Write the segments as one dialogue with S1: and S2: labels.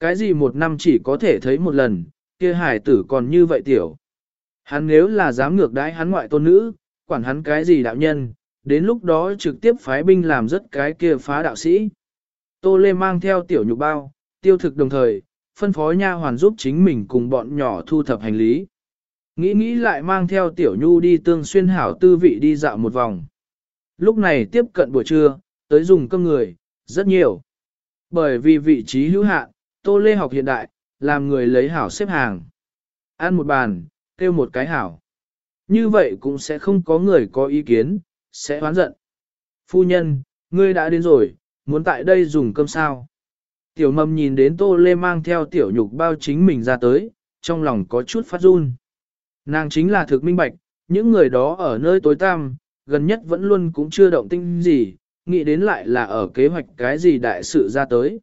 S1: cái gì một năm chỉ có thể thấy một lần, kia hải tử còn như vậy tiểu. Hắn nếu là dám ngược đãi hắn ngoại tôn nữ, quản hắn cái gì đạo nhân, đến lúc đó trực tiếp phái binh làm rất cái kia phá đạo sĩ. Tô Lê mang theo tiểu nhục bao, tiêu thực đồng thời, phân phó nha hoàn giúp chính mình cùng bọn nhỏ thu thập hành lý. Nghĩ nghĩ lại mang theo tiểu nhu đi tương xuyên hảo tư vị đi dạo một vòng. Lúc này tiếp cận buổi trưa, tới dùng cơm người, rất nhiều. Bởi vì vị trí hữu hạn, Tô Lê học hiện đại, làm người lấy hảo xếp hàng. Ăn một bàn, kêu một cái hảo. Như vậy cũng sẽ không có người có ý kiến, sẽ hoán giận. Phu nhân, ngươi đã đến rồi, muốn tại đây dùng cơm sao? Tiểu mầm nhìn đến Tô Lê mang theo tiểu nhục bao chính mình ra tới, trong lòng có chút phát run. Nàng chính là thực minh bạch, những người đó ở nơi tối tăm, gần nhất vẫn luôn cũng chưa động tinh gì, nghĩ đến lại là ở kế hoạch cái gì đại sự ra tới.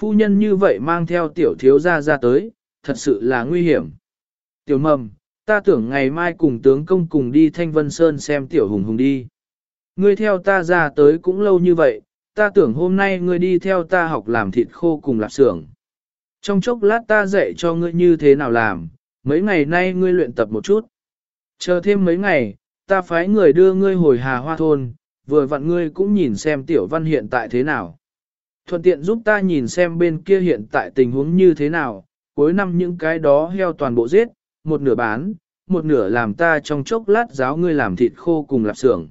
S1: Phu nhân như vậy mang theo tiểu thiếu gia ra tới, thật sự là nguy hiểm. Tiểu mầm, ta tưởng ngày mai cùng tướng công cùng đi Thanh Vân Sơn xem tiểu hùng hùng đi. Ngươi theo ta ra tới cũng lâu như vậy, ta tưởng hôm nay ngươi đi theo ta học làm thịt khô cùng lạp xưởng. Trong chốc lát ta dạy cho ngươi như thế nào làm, mấy ngày nay ngươi luyện tập một chút. Chờ thêm mấy ngày, ta phái người đưa ngươi hồi hà hoa thôn, vừa vặn ngươi cũng nhìn xem tiểu văn hiện tại thế nào. Thuận tiện giúp ta nhìn xem bên kia hiện tại tình huống như thế nào, cuối năm những cái đó heo toàn bộ giết, một nửa bán, một nửa làm ta trong chốc lát giáo ngươi làm thịt khô cùng lạp xưởng.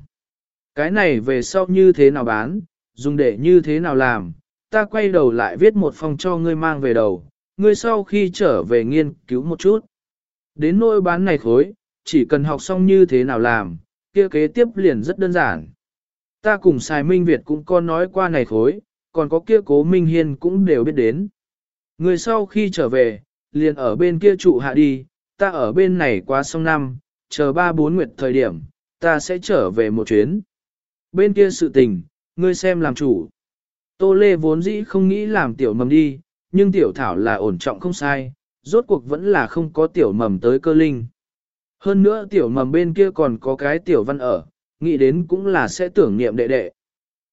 S1: Cái này về sau như thế nào bán, dùng để như thế nào làm, ta quay đầu lại viết một phong cho ngươi mang về đầu, ngươi sau khi trở về nghiên cứu một chút. Đến nỗi bán này khối, chỉ cần học xong như thế nào làm, kia kế tiếp liền rất đơn giản. Ta cùng Sài Minh Việt cũng có nói qua này khối, còn có kia cố Minh Hiên cũng đều biết đến. Người sau khi trở về, liền ở bên kia trụ hạ đi, ta ở bên này qua sông năm, chờ ba bốn nguyệt thời điểm, ta sẽ trở về một chuyến. Bên kia sự tình, ngươi xem làm chủ. Tô Lê vốn dĩ không nghĩ làm tiểu mầm đi, nhưng tiểu thảo là ổn trọng không sai, rốt cuộc vẫn là không có tiểu mầm tới cơ linh. Hơn nữa tiểu mầm bên kia còn có cái tiểu văn ở, nghĩ đến cũng là sẽ tưởng niệm đệ đệ.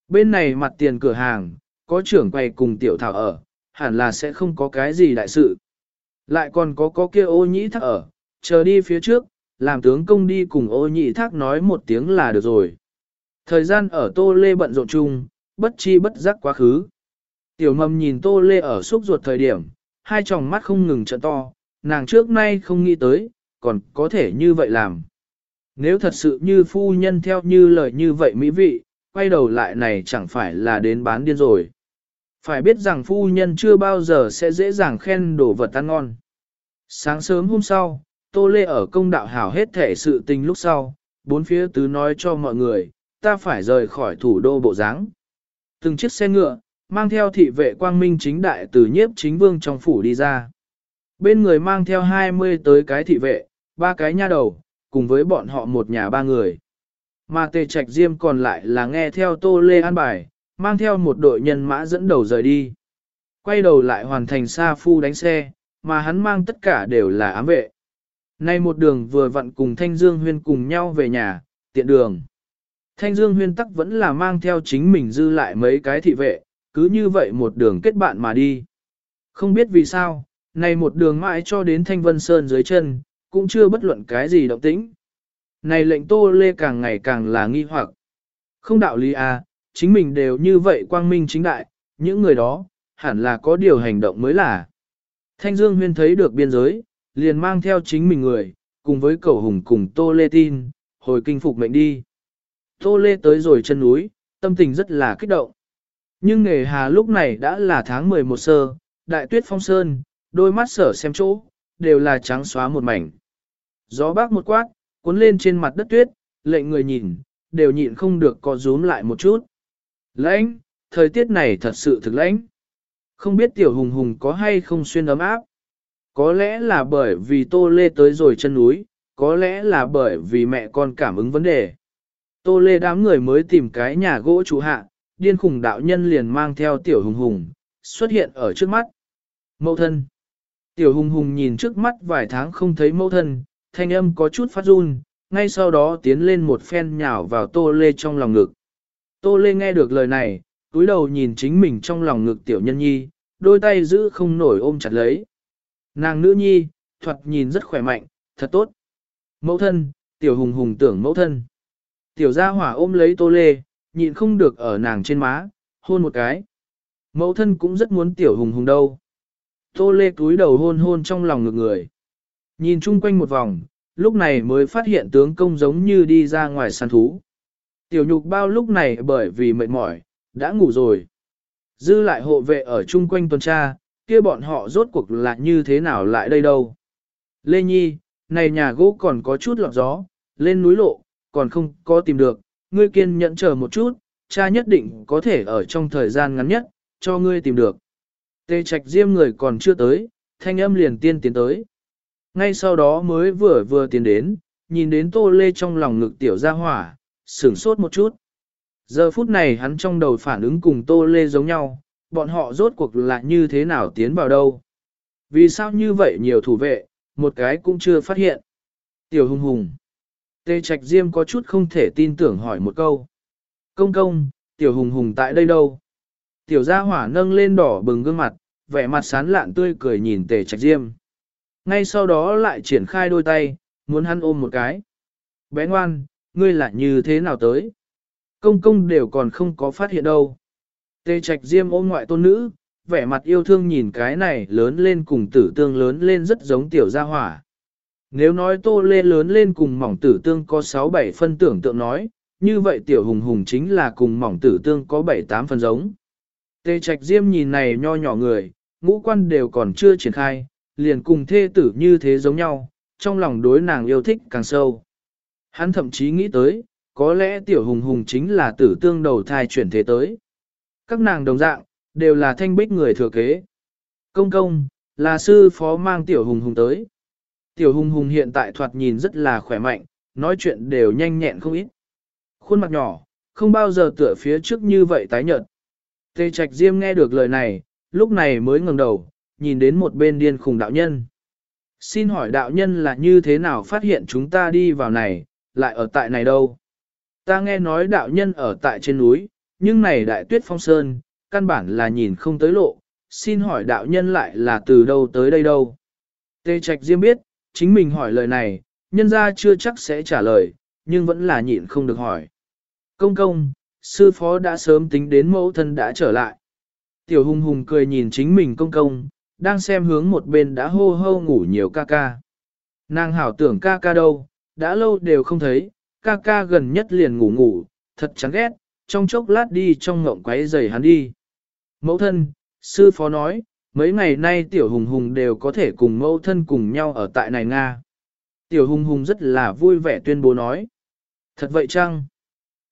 S1: Bên này mặt tiền cửa hàng, có trưởng quay cùng tiểu thảo ở, hẳn là sẽ không có cái gì đại sự. Lại còn có có kia ô nhĩ thác ở, chờ đi phía trước, làm tướng công đi cùng ô nhĩ thác nói một tiếng là được rồi. Thời gian ở tô lê bận rộn chung, bất chi bất giác quá khứ. Tiểu mầm nhìn tô lê ở xúc ruột thời điểm, hai tròng mắt không ngừng trận to, nàng trước nay không nghĩ tới, còn có thể như vậy làm. Nếu thật sự như phu nhân theo như lời như vậy mỹ vị, quay đầu lại này chẳng phải là đến bán điên rồi. Phải biết rằng phu nhân chưa bao giờ sẽ dễ dàng khen đồ vật ăn ngon. Sáng sớm hôm sau, Tô Lê ở công đạo hảo hết thể sự tình lúc sau, bốn phía tứ nói cho mọi người, ta phải rời khỏi thủ đô bộ dáng. Từng chiếc xe ngựa, mang theo thị vệ quang minh chính đại từ nhiếp chính vương trong phủ đi ra. Bên người mang theo 20 tới cái thị vệ, ba cái nha đầu, cùng với bọn họ một nhà ba người. Mà tề trạch diêm còn lại là nghe theo tô lê an bài, mang theo một đội nhân mã dẫn đầu rời đi. Quay đầu lại hoàn thành xa phu đánh xe, mà hắn mang tất cả đều là ám vệ. Nay một đường vừa vặn cùng Thanh Dương Huyên cùng nhau về nhà, tiện đường. Thanh Dương Huyên tắc vẫn là mang theo chính mình dư lại mấy cái thị vệ, cứ như vậy một đường kết bạn mà đi. Không biết vì sao, này một đường mãi cho đến Thanh Vân Sơn dưới chân, cũng chưa bất luận cái gì động tĩnh. Này lệnh Tô Lê càng ngày càng là nghi hoặc. Không đạo lý à, chính mình đều như vậy quang minh chính đại, những người đó, hẳn là có điều hành động mới là. Thanh Dương Huyên thấy được biên giới, liền mang theo chính mình người, cùng với cầu hùng cùng Tô Lê tin, hồi kinh phục mệnh đi. Tô Lê tới rồi chân núi, tâm tình rất là kích động. Nhưng nghề hà lúc này đã là tháng 11 sơ, đại tuyết phong sơn, đôi mắt sở xem chỗ, đều là trắng xóa một mảnh. Gió bác một quát, cuốn lên trên mặt đất tuyết, lệnh người nhìn, đều nhịn không được co rúm lại một chút. Lãnh, thời tiết này thật sự thực lãnh. Không biết tiểu hùng hùng có hay không xuyên ấm áp. Có lẽ là bởi vì tô lê tới rồi chân núi, có lẽ là bởi vì mẹ con cảm ứng vấn đề. Tô lê đám người mới tìm cái nhà gỗ chủ hạ, điên khùng đạo nhân liền mang theo tiểu hùng hùng, xuất hiện ở trước mắt. Mẫu thân. Tiểu hùng hùng nhìn trước mắt vài tháng không thấy mẫu thân, thanh âm có chút phát run, ngay sau đó tiến lên một phen nhào vào tô lê trong lòng ngực. Tô lê nghe được lời này, túi đầu nhìn chính mình trong lòng ngực tiểu nhân nhi, đôi tay giữ không nổi ôm chặt lấy. Nàng nữ nhi, thoạt nhìn rất khỏe mạnh, thật tốt. Mẫu thân, tiểu hùng hùng tưởng mẫu thân. Tiểu gia hỏa ôm lấy tô lê, nhịn không được ở nàng trên má, hôn một cái. Mẫu thân cũng rất muốn tiểu hùng hùng đâu. Tô lê cúi đầu hôn hôn trong lòng ngực người. Nhìn chung quanh một vòng, lúc này mới phát hiện tướng công giống như đi ra ngoài săn thú. Tiểu nhục bao lúc này bởi vì mệt mỏi, đã ngủ rồi. Dư lại hộ vệ ở chung quanh tuần tra, kia bọn họ rốt cuộc là như thế nào lại đây đâu. Lê Nhi, này nhà gỗ còn có chút lọt gió, lên núi lộ, còn không có tìm được, ngươi kiên nhẫn chờ một chút, cha nhất định có thể ở trong thời gian ngắn nhất, cho ngươi tìm được. Tê trạch diêm người còn chưa tới, thanh âm liền tiên tiến tới. Ngay sau đó mới vừa vừa tiến đến, nhìn đến tô lê trong lòng ngực tiểu ra hỏa, sửng sốt một chút. Giờ phút này hắn trong đầu phản ứng cùng tô lê giống nhau, bọn họ rốt cuộc là như thế nào tiến vào đâu. Vì sao như vậy nhiều thủ vệ, một cái cũng chưa phát hiện. Tiểu hùng hùng. Tê Trạch Diêm có chút không thể tin tưởng hỏi một câu. Công công, tiểu hùng hùng tại đây đâu? Tiểu gia hỏa nâng lên đỏ bừng gương mặt, vẻ mặt sán lạn tươi cười nhìn Tề Trạch Diêm. Ngay sau đó lại triển khai đôi tay, muốn hắn ôm một cái. Bé ngoan, ngươi lại như thế nào tới? Công công đều còn không có phát hiện đâu. Tề Trạch Diêm ôm ngoại tôn nữ, vẻ mặt yêu thương nhìn cái này lớn lên cùng tử tương lớn lên rất giống tiểu gia hỏa. Nếu nói tô lê lớn lên cùng mỏng tử tương có 6-7 phân tưởng tượng nói, như vậy tiểu hùng hùng chính là cùng mỏng tử tương có 7-8 phân giống. Tề trạch diêm nhìn này nho nhỏ người, ngũ quan đều còn chưa triển khai, liền cùng thê tử như thế giống nhau, trong lòng đối nàng yêu thích càng sâu. Hắn thậm chí nghĩ tới, có lẽ tiểu hùng hùng chính là tử tương đầu thai chuyển thế tới. Các nàng đồng dạng, đều là thanh bích người thừa kế. Công công, là sư phó mang tiểu hùng hùng tới. Tiểu hùng hùng hiện tại thoạt nhìn rất là khỏe mạnh, nói chuyện đều nhanh nhẹn không ít. Khuôn mặt nhỏ, không bao giờ tựa phía trước như vậy tái nhợt. Tề trạch diêm nghe được lời này, lúc này mới ngẩng đầu, nhìn đến một bên điên khùng đạo nhân. Xin hỏi đạo nhân là như thế nào phát hiện chúng ta đi vào này, lại ở tại này đâu? Ta nghe nói đạo nhân ở tại trên núi, nhưng này đại tuyết phong sơn, căn bản là nhìn không tới lộ, xin hỏi đạo nhân lại là từ đâu tới đây đâu? Tề trạch diêm biết, chính mình hỏi lời này, nhân ra chưa chắc sẽ trả lời, nhưng vẫn là nhịn không được hỏi. Công công, sư phó đã sớm tính đến mẫu thân đã trở lại. Tiểu hùng hùng cười nhìn chính mình công công, đang xem hướng một bên đã hô hô ngủ nhiều ca ca. Nàng hảo tưởng ca ca đâu, đã lâu đều không thấy, ca ca gần nhất liền ngủ ngủ, thật chán ghét, trong chốc lát đi trong ngộng quấy giày hắn đi. Mẫu thân, sư phó nói, mấy ngày nay tiểu hùng hùng đều có thể cùng mẫu thân cùng nhau ở tại này Nga. Tiểu hùng hùng rất là vui vẻ tuyên bố nói. Thật vậy chăng?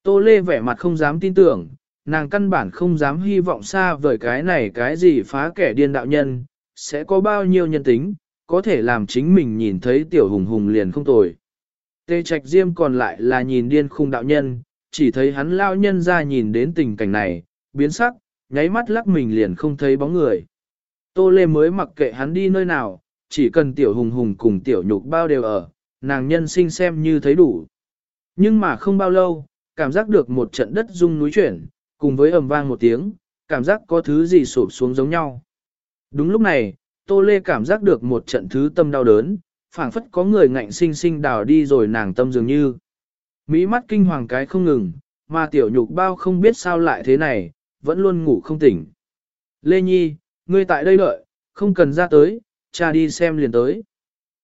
S1: Tô Lê vẻ mặt không dám tin tưởng, nàng căn bản không dám hy vọng xa vời cái này cái gì phá kẻ điên đạo nhân, sẽ có bao nhiêu nhân tính, có thể làm chính mình nhìn thấy tiểu hùng hùng liền không tồi. Tê Trạch Diêm còn lại là nhìn điên khung đạo nhân, chỉ thấy hắn lao nhân ra nhìn đến tình cảnh này, biến sắc, nháy mắt lắc mình liền không thấy bóng người. Tô Lê mới mặc kệ hắn đi nơi nào, chỉ cần tiểu hùng hùng cùng tiểu nhục bao đều ở, nàng nhân sinh xem như thấy đủ. Nhưng mà không bao lâu, cảm giác được một trận đất rung núi chuyển, cùng với ầm vang một tiếng, cảm giác có thứ gì sụp xuống giống nhau. Đúng lúc này, Tô Lê cảm giác được một trận thứ tâm đau đớn, phảng phất có người ngạnh sinh sinh đào đi rồi nàng tâm dường như. Mỹ mắt kinh hoàng cái không ngừng, mà tiểu nhục bao không biết sao lại thế này, vẫn luôn ngủ không tỉnh. Lê Nhi, ngươi tại đây đợi, không cần ra tới, cha đi xem liền tới.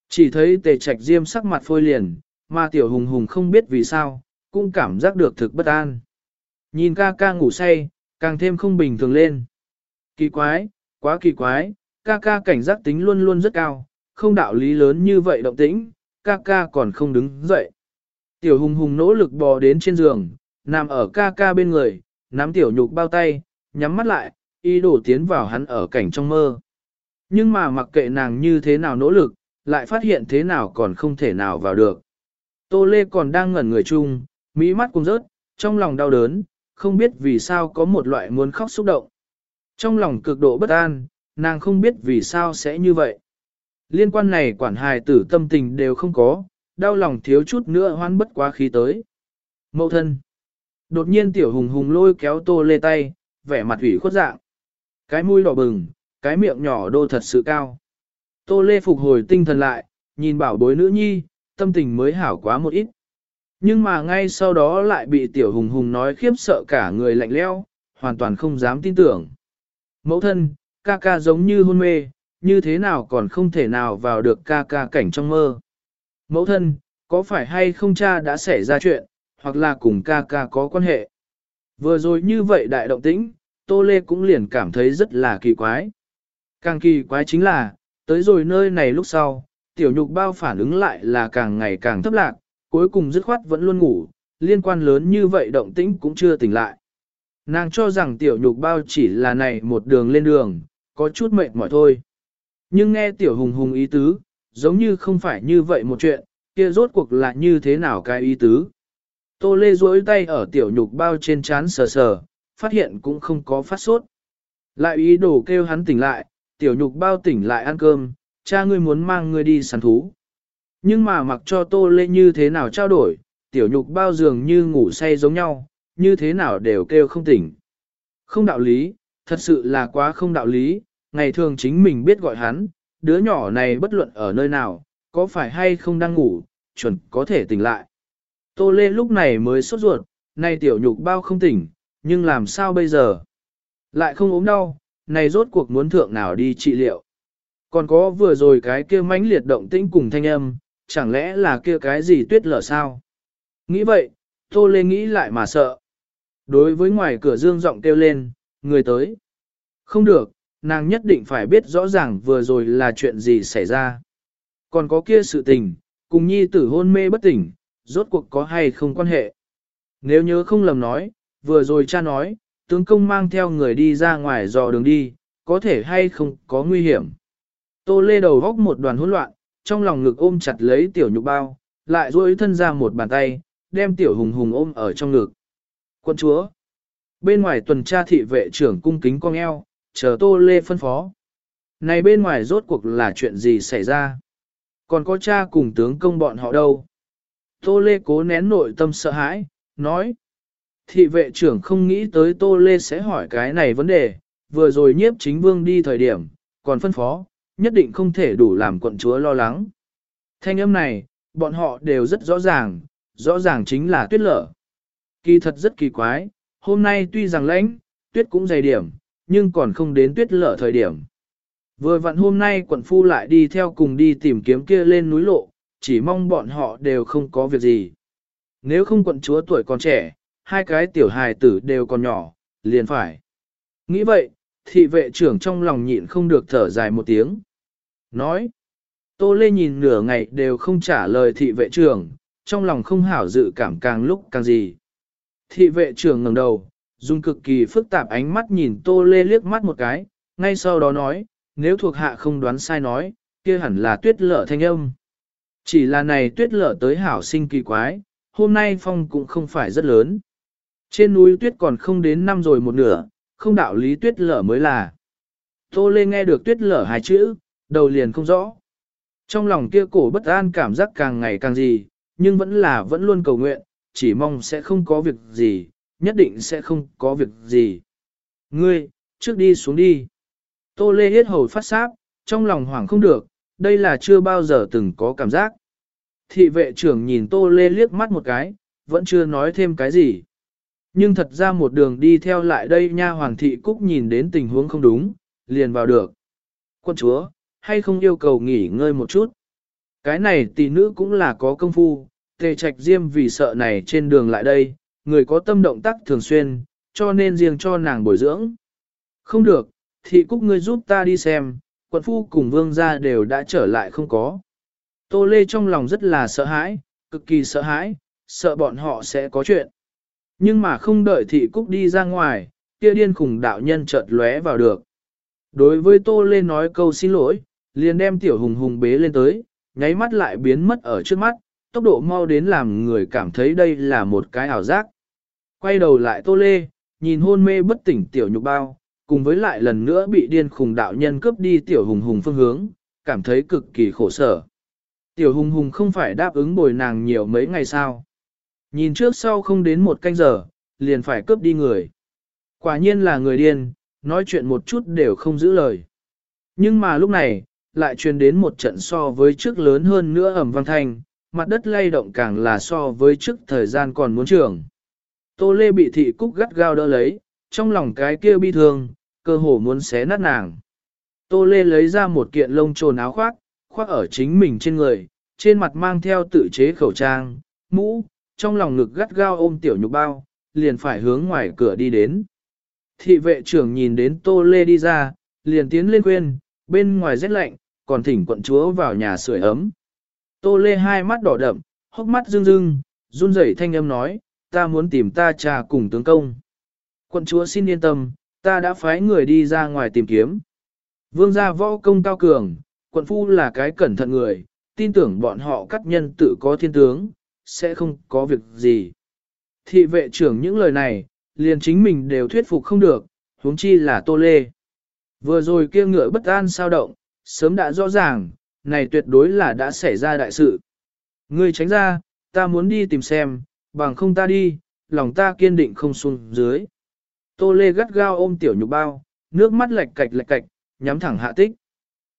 S1: Chỉ thấy tề trạch diêm sắc mặt phôi liền, mà tiểu hùng hùng không biết vì sao, cũng cảm giác được thực bất an. Nhìn ca ca ngủ say, càng thêm không bình thường lên. Kỳ quái, quá kỳ quái, ca ca cảnh giác tính luôn luôn rất cao, không đạo lý lớn như vậy động tĩnh, ca ca còn không đứng dậy. Tiểu hùng hùng nỗ lực bò đến trên giường, nằm ở ca ca bên người, nắm tiểu nhục bao tay, nhắm mắt lại, ý đồ tiến vào hắn ở cảnh trong mơ. Nhưng mà mặc kệ nàng như thế nào nỗ lực, lại phát hiện thế nào còn không thể nào vào được. Tô Lê còn đang ngẩn người chung, mỹ mắt cũng rớt, trong lòng đau đớn, không biết vì sao có một loại muốn khóc xúc động. Trong lòng cực độ bất an, nàng không biết vì sao sẽ như vậy. Liên quan này quản hài tử tâm tình đều không có, đau lòng thiếu chút nữa hoan bất quá khí tới. Mậu thân. Đột nhiên tiểu hùng hùng lôi kéo tô lê tay, vẻ mặt ủy khuất dạng. Cái mũi đỏ bừng, cái miệng nhỏ đô thật sự cao. Tô Lê phục hồi tinh thần lại, nhìn bảo bối nữ nhi, tâm tình mới hảo quá một ít. Nhưng mà ngay sau đó lại bị tiểu hùng hùng nói khiếp sợ cả người lạnh leo, hoàn toàn không dám tin tưởng. Mẫu thân, ca ca giống như hôn mê, như thế nào còn không thể nào vào được ca ca cảnh trong mơ. Mẫu thân, có phải hay không cha đã xảy ra chuyện, hoặc là cùng ca ca có quan hệ. Vừa rồi như vậy đại động tĩnh, Tô Lê cũng liền cảm thấy rất là kỳ quái. Càng kỳ quái chính là, tới rồi nơi này lúc sau, tiểu nhục bao phản ứng lại là càng ngày càng thấp lạc, cuối cùng dứt khoát vẫn luôn ngủ, liên quan lớn như vậy động tĩnh cũng chưa tỉnh lại. Nàng cho rằng tiểu nhục bao chỉ là này một đường lên đường, có chút mệt mỏi thôi. Nhưng nghe tiểu hùng hùng ý tứ, giống như không phải như vậy một chuyện, kia rốt cuộc là như thế nào cái ý tứ. Tô Lê duỗi tay ở tiểu nhục bao trên chán sờ sờ, phát hiện cũng không có phát sốt. Lại ý đồ kêu hắn tỉnh lại, tiểu nhục bao tỉnh lại ăn cơm, cha ngươi muốn mang ngươi đi săn thú. Nhưng mà mặc cho Tô Lê như thế nào trao đổi, tiểu nhục bao dường như ngủ say giống nhau, như thế nào đều kêu không tỉnh. Không đạo lý, thật sự là quá không đạo lý, ngày thường chính mình biết gọi hắn, đứa nhỏ này bất luận ở nơi nào, có phải hay không đang ngủ, chuẩn có thể tỉnh lại. Tô Lê lúc này mới sốt ruột, nay tiểu nhục bao không tỉnh, nhưng làm sao bây giờ? Lại không ốm đau, này rốt cuộc muốn thượng nào đi trị liệu. Còn có vừa rồi cái kia mãnh liệt động tĩnh cùng thanh âm, chẳng lẽ là kia cái gì tuyết lở sao? Nghĩ vậy, Tô Lê nghĩ lại mà sợ. Đối với ngoài cửa dương giọng kêu lên, người tới. Không được, nàng nhất định phải biết rõ ràng vừa rồi là chuyện gì xảy ra. Còn có kia sự tình, cùng nhi tử hôn mê bất tỉnh, rốt cuộc có hay không quan hệ. Nếu nhớ không lầm nói, vừa rồi cha nói, tướng công mang theo người đi ra ngoài dò đường đi, có thể hay không có nguy hiểm. Tô lê đầu góc một đoàn hỗn loạn, trong lòng ngực ôm chặt lấy tiểu nhục bao, lại duỗi thân ra một bàn tay, đem tiểu hùng hùng ôm ở trong ngực. Quân chúa! Bên ngoài tuần tra thị vệ trưởng cung kính con eo, chờ tô lê phân phó. Này bên ngoài rốt cuộc là chuyện gì xảy ra? Còn có cha cùng tướng công bọn họ đâu? Tô lê cố nén nội tâm sợ hãi, nói. Thị vệ trưởng không nghĩ tới Tô Lê sẽ hỏi cái này vấn đề, vừa rồi nhiếp chính vương đi thời điểm, còn phân phó, nhất định không thể đủ làm quận chúa lo lắng. Thanh âm này, bọn họ đều rất rõ ràng, rõ ràng chính là tuyết lở. Kỳ thật rất kỳ quái, hôm nay tuy rằng lãnh, tuyết cũng dày điểm, nhưng còn không đến tuyết lở thời điểm. Vừa vặn hôm nay quận phu lại đi theo cùng đi tìm kiếm kia lên núi lộ, chỉ mong bọn họ đều không có việc gì. Nếu không quận chúa tuổi còn trẻ, hai cái tiểu hài tử đều còn nhỏ, liền phải. Nghĩ vậy, thị vệ trưởng trong lòng nhịn không được thở dài một tiếng. Nói, Tô Lê nhìn nửa ngày đều không trả lời thị vệ trưởng, trong lòng không hảo dự cảm càng lúc càng gì. Thị vệ trưởng ngẩng đầu, dùng cực kỳ phức tạp ánh mắt nhìn Tô Lê liếc mắt một cái, ngay sau đó nói, nếu thuộc hạ không đoán sai nói, kia hẳn là tuyết lở thanh âm. Chỉ là này tuyết lở tới hảo sinh kỳ quái, hôm nay phong cũng không phải rất lớn. Trên núi tuyết còn không đến năm rồi một nửa, không đạo lý tuyết lở mới là. Tô Lê nghe được tuyết lở hai chữ, đầu liền không rõ. Trong lòng kia cổ bất an cảm giác càng ngày càng gì, nhưng vẫn là vẫn luôn cầu nguyện, chỉ mong sẽ không có việc gì, nhất định sẽ không có việc gì. Ngươi, trước đi xuống đi. Tô Lê hết hầu phát sáp, trong lòng hoảng không được, đây là chưa bao giờ từng có cảm giác. Thị vệ trưởng nhìn Tô Lê liếc mắt một cái, vẫn chưa nói thêm cái gì. Nhưng thật ra một đường đi theo lại đây nha hoàng thị cúc nhìn đến tình huống không đúng, liền vào được. Quân chúa, hay không yêu cầu nghỉ ngơi một chút? Cái này tỷ nữ cũng là có công phu, tề trạch diêm vì sợ này trên đường lại đây, người có tâm động tác thường xuyên, cho nên riêng cho nàng bồi dưỡng. Không được, thị cúc ngươi giúp ta đi xem, quận phu cùng vương gia đều đã trở lại không có. Tô Lê trong lòng rất là sợ hãi, cực kỳ sợ hãi, sợ bọn họ sẽ có chuyện. Nhưng mà không đợi thị cúc đi ra ngoài, kia điên khủng đạo nhân chợt lóe vào được. Đối với Tô Lê nói câu xin lỗi, liền đem tiểu hùng hùng bế lên tới, nháy mắt lại biến mất ở trước mắt, tốc độ mau đến làm người cảm thấy đây là một cái ảo giác. Quay đầu lại Tô Lê, nhìn hôn mê bất tỉnh tiểu nhục bao, cùng với lại lần nữa bị điên khùng đạo nhân cướp đi tiểu hùng hùng phương hướng, cảm thấy cực kỳ khổ sở. Tiểu hùng hùng không phải đáp ứng bồi nàng nhiều mấy ngày sao. Nhìn trước sau không đến một canh giờ, liền phải cướp đi người. Quả nhiên là người điên, nói chuyện một chút đều không giữ lời. Nhưng mà lúc này, lại truyền đến một trận so với trước lớn hơn nữa ẩm vang thanh, mặt đất lay động càng là so với trước thời gian còn muốn trưởng. Tô Lê bị thị cúc gắt gao đỡ lấy, trong lòng cái kia bi thương, cơ hồ muốn xé nát nàng. Tô Lê lấy ra một kiện lông trồn áo khoác, khoác ở chính mình trên người, trên mặt mang theo tự chế khẩu trang, mũ, trong lòng ngực gắt gao ôm tiểu nhục bao, liền phải hướng ngoài cửa đi đến. Thị vệ trưởng nhìn đến Tô Lê đi ra, liền tiến lên khuyên, bên ngoài rét lạnh, còn thỉnh quận chúa vào nhà sưởi ấm. Tô Lê hai mắt đỏ đậm, hốc mắt rưng rưng, run rẩy thanh âm nói, ta muốn tìm ta cha cùng tướng công. Quận chúa xin yên tâm, ta đã phái người đi ra ngoài tìm kiếm. Vương gia võ công cao cường, quận phu là cái cẩn thận người, tin tưởng bọn họ cắt nhân tự có thiên tướng, sẽ không có việc gì. Thị vệ trưởng những lời này, liền chính mình đều thuyết phục không được, huống chi là tô lê. Vừa rồi kia ngựa bất an sao động, sớm đã rõ ràng, này tuyệt đối là đã xảy ra đại sự. Ngươi tránh ra, ta muốn đi tìm xem, bằng không ta đi, lòng ta kiên định không xuống dưới. Tô Lê gắt gao ôm tiểu nhục bao, nước mắt lệch cạch lệch cạch, nhắm thẳng hạ tích.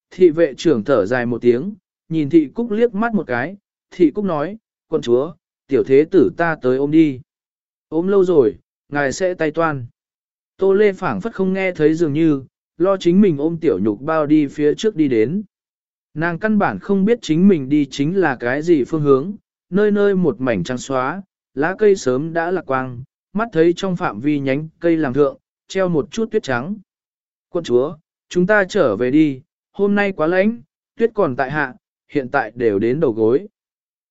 S1: Thị vệ trưởng thở dài một tiếng, nhìn thị cúc liếc mắt một cái, thị cúc nói, quân chúa, tiểu thế tử ta tới ôm đi. Ôm lâu rồi, ngài sẽ tay toan. Tô Lê phảng phất không nghe thấy dường như, lo chính mình ôm tiểu nhục bao đi phía trước đi đến. Nàng căn bản không biết chính mình đi chính là cái gì phương hướng, nơi nơi một mảnh trăng xóa, lá cây sớm đã lạc quang, mắt thấy trong phạm vi nhánh cây làm thượng, treo một chút tuyết trắng. Quân chúa, chúng ta trở về đi, hôm nay quá lạnh, tuyết còn tại hạ, hiện tại đều đến đầu gối.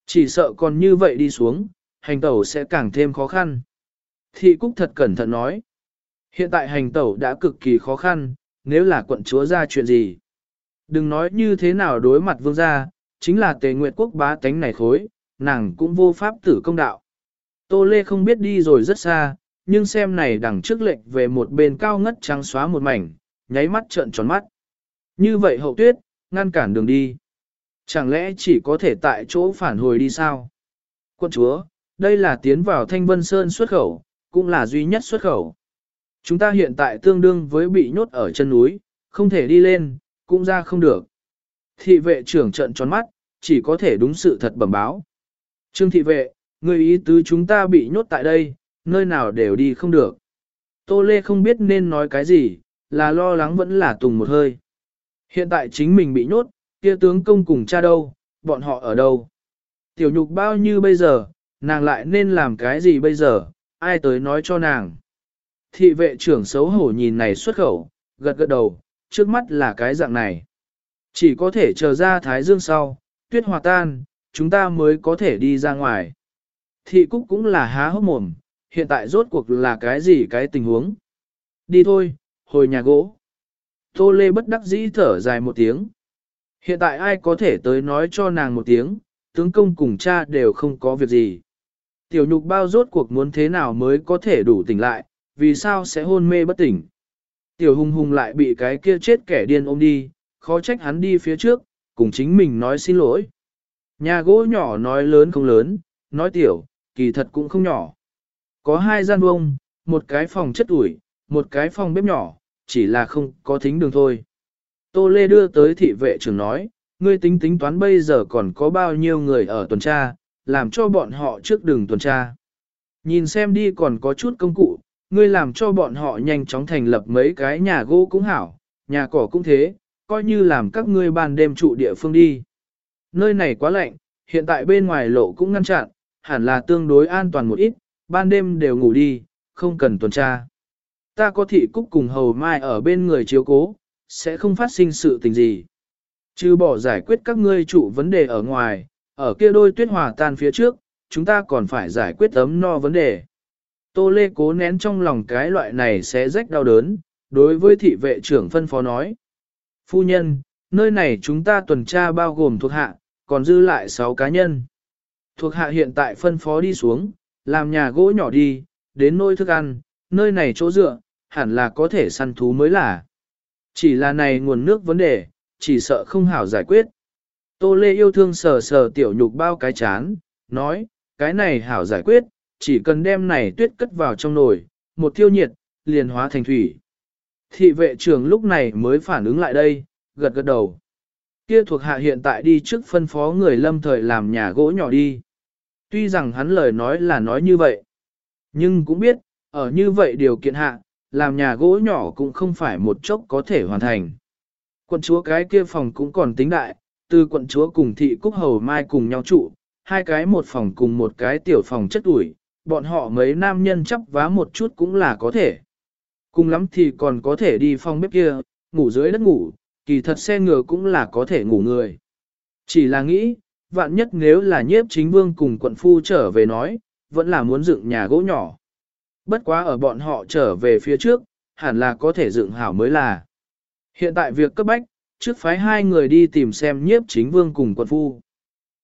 S1: Chỉ sợ còn như vậy đi xuống, hành tẩu sẽ càng thêm khó khăn. Thị Cúc thật cẩn thận nói. Hiện tại hành tẩu đã cực kỳ khó khăn, nếu là quận chúa ra chuyện gì. Đừng nói như thế nào đối mặt vương gia, chính là tề nguyệt quốc bá tánh này khối, nàng cũng vô pháp tử công đạo. Tô Lê không biết đi rồi rất xa, nhưng xem này đằng trước lệnh về một bên cao ngất trắng xóa một mảnh, nháy mắt trợn tròn mắt. Như vậy hậu tuyết, ngăn cản đường đi. Chẳng lẽ chỉ có thể tại chỗ phản hồi đi sao? Quân chúa, đây là tiến vào Thanh Vân Sơn xuất khẩu, cũng là duy nhất xuất khẩu. Chúng ta hiện tại tương đương với bị nhốt ở chân núi, không thể đi lên, cũng ra không được. Thị vệ trưởng trận tròn mắt, chỉ có thể đúng sự thật bẩm báo. Trương thị vệ, người ý tứ chúng ta bị nhốt tại đây, nơi nào đều đi không được. Tô Lê không biết nên nói cái gì, là lo lắng vẫn là tùng một hơi. Hiện tại chính mình bị nhốt, kia tướng công cùng cha đâu, bọn họ ở đâu. Tiểu nhục bao như bây giờ, nàng lại nên làm cái gì bây giờ, ai tới nói cho nàng. Thị vệ trưởng xấu hổ nhìn này xuất khẩu, gật gật đầu, trước mắt là cái dạng này. Chỉ có thể chờ ra thái dương sau, tuyết hòa tan, chúng ta mới có thể đi ra ngoài. Thị cúc cũng là há hốc mồm, hiện tại rốt cuộc là cái gì cái tình huống. Đi thôi, hồi nhà gỗ. Tô Lê bất đắc dĩ thở dài một tiếng. Hiện tại ai có thể tới nói cho nàng một tiếng, tướng công cùng cha đều không có việc gì. Tiểu nhục bao rốt cuộc muốn thế nào mới có thể đủ tỉnh lại, vì sao sẽ hôn mê bất tỉnh. Tiểu hùng hùng lại bị cái kia chết kẻ điên ôm đi, khó trách hắn đi phía trước, cùng chính mình nói xin lỗi. Nhà gỗ nhỏ nói lớn không lớn, nói tiểu, kỳ thật cũng không nhỏ. Có hai gian vuông, một cái phòng chất ủi, một cái phòng bếp nhỏ, chỉ là không có thính đường thôi. Tô Lê đưa tới thị vệ trưởng nói, ngươi tính tính toán bây giờ còn có bao nhiêu người ở tuần tra, làm cho bọn họ trước đường tuần tra. Nhìn xem đi còn có chút công cụ, ngươi làm cho bọn họ nhanh chóng thành lập mấy cái nhà gỗ cũng hảo, nhà cỏ cũng thế, coi như làm các ngươi ban đêm trụ địa phương đi. Nơi này quá lạnh, hiện tại bên ngoài lộ cũng ngăn chặn, hẳn là tương đối an toàn một ít, ban đêm đều ngủ đi, không cần tuần tra. Ta có thị cúc cùng hầu mai ở bên người chiếu cố, sẽ không phát sinh sự tình gì. Chứ bỏ giải quyết các ngươi trụ vấn đề ở ngoài, ở kia đôi tuyết hòa tan phía trước, chúng ta còn phải giải quyết ấm no vấn đề. Tô Lê cố nén trong lòng cái loại này sẽ rách đau đớn, đối với thị vệ trưởng phân phó nói. Phu nhân, nơi này chúng ta tuần tra bao gồm thuộc hạ, còn dư lại 6 cá nhân. Thuộc hạ hiện tại phân phó đi xuống, làm nhà gỗ nhỏ đi, đến nơi thức ăn, nơi này chỗ dựa, hẳn là có thể săn thú mới là. Chỉ là này nguồn nước vấn đề, chỉ sợ không hảo giải quyết. Tô Lê yêu thương sờ sờ tiểu nhục bao cái chán, nói, cái này hảo giải quyết, chỉ cần đem này tuyết cất vào trong nồi, một thiêu nhiệt, liền hóa thành thủy. Thị vệ trưởng lúc này mới phản ứng lại đây, gật gật đầu. Kia thuộc hạ hiện tại đi trước phân phó người lâm thời làm nhà gỗ nhỏ đi. Tuy rằng hắn lời nói là nói như vậy, nhưng cũng biết, ở như vậy điều kiện hạ, làm nhà gỗ nhỏ cũng không phải một chốc có thể hoàn thành. Quận chúa cái kia phòng cũng còn tính đại, từ quận chúa cùng thị cúc hầu mai cùng nhau trụ, hai cái một phòng cùng một cái tiểu phòng chất ủi, bọn họ mấy nam nhân chấp vá một chút cũng là có thể. Cùng lắm thì còn có thể đi phòng bếp kia, ngủ dưới đất ngủ, kỳ thật xe ngựa cũng là có thể ngủ người. Chỉ là nghĩ, vạn nhất nếu là nhiếp chính vương cùng quận phu trở về nói, vẫn là muốn dựng nhà gỗ nhỏ. Bất quá ở bọn họ trở về phía trước, hẳn là có thể dựng hảo mới là. Hiện tại việc cấp bách, trước phái hai người đi tìm xem nhiếp chính vương cùng quận phu.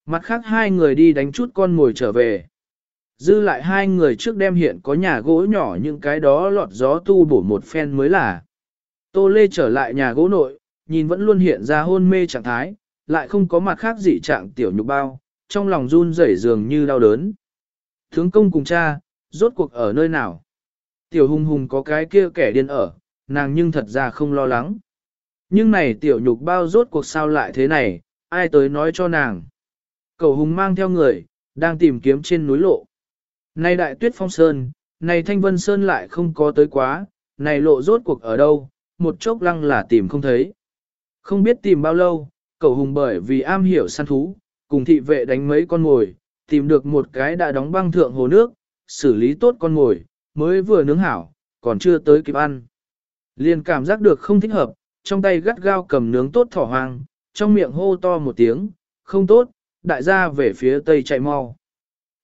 S1: Mặt khác hai người đi đánh chút con ngồi trở về. Dư lại hai người trước đem hiện có nhà gỗ nhỏ những cái đó lọt gió tu bổ một phen mới là. Tô Lê trở lại nhà gỗ nội, nhìn vẫn luôn hiện ra hôn mê trạng thái, lại không có mặt khác dị trạng tiểu nhục bao, trong lòng run rẩy dường như đau đớn. Thướng công cùng cha, rốt cuộc ở nơi nào? Tiểu hùng hùng có cái kia kẻ điên ở, nàng nhưng thật ra không lo lắng. Nhưng này tiểu nhục bao rốt cuộc sao lại thế này, ai tới nói cho nàng. Cầu hùng mang theo người, đang tìm kiếm trên núi lộ. Này đại tuyết phong sơn, này thanh vân sơn lại không có tới quá, này lộ rốt cuộc ở đâu, một chốc lăng là tìm không thấy. Không biết tìm bao lâu, cậu hùng bởi vì am hiểu săn thú, cùng thị vệ đánh mấy con ngồi, tìm được một cái đã đóng băng thượng hồ nước, xử lý tốt con ngồi, mới vừa nướng hảo, còn chưa tới kịp ăn. Liền cảm giác được không thích hợp, trong tay gắt gao cầm nướng tốt thỏ hoang, trong miệng hô to một tiếng, không tốt, đại gia về phía tây chạy mau.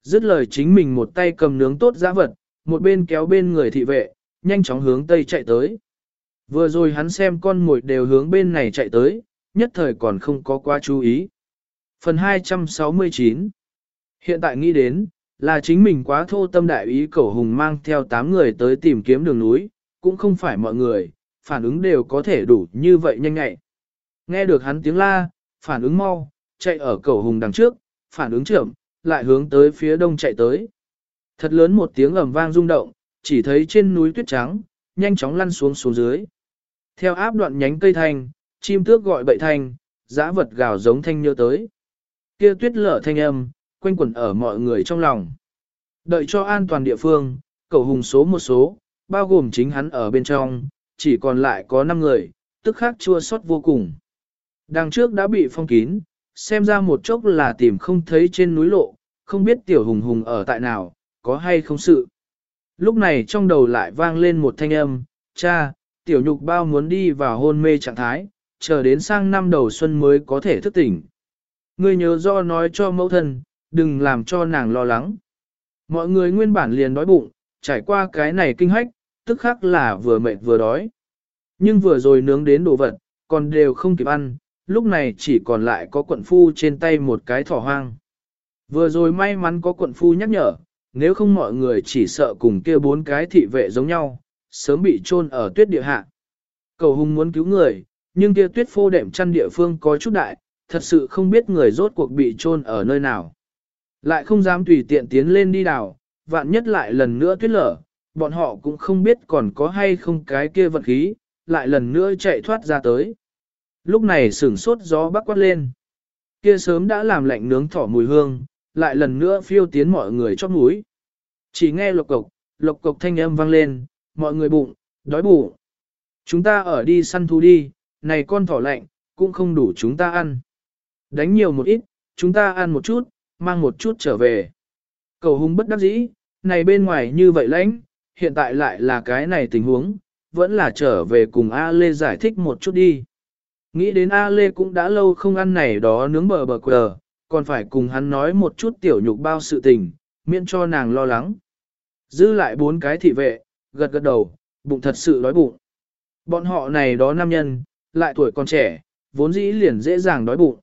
S1: Dứt lời chính mình một tay cầm nướng tốt giá vật, một bên kéo bên người thị vệ, nhanh chóng hướng tây chạy tới. Vừa rồi hắn xem con mồi đều hướng bên này chạy tới, nhất thời còn không có quá chú ý. Phần 269 Hiện tại nghĩ đến, là chính mình quá thô tâm đại ý cẩu hùng mang theo 8 người tới tìm kiếm đường núi, cũng không phải mọi người, phản ứng đều có thể đủ như vậy nhanh ngại. Nghe được hắn tiếng la, phản ứng mau, chạy ở cẩu hùng đằng trước, phản ứng chậm, lại hướng tới phía đông chạy tới. Thật lớn một tiếng ầm vang rung động, chỉ thấy trên núi tuyết trắng, nhanh chóng lăn xuống xuống dưới. Theo áp đoạn nhánh cây thanh, chim tước gọi bậy thanh, dã vật gào giống thanh nhớ tới. Kia tuyết lở thanh âm, quanh quẩn ở mọi người trong lòng. Đợi cho an toàn địa phương, cầu hùng số một số, bao gồm chính hắn ở bên trong, chỉ còn lại có 5 người, tức khác chua xót vô cùng. Đằng trước đã bị phong kín, xem ra một chốc là tìm không thấy trên núi lộ, không biết tiểu hùng hùng ở tại nào, có hay không sự. Lúc này trong đầu lại vang lên một thanh âm, cha, tiểu nhục bao muốn đi vào hôn mê trạng thái, chờ đến sang năm đầu xuân mới có thể thức tỉnh. Ngươi nhớ do nói cho mẫu thân, đừng làm cho nàng lo lắng. Mọi người nguyên bản liền đói bụng, trải qua cái này kinh hách, tức khắc là vừa mệt vừa đói. Nhưng vừa rồi nướng đến đồ vật, còn đều không kịp ăn, lúc này chỉ còn lại có quận phu trên tay một cái thỏ hoang. Vừa rồi may mắn có quận phu nhắc nhở, nếu không mọi người chỉ sợ cùng kia bốn cái thị vệ giống nhau, sớm bị chôn ở tuyết địa hạ. Cầu hùng muốn cứu người, nhưng kia tuyết phô đệm chăn địa phương có chút đại, thật sự không biết người rốt cuộc bị chôn ở nơi nào. Lại không dám tùy tiện tiến lên đi đào, vạn nhất lại lần nữa tuyết lở, bọn họ cũng không biết còn có hay không cái kia vật khí, lại lần nữa chạy thoát ra tới. Lúc này sửng sốt gió bắc quát lên. Kia sớm đã làm lạnh nướng thỏ mùi hương, lại lần nữa phiêu tiến mọi người chót mũi. Chỉ nghe lộc cộc, lộc cộc thanh âm vang lên, mọi người bụng, đói bụng. Chúng ta ở đi săn thú đi, này con thỏ lạnh, cũng không đủ chúng ta ăn. Đánh nhiều một ít, chúng ta ăn một chút, mang một chút trở về. Cầu hung bất đắc dĩ, này bên ngoài như vậy lãnh, hiện tại lại là cái này tình huống, vẫn là trở về cùng A Lê giải thích một chút đi. Nghĩ đến A Lê cũng đã lâu không ăn này đó nướng bờ bờ quờ, còn phải cùng hắn nói một chút tiểu nhục bao sự tình, miễn cho nàng lo lắng. Giữ lại bốn cái thị vệ, gật gật đầu, bụng thật sự đói bụng. Bọn họ này đó nam nhân, lại tuổi còn trẻ, vốn dĩ liền dễ dàng đói bụng.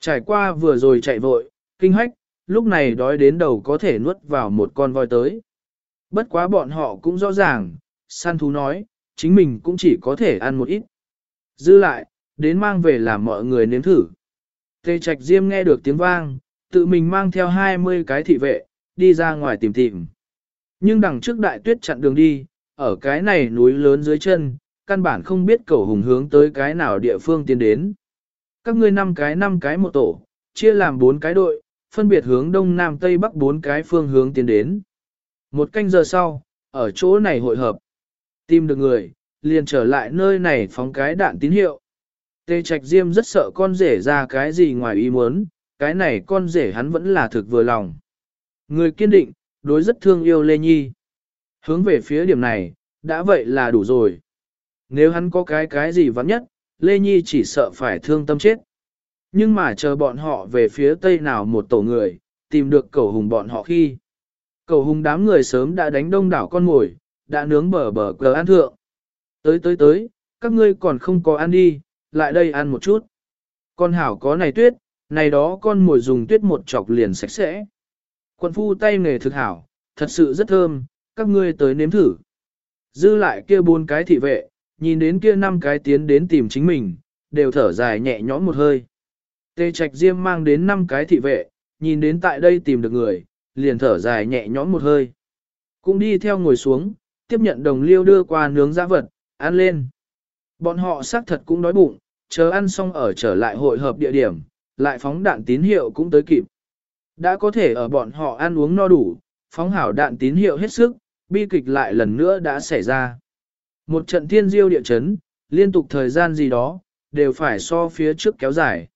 S1: Trải qua vừa rồi chạy vội, kinh hách, lúc này đói đến đầu có thể nuốt vào một con voi tới. Bất quá bọn họ cũng rõ ràng, săn thú nói, chính mình cũng chỉ có thể ăn một ít. Dư lại, đến mang về làm mọi người nếm thử. Tề Trạch Diêm nghe được tiếng vang, tự mình mang theo 20 cái thị vệ, đi ra ngoài tìm tìm. Nhưng đằng trước đại tuyết chặn đường đi, ở cái này núi lớn dưới chân, căn bản không biết cầu hùng hướng tới cái nào địa phương tiến đến. Các ngươi năm cái năm cái một tổ, chia làm bốn cái đội, phân biệt hướng đông nam tây bắc bốn cái phương hướng tiến đến. Một canh giờ sau, ở chỗ này hội hợp. Tìm được người, liền trở lại nơi này phóng cái đạn tín hiệu. Tê Trạch Diêm rất sợ con rể ra cái gì ngoài ý muốn, cái này con rể hắn vẫn là thực vừa lòng. Người kiên định, đối rất thương yêu Lê Nhi. Hướng về phía điểm này, đã vậy là đủ rồi. Nếu hắn có cái cái gì vắng nhất, Lê Nhi chỉ sợ phải thương tâm chết. Nhưng mà chờ bọn họ về phía tây nào một tổ người, tìm được cầu hùng bọn họ khi. Cầu hùng đám người sớm đã đánh đông đảo con mồi, đã nướng bờ bờ cờ ăn thượng. Tới tới tới, các ngươi còn không có ăn đi, lại đây ăn một chút. Con hảo có này tuyết, này đó con mồi dùng tuyết một chọc liền sạch sẽ. Quân phu tay nghề thực hảo, thật sự rất thơm, các ngươi tới nếm thử. Dư lại kia bốn cái thị vệ, nhìn đến kia năm cái tiến đến tìm chính mình, đều thở dài nhẹ nhõm một hơi. Tê Trạch Diêm mang đến năm cái thị vệ, nhìn đến tại đây tìm được người, liền thở dài nhẹ nhõm một hơi. Cũng đi theo ngồi xuống, tiếp nhận đồng liêu đưa qua nướng giã vật, ăn lên. Bọn họ xác thật cũng đói bụng, chờ ăn xong ở trở lại hội hợp địa điểm, lại phóng đạn tín hiệu cũng tới kịp. Đã có thể ở bọn họ ăn uống no đủ, phóng hảo đạn tín hiệu hết sức, bi kịch lại lần nữa đã xảy ra. Một trận thiên diêu địa chấn, liên tục thời gian gì đó, đều phải so phía trước kéo dài.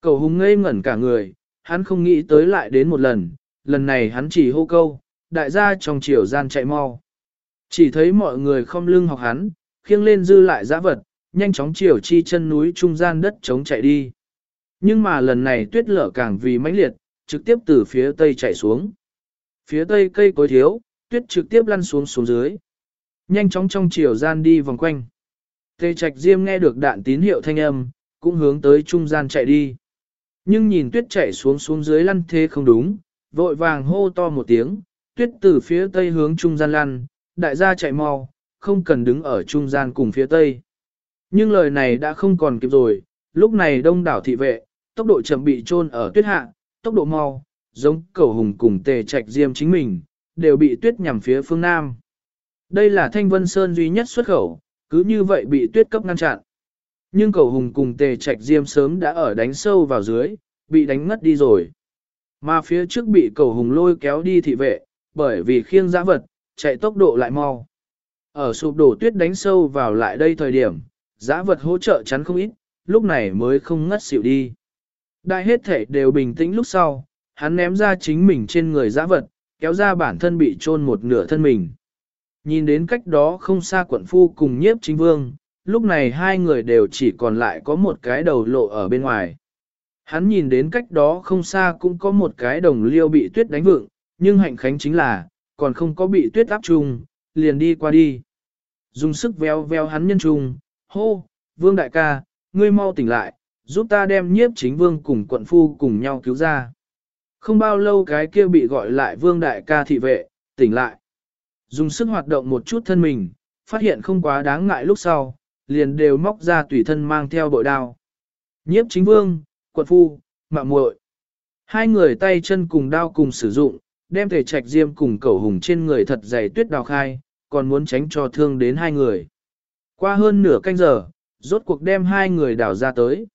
S1: Cầu hùng ngây ngẩn cả người, hắn không nghĩ tới lại đến một lần, lần này hắn chỉ hô câu, đại gia trong chiều gian chạy mau. Chỉ thấy mọi người không lưng học hắn, khiêng lên dư lại giã vật, nhanh chóng chiều chi chân núi trung gian đất chống chạy đi. Nhưng mà lần này tuyết lở càng vì mãnh liệt, trực tiếp từ phía tây chạy xuống. Phía tây cây cối thiếu, tuyết trực tiếp lăn xuống xuống dưới. Nhanh chóng trong chiều gian đi vòng quanh. Tê Trạch Diêm nghe được đạn tín hiệu thanh âm, cũng hướng tới trung gian chạy đi. Nhưng nhìn tuyết chạy xuống xuống dưới lăn thế không đúng, vội vàng hô to một tiếng, tuyết từ phía tây hướng trung gian lăn, đại gia chạy mau, không cần đứng ở trung gian cùng phía tây. Nhưng lời này đã không còn kịp rồi, lúc này đông đảo thị vệ, tốc độ chậm bị trôn ở tuyết hạ, tốc độ mau, giống cầu hùng cùng tề trạch diêm chính mình, đều bị tuyết nhằm phía phương Nam. Đây là Thanh Vân Sơn duy nhất xuất khẩu, cứ như vậy bị tuyết cấp ngăn chặn. Nhưng cầu hùng cùng tề trạch diêm sớm đã ở đánh sâu vào dưới, bị đánh ngất đi rồi. Mà phía trước bị cầu hùng lôi kéo đi thị vệ, bởi vì khiêng giã vật, chạy tốc độ lại mau. Ở sụp đổ tuyết đánh sâu vào lại đây thời điểm, giã vật hỗ trợ chắn không ít, lúc này mới không ngất xỉu đi. Đại hết thể đều bình tĩnh lúc sau, hắn ném ra chính mình trên người giã vật, kéo ra bản thân bị chôn một nửa thân mình. Nhìn đến cách đó không xa quận phu cùng nhiếp chính vương, lúc này hai người đều chỉ còn lại có một cái đầu lộ ở bên ngoài. Hắn nhìn đến cách đó không xa cũng có một cái đồng liêu bị tuyết đánh vựng, nhưng hạnh khánh chính là, còn không có bị tuyết áp trung, liền đi qua đi. Dùng sức veo veo hắn nhân trung, hô, vương đại ca, ngươi mau tỉnh lại, giúp ta đem nhiếp chính vương cùng quận phu cùng nhau cứu ra. Không bao lâu cái kia bị gọi lại vương đại ca thị vệ, tỉnh lại. Dùng sức hoạt động một chút thân mình, phát hiện không quá đáng ngại lúc sau, liền đều móc ra tùy thân mang theo bội đao. Nhiếp chính vương, quận phu, mạng muội Hai người tay chân cùng đao cùng sử dụng, đem thể trạch diêm cùng cẩu hùng trên người thật dày tuyết đào khai, còn muốn tránh cho thương đến hai người. Qua hơn nửa canh giờ, rốt cuộc đem hai người đào ra tới.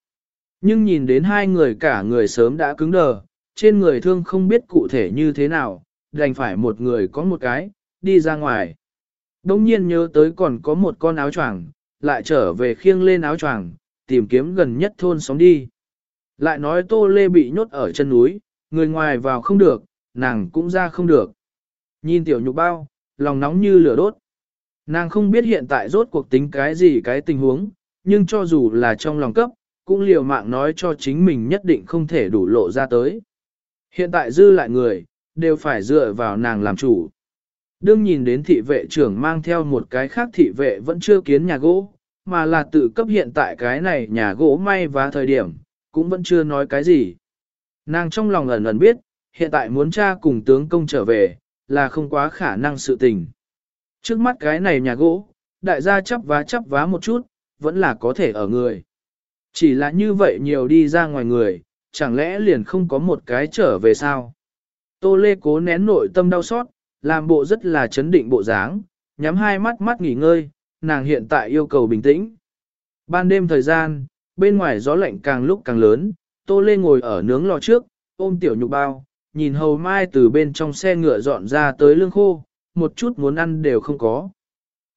S1: Nhưng nhìn đến hai người cả người sớm đã cứng đờ, trên người thương không biết cụ thể như thế nào, đành phải một người có một cái, đi ra ngoài. Đông nhiên nhớ tới còn có một con áo choàng, lại trở về khiêng lên áo choàng, tìm kiếm gần nhất thôn sống đi. Lại nói tô lê bị nhốt ở chân núi, người ngoài vào không được, nàng cũng ra không được. Nhìn tiểu nhục bao, lòng nóng như lửa đốt. Nàng không biết hiện tại rốt cuộc tính cái gì cái tình huống, nhưng cho dù là trong lòng cấp, cũng liều mạng nói cho chính mình nhất định không thể đủ lộ ra tới. Hiện tại dư lại người, đều phải dựa vào nàng làm chủ. Đương nhìn đến thị vệ trưởng mang theo một cái khác thị vệ vẫn chưa kiến nhà gỗ, mà là tự cấp hiện tại cái này nhà gỗ may và thời điểm, cũng vẫn chưa nói cái gì. Nàng trong lòng ẩn ẩn biết, hiện tại muốn cha cùng tướng công trở về, là không quá khả năng sự tình. Trước mắt cái này nhà gỗ, đại gia chấp vá chấp vá một chút, vẫn là có thể ở người. Chỉ là như vậy nhiều đi ra ngoài người, chẳng lẽ liền không có một cái trở về sao? Tô Lê cố nén nội tâm đau xót, làm bộ rất là chấn định bộ dáng, nhắm hai mắt mắt nghỉ ngơi, nàng hiện tại yêu cầu bình tĩnh. Ban đêm thời gian, bên ngoài gió lạnh càng lúc càng lớn, Tô Lê ngồi ở nướng lò trước, ôm tiểu nhục bao, nhìn hầu mai từ bên trong xe ngựa dọn ra tới lương khô, một chút muốn ăn đều không có.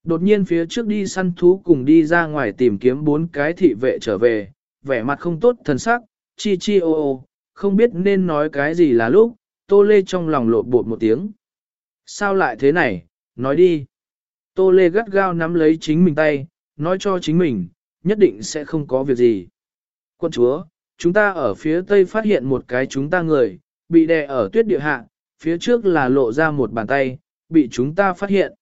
S1: Đột nhiên phía trước đi săn thú cùng đi ra ngoài tìm kiếm bốn cái thị vệ trở về, vẻ mặt không tốt thần sắc, chi chi ô ô, không biết nên nói cái gì là lúc, tô lê trong lòng lộn bột một tiếng. Sao lại thế này, nói đi. Tô lê gắt gao nắm lấy chính mình tay, nói cho chính mình, nhất định sẽ không có việc gì. Quân chúa, chúng ta ở phía tây phát hiện một cái chúng ta người, bị đè ở tuyết địa hạ, phía trước là lộ ra một bàn tay, bị chúng ta phát hiện.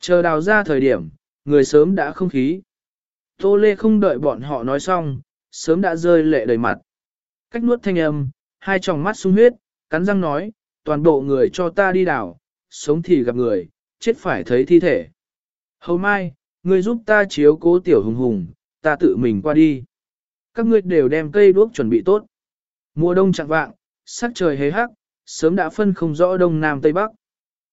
S1: Chờ đào ra thời điểm, người sớm đã không khí. Tô Lê không đợi bọn họ nói xong, sớm đã rơi lệ đầy mặt. Cách nuốt thanh âm, hai tròng mắt sung huyết, cắn răng nói, toàn bộ người cho ta đi đảo, sống thì gặp người, chết phải thấy thi thể. Hầu mai, người giúp ta chiếu cố tiểu hùng hùng, ta tự mình qua đi. Các ngươi đều đem cây đuốc chuẩn bị tốt. Mùa đông chẳng vạng, sắc trời hế hắc, sớm đã phân không rõ đông nam tây bắc.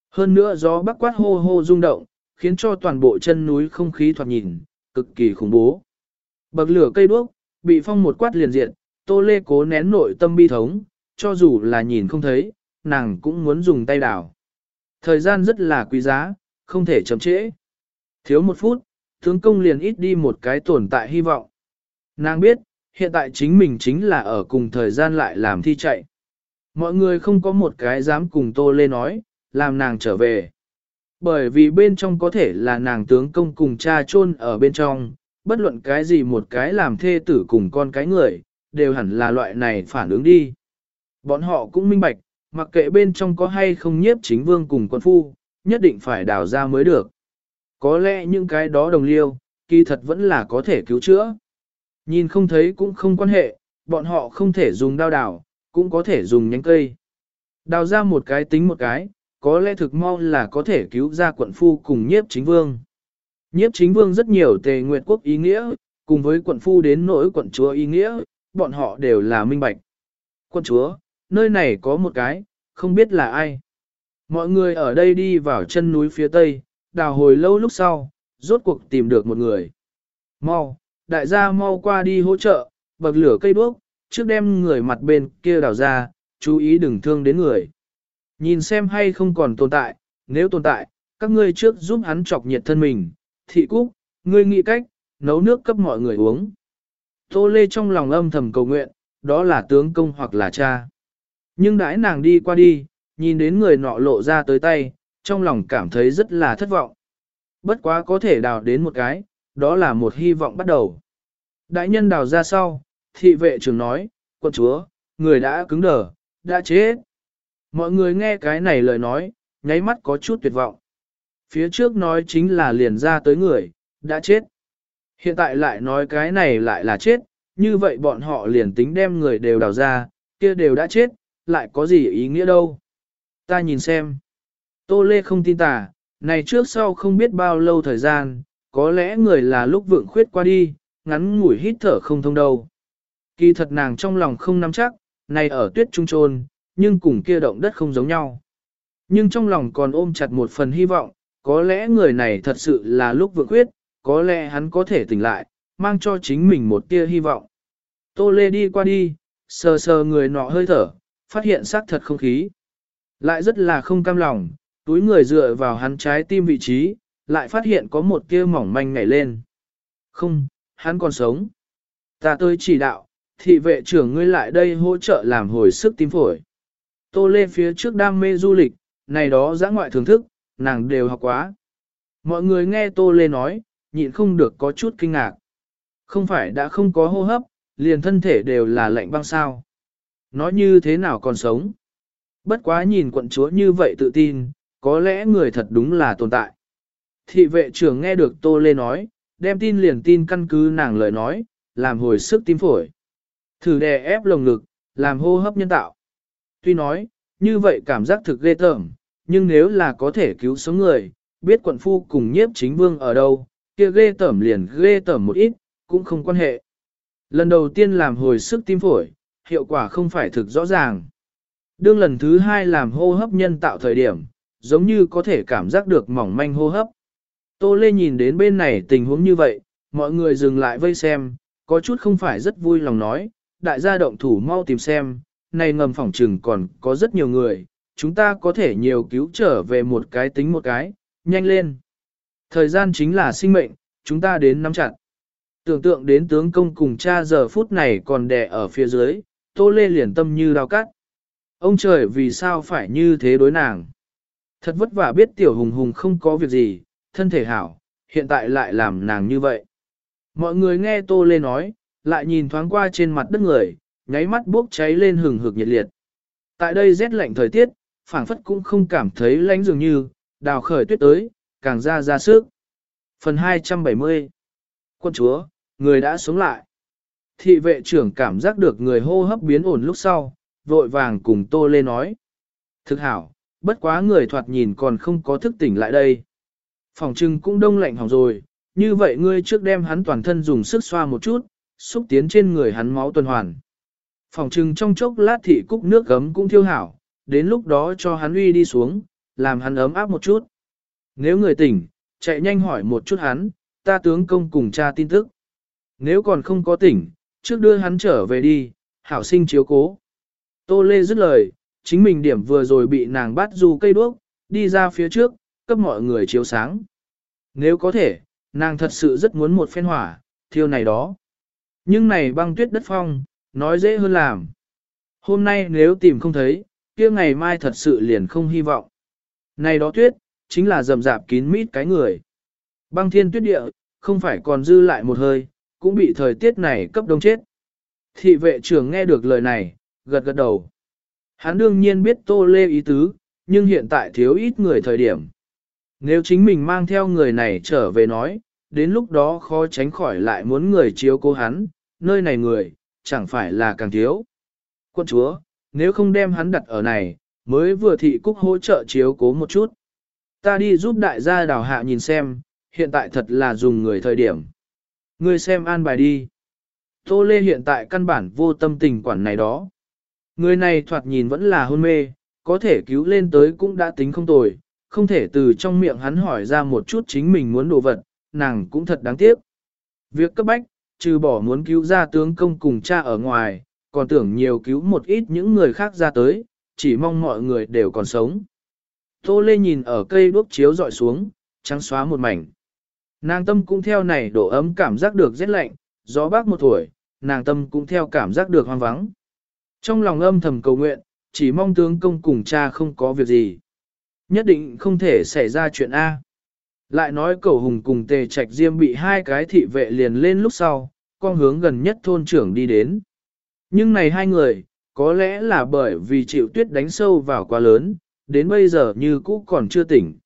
S1: Hơn nữa gió bắc quát hô hô rung động, khiến cho toàn bộ chân núi không khí thoạt nhìn, cực kỳ khủng bố. Bậc lửa cây đuốc, bị phong một quát liền diện, tô lê cố nén nội tâm bi thống, cho dù là nhìn không thấy, nàng cũng muốn dùng tay đảo. Thời gian rất là quý giá, không thể chậm trễ. Thiếu một phút, tướng công liền ít đi một cái tồn tại hy vọng. Nàng biết, hiện tại chính mình chính là ở cùng thời gian lại làm thi chạy. Mọi người không có một cái dám cùng Tô Lê nói, làm nàng trở về. Bởi vì bên trong có thể là nàng tướng công cùng cha chôn ở bên trong, bất luận cái gì một cái làm thê tử cùng con cái người, đều hẳn là loại này phản ứng đi. Bọn họ cũng minh bạch, mặc kệ bên trong có hay không nhiếp chính vương cùng quân phu, nhất định phải đào ra mới được. Có lẽ những cái đó đồng liêu, kỳ thật vẫn là có thể cứu chữa. Nhìn không thấy cũng không quan hệ, bọn họ không thể dùng đao đào, cũng có thể dùng nhánh cây. Đào ra một cái tính một cái, có lẽ thực mau là có thể cứu ra quận phu cùng nhiếp chính vương. Nhiếp chính vương rất nhiều tề nguyệt quốc ý nghĩa, cùng với quận phu đến nỗi quận chúa ý nghĩa, bọn họ đều là minh bạch. Quận chúa, nơi này có một cái, không biết là ai. Mọi người ở đây đi vào chân núi phía tây, đào hồi lâu lúc sau, rốt cuộc tìm được một người. Mau, đại gia mau qua đi hỗ trợ, bậc lửa cây đuốc, trước đem người mặt bên kia đào ra, chú ý đừng thương đến người. Nhìn xem hay không còn tồn tại, nếu tồn tại, các ngươi trước giúp hắn chọc nhiệt thân mình. Thị Cúc, ngươi nghĩ cách, nấu nước cấp mọi người uống. Tô Lê trong lòng âm thầm cầu nguyện, đó là tướng công hoặc là cha. Nhưng đãi nàng đi qua đi, nhìn đến người nọ lộ ra tới tay, trong lòng cảm thấy rất là thất vọng. Bất quá có thể đào đến một cái, đó là một hy vọng bắt đầu. Đại nhân đào ra sau, thị vệ trưởng nói, quân chúa, người đã cứng đờ, đã chết. Mọi người nghe cái này lời nói, nháy mắt có chút tuyệt vọng. Phía trước nói chính là liền ra tới người, đã chết. Hiện tại lại nói cái này lại là chết, như vậy bọn họ liền tính đem người đều đào ra, kia đều đã chết, lại có gì ý nghĩa đâu. Ta nhìn xem. Tô Lê không tin tà, này trước sau không biết bao lâu thời gian, có lẽ người là lúc vượng khuyết qua đi, ngắn ngủi hít thở không thông đâu. Kỳ thật nàng trong lòng không nắm chắc, này ở tuyết trung trôn, nhưng cùng kia động đất không giống nhau. Nhưng trong lòng còn ôm chặt một phần hy vọng, có lẽ người này thật sự là lúc vượng quyết có lẽ hắn có thể tỉnh lại, mang cho chính mình một tia hy vọng. Tô Lê đi qua đi, sờ sờ người nọ hơi thở, phát hiện xác thật không khí. Lại rất là không cam lòng, túi người dựa vào hắn trái tim vị trí, lại phát hiện có một tia mỏng manh nhảy lên. Không, hắn còn sống. Ta tôi chỉ đạo, thị vệ trưởng ngươi lại đây hỗ trợ làm hồi sức tim phổi. Tô Lê phía trước đam mê du lịch, này đó giã ngoại thưởng thức, nàng đều học quá. Mọi người nghe Tô Lê nói, nhịn không được có chút kinh ngạc. Không phải đã không có hô hấp, liền thân thể đều là lạnh băng sao. Nói như thế nào còn sống. Bất quá nhìn quận chúa như vậy tự tin, có lẽ người thật đúng là tồn tại. Thị vệ trưởng nghe được Tô Lê nói, đem tin liền tin căn cứ nàng lời nói, làm hồi sức tim phổi. Thử đè ép lồng ngực, làm hô hấp nhân tạo. Tuy nói, như vậy cảm giác thực ghê tởm, nhưng nếu là có thể cứu sống người, biết quận phu cùng nhiếp chính vương ở đâu, kia ghê tởm liền ghê tởm một ít, cũng không quan hệ. Lần đầu tiên làm hồi sức tim phổi, hiệu quả không phải thực rõ ràng. Đương lần thứ hai làm hô hấp nhân tạo thời điểm, giống như có thể cảm giác được mỏng manh hô hấp. Tô Lê nhìn đến bên này tình huống như vậy, mọi người dừng lại vây xem, có chút không phải rất vui lòng nói, đại gia động thủ mau tìm xem, này ngầm phỏng trừng còn có rất nhiều người, chúng ta có thể nhiều cứu trở về một cái tính một cái, nhanh lên. Thời gian chính là sinh mệnh, chúng ta đến nắm chặt. Tưởng tượng đến tướng công cùng cha giờ phút này còn đè ở phía dưới, tô lê liền tâm như đau cắt. Ông trời vì sao phải như thế đối nàng? Thật vất vả biết tiểu hùng hùng không có việc gì, thân thể hảo, hiện tại lại làm nàng như vậy. Mọi người nghe tô lê nói, lại nhìn thoáng qua trên mặt đất người, nháy mắt bốc cháy lên hừng hực nhiệt liệt. Tại đây rét lạnh thời tiết, phảng phất cũng không cảm thấy lánh dường như, đào khởi tuyết tới, càng ra ra sức. Phần 270 Quân chúa, người đã sống lại. Thị vệ trưởng cảm giác được người hô hấp biến ổn lúc sau, vội vàng cùng Tô Lê nói. Thực hảo, bất quá người thoạt nhìn còn không có thức tỉnh lại đây. Phòng trưng cũng đông lạnh hỏng rồi, như vậy ngươi trước đem hắn toàn thân dùng sức xoa một chút, xúc tiến trên người hắn máu tuần hoàn. Phòng trừng trong chốc lát thị cúc nước gấm cũng thiêu hảo, đến lúc đó cho hắn uy đi xuống, làm hắn ấm áp một chút. Nếu người tỉnh, chạy nhanh hỏi một chút hắn, ta tướng công cùng cha tin tức. Nếu còn không có tỉnh, trước đưa hắn trở về đi, hảo sinh chiếu cố. Tô Lê dứt lời, chính mình điểm vừa rồi bị nàng bắt dù cây đuốc, đi ra phía trước, cấp mọi người chiếu sáng. Nếu có thể, nàng thật sự rất muốn một phen hỏa, thiêu này đó. Nhưng này băng tuyết đất phong, nói dễ hơn làm. Hôm nay nếu tìm không thấy, kia ngày mai thật sự liền không hy vọng. Này đó tuyết, chính là rầm rạp kín mít cái người. Băng thiên tuyết địa, không phải còn dư lại một hơi, cũng bị thời tiết này cấp đông chết. Thị vệ trưởng nghe được lời này, gật gật đầu. Hắn đương nhiên biết tô lê ý tứ, nhưng hiện tại thiếu ít người thời điểm. Nếu chính mình mang theo người này trở về nói, đến lúc đó khó tránh khỏi lại muốn người chiếu cố hắn, nơi này người, chẳng phải là càng thiếu. Quân chúa, nếu không đem hắn đặt ở này, mới vừa thị cúc hỗ trợ chiếu cố một chút. Ta đi giúp đại gia đào hạ nhìn xem, hiện tại thật là dùng người thời điểm. Ngươi xem an bài đi. Tô Lê hiện tại căn bản vô tâm tình quản này đó. Người này thoạt nhìn vẫn là hôn mê, có thể cứu lên tới cũng đã tính không tồi, không thể từ trong miệng hắn hỏi ra một chút chính mình muốn đồ vật, nàng cũng thật đáng tiếc. Việc cấp bách, trừ bỏ muốn cứu ra tướng công cùng cha ở ngoài, còn tưởng nhiều cứu một ít những người khác ra tới, chỉ mong mọi người đều còn sống. Tô Lê nhìn ở cây đuốc chiếu dọi xuống, trắng xóa một mảnh. Nàng tâm cũng theo này độ ấm cảm giác được rét lạnh, gió bác một tuổi, nàng tâm cũng theo cảm giác được hoang vắng. Trong lòng âm thầm cầu nguyện, chỉ mong tướng công cùng cha không có việc gì. Nhất định không thể xảy ra chuyện A. Lại nói cầu hùng cùng tề trạch diêm bị hai cái thị vệ liền lên lúc sau, con hướng gần nhất thôn trưởng đi đến. Nhưng này hai người, có lẽ là bởi vì chịu tuyết đánh sâu vào quá lớn, đến bây giờ như cũ còn chưa tỉnh.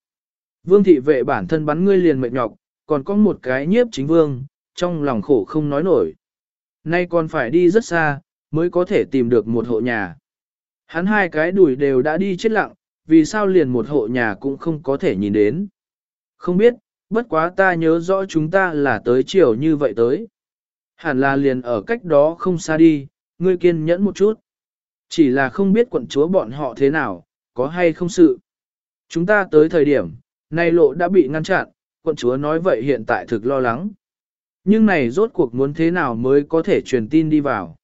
S1: Vương thị vệ bản thân bắn ngươi liền mệt nhọc, còn có một cái nhiếp chính vương, trong lòng khổ không nói nổi. Nay còn phải đi rất xa, mới có thể tìm được một hộ nhà. Hắn hai cái đùi đều đã đi chết lặng, vì sao liền một hộ nhà cũng không có thể nhìn đến. Không biết, bất quá ta nhớ rõ chúng ta là tới chiều như vậy tới. Hẳn là liền ở cách đó không xa đi, ngươi kiên nhẫn một chút. Chỉ là không biết quận chúa bọn họ thế nào, có hay không sự. Chúng ta tới thời điểm, nay lộ đã bị ngăn chặn, quận chúa nói vậy hiện tại thực lo lắng. Nhưng này rốt cuộc muốn thế nào mới có thể truyền tin đi vào.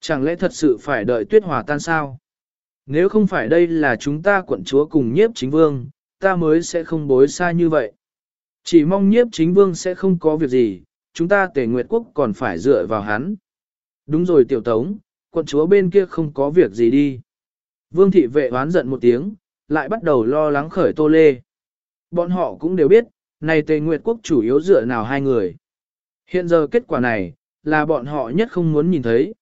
S1: Chẳng lẽ thật sự phải đợi tuyết hòa tan sao? Nếu không phải đây là chúng ta quận chúa cùng nhiếp chính vương, ta mới sẽ không bối xa như vậy. Chỉ mong nhiếp chính vương sẽ không có việc gì, chúng ta tề nguyệt quốc còn phải dựa vào hắn. Đúng rồi tiểu tống, quận chúa bên kia không có việc gì đi. Vương thị vệ oán giận một tiếng, lại bắt đầu lo lắng khởi tô lê. Bọn họ cũng đều biết, này tề nguyệt quốc chủ yếu dựa nào hai người. Hiện giờ kết quả này, là bọn họ nhất không muốn nhìn thấy.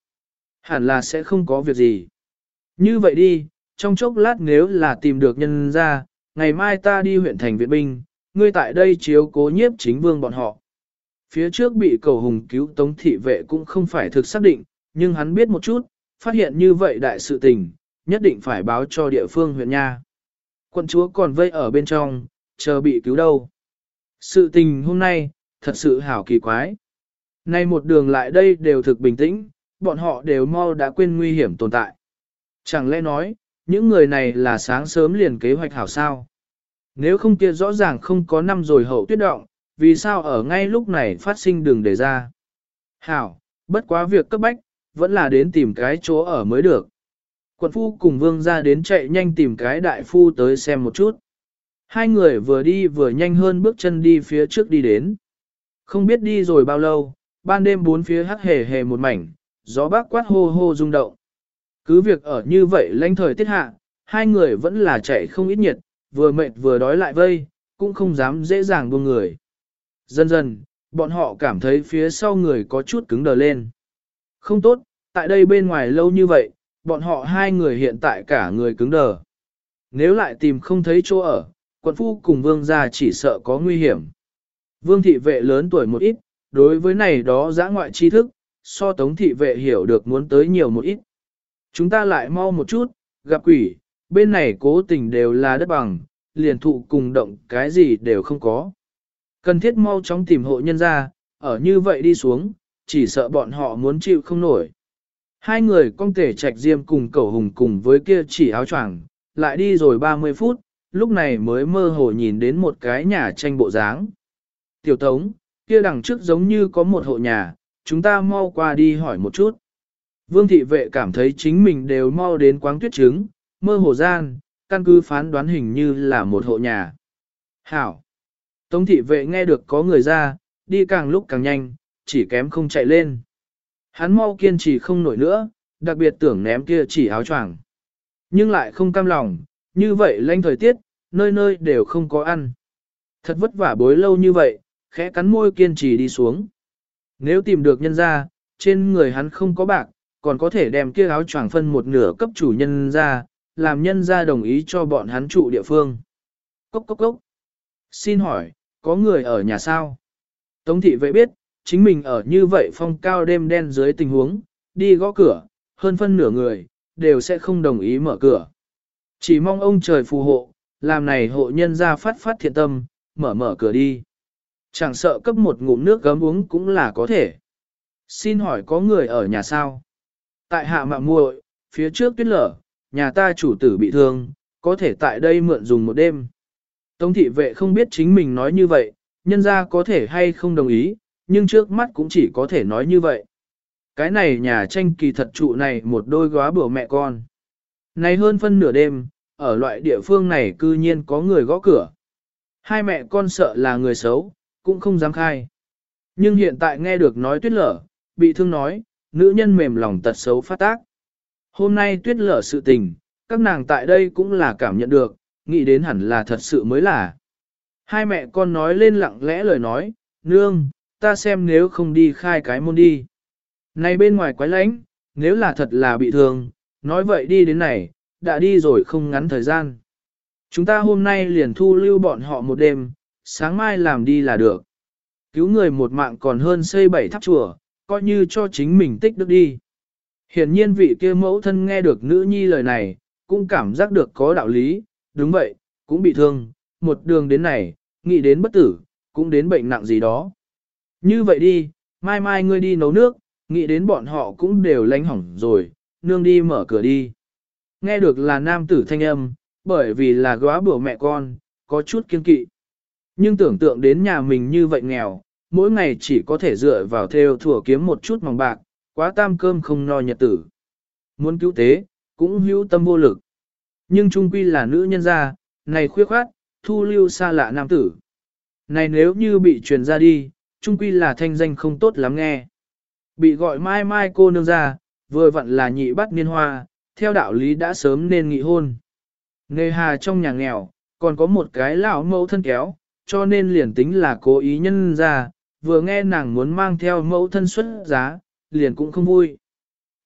S1: Hẳn là sẽ không có việc gì. Như vậy đi, trong chốc lát nếu là tìm được nhân ra, ngày mai ta đi huyện thành viện binh, ngươi tại đây chiếu cố nhiếp chính vương bọn họ. Phía trước bị cầu hùng cứu tống thị vệ cũng không phải thực xác định, nhưng hắn biết một chút, phát hiện như vậy đại sự tình, nhất định phải báo cho địa phương huyện nha. Quân chúa còn vây ở bên trong, chờ bị cứu đâu. Sự tình hôm nay, thật sự hảo kỳ quái. Nay một đường lại đây đều thực bình tĩnh, bọn họ đều mau đã quên nguy hiểm tồn tại. Chẳng lẽ nói, những người này là sáng sớm liền kế hoạch hảo sao? Nếu không kia rõ ràng không có năm rồi hậu tuyết động, vì sao ở ngay lúc này phát sinh đường để ra. Hảo, bất quá việc cấp bách, vẫn là đến tìm cái chỗ ở mới được. Quận phu cùng vương ra đến chạy nhanh tìm cái đại phu tới xem một chút. Hai người vừa đi vừa nhanh hơn bước chân đi phía trước đi đến. Không biết đi rồi bao lâu, ban đêm bốn phía hắc hề hề một mảnh, gió bác quát hô hô rung động. Cứ việc ở như vậy lãnh thời tiết hạ, hai người vẫn là chạy không ít nhiệt, vừa mệt vừa đói lại vây, cũng không dám dễ dàng buông người. Dần dần, bọn họ cảm thấy phía sau người có chút cứng đờ lên. Không tốt, tại đây bên ngoài lâu như vậy, bọn họ hai người hiện tại cả người cứng đờ. Nếu lại tìm không thấy chỗ ở, quận phu cùng vương gia chỉ sợ có nguy hiểm. Vương thị vệ lớn tuổi một ít, đối với này đó giã ngoại tri thức, so tống thị vệ hiểu được muốn tới nhiều một ít. Chúng ta lại mau một chút, gặp quỷ, bên này cố tình đều là đất bằng, liền thụ cùng động cái gì đều không có. Cần thiết mau chóng tìm hộ nhân ra, ở như vậy đi xuống, chỉ sợ bọn họ muốn chịu không nổi. Hai người con tể trạch diêm cùng cẩu hùng cùng với kia chỉ áo choàng, lại đi rồi 30 phút, lúc này mới mơ hồ nhìn đến một cái nhà tranh bộ dáng. Tiểu tống, kia đằng trước giống như có một hộ nhà, chúng ta mau qua đi hỏi một chút. Vương thị vệ cảm thấy chính mình đều mau đến quáng tuyết trứng, mơ hồ gian, căn cứ phán đoán hình như là một hộ nhà. Hảo! Tống thị vệ nghe được có người ra, đi càng lúc càng nhanh, chỉ kém không chạy lên. Hắn mau kiên trì không nổi nữa, đặc biệt tưởng ném kia chỉ áo choàng. Nhưng lại không cam lòng, như vậy lanh thời tiết, nơi nơi đều không có ăn. Thật vất vả bối lâu như vậy, khẽ cắn môi kiên trì đi xuống. Nếu tìm được nhân ra, trên người hắn không có bạc, còn có thể đem kia áo choàng phân một nửa cấp chủ nhân ra, làm nhân ra đồng ý cho bọn hắn trụ địa phương. Cốc cốc cốc. Xin hỏi, có người ở nhà sao? Tống thị vệ biết, chính mình ở như vậy phong cao đêm đen dưới tình huống, đi gõ cửa, hơn phân nửa người, đều sẽ không đồng ý mở cửa. Chỉ mong ông trời phù hộ, làm này hộ nhân ra phát phát thiện tâm, mở mở cửa đi. Chẳng sợ cấp một ngụm nước gấm uống cũng là có thể. Xin hỏi có người ở nhà sao? Tại hạ mạ muội, phía trước tuyết lở, nhà ta chủ tử bị thương, có thể tại đây mượn dùng một đêm. Tống thị vệ không biết chính mình nói như vậy, nhân ra có thể hay không đồng ý, nhưng trước mắt cũng chỉ có thể nói như vậy. Cái này nhà tranh kỳ thật trụ này một đôi góa bữa mẹ con. Này hơn phân nửa đêm, ở loại địa phương này cư nhiên có người gõ cửa. Hai mẹ con sợ là người xấu, cũng không dám khai. Nhưng hiện tại nghe được nói tuyết lở, bị thương nói, nữ nhân mềm lòng tật xấu phát tác. Hôm nay tuyết lở sự tình, các nàng tại đây cũng là cảm nhận được, nghĩ đến hẳn là thật sự mới là. Hai mẹ con nói lên lặng lẽ lời nói, nương, ta xem nếu không đi khai cái môn đi. Này bên ngoài quái lánh, nếu là thật là bị thương, nói vậy đi đến này, đã đi rồi không ngắn thời gian. Chúng ta hôm nay liền thu lưu bọn họ một đêm, sáng mai làm đi là được. Cứu người một mạng còn hơn xây bảy tháp chùa, coi như cho chính mình tích đức đi. Hiển nhiên vị kia mẫu thân nghe được nữ nhi lời này, cũng cảm giác được có đạo lý, đúng vậy, cũng bị thương, một đường đến này, nghĩ đến bất tử, cũng đến bệnh nặng gì đó. Như vậy đi, mai mai ngươi đi nấu nước, nghĩ đến bọn họ cũng đều lánh hỏng rồi, nương đi mở cửa đi. Nghe được là nam tử thanh âm, bởi vì là góa bữa mẹ con, có chút kiên kỵ. Nhưng tưởng tượng đến nhà mình như vậy nghèo, mỗi ngày chỉ có thể dựa vào theo thủa kiếm một chút mỏng bạc, quá tam cơm không no nhật tử. Muốn cứu tế, cũng hữu tâm vô lực. Nhưng trung quy là nữ nhân gia, này khuyết khoát, thu lưu xa lạ nam tử. Này nếu như bị truyền ra đi, trung quy là thanh danh không tốt lắm nghe. Bị gọi mai mai cô nương ra, vừa vặn là nhị bắt niên hoa, theo đạo lý đã sớm nên nghị hôn. Nề hà trong nhà nghèo, còn có một cái lão mẫu thân kéo, cho nên liền tính là cố ý nhân ra, vừa nghe nàng muốn mang theo mẫu thân xuất giá, liền cũng không vui.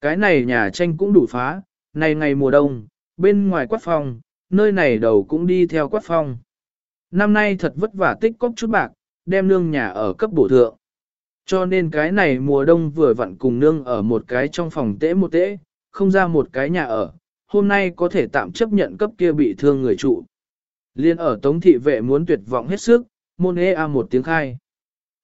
S1: Cái này nhà tranh cũng đủ phá, này ngày mùa đông, bên ngoài quát phong, nơi này đầu cũng đi theo quát phong. Năm nay thật vất vả tích cóp chút bạc, đem nương nhà ở cấp bổ thượng. Cho nên cái này mùa đông vừa vặn cùng nương ở một cái trong phòng tễ một tễ, không ra một cái nhà ở, hôm nay có thể tạm chấp nhận cấp kia bị thương người trụ. Liên ở tống thị vệ muốn tuyệt vọng hết sức, môn ê a một tiếng khai.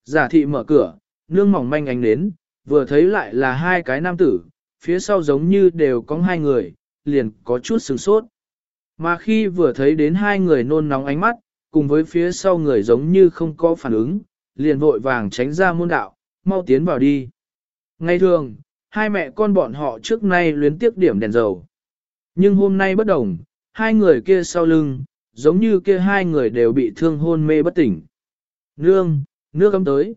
S1: Giả thị mở cửa, nương mỏng manh ánh đến, vừa thấy lại là hai cái nam tử, phía sau giống như đều có hai người, liền có chút sửng sốt. Mà khi vừa thấy đến hai người nôn nóng ánh mắt, cùng với phía sau người giống như không có phản ứng, liền vội vàng tránh ra môn đạo, mau tiến vào đi. Ngay thường, hai mẹ con bọn họ trước nay luyến tiếc điểm đèn dầu. Nhưng hôm nay bất đồng, hai người kia sau lưng, giống như kia hai người đều bị thương hôn mê bất tỉnh. Nương, nước gấm tới.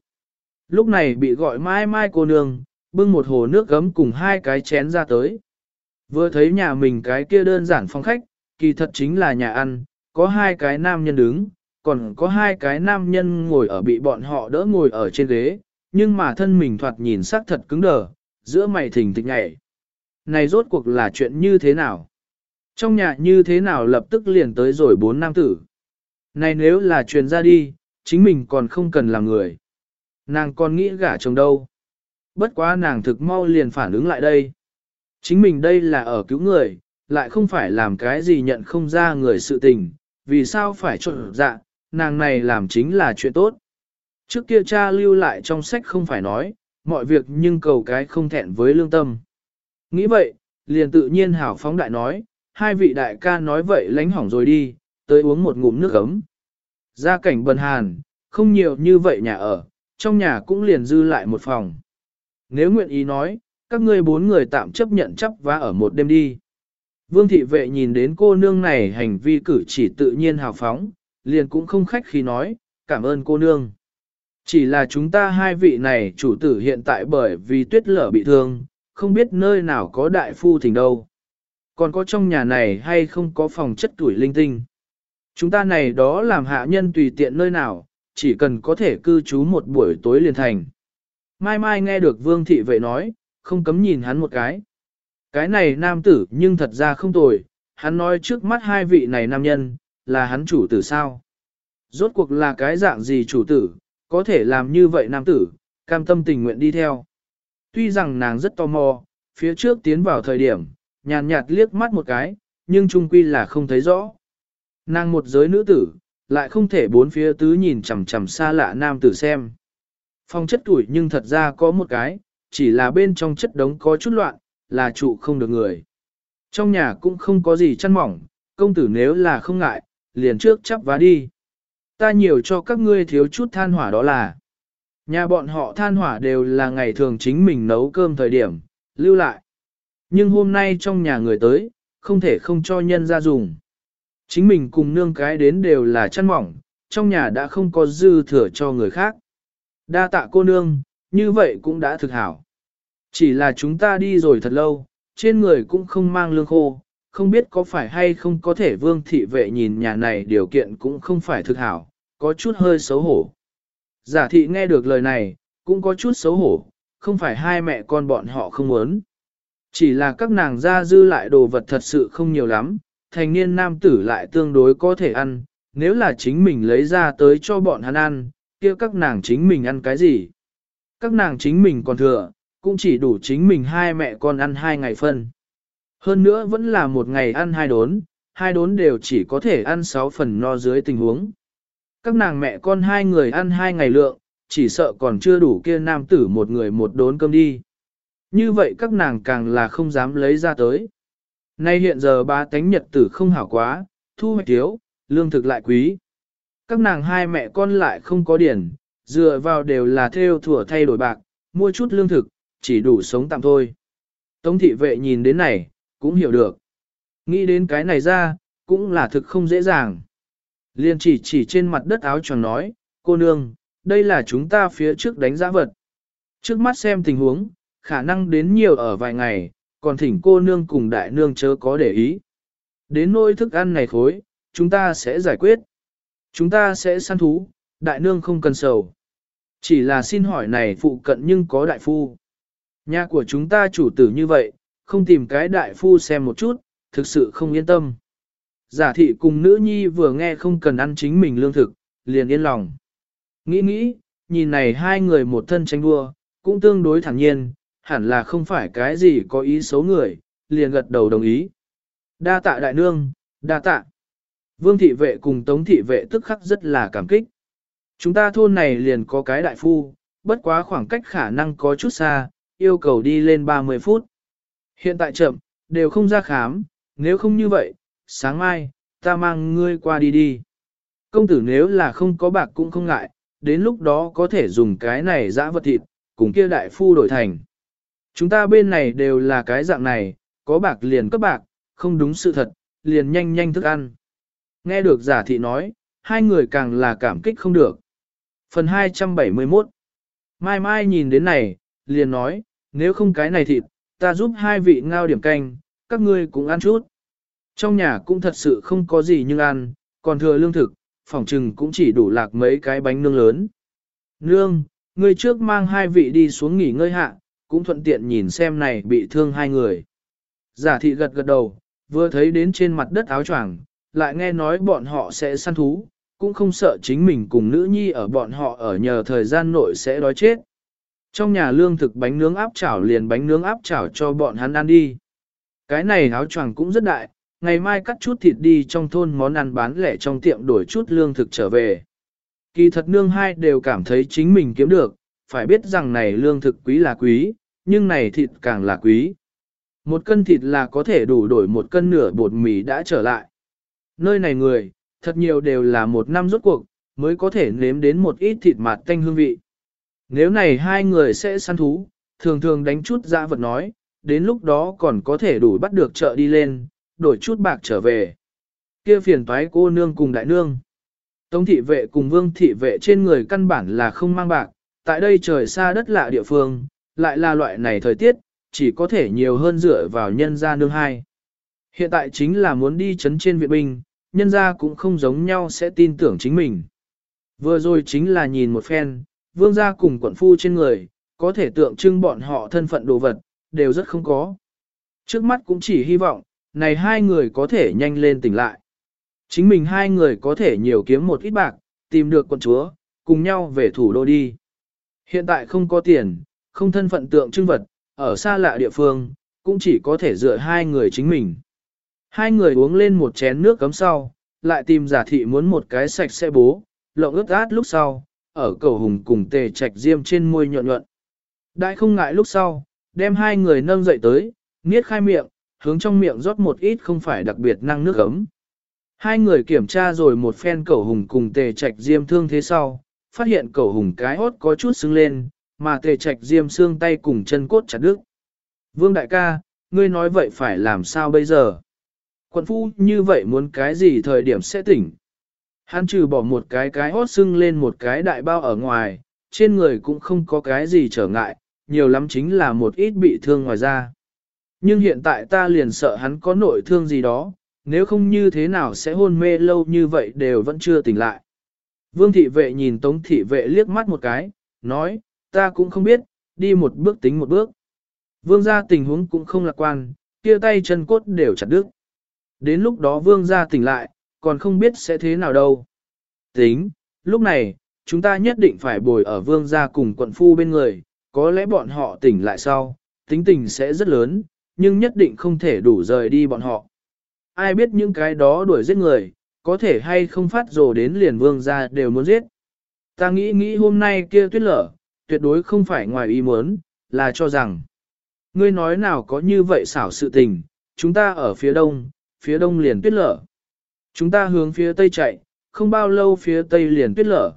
S1: Lúc này bị gọi mai mai cô nương, bưng một hồ nước gấm cùng hai cái chén ra tới. Vừa thấy nhà mình cái kia đơn giản phong khách, kỳ thật chính là nhà ăn, có hai cái nam nhân đứng, còn có hai cái nam nhân ngồi ở bị bọn họ đỡ ngồi ở trên ghế, nhưng mà thân mình thoạt nhìn sắc thật cứng đờ, giữa mày thình thịch nhảy. Này rốt cuộc là chuyện như thế nào? Trong nhà như thế nào lập tức liền tới rồi bốn nam tử? Này nếu là truyền ra đi, chính mình còn không cần làm người. Nàng còn nghĩ gả chồng đâu. Bất quá nàng thực mau liền phản ứng lại đây. Chính mình đây là ở cứu người, lại không phải làm cái gì nhận không ra người sự tình, vì sao phải trộn dạ, nàng này làm chính là chuyện tốt. Trước kia cha lưu lại trong sách không phải nói, mọi việc nhưng cầu cái không thẹn với lương tâm. Nghĩ vậy, liền tự nhiên hảo phóng đại nói, hai vị đại ca nói vậy lánh hỏng rồi đi, tới uống một ngụm nước ấm. Gia cảnh bần hàn, không nhiều như vậy nhà ở, trong nhà cũng liền dư lại một phòng. Nếu nguyện ý nói, các ngươi bốn người tạm chấp nhận chấp vá ở một đêm đi. Vương thị vệ nhìn đến cô nương này hành vi cử chỉ tự nhiên hào phóng, liền cũng không khách khi nói, cảm ơn cô nương. Chỉ là chúng ta hai vị này chủ tử hiện tại bởi vì tuyết lở bị thương, không biết nơi nào có đại phu thỉnh đâu. Còn có trong nhà này hay không có phòng chất tuổi linh tinh. Chúng ta này đó làm hạ nhân tùy tiện nơi nào, chỉ cần có thể cư trú một buổi tối liền thành. Mai mai nghe được vương thị vệ nói, không cấm nhìn hắn một cái. Cái này nam tử nhưng thật ra không tồi, hắn nói trước mắt hai vị này nam nhân, là hắn chủ tử sao. Rốt cuộc là cái dạng gì chủ tử, có thể làm như vậy nam tử, cam tâm tình nguyện đi theo. Tuy rằng nàng rất tò mò, phía trước tiến vào thời điểm, nhàn nhạt liếc mắt một cái, nhưng trung quy là không thấy rõ. Nàng một giới nữ tử, lại không thể bốn phía tứ nhìn chằm chằm xa lạ nam tử xem. Phong chất tuổi nhưng thật ra có một cái, chỉ là bên trong chất đống có chút loạn, là trụ không được người. Trong nhà cũng không có gì chăn mỏng, công tử nếu là không ngại, liền trước chắp vá đi. Ta nhiều cho các ngươi thiếu chút than hỏa đó là. Nhà bọn họ than hỏa đều là ngày thường chính mình nấu cơm thời điểm, lưu lại. Nhưng hôm nay trong nhà người tới, không thể không cho nhân ra dùng. Chính mình cùng nương cái đến đều là chăn mỏng, trong nhà đã không có dư thừa cho người khác. Đa tạ cô nương, như vậy cũng đã thực hảo. Chỉ là chúng ta đi rồi thật lâu, trên người cũng không mang lương khô, không biết có phải hay không có thể vương thị vệ nhìn nhà này điều kiện cũng không phải thực hảo, có chút hơi xấu hổ. Giả thị nghe được lời này, cũng có chút xấu hổ, không phải hai mẹ con bọn họ không muốn. Chỉ là các nàng ra dư lại đồ vật thật sự không nhiều lắm, thành niên nam tử lại tương đối có thể ăn, nếu là chính mình lấy ra tới cho bọn hắn ăn, kia các nàng chính mình ăn cái gì? Các nàng chính mình còn thừa, cũng chỉ đủ chính mình hai mẹ con ăn hai ngày phân. Hơn nữa vẫn là một ngày ăn hai đốn, hai đốn đều chỉ có thể ăn sáu phần no dưới tình huống. Các nàng mẹ con hai người ăn hai ngày lượng, chỉ sợ còn chưa đủ kia nam tử một người một đốn cơm đi. Như vậy các nàng càng là không dám lấy ra tới. Nay hiện giờ ba tánh nhật tử không hảo quá, thu hoạch thiếu, lương thực lại quý. Các nàng hai mẹ con lại không có điển, dựa vào đều là theo thủa thay đổi bạc, mua chút lương thực, chỉ đủ sống tạm thôi. Tống thị vệ nhìn đến này, cũng hiểu được. Nghĩ đến cái này ra, cũng là thực không dễ dàng. Liên chỉ chỉ trên mặt đất áo choàng nói, cô nương, đây là chúng ta phía trước đánh giá vật. Trước mắt xem tình huống, khả năng đến nhiều ở vài ngày, còn thỉnh cô nương cùng đại nương chớ có để ý. Đến nôi thức ăn này khối, chúng ta sẽ giải quyết. Chúng ta sẽ săn thú, đại nương không cần sầu. Chỉ là xin hỏi này phụ cận nhưng có đại phu. Nhà của chúng ta chủ tử như vậy, không tìm cái đại phu xem một chút, thực sự không yên tâm. Giả thị cùng nữ nhi vừa nghe không cần ăn chính mình lương thực, liền yên lòng. Nghĩ nghĩ, nhìn này hai người một thân tranh đua, cũng tương đối thẳng nhiên, hẳn là không phải cái gì có ý xấu người, liền gật đầu đồng ý. Đa tạ đại nương, đa tạ. Vương thị vệ cùng tống thị vệ tức khắc rất là cảm kích. Chúng ta thôn này liền có cái đại phu, bất quá khoảng cách khả năng có chút xa, yêu cầu đi lên 30 phút. Hiện tại chậm, đều không ra khám, nếu không như vậy, sáng mai, ta mang ngươi qua đi đi. Công tử nếu là không có bạc cũng không ngại, đến lúc đó có thể dùng cái này dã vật thịt, cùng kia đại phu đổi thành. Chúng ta bên này đều là cái dạng này, có bạc liền cấp bạc, không đúng sự thật, liền nhanh nhanh thức ăn. Nghe được giả thị nói, hai người càng là cảm kích không được. Phần 271 Mai Mai nhìn đến này, liền nói, nếu không cái này thịt, ta giúp hai vị ngao điểm canh, các ngươi cũng ăn chút. Trong nhà cũng thật sự không có gì nhưng ăn, còn thừa lương thực, phòng trừng cũng chỉ đủ lạc mấy cái bánh nương lớn. Nương, ngươi trước mang hai vị đi xuống nghỉ ngơi hạ, cũng thuận tiện nhìn xem này bị thương hai người. Giả thị gật gật đầu, vừa thấy đến trên mặt đất áo choàng, lại nghe nói bọn họ sẽ săn thú, cũng không sợ chính mình cùng nữ nhi ở bọn họ ở nhờ thời gian nội sẽ đói chết. Trong nhà lương thực bánh nướng áp chảo liền bánh nướng áp chảo cho bọn hắn ăn đi. Cái này áo choàng cũng rất đại, ngày mai cắt chút thịt đi trong thôn món ăn bán lẻ trong tiệm đổi chút lương thực trở về. Kỳ thật nương hai đều cảm thấy chính mình kiếm được, phải biết rằng này lương thực quý là quý, nhưng này thịt càng là quý. Một cân thịt là có thể đủ đổi một cân nửa bột mì đã trở lại. Nơi này người, thật nhiều đều là một năm rốt cuộc, mới có thể nếm đến một ít thịt mạt tanh hương vị. Nếu này hai người sẽ săn thú, thường thường đánh chút ra vật nói, đến lúc đó còn có thể đủ bắt được chợ đi lên, đổi chút bạc trở về. Kia phiền toái cô nương cùng đại nương. Tống thị vệ cùng vương thị vệ trên người căn bản là không mang bạc, tại đây trời xa đất lạ địa phương, lại là loại này thời tiết, chỉ có thể nhiều hơn dựa vào nhân gia nương hai. Hiện tại chính là muốn đi chấn trên viện binh, nhân gia cũng không giống nhau sẽ tin tưởng chính mình. Vừa rồi chính là nhìn một phen, vương gia cùng quận phu trên người, có thể tượng trưng bọn họ thân phận đồ vật, đều rất không có. Trước mắt cũng chỉ hy vọng, này hai người có thể nhanh lên tỉnh lại. Chính mình hai người có thể nhiều kiếm một ít bạc, tìm được quận chúa, cùng nhau về thủ đô đi. Hiện tại không có tiền, không thân phận tượng trưng vật, ở xa lạ địa phương, cũng chỉ có thể dựa hai người chính mình. Hai người uống lên một chén nước cấm sau, lại tìm giả thị muốn một cái sạch sẽ bố, lộng ướt át lúc sau, ở cầu hùng cùng tề trạch diêm trên môi nhuận nhuận. Đại không ngại lúc sau, đem hai người nâng dậy tới, niết khai miệng, hướng trong miệng rót một ít không phải đặc biệt năng nước ấm. Hai người kiểm tra rồi một phen cầu hùng cùng tề trạch diêm thương thế sau, phát hiện cẩu hùng cái hốt có chút sưng lên, mà tề trạch diêm xương tay cùng chân cốt chặt đứt. Vương đại ca, ngươi nói vậy phải làm sao bây giờ? Quận phu như vậy muốn cái gì thời điểm sẽ tỉnh? Hắn trừ bỏ một cái cái hốt sưng lên một cái đại bao ở ngoài, trên người cũng không có cái gì trở ngại, nhiều lắm chính là một ít bị thương ngoài ra. Nhưng hiện tại ta liền sợ hắn có nội thương gì đó, nếu không như thế nào sẽ hôn mê lâu như vậy đều vẫn chưa tỉnh lại. Vương thị vệ nhìn tống thị vệ liếc mắt một cái, nói, ta cũng không biết, đi một bước tính một bước. Vương gia tình huống cũng không lạc quan, kia tay chân cốt đều chặt đứt. Đến lúc đó vương gia tỉnh lại, còn không biết sẽ thế nào đâu. Tính, lúc này, chúng ta nhất định phải bồi ở vương gia cùng quận phu bên người, có lẽ bọn họ tỉnh lại sau, tính tình sẽ rất lớn, nhưng nhất định không thể đủ rời đi bọn họ. Ai biết những cái đó đuổi giết người, có thể hay không phát rồ đến liền vương gia đều muốn giết. Ta nghĩ nghĩ hôm nay kia tuyết lở, tuyệt đối không phải ngoài ý muốn, là cho rằng, ngươi nói nào có như vậy xảo sự tình, chúng ta ở phía đông, phía đông liền tuyết lở. Chúng ta hướng phía tây chạy, không bao lâu phía tây liền tuyết lở.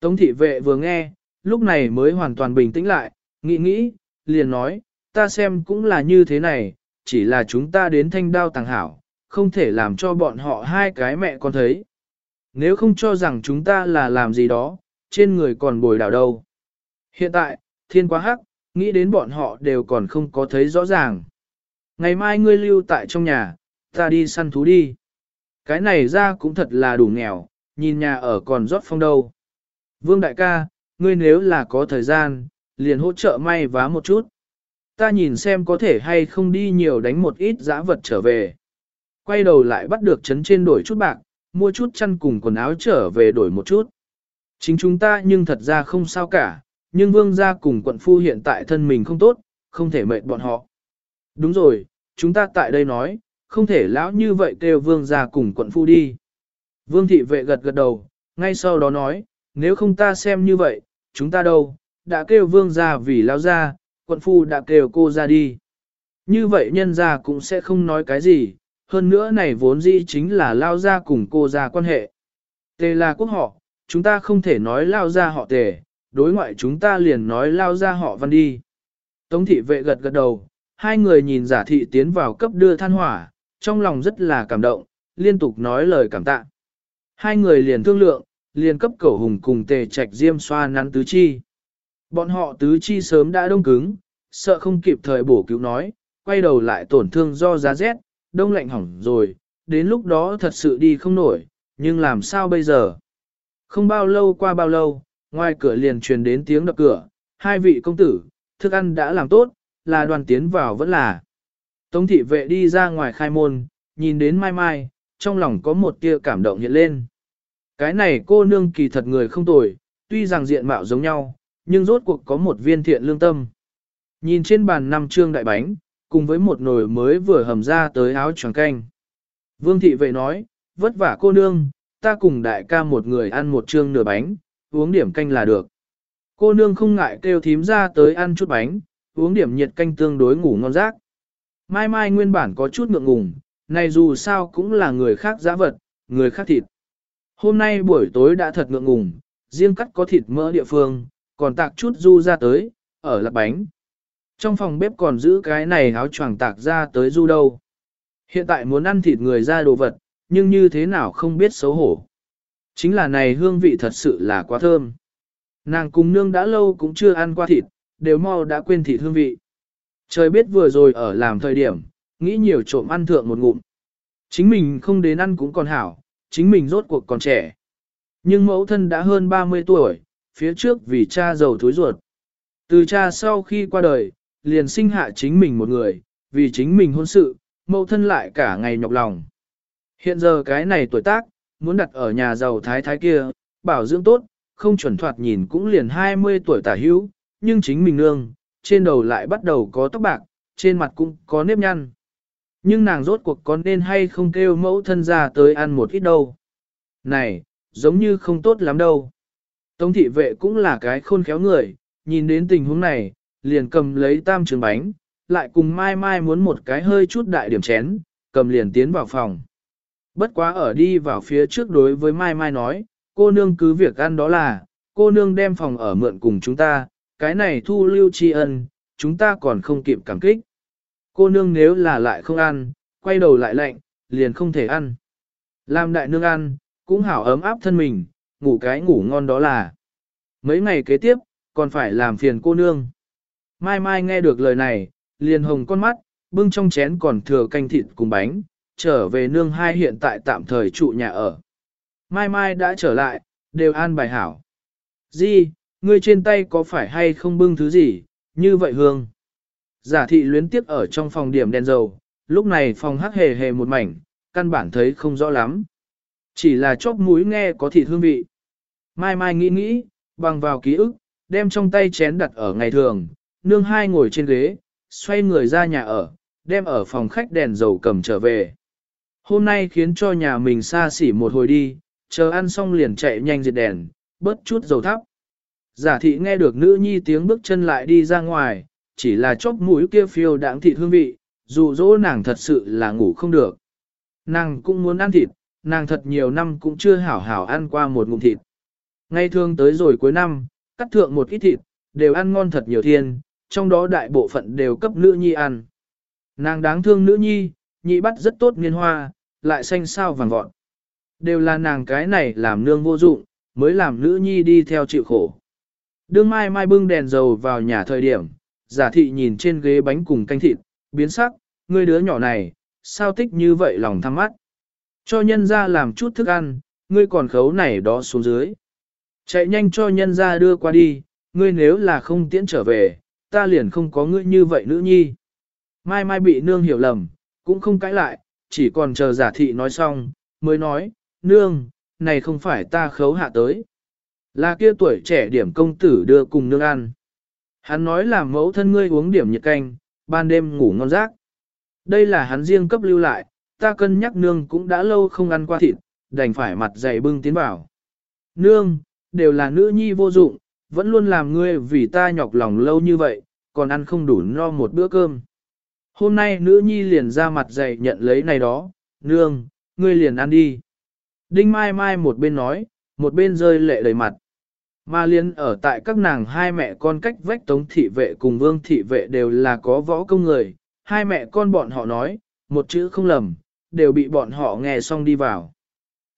S1: Tống thị vệ vừa nghe, lúc này mới hoàn toàn bình tĩnh lại, nghĩ nghĩ, liền nói, ta xem cũng là như thế này, chỉ là chúng ta đến thanh đao tàng hảo, không thể làm cho bọn họ hai cái mẹ con thấy. Nếu không cho rằng chúng ta là làm gì đó, trên người còn bồi đảo đâu. Hiện tại, thiên quá hắc, nghĩ đến bọn họ đều còn không có thấy rõ ràng. Ngày mai ngươi lưu tại trong nhà, ta đi săn thú đi. Cái này ra cũng thật là đủ nghèo, nhìn nhà ở còn rót phong đâu. Vương đại ca, ngươi nếu là có thời gian, liền hỗ trợ may vá một chút. Ta nhìn xem có thể hay không đi nhiều đánh một ít giã vật trở về. Quay đầu lại bắt được chấn trên đổi chút bạc, mua chút chăn cùng quần áo trở về đổi một chút. Chính chúng ta nhưng thật ra không sao cả, nhưng vương gia cùng quận phu hiện tại thân mình không tốt, không thể mệt bọn họ. Đúng rồi, chúng ta tại đây nói, không thể lão như vậy kêu vương gia cùng quận phu đi. Vương thị vệ gật gật đầu, ngay sau đó nói, nếu không ta xem như vậy, chúng ta đâu, đã kêu vương gia vì lão gia, quận phu đã kêu cô ra đi. Như vậy nhân gia cũng sẽ không nói cái gì, hơn nữa này vốn dĩ chính là lao ra cùng cô ra quan hệ. Tề là quốc họ, chúng ta không thể nói lao ra họ tề, đối ngoại chúng ta liền nói lao ra họ văn đi. Tống thị vệ gật gật đầu, hai người nhìn giả thị tiến vào cấp đưa than hỏa, trong lòng rất là cảm động, liên tục nói lời cảm tạ. Hai người liền thương lượng, liền cấp cầu hùng cùng tề trạch diêm xoa nắn tứ chi. Bọn họ tứ chi sớm đã đông cứng, sợ không kịp thời bổ cứu nói, quay đầu lại tổn thương do giá rét, đông lạnh hỏng rồi, đến lúc đó thật sự đi không nổi, nhưng làm sao bây giờ? Không bao lâu qua bao lâu, ngoài cửa liền truyền đến tiếng đập cửa, hai vị công tử, thức ăn đã làm tốt, là đoàn tiến vào vẫn là. Tống thị vệ đi ra ngoài khai môn, nhìn đến mai mai, trong lòng có một tia cảm động hiện lên. Cái này cô nương kỳ thật người không tồi, tuy rằng diện mạo giống nhau, nhưng rốt cuộc có một viên thiện lương tâm. Nhìn trên bàn năm trương đại bánh, cùng với một nồi mới vừa hầm ra tới áo choàng canh. Vương thị vệ nói, vất vả cô nương, ta cùng đại ca một người ăn một trương nửa bánh, uống điểm canh là được. Cô nương không ngại kêu thím ra tới ăn chút bánh, uống điểm nhiệt canh tương đối ngủ ngon giấc. Mai mai nguyên bản có chút ngượng ngùng, này dù sao cũng là người khác giã vật, người khác thịt. Hôm nay buổi tối đã thật ngượng ngùng, riêng cắt có thịt mỡ địa phương, còn tạc chút du ra tới, ở lạc bánh. Trong phòng bếp còn giữ cái này áo choàng tạc ra tới du đâu. Hiện tại muốn ăn thịt người ra đồ vật, nhưng như thế nào không biết xấu hổ. Chính là này hương vị thật sự là quá thơm. Nàng cùng nương đã lâu cũng chưa ăn qua thịt, đều mau đã quên thịt hương vị. Trời biết vừa rồi ở làm thời điểm, nghĩ nhiều trộm ăn thượng một ngụm. Chính mình không đến ăn cũng còn hảo, chính mình rốt cuộc còn trẻ. Nhưng mẫu thân đã hơn 30 tuổi, phía trước vì cha giàu thối ruột. Từ cha sau khi qua đời, liền sinh hạ chính mình một người, vì chính mình hôn sự, mẫu thân lại cả ngày nhọc lòng. Hiện giờ cái này tuổi tác, muốn đặt ở nhà giàu thái thái kia, bảo dưỡng tốt, không chuẩn thoạt nhìn cũng liền 20 tuổi tả hữu, nhưng chính mình nương, trên đầu lại bắt đầu có tóc bạc, trên mặt cũng có nếp nhăn. Nhưng nàng rốt cuộc có nên hay không kêu mẫu thân ra tới ăn một ít đâu. Này, giống như không tốt lắm đâu. Tống thị vệ cũng là cái khôn khéo người, nhìn đến tình huống này, liền cầm lấy tam trường bánh, lại cùng mai mai muốn một cái hơi chút đại điểm chén, cầm liền tiến vào phòng. Bất quá ở đi vào phía trước đối với mai mai nói, cô nương cứ việc ăn đó là, cô nương đem phòng ở mượn cùng chúng ta, cái này thu lưu tri ân, chúng ta còn không kịp cảm kích. Cô nương nếu là lại không ăn, quay đầu lại lạnh, liền không thể ăn. Làm đại nương ăn, cũng hảo ấm áp thân mình, ngủ cái ngủ ngon đó là. Mấy ngày kế tiếp, còn phải làm phiền cô nương. Mai Mai nghe được lời này, liền hồng con mắt, bưng trong chén còn thừa canh thịt cùng bánh, trở về nương hai hiện tại tạm thời trụ nhà ở. Mai Mai đã trở lại, đều an bài hảo. Di, ngươi trên tay có phải hay không bưng thứ gì, như vậy hương. Giả thị luyến tiếp ở trong phòng điểm đèn dầu, lúc này phòng hắc hề hề một mảnh, căn bản thấy không rõ lắm. Chỉ là chóp mũi nghe có thịt hương vị. Mai Mai nghĩ nghĩ, bằng vào ký ức, đem trong tay chén đặt ở ngày thường, nương hai ngồi trên ghế, xoay người ra nhà ở, đem ở phòng khách đèn dầu cầm trở về. Hôm nay khiến cho nhà mình xa xỉ một hồi đi, chờ ăn xong liền chạy nhanh diệt đèn, bớt chút dầu thắp. Giả thị nghe được nữ nhi tiếng bước chân lại đi ra ngoài, chỉ là chốc mũi kia phiêu đãng thịt hương vị, dù dỗ nàng thật sự là ngủ không được. Nàng cũng muốn ăn thịt, nàng thật nhiều năm cũng chưa hảo hảo ăn qua một ngụm thịt. Ngay thường tới rồi cuối năm, cắt thượng một ít thịt, đều ăn ngon thật nhiều thiên, trong đó đại bộ phận đều cấp nữ nhi ăn. Nàng đáng thương nữ nhi, nhị bắt rất tốt niên hoa, lại xanh sao vàng vọt. Đều là nàng cái này làm nương vô dụng, mới làm nữ nhi đi theo chịu khổ. Đương mai mai bưng đèn dầu vào nhà thời điểm, giả thị nhìn trên ghế bánh cùng canh thịt, biến sắc, ngươi đứa nhỏ này, sao thích như vậy lòng thăm mắt. Cho nhân ra làm chút thức ăn, ngươi còn khấu này đó xuống dưới. Chạy nhanh cho nhân ra đưa qua đi, ngươi nếu là không tiễn trở về, ta liền không có ngươi như vậy nữ nhi. Mai mai bị nương hiểu lầm, cũng không cãi lại, chỉ còn chờ giả thị nói xong, mới nói, nương, này không phải ta khấu hạ tới. Là kia tuổi trẻ điểm công tử đưa cùng nương ăn. Hắn nói là mẫu thân ngươi uống điểm nhiệt canh, ban đêm ngủ ngon giấc. Đây là hắn riêng cấp lưu lại, ta cân nhắc nương cũng đã lâu không ăn qua thịt, đành phải mặt dày bưng tiến vào. Nương, đều là nữ nhi vô dụng, vẫn luôn làm ngươi vì ta nhọc lòng lâu như vậy, còn ăn không đủ no một bữa cơm. Hôm nay nữ nhi liền ra mặt dày nhận lấy này đó, nương, ngươi liền ăn đi. Đinh Mai Mai một bên nói, một bên rơi lệ đầy mặt. Mà liên ở tại các nàng hai mẹ con cách vách tống thị vệ cùng vương thị vệ đều là có võ công người, hai mẹ con bọn họ nói, một chữ không lầm, đều bị bọn họ nghe xong đi vào.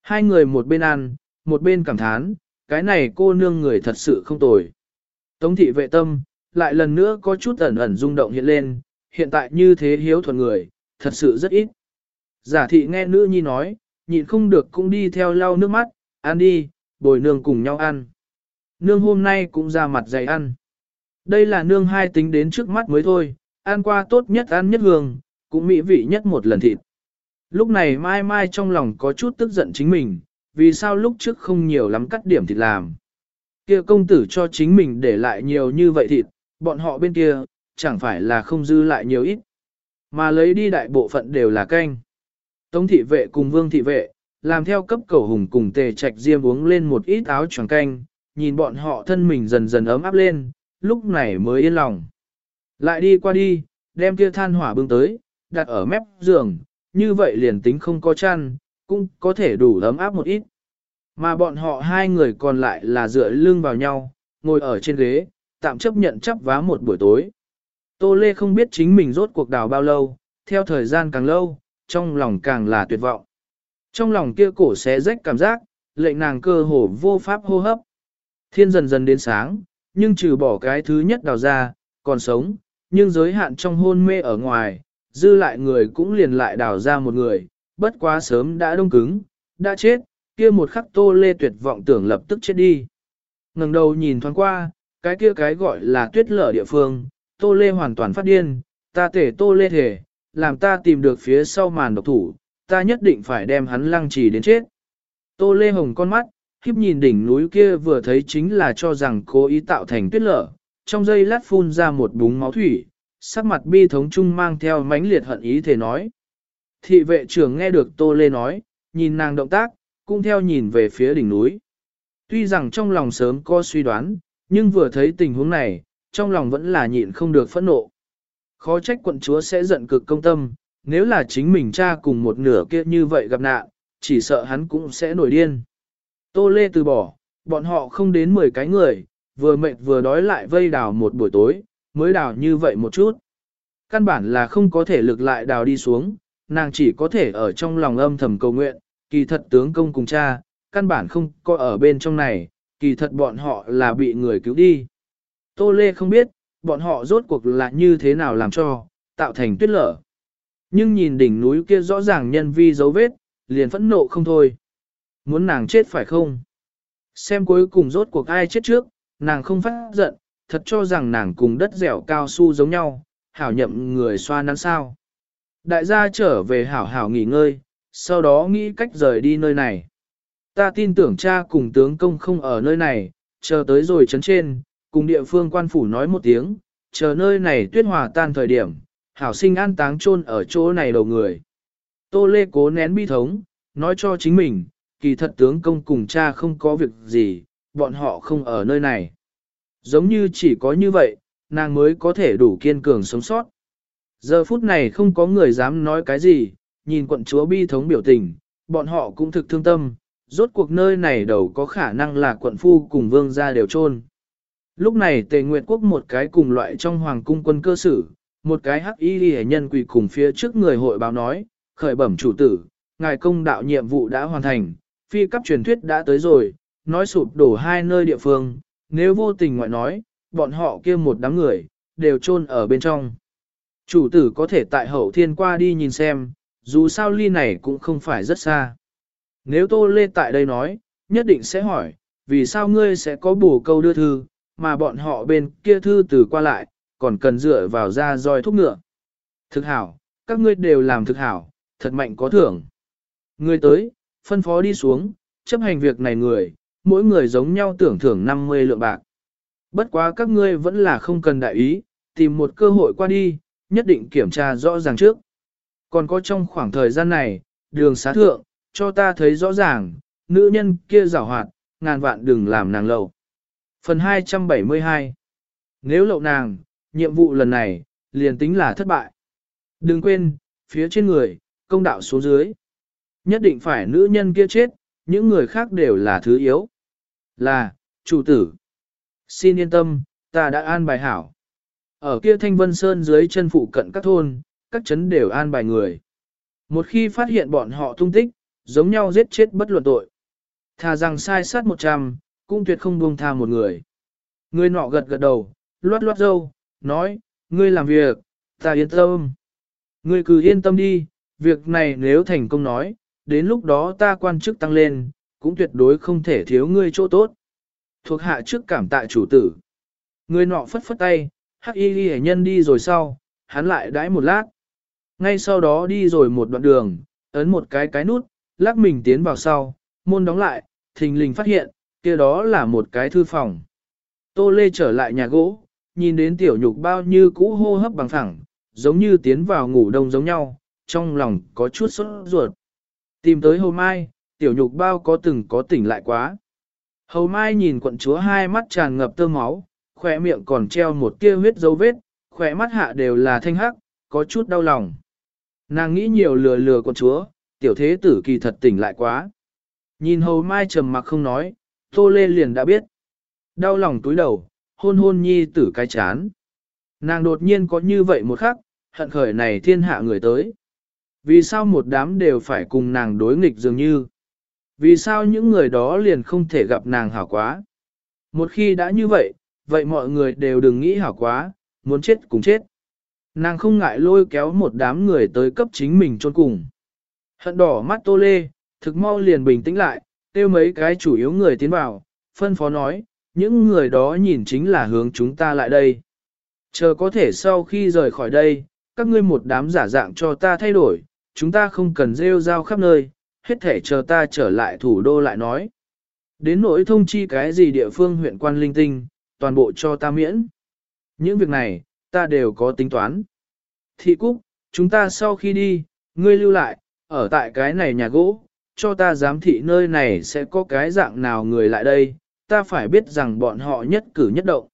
S1: Hai người một bên ăn, một bên cảm thán, cái này cô nương người thật sự không tồi. Tống thị vệ tâm, lại lần nữa có chút ẩn ẩn rung động hiện lên, hiện tại như thế hiếu thuận người, thật sự rất ít. Giả thị nghe nữ nhi nói, nhịn không được cũng đi theo lau nước mắt, ăn đi, bồi nương cùng nhau ăn. Nương hôm nay cũng ra mặt dày ăn. Đây là nương hai tính đến trước mắt mới thôi, ăn qua tốt nhất ăn nhất hương, cũng mỹ vị nhất một lần thịt. Lúc này mai mai trong lòng có chút tức giận chính mình, vì sao lúc trước không nhiều lắm cắt điểm thịt làm. kia công tử cho chính mình để lại nhiều như vậy thịt, bọn họ bên kia, chẳng phải là không dư lại nhiều ít, mà lấy đi đại bộ phận đều là canh. Tống thị vệ cùng vương thị vệ, làm theo cấp cầu hùng cùng tề trạch diêm uống lên một ít áo choàng canh, nhìn bọn họ thân mình dần dần ấm áp lên, lúc này mới yên lòng. Lại đi qua đi, đem kia than hỏa bưng tới, đặt ở mép giường, như vậy liền tính không có chăn, cũng có thể đủ ấm áp một ít. Mà bọn họ hai người còn lại là dựa lưng vào nhau, ngồi ở trên ghế, tạm chấp nhận chấp vá một buổi tối. Tô Lê không biết chính mình rốt cuộc đào bao lâu, theo thời gian càng lâu, trong lòng càng là tuyệt vọng. Trong lòng kia cổ xé rách cảm giác, lệnh nàng cơ hồ vô pháp hô hấp. Thiên dần dần đến sáng, nhưng trừ bỏ cái thứ nhất đào ra, còn sống, nhưng giới hạn trong hôn mê ở ngoài, dư lại người cũng liền lại đào ra một người, bất quá sớm đã đông cứng, đã chết, kia một khắc tô lê tuyệt vọng tưởng lập tức chết đi. ngẩng đầu nhìn thoáng qua, cái kia cái gọi là tuyết lở địa phương, tô lê hoàn toàn phát điên, ta thể tô lê thể, làm ta tìm được phía sau màn độc thủ, ta nhất định phải đem hắn lăng trì đến chết. Tô lê hồng con mắt, khiếp nhìn đỉnh núi kia vừa thấy chính là cho rằng cố ý tạo thành tuyết lở, trong giây lát phun ra một búng máu thủy, sắc mặt bi thống chung mang theo mãnh liệt hận ý thể nói. Thị vệ trưởng nghe được Tô Lê nói, nhìn nàng động tác, cũng theo nhìn về phía đỉnh núi. Tuy rằng trong lòng sớm có suy đoán, nhưng vừa thấy tình huống này, trong lòng vẫn là nhịn không được phẫn nộ. Khó trách quận chúa sẽ giận cực công tâm, nếu là chính mình cha cùng một nửa kia như vậy gặp nạn, chỉ sợ hắn cũng sẽ nổi điên. Tô Lê từ bỏ, bọn họ không đến 10 cái người, vừa mệt vừa đói lại vây đào một buổi tối, mới đào như vậy một chút. Căn bản là không có thể lực lại đào đi xuống, nàng chỉ có thể ở trong lòng âm thầm cầu nguyện, kỳ thật tướng công cùng cha, căn bản không có ở bên trong này, kỳ thật bọn họ là bị người cứu đi. Tô Lê không biết, bọn họ rốt cuộc là như thế nào làm cho, tạo thành tuyết lở. Nhưng nhìn đỉnh núi kia rõ ràng nhân vi dấu vết, liền phẫn nộ không thôi. Muốn nàng chết phải không? Xem cuối cùng rốt cuộc ai chết trước, nàng không phát giận, thật cho rằng nàng cùng đất dẻo cao su giống nhau, hảo nhậm người xoa nắn sao. Đại gia trở về hảo hảo nghỉ ngơi, sau đó nghĩ cách rời đi nơi này. Ta tin tưởng cha cùng tướng công không ở nơi này, chờ tới rồi chấn trên, cùng địa phương quan phủ nói một tiếng, chờ nơi này tuyết hòa tan thời điểm, hảo sinh an táng chôn ở chỗ này đầu người. Tô Lê cố nén bi thống, nói cho chính mình, kỳ thật tướng công cùng cha không có việc gì, bọn họ không ở nơi này. Giống như chỉ có như vậy, nàng mới có thể đủ kiên cường sống sót. Giờ phút này không có người dám nói cái gì, nhìn quận chúa bi thống biểu tình, bọn họ cũng thực thương tâm, rốt cuộc nơi này đầu có khả năng là quận phu cùng vương gia đều chôn Lúc này tề nguyệt quốc một cái cùng loại trong hoàng cung quân cơ sử, một cái hắc y ghi nhân quỳ cùng phía trước người hội báo nói, khởi bẩm chủ tử, ngài công đạo nhiệm vụ đã hoàn thành, phi cấp truyền thuyết đã tới rồi, nói sụp đổ hai nơi địa phương, nếu vô tình ngoại nói, bọn họ kia một đám người, đều chôn ở bên trong. Chủ tử có thể tại hậu thiên qua đi nhìn xem, dù sao ly này cũng không phải rất xa. Nếu Tô Lê tại đây nói, nhất định sẽ hỏi, vì sao ngươi sẽ có bổ câu đưa thư, mà bọn họ bên kia thư từ qua lại, còn cần dựa vào ra roi thúc ngựa. Thực hảo, các ngươi đều làm thực hảo, thật mạnh có thưởng. Ngươi tới, phân phó đi xuống, chấp hành việc này người, mỗi người giống nhau tưởng thưởng 50 lượng bạc. Bất quá các ngươi vẫn là không cần đại ý, tìm một cơ hội qua đi, nhất định kiểm tra rõ ràng trước. Còn có trong khoảng thời gian này, đường xá thượng, cho ta thấy rõ ràng, nữ nhân kia rào hoạt, ngàn vạn đừng làm nàng lậu. Phần 272 Nếu lậu nàng, nhiệm vụ lần này, liền tính là thất bại. Đừng quên, phía trên người, công đạo số dưới. Nhất định phải nữ nhân kia chết, những người khác đều là thứ yếu. Là, chủ tử. Xin yên tâm, ta đã an bài hảo. Ở kia Thanh Vân Sơn dưới chân phụ cận các thôn, các trấn đều an bài người. Một khi phát hiện bọn họ tung tích, giống nhau giết chết bất luận tội. Thà rằng sai sát một trăm, cũng tuyệt không buông tha một người. Người nọ gật gật đầu, loát loát dâu, nói, ngươi làm việc, ta yên tâm. Ngươi cứ yên tâm đi, việc này nếu thành công nói, đến lúc đó ta quan chức tăng lên, cũng tuyệt đối không thể thiếu ngươi chỗ tốt. Thuộc hạ trước cảm tạ chủ tử. Người nọ phất phất tay, hắc y ghi nhân đi rồi sau, hắn lại đãi một lát. Ngay sau đó đi rồi một đoạn đường, ấn một cái cái nút, lắc mình tiến vào sau, môn đóng lại, thình lình phát hiện, kia đó là một cái thư phòng. Tô Lê trở lại nhà gỗ, nhìn đến tiểu nhục bao như cũ hô hấp bằng thẳng, giống như tiến vào ngủ đông giống nhau, trong lòng có chút sốt ruột. Tìm tới hầu mai, tiểu nhục bao có từng có tỉnh lại quá. Hầu mai nhìn quận chúa hai mắt tràn ngập tơ máu, khỏe miệng còn treo một tia huyết dấu vết, khỏe mắt hạ đều là thanh hắc, có chút đau lòng. Nàng nghĩ nhiều lừa lừa con chúa, tiểu thế tử kỳ thật tỉnh lại quá. Nhìn hầu mai trầm mặc không nói, tô lê liền đã biết. Đau lòng túi đầu, hôn hôn nhi tử cái chán. Nàng đột nhiên có như vậy một khắc, hận khởi này thiên hạ người tới. Vì sao một đám đều phải cùng nàng đối nghịch dường như? Vì sao những người đó liền không thể gặp nàng hảo quá? Một khi đã như vậy, vậy mọi người đều đừng nghĩ hảo quá, muốn chết cùng chết. Nàng không ngại lôi kéo một đám người tới cấp chính mình chôn cùng. Hận đỏ mắt tô lê, thực mau liền bình tĩnh lại, tiêu mấy cái chủ yếu người tiến vào, phân phó nói, những người đó nhìn chính là hướng chúng ta lại đây. Chờ có thể sau khi rời khỏi đây, các ngươi một đám giả dạng cho ta thay đổi, chúng ta không cần rêu rao khắp nơi, hết thể chờ ta trở lại thủ đô lại nói. Đến nỗi thông chi cái gì địa phương huyện quan linh tinh, toàn bộ cho ta miễn. Những việc này, ta đều có tính toán. Thị Cúc, chúng ta sau khi đi, ngươi lưu lại, ở tại cái này nhà gỗ, cho ta giám thị nơi này sẽ có cái dạng nào người lại đây, ta phải biết rằng bọn họ nhất cử nhất động.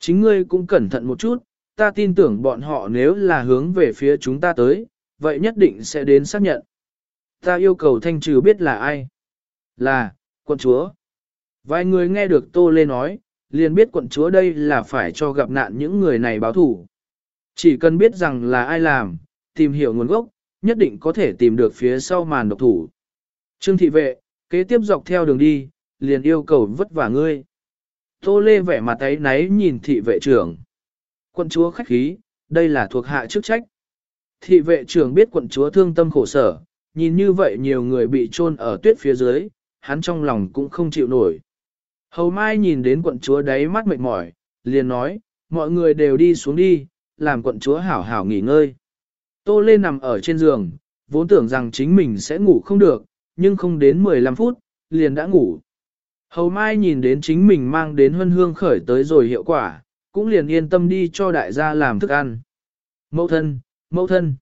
S1: Chính ngươi cũng cẩn thận một chút, ta tin tưởng bọn họ nếu là hướng về phía chúng ta tới, vậy nhất định sẽ đến xác nhận. Ta yêu cầu thanh trừ biết là ai. Là, quân chúa. Vài người nghe được Tô Lê nói, liền biết quận chúa đây là phải cho gặp nạn những người này báo thủ. Chỉ cần biết rằng là ai làm, tìm hiểu nguồn gốc, nhất định có thể tìm được phía sau màn độc thủ. Trương thị vệ, kế tiếp dọc theo đường đi, liền yêu cầu vất vả ngươi. Tô Lê vẻ mặt ấy náy nhìn thị vệ trưởng. Quận chúa khách khí, đây là thuộc hạ chức trách. Thị vệ trưởng biết quận chúa thương tâm khổ sở, nhìn như vậy nhiều người bị chôn ở tuyết phía dưới, hắn trong lòng cũng không chịu nổi. Hầu Mai nhìn đến quận chúa đáy mắt mệt mỏi, liền nói, mọi người đều đi xuống đi, làm quận chúa hảo hảo nghỉ ngơi. Tô Lê nằm ở trên giường, vốn tưởng rằng chính mình sẽ ngủ không được, nhưng không đến 15 phút, liền đã ngủ. Hầu Mai nhìn đến chính mình mang đến hân hương khởi tới rồi hiệu quả, cũng liền yên tâm đi cho đại gia làm thức ăn. Mẫu thân, mẫu thân.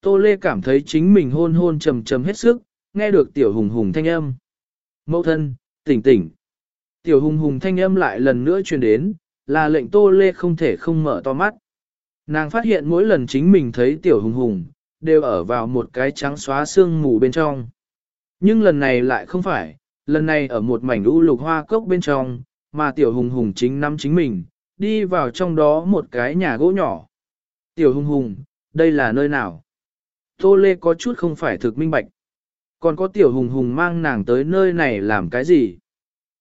S1: Tô Lê cảm thấy chính mình hôn hôn trầm trầm hết sức, nghe được tiểu hùng hùng thanh âm. Mẫu thân, tỉnh tỉnh. Tiểu hùng hùng thanh âm lại lần nữa truyền đến, là lệnh Tô Lê không thể không mở to mắt. Nàng phát hiện mỗi lần chính mình thấy tiểu hùng hùng, đều ở vào một cái trắng xóa xương mù bên trong. Nhưng lần này lại không phải, lần này ở một mảnh u lục hoa cốc bên trong, mà tiểu hùng hùng chính nắm chính mình, đi vào trong đó một cái nhà gỗ nhỏ. Tiểu hùng hùng, đây là nơi nào? Tô Lê có chút không phải thực minh bạch. Còn có tiểu hùng hùng mang nàng tới nơi này làm cái gì?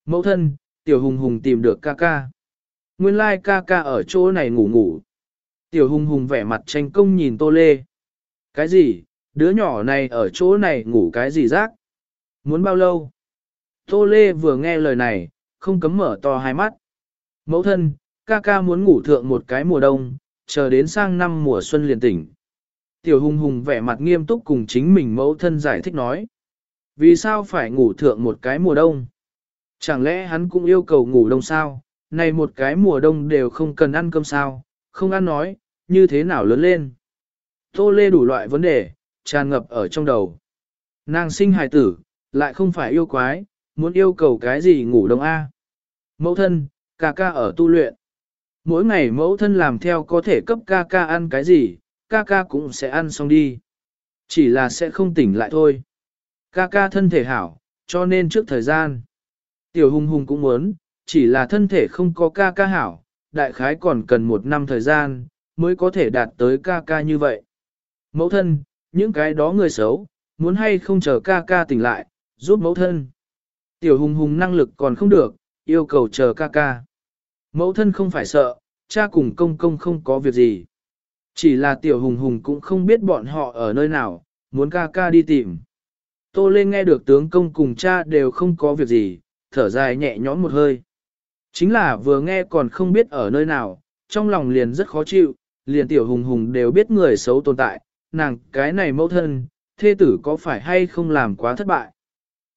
S1: Mẫu thân, tiểu hùng hùng tìm được ca ca. Nguyên lai like ca ca ở chỗ này ngủ ngủ. Tiểu hùng hùng vẻ mặt tranh công nhìn Tô Lê. Cái gì? Đứa nhỏ này ở chỗ này ngủ cái gì rác? Muốn bao lâu? Tô Lê vừa nghe lời này, không cấm mở to hai mắt. Mẫu thân, ca ca muốn ngủ thượng một cái mùa đông, chờ đến sang năm mùa xuân liền tỉnh. Tiểu hùng hùng vẻ mặt nghiêm túc cùng chính mình mẫu thân giải thích nói. Vì sao phải ngủ thượng một cái mùa đông? Chẳng lẽ hắn cũng yêu cầu ngủ đông sao? Này một cái mùa đông đều không cần ăn cơm sao? Không ăn nói, như thế nào lớn lên? Tô lê đủ loại vấn đề, tràn ngập ở trong đầu. Nàng sinh hài tử, lại không phải yêu quái, muốn yêu cầu cái gì ngủ đông A. Mẫu thân, ca ca ở tu luyện. Mỗi ngày mẫu thân làm theo có thể cấp ca ca ăn cái gì, ca ca cũng sẽ ăn xong đi. Chỉ là sẽ không tỉnh lại thôi. Ca ca thân thể hảo, cho nên trước thời gian. Tiểu hùng hùng cũng muốn, chỉ là thân thể không có ca ca hảo, đại khái còn cần một năm thời gian, mới có thể đạt tới ca ca như vậy. Mẫu thân, những cái đó người xấu, muốn hay không chờ ca ca tỉnh lại, giúp mẫu thân. Tiểu hùng hùng năng lực còn không được, yêu cầu chờ ca ca. Mẫu thân không phải sợ, cha cùng công công không có việc gì. Chỉ là tiểu hùng hùng cũng không biết bọn họ ở nơi nào, muốn ca ca đi tìm. Tô lên nghe được tướng công cùng cha đều không có việc gì, thở dài nhẹ nhõm một hơi. Chính là vừa nghe còn không biết ở nơi nào, trong lòng liền rất khó chịu, liền tiểu hùng hùng đều biết người xấu tồn tại, nàng cái này mẫu thân, thê tử có phải hay không làm quá thất bại.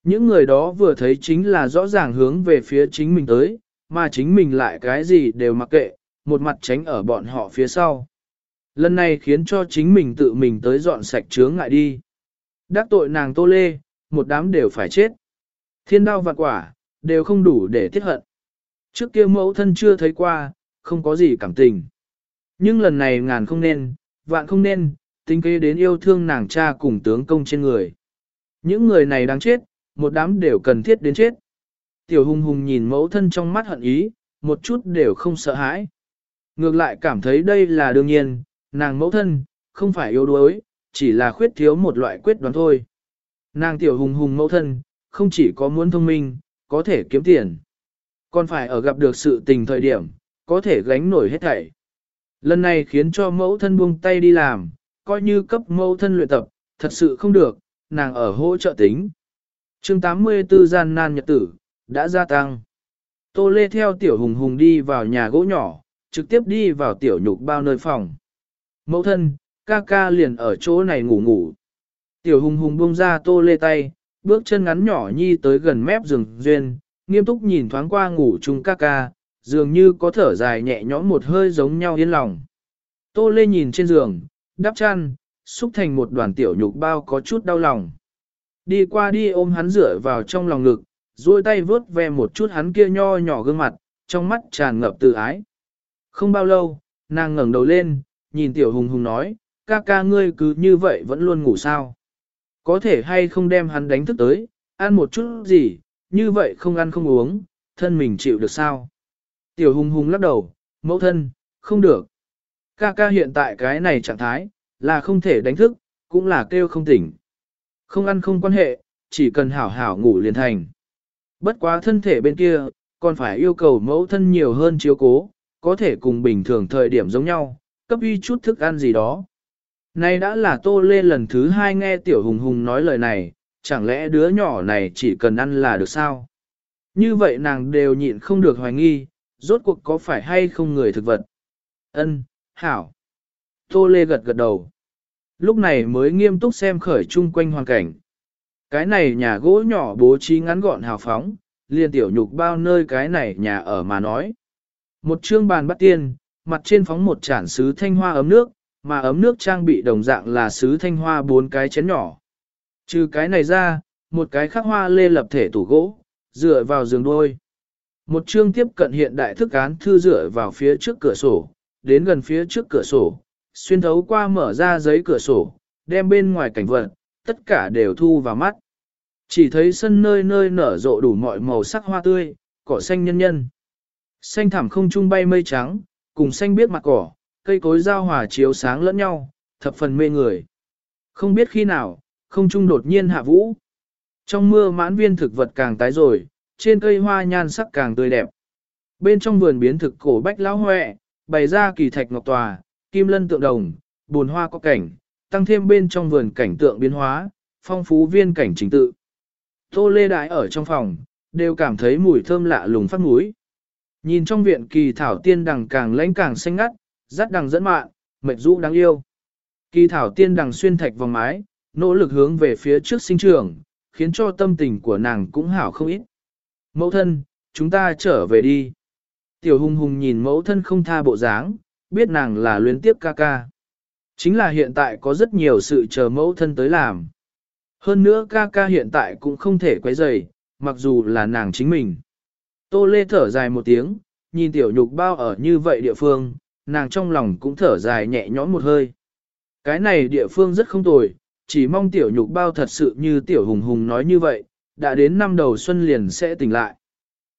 S1: Những người đó vừa thấy chính là rõ ràng hướng về phía chính mình tới, mà chính mình lại cái gì đều mặc kệ, một mặt tránh ở bọn họ phía sau. Lần này khiến cho chính mình tự mình tới dọn sạch chướng ngại đi. Đắc tội nàng tô lê, một đám đều phải chết. Thiên đao vạn quả, đều không đủ để tiết hận. Trước kia mẫu thân chưa thấy qua, không có gì cảm tình. Nhưng lần này ngàn không nên, vạn không nên, tính kế đến yêu thương nàng cha cùng tướng công trên người. Những người này đáng chết, một đám đều cần thiết đến chết. Tiểu hùng hùng nhìn mẫu thân trong mắt hận ý, một chút đều không sợ hãi. Ngược lại cảm thấy đây là đương nhiên, nàng mẫu thân, không phải yếu đuối, chỉ là khuyết thiếu một loại quyết đoán thôi. Nàng tiểu hùng hùng mẫu thân, không chỉ có muốn thông minh, có thể kiếm tiền. Còn phải ở gặp được sự tình thời điểm, có thể gánh nổi hết thảy. Lần này khiến cho mẫu thân buông tay đi làm, coi như cấp mẫu thân luyện tập, thật sự không được, nàng ở hỗ trợ tính. chương 84 gian nan nhật tử, đã gia tăng. Tô Lê theo tiểu hùng hùng đi vào nhà gỗ nhỏ, trực tiếp đi vào tiểu nhục bao nơi phòng. Mẫu thân, ca ca liền ở chỗ này ngủ ngủ. Tiểu hùng hùng buông ra Tô Lê tay, bước chân ngắn nhỏ nhi tới gần mép giường duyên, nghiêm túc nhìn thoáng qua ngủ chung ca ca, dường như có thở dài nhẹ nhõm một hơi giống nhau yên lòng. Tô Lê nhìn trên giường, đắp chăn, xúc thành một đoàn tiểu nhục bao có chút đau lòng. Đi qua đi ôm hắn rửa vào trong lòng ngực, duỗi tay vớt ve một chút hắn kia nho nhỏ gương mặt, trong mắt tràn ngập từ ái. Không bao lâu, nàng ngẩng đầu lên, nhìn tiểu hùng hùng nói, ca ca ngươi cứ như vậy vẫn luôn ngủ sao. Có thể hay không đem hắn đánh thức tới, ăn một chút gì, như vậy không ăn không uống, thân mình chịu được sao. Tiểu hùng hùng lắc đầu, mẫu thân, không được. Ca ca hiện tại cái này trạng thái, là không thể đánh thức, cũng là kêu không tỉnh. Không ăn không quan hệ, chỉ cần hảo hảo ngủ liền thành. Bất quá thân thể bên kia, còn phải yêu cầu mẫu thân nhiều hơn chiếu cố, có thể cùng bình thường thời điểm giống nhau, cấp uy chút thức ăn gì đó. Nay đã là tô lê lần thứ hai nghe tiểu hùng hùng nói lời này, chẳng lẽ đứa nhỏ này chỉ cần ăn là được sao? Như vậy nàng đều nhịn không được hoài nghi, rốt cuộc có phải hay không người thực vật? Ân, hảo. Tô lê gật gật đầu. Lúc này mới nghiêm túc xem khởi chung quanh hoàn cảnh. Cái này nhà gỗ nhỏ bố trí ngắn gọn hào phóng, liền tiểu nhục bao nơi cái này nhà ở mà nói. Một chương bàn bắt tiên, mặt trên phóng một chản sứ thanh hoa ấm nước, mà ấm nước trang bị đồng dạng là sứ thanh hoa bốn cái chén nhỏ. Trừ cái này ra, một cái khắc hoa lê lập thể tủ gỗ, dựa vào giường đôi. Một chương tiếp cận hiện đại thức án thư dựa vào phía trước cửa sổ, đến gần phía trước cửa sổ, xuyên thấu qua mở ra giấy cửa sổ, đem bên ngoài cảnh vật, tất cả đều thu vào mắt. Chỉ thấy sân nơi nơi nở rộ đủ mọi màu sắc hoa tươi, cỏ xanh nhân nhân. Xanh thảm không trung bay mây trắng, cùng xanh biết mặt cỏ, cây cối giao hòa chiếu sáng lẫn nhau, thập phần mê người. Không biết khi nào, không trung đột nhiên hạ vũ. Trong mưa mãn viên thực vật càng tái rồi, trên cây hoa nhan sắc càng tươi đẹp. Bên trong vườn biến thực cổ bách lão hoẹ, bày ra kỳ thạch ngọc tòa, kim lân tượng đồng, bồn hoa có cảnh, tăng thêm bên trong vườn cảnh tượng biến hóa, phong phú viên cảnh chính tự. Tô lê đại ở trong phòng, đều cảm thấy mùi thơm lạ lùng phát mũi. Nhìn trong viện kỳ thảo tiên đằng càng lãnh càng xanh ngắt, rắt đằng dẫn mạn, mệt rũ đáng yêu. Kỳ thảo tiên đằng xuyên thạch vòng mái, nỗ lực hướng về phía trước sinh trưởng khiến cho tâm tình của nàng cũng hảo không ít. Mẫu thân, chúng ta trở về đi. Tiểu hùng hùng nhìn mẫu thân không tha bộ dáng, biết nàng là luyến tiếp ca ca. Chính là hiện tại có rất nhiều sự chờ mẫu thân tới làm. Hơn nữa ca ca hiện tại cũng không thể quấy rầy, mặc dù là nàng chính mình. Tô Lê thở dài một tiếng, nhìn tiểu nhục bao ở như vậy địa phương, nàng trong lòng cũng thở dài nhẹ nhõm một hơi. Cái này địa phương rất không tồi, chỉ mong tiểu nhục bao thật sự như tiểu hùng hùng nói như vậy, đã đến năm đầu xuân liền sẽ tỉnh lại.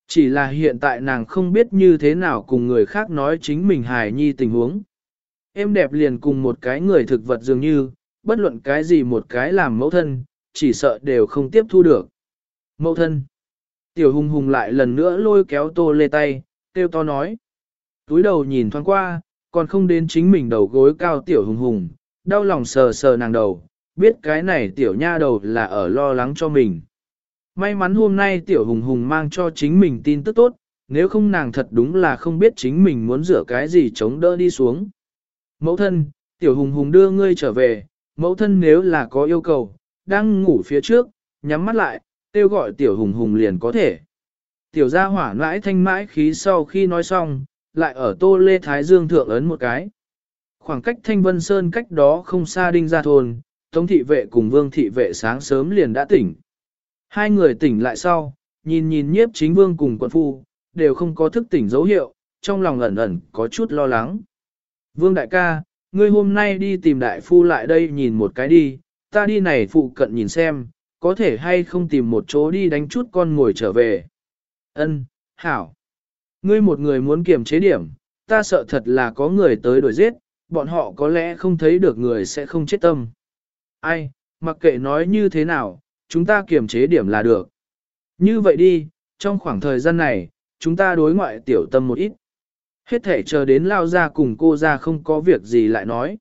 S1: Chỉ là hiện tại nàng không biết như thế nào cùng người khác nói chính mình hài nhi tình huống. Em đẹp liền cùng một cái người thực vật dường như, bất luận cái gì một cái làm mẫu thân, chỉ sợ đều không tiếp thu được. Mẫu thân. Tiểu hùng hùng lại lần nữa lôi kéo tô lê tay, kêu to nói. Túi đầu nhìn thoáng qua, còn không đến chính mình đầu gối cao tiểu hùng hùng, đau lòng sờ sờ nàng đầu, biết cái này tiểu nha đầu là ở lo lắng cho mình. May mắn hôm nay tiểu hùng hùng mang cho chính mình tin tức tốt, nếu không nàng thật đúng là không biết chính mình muốn rửa cái gì chống đỡ đi xuống. Mẫu thân, tiểu hùng hùng đưa ngươi trở về, mẫu thân nếu là có yêu cầu, đang ngủ phía trước, nhắm mắt lại, kêu gọi tiểu hùng hùng liền có thể. Tiểu gia hỏa mãi thanh mãi khí sau khi nói xong, lại ở tô lê thái dương thượng ấn một cái. Khoảng cách thanh vân sơn cách đó không xa đinh ra thôn, tống thị vệ cùng vương thị vệ sáng sớm liền đã tỉnh. Hai người tỉnh lại sau, nhìn nhìn nhiếp chính vương cùng quận phu, đều không có thức tỉnh dấu hiệu, trong lòng ẩn ẩn có chút lo lắng. Vương đại ca, ngươi hôm nay đi tìm đại phu lại đây nhìn một cái đi, ta đi này phụ cận nhìn xem, có thể hay không tìm một chỗ đi đánh chút con ngồi trở về. Ân, hảo. Ngươi một người muốn kiềm chế điểm, ta sợ thật là có người tới đuổi giết, bọn họ có lẽ không thấy được người sẽ không chết tâm. Ai, mặc kệ nói như thế nào, chúng ta kiềm chế điểm là được. Như vậy đi, trong khoảng thời gian này, chúng ta đối ngoại tiểu tâm một ít. Hết thể chờ đến lao ra cùng cô ra không có việc gì lại nói.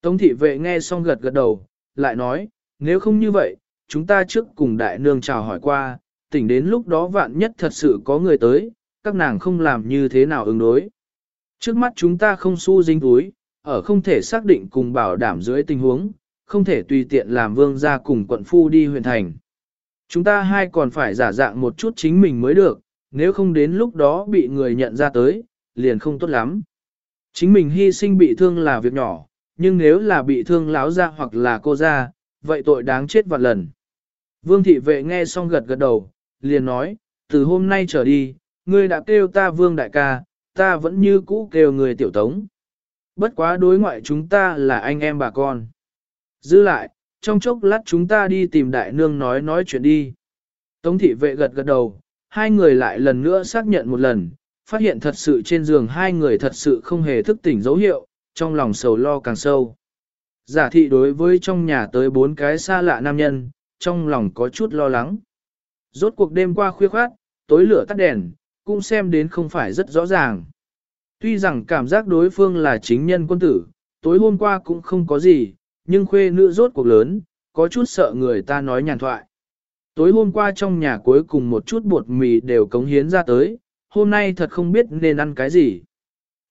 S1: Tống thị vệ nghe xong gật gật đầu, lại nói, nếu không như vậy, chúng ta trước cùng đại nương chào hỏi qua, tỉnh đến lúc đó vạn nhất thật sự có người tới, các nàng không làm như thế nào ứng đối. Trước mắt chúng ta không su dính túi, ở không thể xác định cùng bảo đảm dưới tình huống, không thể tùy tiện làm vương ra cùng quận phu đi huyện thành. Chúng ta hai còn phải giả dạng một chút chính mình mới được, nếu không đến lúc đó bị người nhận ra tới, liền không tốt lắm. Chính mình hy sinh bị thương là việc nhỏ, nhưng nếu là bị thương láo ra hoặc là cô ra, vậy tội đáng chết vạn lần. Vương thị vệ nghe xong gật gật đầu, liền nói, từ hôm nay trở đi, ngươi đã kêu ta vương đại ca, ta vẫn như cũ kêu người tiểu tống. Bất quá đối ngoại chúng ta là anh em bà con. Giữ lại, trong chốc lát chúng ta đi tìm đại nương nói nói chuyện đi. Tống thị vệ gật gật đầu, hai người lại lần nữa xác nhận một lần, phát hiện thật sự trên giường hai người thật sự không hề thức tỉnh dấu hiệu, trong lòng sầu lo càng sâu. Giả thị đối với trong nhà tới bốn cái xa lạ nam nhân, trong lòng có chút lo lắng. Rốt cuộc đêm qua khuya khoát, tối lửa tắt đèn, cũng xem đến không phải rất rõ ràng. Tuy rằng cảm giác đối phương là chính nhân quân tử, tối hôm qua cũng không có gì, nhưng khuê nữ rốt cuộc lớn, có chút sợ người ta nói nhàn thoại. Tối hôm qua trong nhà cuối cùng một chút bột mì đều cống hiến ra tới, hôm nay thật không biết nên ăn cái gì.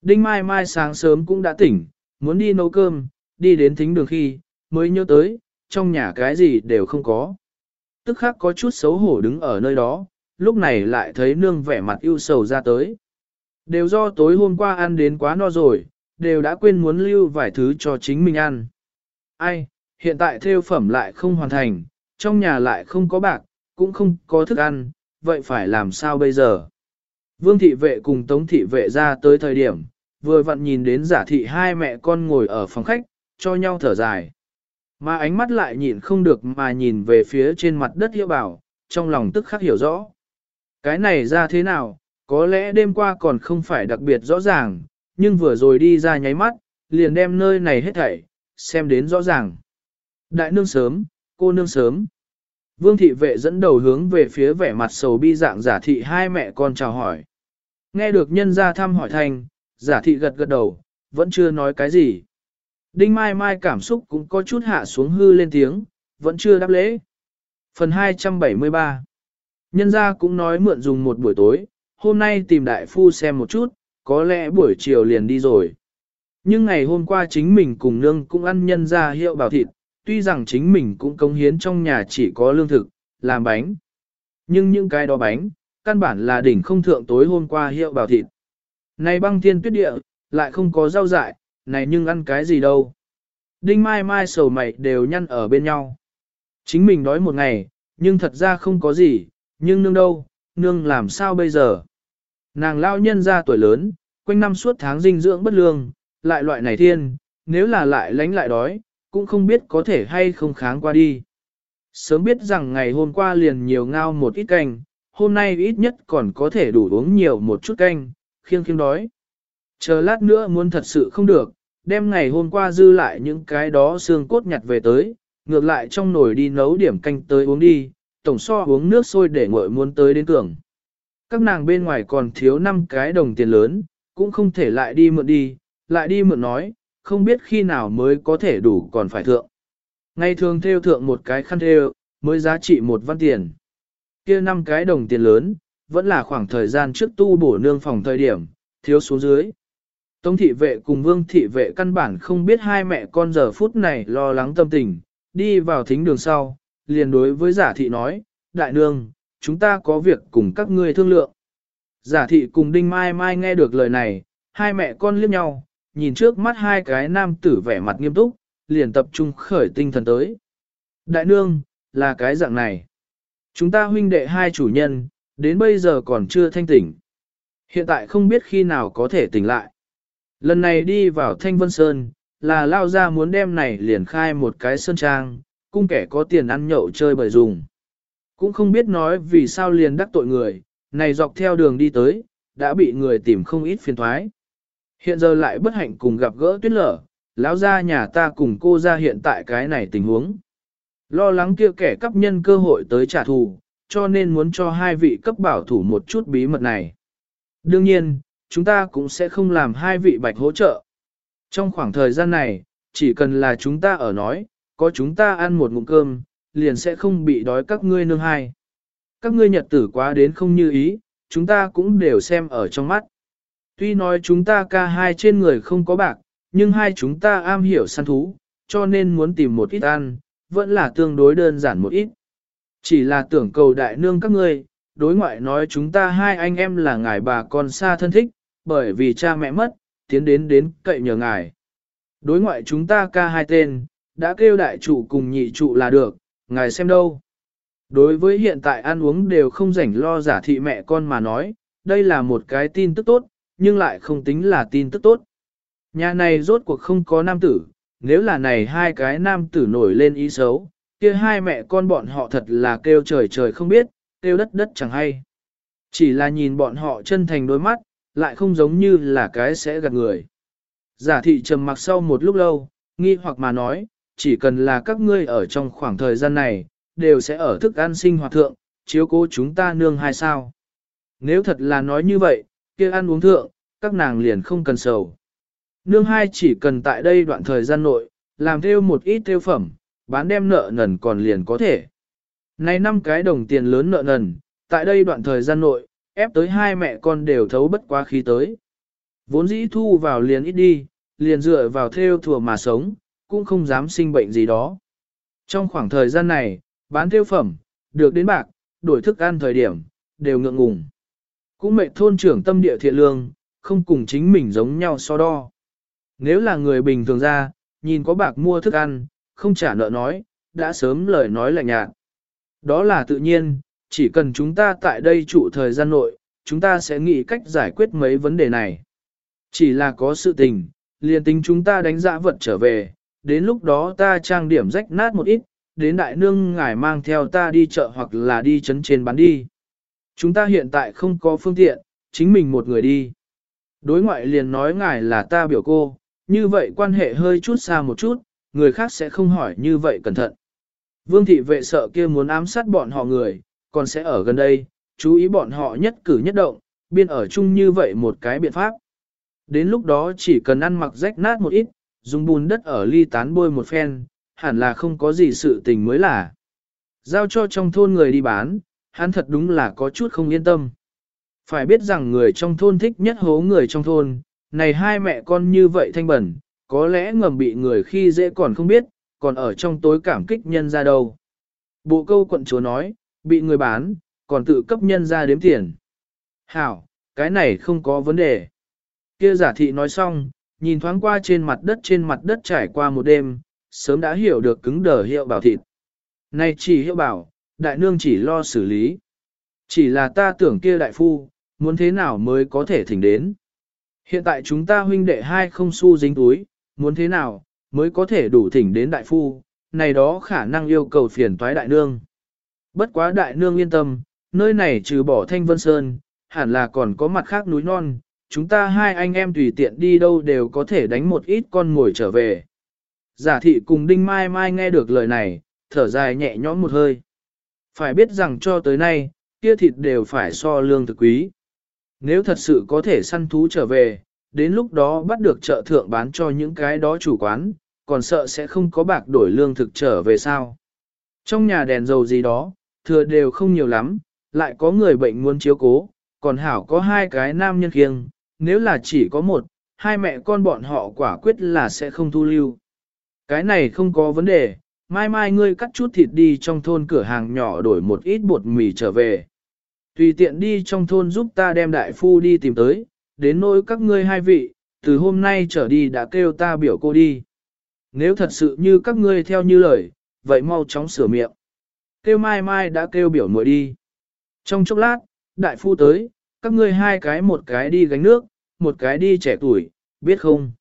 S1: Đinh Mai Mai sáng sớm cũng đã tỉnh, muốn đi nấu cơm, đi đến thính đường khi, mới nhớ tới, trong nhà cái gì đều không có. Tức khắc có chút xấu hổ đứng ở nơi đó, lúc này lại thấy nương vẻ mặt ưu sầu ra tới. Đều do tối hôm qua ăn đến quá no rồi, đều đã quên muốn lưu vài thứ cho chính mình ăn. Ai, hiện tại theo phẩm lại không hoàn thành, trong nhà lại không có bạc, cũng không có thức ăn, vậy phải làm sao bây giờ? Vương thị vệ cùng tống thị vệ ra tới thời điểm, vừa vặn nhìn đến giả thị hai mẹ con ngồi ở phòng khách, cho nhau thở dài. Mà ánh mắt lại nhìn không được mà nhìn về phía trên mặt đất hiệu bảo, trong lòng tức khắc hiểu rõ. Cái này ra thế nào, có lẽ đêm qua còn không phải đặc biệt rõ ràng, nhưng vừa rồi đi ra nháy mắt, liền đem nơi này hết thảy, xem đến rõ ràng. Đại nương sớm, cô nương sớm. Vương thị vệ dẫn đầu hướng về phía vẻ mặt sầu bi dạng giả thị hai mẹ con chào hỏi. Nghe được nhân ra thăm hỏi thành, giả thị gật gật đầu, vẫn chưa nói cái gì. Đinh Mai Mai cảm xúc cũng có chút hạ xuống hư lên tiếng, vẫn chưa đáp lễ. Phần 273 Nhân gia cũng nói mượn dùng một buổi tối, hôm nay tìm đại phu xem một chút, có lẽ buổi chiều liền đi rồi. Nhưng ngày hôm qua chính mình cùng nương cũng ăn nhân gia hiệu bảo thịt, tuy rằng chính mình cũng công hiến trong nhà chỉ có lương thực, làm bánh. Nhưng những cái đó bánh, căn bản là đỉnh không thượng tối hôm qua hiệu bảo thịt. Này băng thiên tuyết địa, lại không có rau dại, này nhưng ăn cái gì đâu. Đinh mai mai sầu mày đều nhăn ở bên nhau. Chính mình đói một ngày, nhưng thật ra không có gì, nhưng nương đâu, nương làm sao bây giờ? Nàng lao nhân ra tuổi lớn, quanh năm suốt tháng dinh dưỡng bất lương, lại loại này thiên, nếu là lại lánh lại đói, cũng không biết có thể hay không kháng qua đi. Sớm biết rằng ngày hôm qua liền nhiều ngao một ít canh, hôm nay ít nhất còn có thể đủ uống nhiều một chút canh, khiêng khiêng đói. Chờ lát nữa muốn thật sự không được, đem ngày hôm qua dư lại những cái đó xương cốt nhặt về tới, ngược lại trong nồi đi nấu điểm canh tới uống đi, tổng so uống nước sôi để nguội muốn tới đến cường. Các nàng bên ngoài còn thiếu 5 cái đồng tiền lớn, cũng không thể lại đi mượn đi, lại đi mượn nói, không biết khi nào mới có thể đủ còn phải thượng. Ngày thường theo thượng một cái khăn theo, mới giá trị một văn tiền. kia năm cái đồng tiền lớn, vẫn là khoảng thời gian trước tu bổ nương phòng thời điểm, thiếu xuống dưới. Tống thị vệ cùng vương thị vệ căn bản không biết hai mẹ con giờ phút này lo lắng tâm tình, đi vào thính đường sau, liền đối với giả thị nói, đại nương, chúng ta có việc cùng các ngươi thương lượng. Giả thị cùng đinh mai mai nghe được lời này, hai mẹ con liếc nhau, nhìn trước mắt hai cái nam tử vẻ mặt nghiêm túc, liền tập trung khởi tinh thần tới. Đại nương, là cái dạng này. Chúng ta huynh đệ hai chủ nhân, đến bây giờ còn chưa thanh tỉnh. Hiện tại không biết khi nào có thể tỉnh lại. Lần này đi vào Thanh Vân Sơn, là lao ra muốn đem này liền khai một cái sơn trang, cung kẻ có tiền ăn nhậu chơi bời dùng. Cũng không biết nói vì sao liền đắc tội người, này dọc theo đường đi tới, đã bị người tìm không ít phiền thoái. Hiện giờ lại bất hạnh cùng gặp gỡ tuyết lở, lão ra nhà ta cùng cô ra hiện tại cái này tình huống. Lo lắng kia kẻ cấp nhân cơ hội tới trả thù, cho nên muốn cho hai vị cấp bảo thủ một chút bí mật này. Đương nhiên, chúng ta cũng sẽ không làm hai vị bạch hỗ trợ. Trong khoảng thời gian này, chỉ cần là chúng ta ở nói, có chúng ta ăn một ngụm cơm, liền sẽ không bị đói các ngươi nương hai. Các ngươi nhật tử quá đến không như ý, chúng ta cũng đều xem ở trong mắt. Tuy nói chúng ta ca hai trên người không có bạc, nhưng hai chúng ta am hiểu săn thú, cho nên muốn tìm một ít ăn, vẫn là tương đối đơn giản một ít. Chỉ là tưởng cầu đại nương các ngươi, đối ngoại nói chúng ta hai anh em là ngài bà con xa thân thích, bởi vì cha mẹ mất, tiến đến đến cậy nhờ ngài. Đối ngoại chúng ta ca hai tên, đã kêu đại trụ cùng nhị trụ là được, ngài xem đâu. Đối với hiện tại ăn uống đều không rảnh lo giả thị mẹ con mà nói, đây là một cái tin tức tốt, nhưng lại không tính là tin tức tốt. Nhà này rốt cuộc không có nam tử, nếu là này hai cái nam tử nổi lên ý xấu, kia hai mẹ con bọn họ thật là kêu trời trời không biết, kêu đất đất chẳng hay. Chỉ là nhìn bọn họ chân thành đôi mắt, lại không giống như là cái sẽ gạt người. Giả thị trầm mặc sau một lúc lâu, nghi hoặc mà nói, chỉ cần là các ngươi ở trong khoảng thời gian này, đều sẽ ở thức ăn sinh hoạt thượng, chiếu cố chúng ta nương hai sao. Nếu thật là nói như vậy, kia ăn uống thượng, các nàng liền không cần sầu. Nương hai chỉ cần tại đây đoạn thời gian nội, làm theo một ít theo phẩm, bán đem nợ nần còn liền có thể. Này năm cái đồng tiền lớn nợ nần, tại đây đoạn thời gian nội, ép tới hai mẹ con đều thấu bất quá khí tới. Vốn dĩ thu vào liền ít đi, liền dựa vào theo thừa mà sống, cũng không dám sinh bệnh gì đó. Trong khoảng thời gian này, bán theo phẩm, được đến bạc, đổi thức ăn thời điểm, đều ngượng ngùng. Cũng mệt thôn trưởng tâm địa thiện lương, không cùng chính mình giống nhau so đo. Nếu là người bình thường ra, nhìn có bạc mua thức ăn, không trả nợ nói, đã sớm lời nói lạnh nhạt. Đó là tự nhiên, chỉ cần chúng ta tại đây trụ thời gian nội, chúng ta sẽ nghĩ cách giải quyết mấy vấn đề này. Chỉ là có sự tình, liền tính chúng ta đánh giá vật trở về, đến lúc đó ta trang điểm rách nát một ít, đến đại nương ngài mang theo ta đi chợ hoặc là đi chấn trên bán đi. Chúng ta hiện tại không có phương tiện, chính mình một người đi. Đối ngoại liền nói ngài là ta biểu cô, như vậy quan hệ hơi chút xa một chút, người khác sẽ không hỏi như vậy cẩn thận. Vương thị vệ sợ kia muốn ám sát bọn họ người, còn sẽ ở gần đây, chú ý bọn họ nhất cử nhất động, biên ở chung như vậy một cái biện pháp. Đến lúc đó chỉ cần ăn mặc rách nát một ít, dùng bùn đất ở ly tán bôi một phen, hẳn là không có gì sự tình mới là. Giao cho trong thôn người đi bán, hắn thật đúng là có chút không yên tâm. Phải biết rằng người trong thôn thích nhất hố người trong thôn, này hai mẹ con như vậy thanh bẩn, có lẽ ngầm bị người khi dễ còn không biết, còn ở trong tối cảm kích nhân ra đâu. Bộ câu quận chúa nói, bị người bán, còn tự cấp nhân ra đếm tiền. Hảo, cái này không có vấn đề. Kia giả thị nói xong, nhìn thoáng qua trên mặt đất trên mặt đất trải qua một đêm, sớm đã hiểu được cứng đờ hiệu bảo thịt. Này chỉ hiệu bảo, đại nương chỉ lo xử lý. Chỉ là ta tưởng kia đại phu, muốn thế nào mới có thể thỉnh đến. Hiện tại chúng ta huynh đệ hai không xu dính túi, muốn thế nào, mới có thể đủ thỉnh đến đại phu, này đó khả năng yêu cầu phiền toái đại nương. Bất quá đại nương yên tâm, nơi này trừ bỏ thanh vân sơn, hẳn là còn có mặt khác núi non, chúng ta hai anh em tùy tiện đi đâu đều có thể đánh một ít con ngồi trở về. Giả thị cùng Đinh Mai Mai nghe được lời này, thở dài nhẹ nhõm một hơi. Phải biết rằng cho tới nay, kia thịt đều phải so lương thực quý. Nếu thật sự có thể săn thú trở về, đến lúc đó bắt được chợ thượng bán cho những cái đó chủ quán, còn sợ sẽ không có bạc đổi lương thực trở về sao. Trong nhà đèn dầu gì đó, thừa đều không nhiều lắm, lại có người bệnh muốn chiếu cố, còn hảo có hai cái nam nhân kiêng, nếu là chỉ có một, hai mẹ con bọn họ quả quyết là sẽ không thu lưu. Cái này không có vấn đề, mai mai ngươi cắt chút thịt đi trong thôn cửa hàng nhỏ đổi một ít bột mì trở về. Tùy tiện đi trong thôn giúp ta đem đại phu đi tìm tới, đến nỗi các ngươi hai vị, từ hôm nay trở đi đã kêu ta biểu cô đi. Nếu thật sự như các ngươi theo như lời, vậy mau chóng sửa miệng. Kêu mai mai đã kêu biểu muội đi. Trong chốc lát, đại phu tới, các ngươi hai cái một cái đi gánh nước, một cái đi trẻ tuổi, biết không?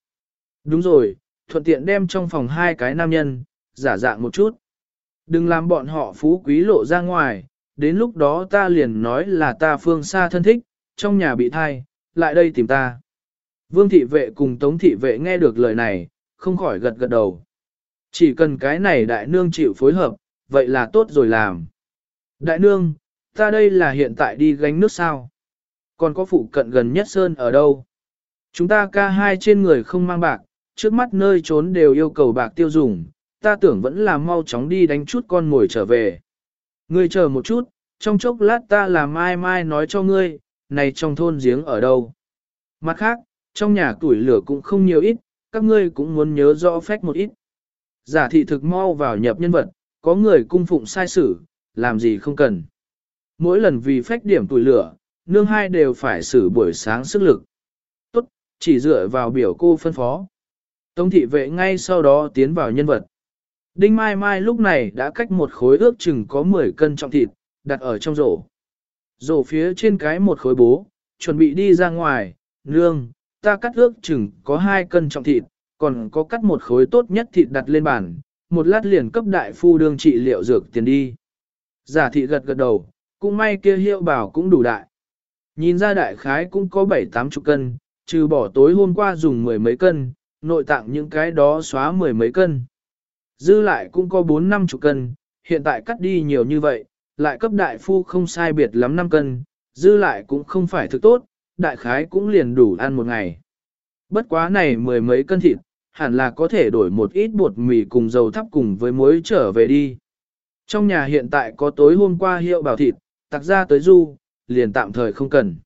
S1: Đúng rồi, thuận tiện đem trong phòng hai cái nam nhân, giả dạng một chút. Đừng làm bọn họ phú quý lộ ra ngoài, đến lúc đó ta liền nói là ta phương xa thân thích, trong nhà bị thai, lại đây tìm ta. Vương thị vệ cùng tống thị vệ nghe được lời này, không khỏi gật gật đầu. Chỉ cần cái này đại nương chịu phối hợp, vậy là tốt rồi làm. Đại nương, ta đây là hiện tại đi gánh nước sao? Còn có phụ cận gần nhất sơn ở đâu? Chúng ta ca hai trên người không mang bạc, trước mắt nơi trốn đều yêu cầu bạc tiêu dùng, ta tưởng vẫn là mau chóng đi đánh chút con mồi trở về. Ngươi chờ một chút, trong chốc lát ta làm mai mai nói cho ngươi, này trong thôn giếng ở đâu. Mặt khác, trong nhà tuổi lửa cũng không nhiều ít, các ngươi cũng muốn nhớ rõ phách một ít. Giả thị thực mau vào nhập nhân vật, có người cung phụng sai sử, làm gì không cần. Mỗi lần vì phách điểm tuổi lửa, nương hai đều phải xử buổi sáng sức lực. Tốt, chỉ dựa vào biểu cô phân phó. Tông thị vệ ngay sau đó tiến vào nhân vật. Đinh Mai Mai lúc này đã cách một khối ước chừng có 10 cân trọng thịt, đặt ở trong rổ. Rổ phía trên cái một khối bố, chuẩn bị đi ra ngoài, nương, ta cắt ước chừng có 2 cân trọng thịt, còn có cắt một khối tốt nhất thịt đặt lên bàn, một lát liền cấp đại phu đương trị liệu dược tiền đi. Giả thị gật gật đầu, cũng may kia hiệu bảo cũng đủ đại. Nhìn ra đại khái cũng có 7-8 chục cân, trừ bỏ tối hôm qua dùng mười mấy cân, nội tạng những cái đó xóa mười mấy cân. Dư lại cũng có 4-5 chục cân, hiện tại cắt đi nhiều như vậy, lại cấp đại phu không sai biệt lắm 5 cân, dư lại cũng không phải thực tốt, đại khái cũng liền đủ ăn một ngày. Bất quá này mười mấy cân thịt, hẳn là có thể đổi một ít bột mì cùng dầu thắp cùng với muối trở về đi. Trong nhà hiện tại có tối hôm qua hiệu bảo thịt, tặc ra tới du, liền tạm thời không cần.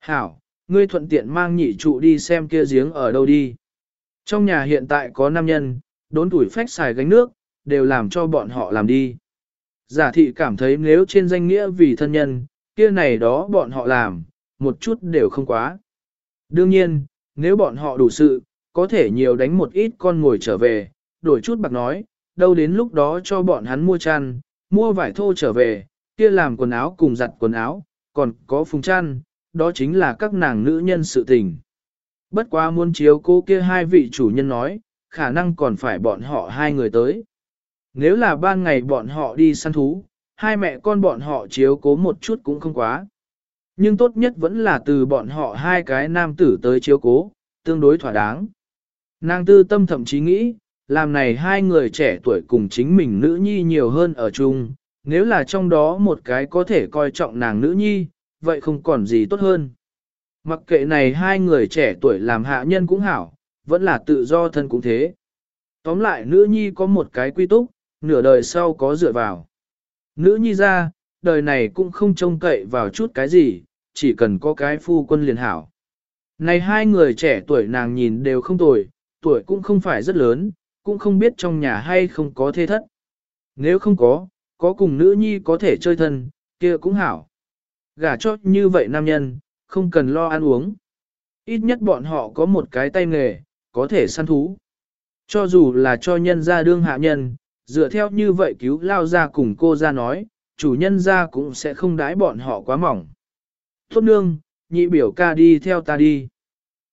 S1: Hảo, ngươi thuận tiện mang nhị trụ đi xem kia giếng ở đâu đi. Trong nhà hiện tại có nam nhân, đốn tuổi phách xài gánh nước, đều làm cho bọn họ làm đi. Giả thị cảm thấy nếu trên danh nghĩa vì thân nhân, kia này đó bọn họ làm, một chút đều không quá. Đương nhiên, nếu bọn họ đủ sự, có thể nhiều đánh một ít con ngồi trở về, đổi chút bạc nói, đâu đến lúc đó cho bọn hắn mua chăn, mua vải thô trở về, kia làm quần áo cùng giặt quần áo, còn có phùng chăn, đó chính là các nàng nữ nhân sự tình. Bất quá muốn chiếu cô kia hai vị chủ nhân nói, khả năng còn phải bọn họ hai người tới. Nếu là ban ngày bọn họ đi săn thú, hai mẹ con bọn họ chiếu cố một chút cũng không quá. Nhưng tốt nhất vẫn là từ bọn họ hai cái nam tử tới chiếu cố, tương đối thỏa đáng. Nàng tư tâm thậm chí nghĩ, làm này hai người trẻ tuổi cùng chính mình nữ nhi nhiều hơn ở chung, nếu là trong đó một cái có thể coi trọng nàng nữ nhi, vậy không còn gì tốt hơn. Mặc kệ này hai người trẻ tuổi làm hạ nhân cũng hảo, vẫn là tự do thân cũng thế. Tóm lại nữ nhi có một cái quy túc, nửa đời sau có dựa vào. Nữ nhi ra, đời này cũng không trông cậy vào chút cái gì, chỉ cần có cái phu quân liền hảo. Này hai người trẻ tuổi nàng nhìn đều không tuổi tuổi cũng không phải rất lớn, cũng không biết trong nhà hay không có thế thất. Nếu không có, có cùng nữ nhi có thể chơi thân, kia cũng hảo. Gả chót như vậy nam nhân, không cần lo ăn uống. Ít nhất bọn họ có một cái tay nghề, có thể săn thú. Cho dù là cho nhân gia đương hạ nhân, dựa theo như vậy cứu lao ra cùng cô ra nói, chủ nhân ra cũng sẽ không đái bọn họ quá mỏng. Tốt nương, nhị biểu ca đi theo ta đi.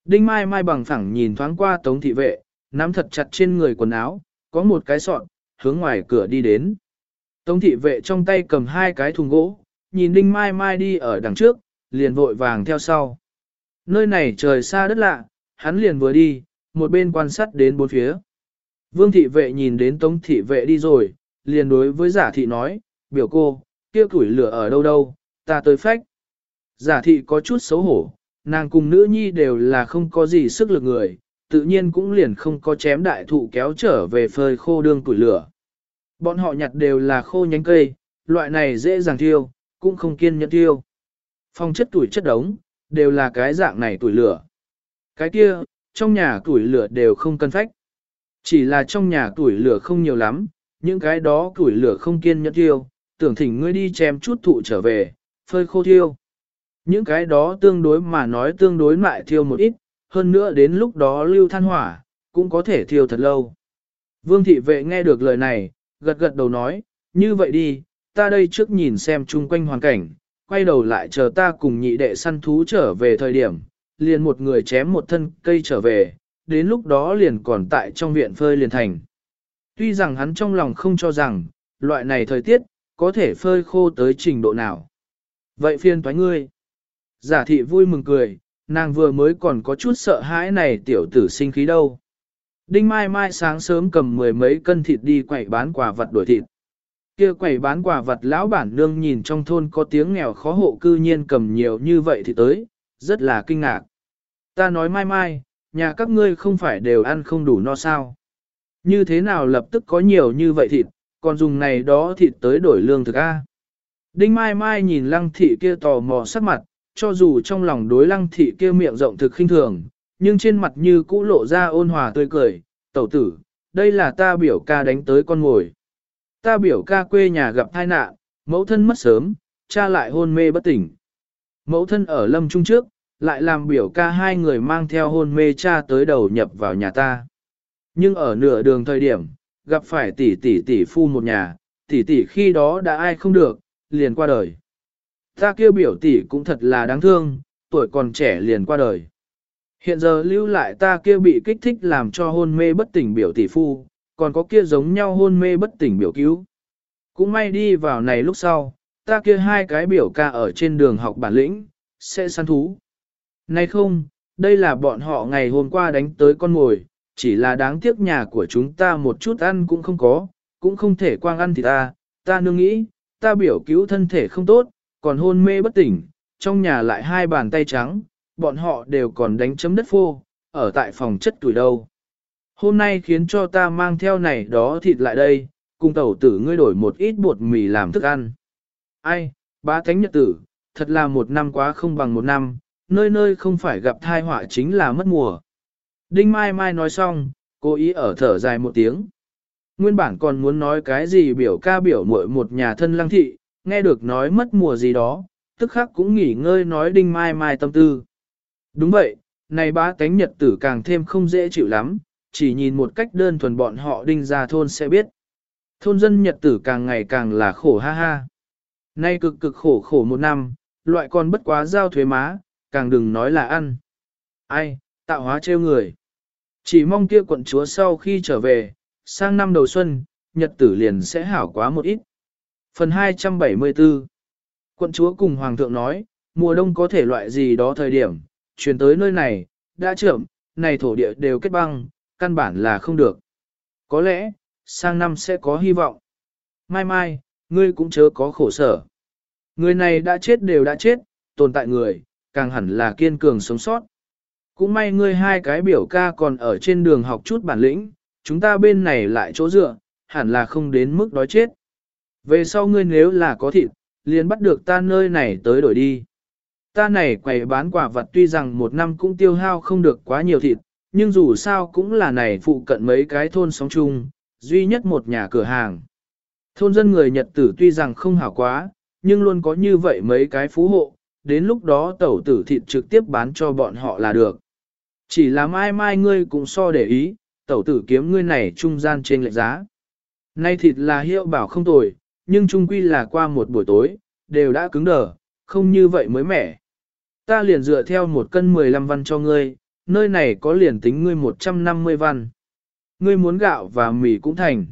S1: Đinh Mai Mai bằng phẳng nhìn thoáng qua tống thị vệ, nắm thật chặt trên người quần áo, có một cái sọn, hướng ngoài cửa đi đến. Tống thị vệ trong tay cầm hai cái thùng gỗ, nhìn Đinh Mai Mai đi ở đằng trước, liền vội vàng theo sau. Nơi này trời xa đất lạ, hắn liền vừa đi, một bên quan sát đến bốn phía. Vương thị vệ nhìn đến tống thị vệ đi rồi, liền đối với giả thị nói, biểu cô, kia củi lửa ở đâu đâu, ta tới phách. Giả thị có chút xấu hổ, nàng cùng nữ nhi đều là không có gì sức lực người, tự nhiên cũng liền không có chém đại thụ kéo trở về phơi khô đương củi lửa. Bọn họ nhặt đều là khô nhánh cây, loại này dễ dàng thiêu, cũng không kiên nhẫn thiêu. Phong chất tuổi chất đống, đều là cái dạng này tuổi lửa. Cái kia, trong nhà tuổi lửa đều không cân phách. Chỉ là trong nhà tuổi lửa không nhiều lắm, những cái đó tuổi lửa không kiên nhẫn thiêu, tưởng thỉnh ngươi đi chém chút thụ trở về, phơi khô thiêu. Những cái đó tương đối mà nói tương đối mại thiêu một ít, hơn nữa đến lúc đó lưu than hỏa, cũng có thể thiêu thật lâu. Vương thị vệ nghe được lời này, gật gật đầu nói, như vậy đi, ta đây trước nhìn xem chung quanh hoàn cảnh, quay đầu lại chờ ta cùng nhị đệ săn thú trở về thời điểm, liền một người chém một thân cây trở về, đến lúc đó liền còn tại trong viện phơi liền thành. Tuy rằng hắn trong lòng không cho rằng, loại này thời tiết, có thể phơi khô tới trình độ nào. Vậy phiên toái ngươi. Giả thị vui mừng cười, nàng vừa mới còn có chút sợ hãi này tiểu tử sinh khí đâu. Đinh Mai Mai sáng sớm cầm mười mấy cân thịt đi quẩy bán quà vật đổi thịt. Kia quẩy bán quà vật lão bản nương nhìn trong thôn có tiếng nghèo khó hộ cư nhiên cầm nhiều như vậy thì tới, rất là kinh ngạc. Ta nói Mai Mai, nhà các ngươi không phải đều ăn không đủ no sao. Như thế nào lập tức có nhiều như vậy thịt, còn dùng này đó thịt tới đổi lương thực a? Đinh Mai Mai nhìn lăng thị kia tò mò sắc mặt, cho dù trong lòng đối lăng thị kia miệng rộng thực khinh thường, nhưng trên mặt như cũ lộ ra ôn hòa tươi cười, tẩu tử, đây là ta biểu ca đánh tới con ngồi. Ta biểu ca quê nhà gặp tai nạn, mẫu thân mất sớm, cha lại hôn mê bất tỉnh. Mẫu thân ở lâm trung trước, lại làm biểu ca hai người mang theo hôn mê cha tới đầu nhập vào nhà ta. Nhưng ở nửa đường thời điểm, gặp phải tỷ tỷ tỷ phu một nhà, tỷ tỷ khi đó đã ai không được, liền qua đời. Ta kêu biểu tỷ cũng thật là đáng thương, tuổi còn trẻ liền qua đời. Hiện giờ lưu lại ta kia bị kích thích làm cho hôn mê bất tỉnh biểu tỷ phu, còn có kia giống nhau hôn mê bất tỉnh biểu cứu. Cũng may đi vào này lúc sau, ta kia hai cái biểu ca ở trên đường học bản lĩnh, sẽ săn thú. Nay không, đây là bọn họ ngày hôm qua đánh tới con mồi, chỉ là đáng tiếc nhà của chúng ta một chút ăn cũng không có, cũng không thể quang ăn thì ta, ta nương nghĩ, ta biểu cứu thân thể không tốt, còn hôn mê bất tỉnh, trong nhà lại hai bàn tay trắng, bọn họ đều còn đánh chấm đất phô, ở tại phòng chất tuổi đâu. Hôm nay khiến cho ta mang theo này đó thịt lại đây, cùng tẩu tử ngươi đổi một ít bột mì làm thức ăn. Ai, bá thánh nhật tử, thật là một năm quá không bằng một năm, nơi nơi không phải gặp thai họa chính là mất mùa. Đinh Mai Mai nói xong, cố ý ở thở dài một tiếng. Nguyên bản còn muốn nói cái gì biểu ca biểu muội một nhà thân lăng thị, nghe được nói mất mùa gì đó, tức khắc cũng nghỉ ngơi nói Đinh Mai Mai tâm tư. Đúng vậy, này bá tánh nhật tử càng thêm không dễ chịu lắm, chỉ nhìn một cách đơn thuần bọn họ đinh ra thôn sẽ biết. Thôn dân nhật tử càng ngày càng là khổ ha ha. Nay cực cực khổ khổ một năm, loại còn bất quá giao thuế má, càng đừng nói là ăn. Ai, tạo hóa trêu người. Chỉ mong kia quận chúa sau khi trở về, sang năm đầu xuân, nhật tử liền sẽ hảo quá một ít. Phần 274 Quận chúa cùng hoàng thượng nói, mùa đông có thể loại gì đó thời điểm, chuyển tới nơi này, đã trưởng, này thổ địa đều kết băng, căn bản là không được. Có lẽ, sang năm sẽ có hy vọng. Mai mai, ngươi cũng chớ có khổ sở. Người này đã chết đều đã chết, tồn tại người, càng hẳn là kiên cường sống sót. Cũng may ngươi hai cái biểu ca còn ở trên đường học chút bản lĩnh, chúng ta bên này lại chỗ dựa, hẳn là không đến mức đói chết. Về sau ngươi nếu là có thịt, liền bắt được ta nơi này tới đổi đi. Ta này quầy bán quả vật tuy rằng một năm cũng tiêu hao không được quá nhiều thịt, nhưng dù sao cũng là này phụ cận mấy cái thôn sống chung, duy nhất một nhà cửa hàng. Thôn dân người Nhật tử tuy rằng không hảo quá, nhưng luôn có như vậy mấy cái phú hộ, đến lúc đó tẩu tử thịt trực tiếp bán cho bọn họ là được. Chỉ là mai mai ngươi cũng so để ý, tẩu tử kiếm ngươi này trung gian trên lệch giá. Nay thịt là hiệu bảo không tồi, nhưng trung quy là qua một buổi tối, đều đã cứng đờ, không như vậy mới mẻ. Ta liền dựa theo một cân 15 văn cho ngươi, nơi này có liền tính ngươi 150 văn. Ngươi muốn gạo và mì cũng thành.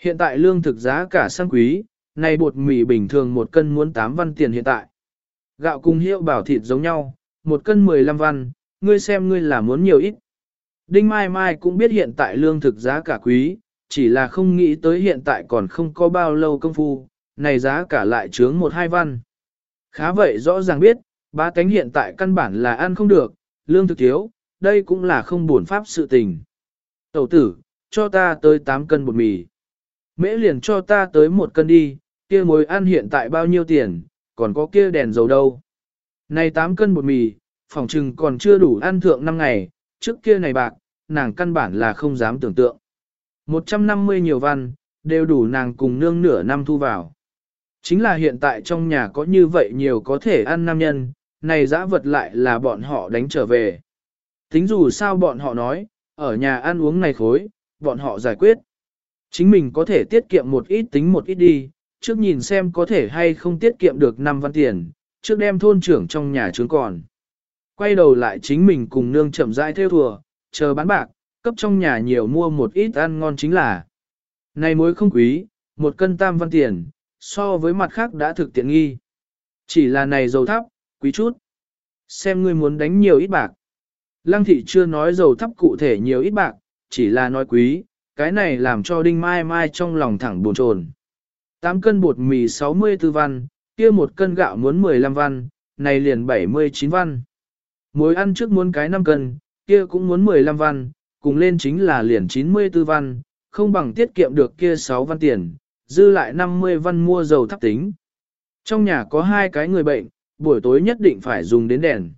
S1: Hiện tại lương thực giá cả sang quý, này bột mì bình thường một cân muốn 8 văn tiền hiện tại. Gạo cùng hiệu bảo thịt giống nhau, một cân 15 văn, ngươi xem ngươi là muốn nhiều ít. Đinh Mai Mai cũng biết hiện tại lương thực giá cả quý, chỉ là không nghĩ tới hiện tại còn không có bao lâu công phu, này giá cả lại trướng một hai văn. Khá vậy rõ ràng biết, ba cánh hiện tại căn bản là ăn không được, lương thực thiếu, đây cũng là không buồn pháp sự tình. Tẩu tử, cho ta tới 8 cân bột mì. Mễ liền cho ta tới một cân đi, kia mối ăn hiện tại bao nhiêu tiền, còn có kia đèn dầu đâu. Này 8 cân bột mì, phòng trừng còn chưa đủ ăn thượng 5 ngày, trước kia này bạc, nàng căn bản là không dám tưởng tượng. 150 nhiều văn, đều đủ nàng cùng nương nửa năm thu vào. Chính là hiện tại trong nhà có như vậy nhiều có thể ăn nam nhân, này dã vật lại là bọn họ đánh trở về. Tính dù sao bọn họ nói, ở nhà ăn uống này khối, bọn họ giải quyết. Chính mình có thể tiết kiệm một ít tính một ít đi, trước nhìn xem có thể hay không tiết kiệm được 5 văn tiền, trước đem thôn trưởng trong nhà trướng còn. Quay đầu lại chính mình cùng nương chậm rãi theo thùa, chờ bán bạc, cấp trong nhà nhiều mua một ít ăn ngon chính là. Này muối không quý, một cân tam văn tiền, so với mặt khác đã thực tiện nghi. Chỉ là này dầu thắp, quý chút. Xem ngươi muốn đánh nhiều ít bạc. Lăng thị chưa nói dầu thắp cụ thể nhiều ít bạc, chỉ là nói quý, cái này làm cho đinh mai mai trong lòng thẳng buồn chồn. 8 cân bột mì 64 văn, kia một cân gạo muốn 15 văn, này liền 79 văn. Muối ăn trước muốn cái 5 cân, kia cũng muốn 15 văn, cùng lên chính là liền 94 văn, không bằng tiết kiệm được kia 6 văn tiền, dư lại 50 văn mua dầu thắp tính. Trong nhà có hai cái người bệnh, buổi tối nhất định phải dùng đến đèn.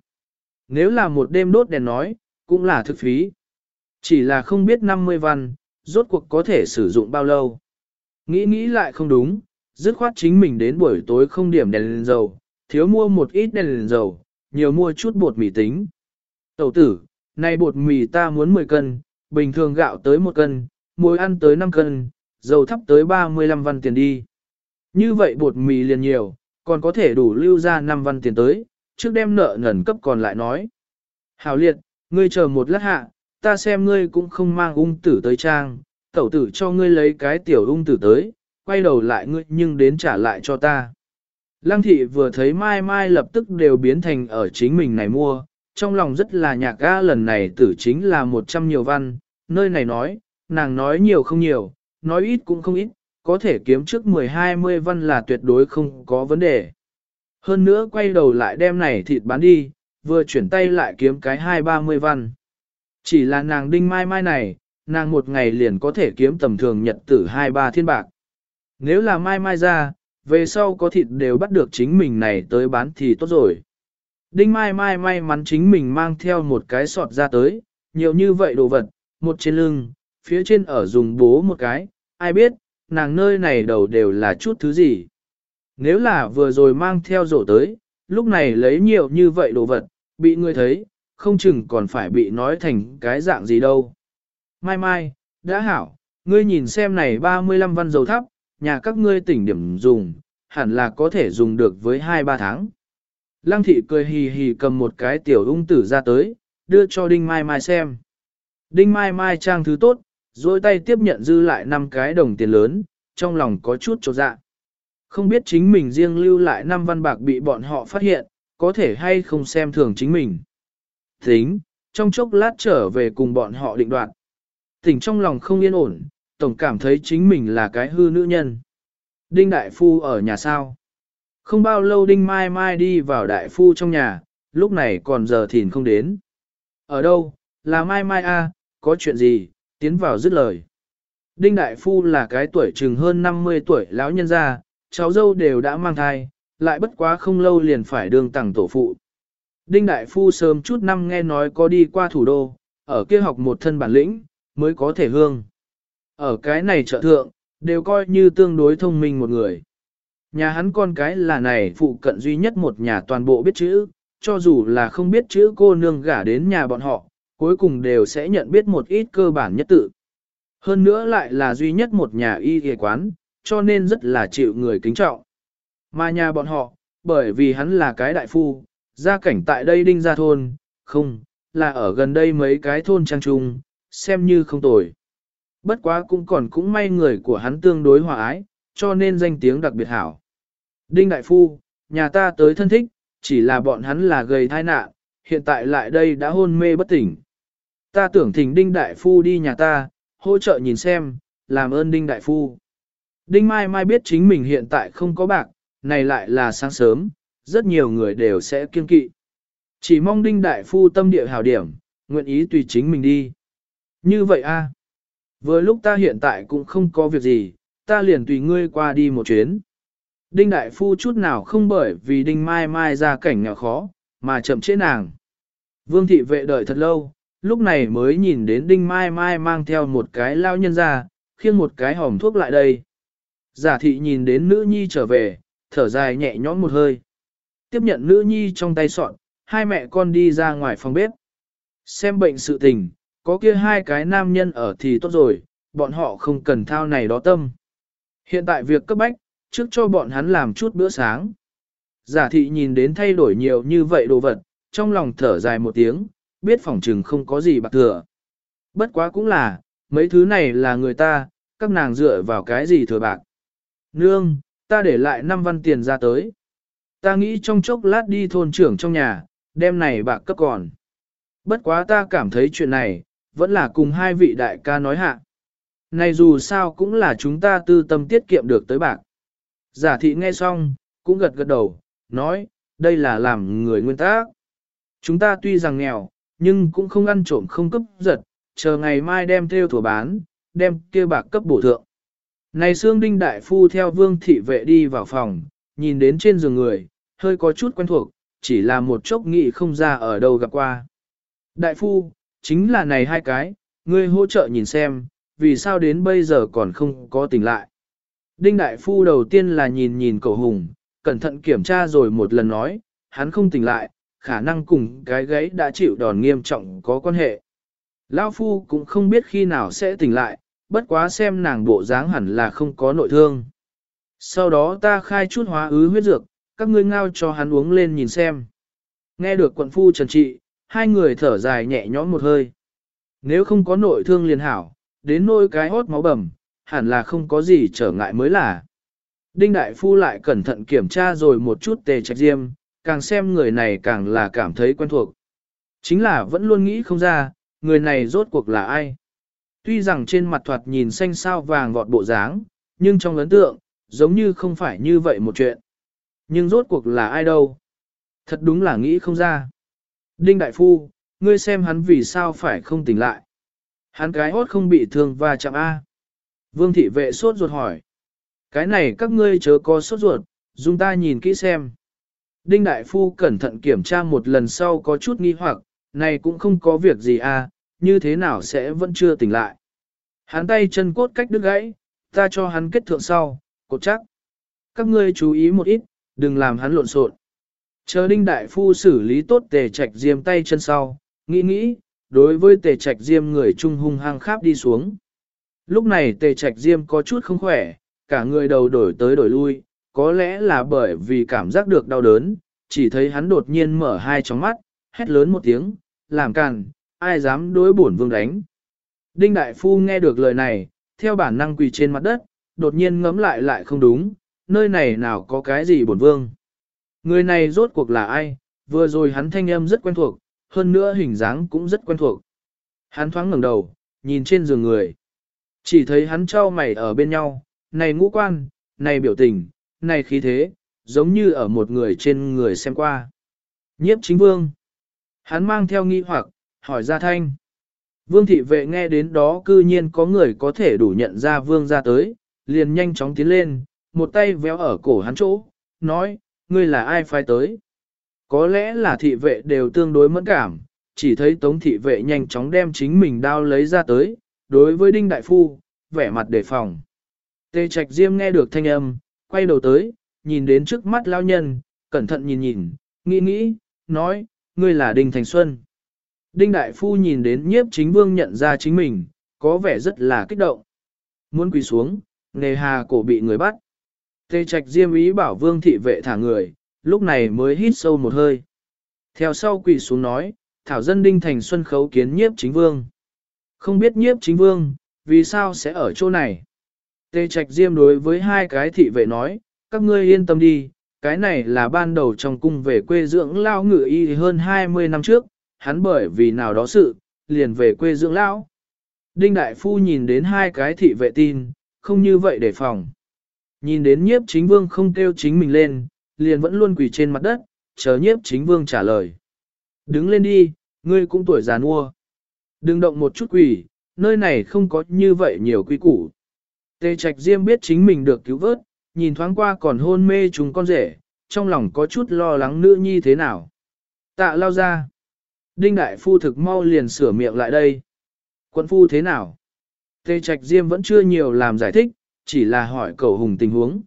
S1: Nếu là một đêm đốt đèn nói, cũng là thực phí. Chỉ là không biết 50 văn, rốt cuộc có thể sử dụng bao lâu. Nghĩ nghĩ lại không đúng, dứt khoát chính mình đến buổi tối không điểm đèn lên dầu, thiếu mua một ít đèn lên dầu, nhiều mua chút bột mì tính. Tẩu tử, nay bột mì ta muốn 10 cân, bình thường gạo tới 1 cân, muối ăn tới 5 cân, dầu thắp tới 35 văn tiền đi. Như vậy bột mì liền nhiều, còn có thể đủ lưu ra 5 văn tiền tới, trước đem nợ ngẩn cấp còn lại nói. Hảo liệt, ngươi chờ một lát hạ, ta xem ngươi cũng không mang ung tử tới trang, tẩu tử cho ngươi lấy cái tiểu ung tử tới, quay đầu lại ngươi nhưng đến trả lại cho ta. Lăng thị vừa thấy mai mai lập tức đều biến thành ở chính mình này mua, trong lòng rất là nhạc ga lần này tử chính là một trăm nhiều văn, nơi này nói, nàng nói nhiều không nhiều, nói ít cũng không ít, có thể kiếm trước 10-20 văn là tuyệt đối không có vấn đề. Hơn nữa quay đầu lại đem này thịt bán đi, vừa chuyển tay lại kiếm cái 2-30 văn. Chỉ là nàng đinh mai mai này, nàng một ngày liền có thể kiếm tầm thường nhật tử 2-3 thiên bạc. Nếu là mai mai ra, về sau có thịt đều bắt được chính mình này tới bán thì tốt rồi. Đinh mai mai may mắn chính mình mang theo một cái sọt ra tới, nhiều như vậy đồ vật, một trên lưng, phía trên ở dùng bố một cái, ai biết, nàng nơi này đầu đều là chút thứ gì. Nếu là vừa rồi mang theo rổ tới, lúc này lấy nhiều như vậy đồ vật, bị người thấy, không chừng còn phải bị nói thành cái dạng gì đâu. Mai mai, đã hảo, ngươi nhìn xem này 35 văn dầu thắp, nhà các ngươi tỉnh điểm dùng, hẳn là có thể dùng được với 2-3 tháng. Lăng thị cười hì hì cầm một cái tiểu ung tử ra tới, đưa cho Đinh Mai Mai xem. Đinh Mai Mai trang thứ tốt, dôi tay tiếp nhận dư lại 5 cái đồng tiền lớn, trong lòng có chút trột dạ. Không biết chính mình riêng lưu lại 5 văn bạc bị bọn họ phát hiện, có thể hay không xem thường chính mình. Tính, trong chốc lát trở về cùng bọn họ định đoạt. Tỉnh trong lòng không yên ổn, tổng cảm thấy chính mình là cái hư nữ nhân. Đinh Đại Phu ở nhà sao? Không bao lâu Đinh Mai Mai đi vào Đại Phu trong nhà, lúc này còn giờ thìn không đến. Ở đâu? Là Mai Mai A, có chuyện gì? Tiến vào dứt lời. Đinh Đại Phu là cái tuổi chừng hơn 50 tuổi lão nhân gia, cháu dâu đều đã mang thai, lại bất quá không lâu liền phải đường tặng tổ phụ. Đinh Đại Phu sớm chút năm nghe nói có đi qua thủ đô, ở kia học một thân bản lĩnh, mới có thể hương. Ở cái này trợ thượng, đều coi như tương đối thông minh một người. Nhà hắn con cái là này phụ cận duy nhất một nhà toàn bộ biết chữ, cho dù là không biết chữ cô nương gả đến nhà bọn họ, cuối cùng đều sẽ nhận biết một ít cơ bản nhất tự. Hơn nữa lại là duy nhất một nhà y y quán, cho nên rất là chịu người kính trọng. Mà nhà bọn họ, bởi vì hắn là cái đại phu, gia cảnh tại đây đinh ra thôn, không, là ở gần đây mấy cái thôn trang trung, xem như không tồi. Bất quá cũng còn cũng may người của hắn tương đối hòa ái, cho nên danh tiếng đặc biệt hảo. Đinh Đại Phu, nhà ta tới thân thích, chỉ là bọn hắn là gầy thai nạn, hiện tại lại đây đã hôn mê bất tỉnh. Ta tưởng thỉnh Đinh Đại Phu đi nhà ta, hỗ trợ nhìn xem, làm ơn Đinh Đại Phu. Đinh Mai Mai biết chính mình hiện tại không có bạc, này lại là sáng sớm, rất nhiều người đều sẽ kiên kỵ. Chỉ mong Đinh Đại Phu tâm địa hảo điểm, nguyện ý tùy chính mình đi. Như vậy a Vừa lúc ta hiện tại cũng không có việc gì, ta liền tùy ngươi qua đi một chuyến. Đinh Đại Phu chút nào không bởi vì Đinh Mai Mai ra cảnh nghèo khó, mà chậm chế nàng. Vương thị vệ đợi thật lâu, lúc này mới nhìn đến Đinh Mai Mai mang theo một cái lao nhân ra, khiêng một cái hòm thuốc lại đây. Giả thị nhìn đến nữ nhi trở về, thở dài nhẹ nhõm một hơi. Tiếp nhận nữ nhi trong tay sọn, hai mẹ con đi ra ngoài phòng bếp. Xem bệnh sự tình, có kia hai cái nam nhân ở thì tốt rồi, bọn họ không cần thao này đó tâm. Hiện tại việc cấp bách, trước cho bọn hắn làm chút bữa sáng. Giả thị nhìn đến thay đổi nhiều như vậy đồ vật, trong lòng thở dài một tiếng, biết phòng trừng không có gì bạc thừa. Bất quá cũng là, mấy thứ này là người ta, các nàng dựa vào cái gì thừa bạc. Nương, ta để lại 5 văn tiền ra tới. Ta nghĩ trong chốc lát đi thôn trưởng trong nhà, đem này bạc cấp còn. Bất quá ta cảm thấy chuyện này, vẫn là cùng hai vị đại ca nói hạ. Này dù sao cũng là chúng ta tư tâm tiết kiệm được tới bạc. Giả thị nghe xong, cũng gật gật đầu, nói, đây là làm người nguyên tác. Chúng ta tuy rằng nghèo, nhưng cũng không ăn trộm không cấp giật, chờ ngày mai đem theo thủa bán, đem kia bạc cấp bổ thượng. Này xương Đinh Đại Phu theo vương thị vệ đi vào phòng, nhìn đến trên giường người, hơi có chút quen thuộc, chỉ là một chốc nghị không ra ở đâu gặp qua. Đại Phu, chính là này hai cái, ngươi hỗ trợ nhìn xem, vì sao đến bây giờ còn không có tỉnh lại. Đinh Đại Phu đầu tiên là nhìn nhìn cậu Hùng, cẩn thận kiểm tra rồi một lần nói, hắn không tỉnh lại, khả năng cùng cái gãy đã chịu đòn nghiêm trọng có quan hệ. Lão Phu cũng không biết khi nào sẽ tỉnh lại, bất quá xem nàng bộ dáng hẳn là không có nội thương. Sau đó ta khai chút hóa ứ huyết dược, các ngươi ngao cho hắn uống lên nhìn xem. Nghe được quận phu trần trị, hai người thở dài nhẹ nhõm một hơi. Nếu không có nội thương liền hảo, đến nôi cái hốt máu bầm, hẳn là không có gì trở ngại mới là. Đinh Đại Phu lại cẩn thận kiểm tra rồi một chút tề trạch diêm, càng xem người này càng là cảm thấy quen thuộc. Chính là vẫn luôn nghĩ không ra, người này rốt cuộc là ai. Tuy rằng trên mặt thoạt nhìn xanh sao vàng vọt bộ dáng, nhưng trong ấn tượng, giống như không phải như vậy một chuyện. Nhưng rốt cuộc là ai đâu? Thật đúng là nghĩ không ra. Đinh Đại Phu, ngươi xem hắn vì sao phải không tỉnh lại. Hắn cái hốt không bị thương và chạm A. Vương thị vệ sốt ruột hỏi. Cái này các ngươi chớ có sốt ruột, dùng ta nhìn kỹ xem. Đinh Đại Phu cẩn thận kiểm tra một lần sau có chút nghi hoặc, này cũng không có việc gì a, như thế nào sẽ vẫn chưa tỉnh lại. Hắn tay chân cốt cách đứt gãy, ta cho hắn kết thượng sau, cột chắc. Các ngươi chú ý một ít, đừng làm hắn lộn xộn. Chờ Đinh Đại Phu xử lý tốt tề trạch diêm tay chân sau, nghĩ nghĩ, đối với tề trạch diêm người trung hung hăng kháp đi xuống. Lúc này tề trạch diêm có chút không khỏe, cả người đầu đổi tới đổi lui, có lẽ là bởi vì cảm giác được đau đớn, chỉ thấy hắn đột nhiên mở hai tròng mắt, hét lớn một tiếng, làm càn, ai dám đối bổn vương đánh. Đinh Đại Phu nghe được lời này, theo bản năng quỳ trên mặt đất, đột nhiên ngấm lại lại không đúng, nơi này nào có cái gì bổn vương. Người này rốt cuộc là ai, vừa rồi hắn thanh âm rất quen thuộc, hơn nữa hình dáng cũng rất quen thuộc. Hắn thoáng ngẩng đầu, nhìn trên giường người. Chỉ thấy hắn trao mày ở bên nhau, này ngũ quan, này biểu tình, này khí thế, giống như ở một người trên người xem qua. Nhiếp chính vương. Hắn mang theo nghi hoặc, hỏi ra thanh. Vương thị vệ nghe đến đó cư nhiên có người có thể đủ nhận ra vương ra tới, liền nhanh chóng tiến lên, một tay véo ở cổ hắn chỗ, nói, ngươi là ai phải tới. Có lẽ là thị vệ đều tương đối mẫn cảm, chỉ thấy tống thị vệ nhanh chóng đem chính mình đao lấy ra tới, đối với đinh đại phu, vẻ mặt đề phòng. Tê Trạch Diêm nghe được thanh âm, quay đầu tới, nhìn đến trước mắt lao nhân, cẩn thận nhìn nhìn, nghĩ nghĩ, nói, ngươi là Đinh Thành Xuân. Đinh Đại Phu nhìn đến nhiếp chính vương nhận ra chính mình, có vẻ rất là kích động. Muốn quỳ xuống, nề hà cổ bị người bắt. Tê Trạch Diêm ý bảo vương thị vệ thả người, lúc này mới hít sâu một hơi. Theo sau quỳ xuống nói, thảo dân Đinh Thành Xuân khấu kiến nhiếp chính vương. Không biết nhiếp chính vương, vì sao sẽ ở chỗ này? Tê Trạch Diêm đối với hai cái thị vệ nói, các ngươi yên tâm đi, cái này là ban đầu trong cung về quê dưỡng lao ngự y hơn 20 năm trước, hắn bởi vì nào đó sự, liền về quê dưỡng lao. Đinh Đại Phu nhìn đến hai cái thị vệ tin, không như vậy để phòng. Nhìn đến nhiếp chính vương không kêu chính mình lên, liền vẫn luôn quỳ trên mặt đất, chờ nhiếp chính vương trả lời. Đứng lên đi, ngươi cũng tuổi già nua. Đừng động một chút quỷ, nơi này không có như vậy nhiều quy củ. Tề trạch diêm biết chính mình được cứu vớt, nhìn thoáng qua còn hôn mê chúng con rể, trong lòng có chút lo lắng nữ nhi thế nào. Tạ lao ra. Đinh đại phu thực mau liền sửa miệng lại đây. Quận phu thế nào? Tề trạch diêm vẫn chưa nhiều làm giải thích, chỉ là hỏi cầu hùng tình huống.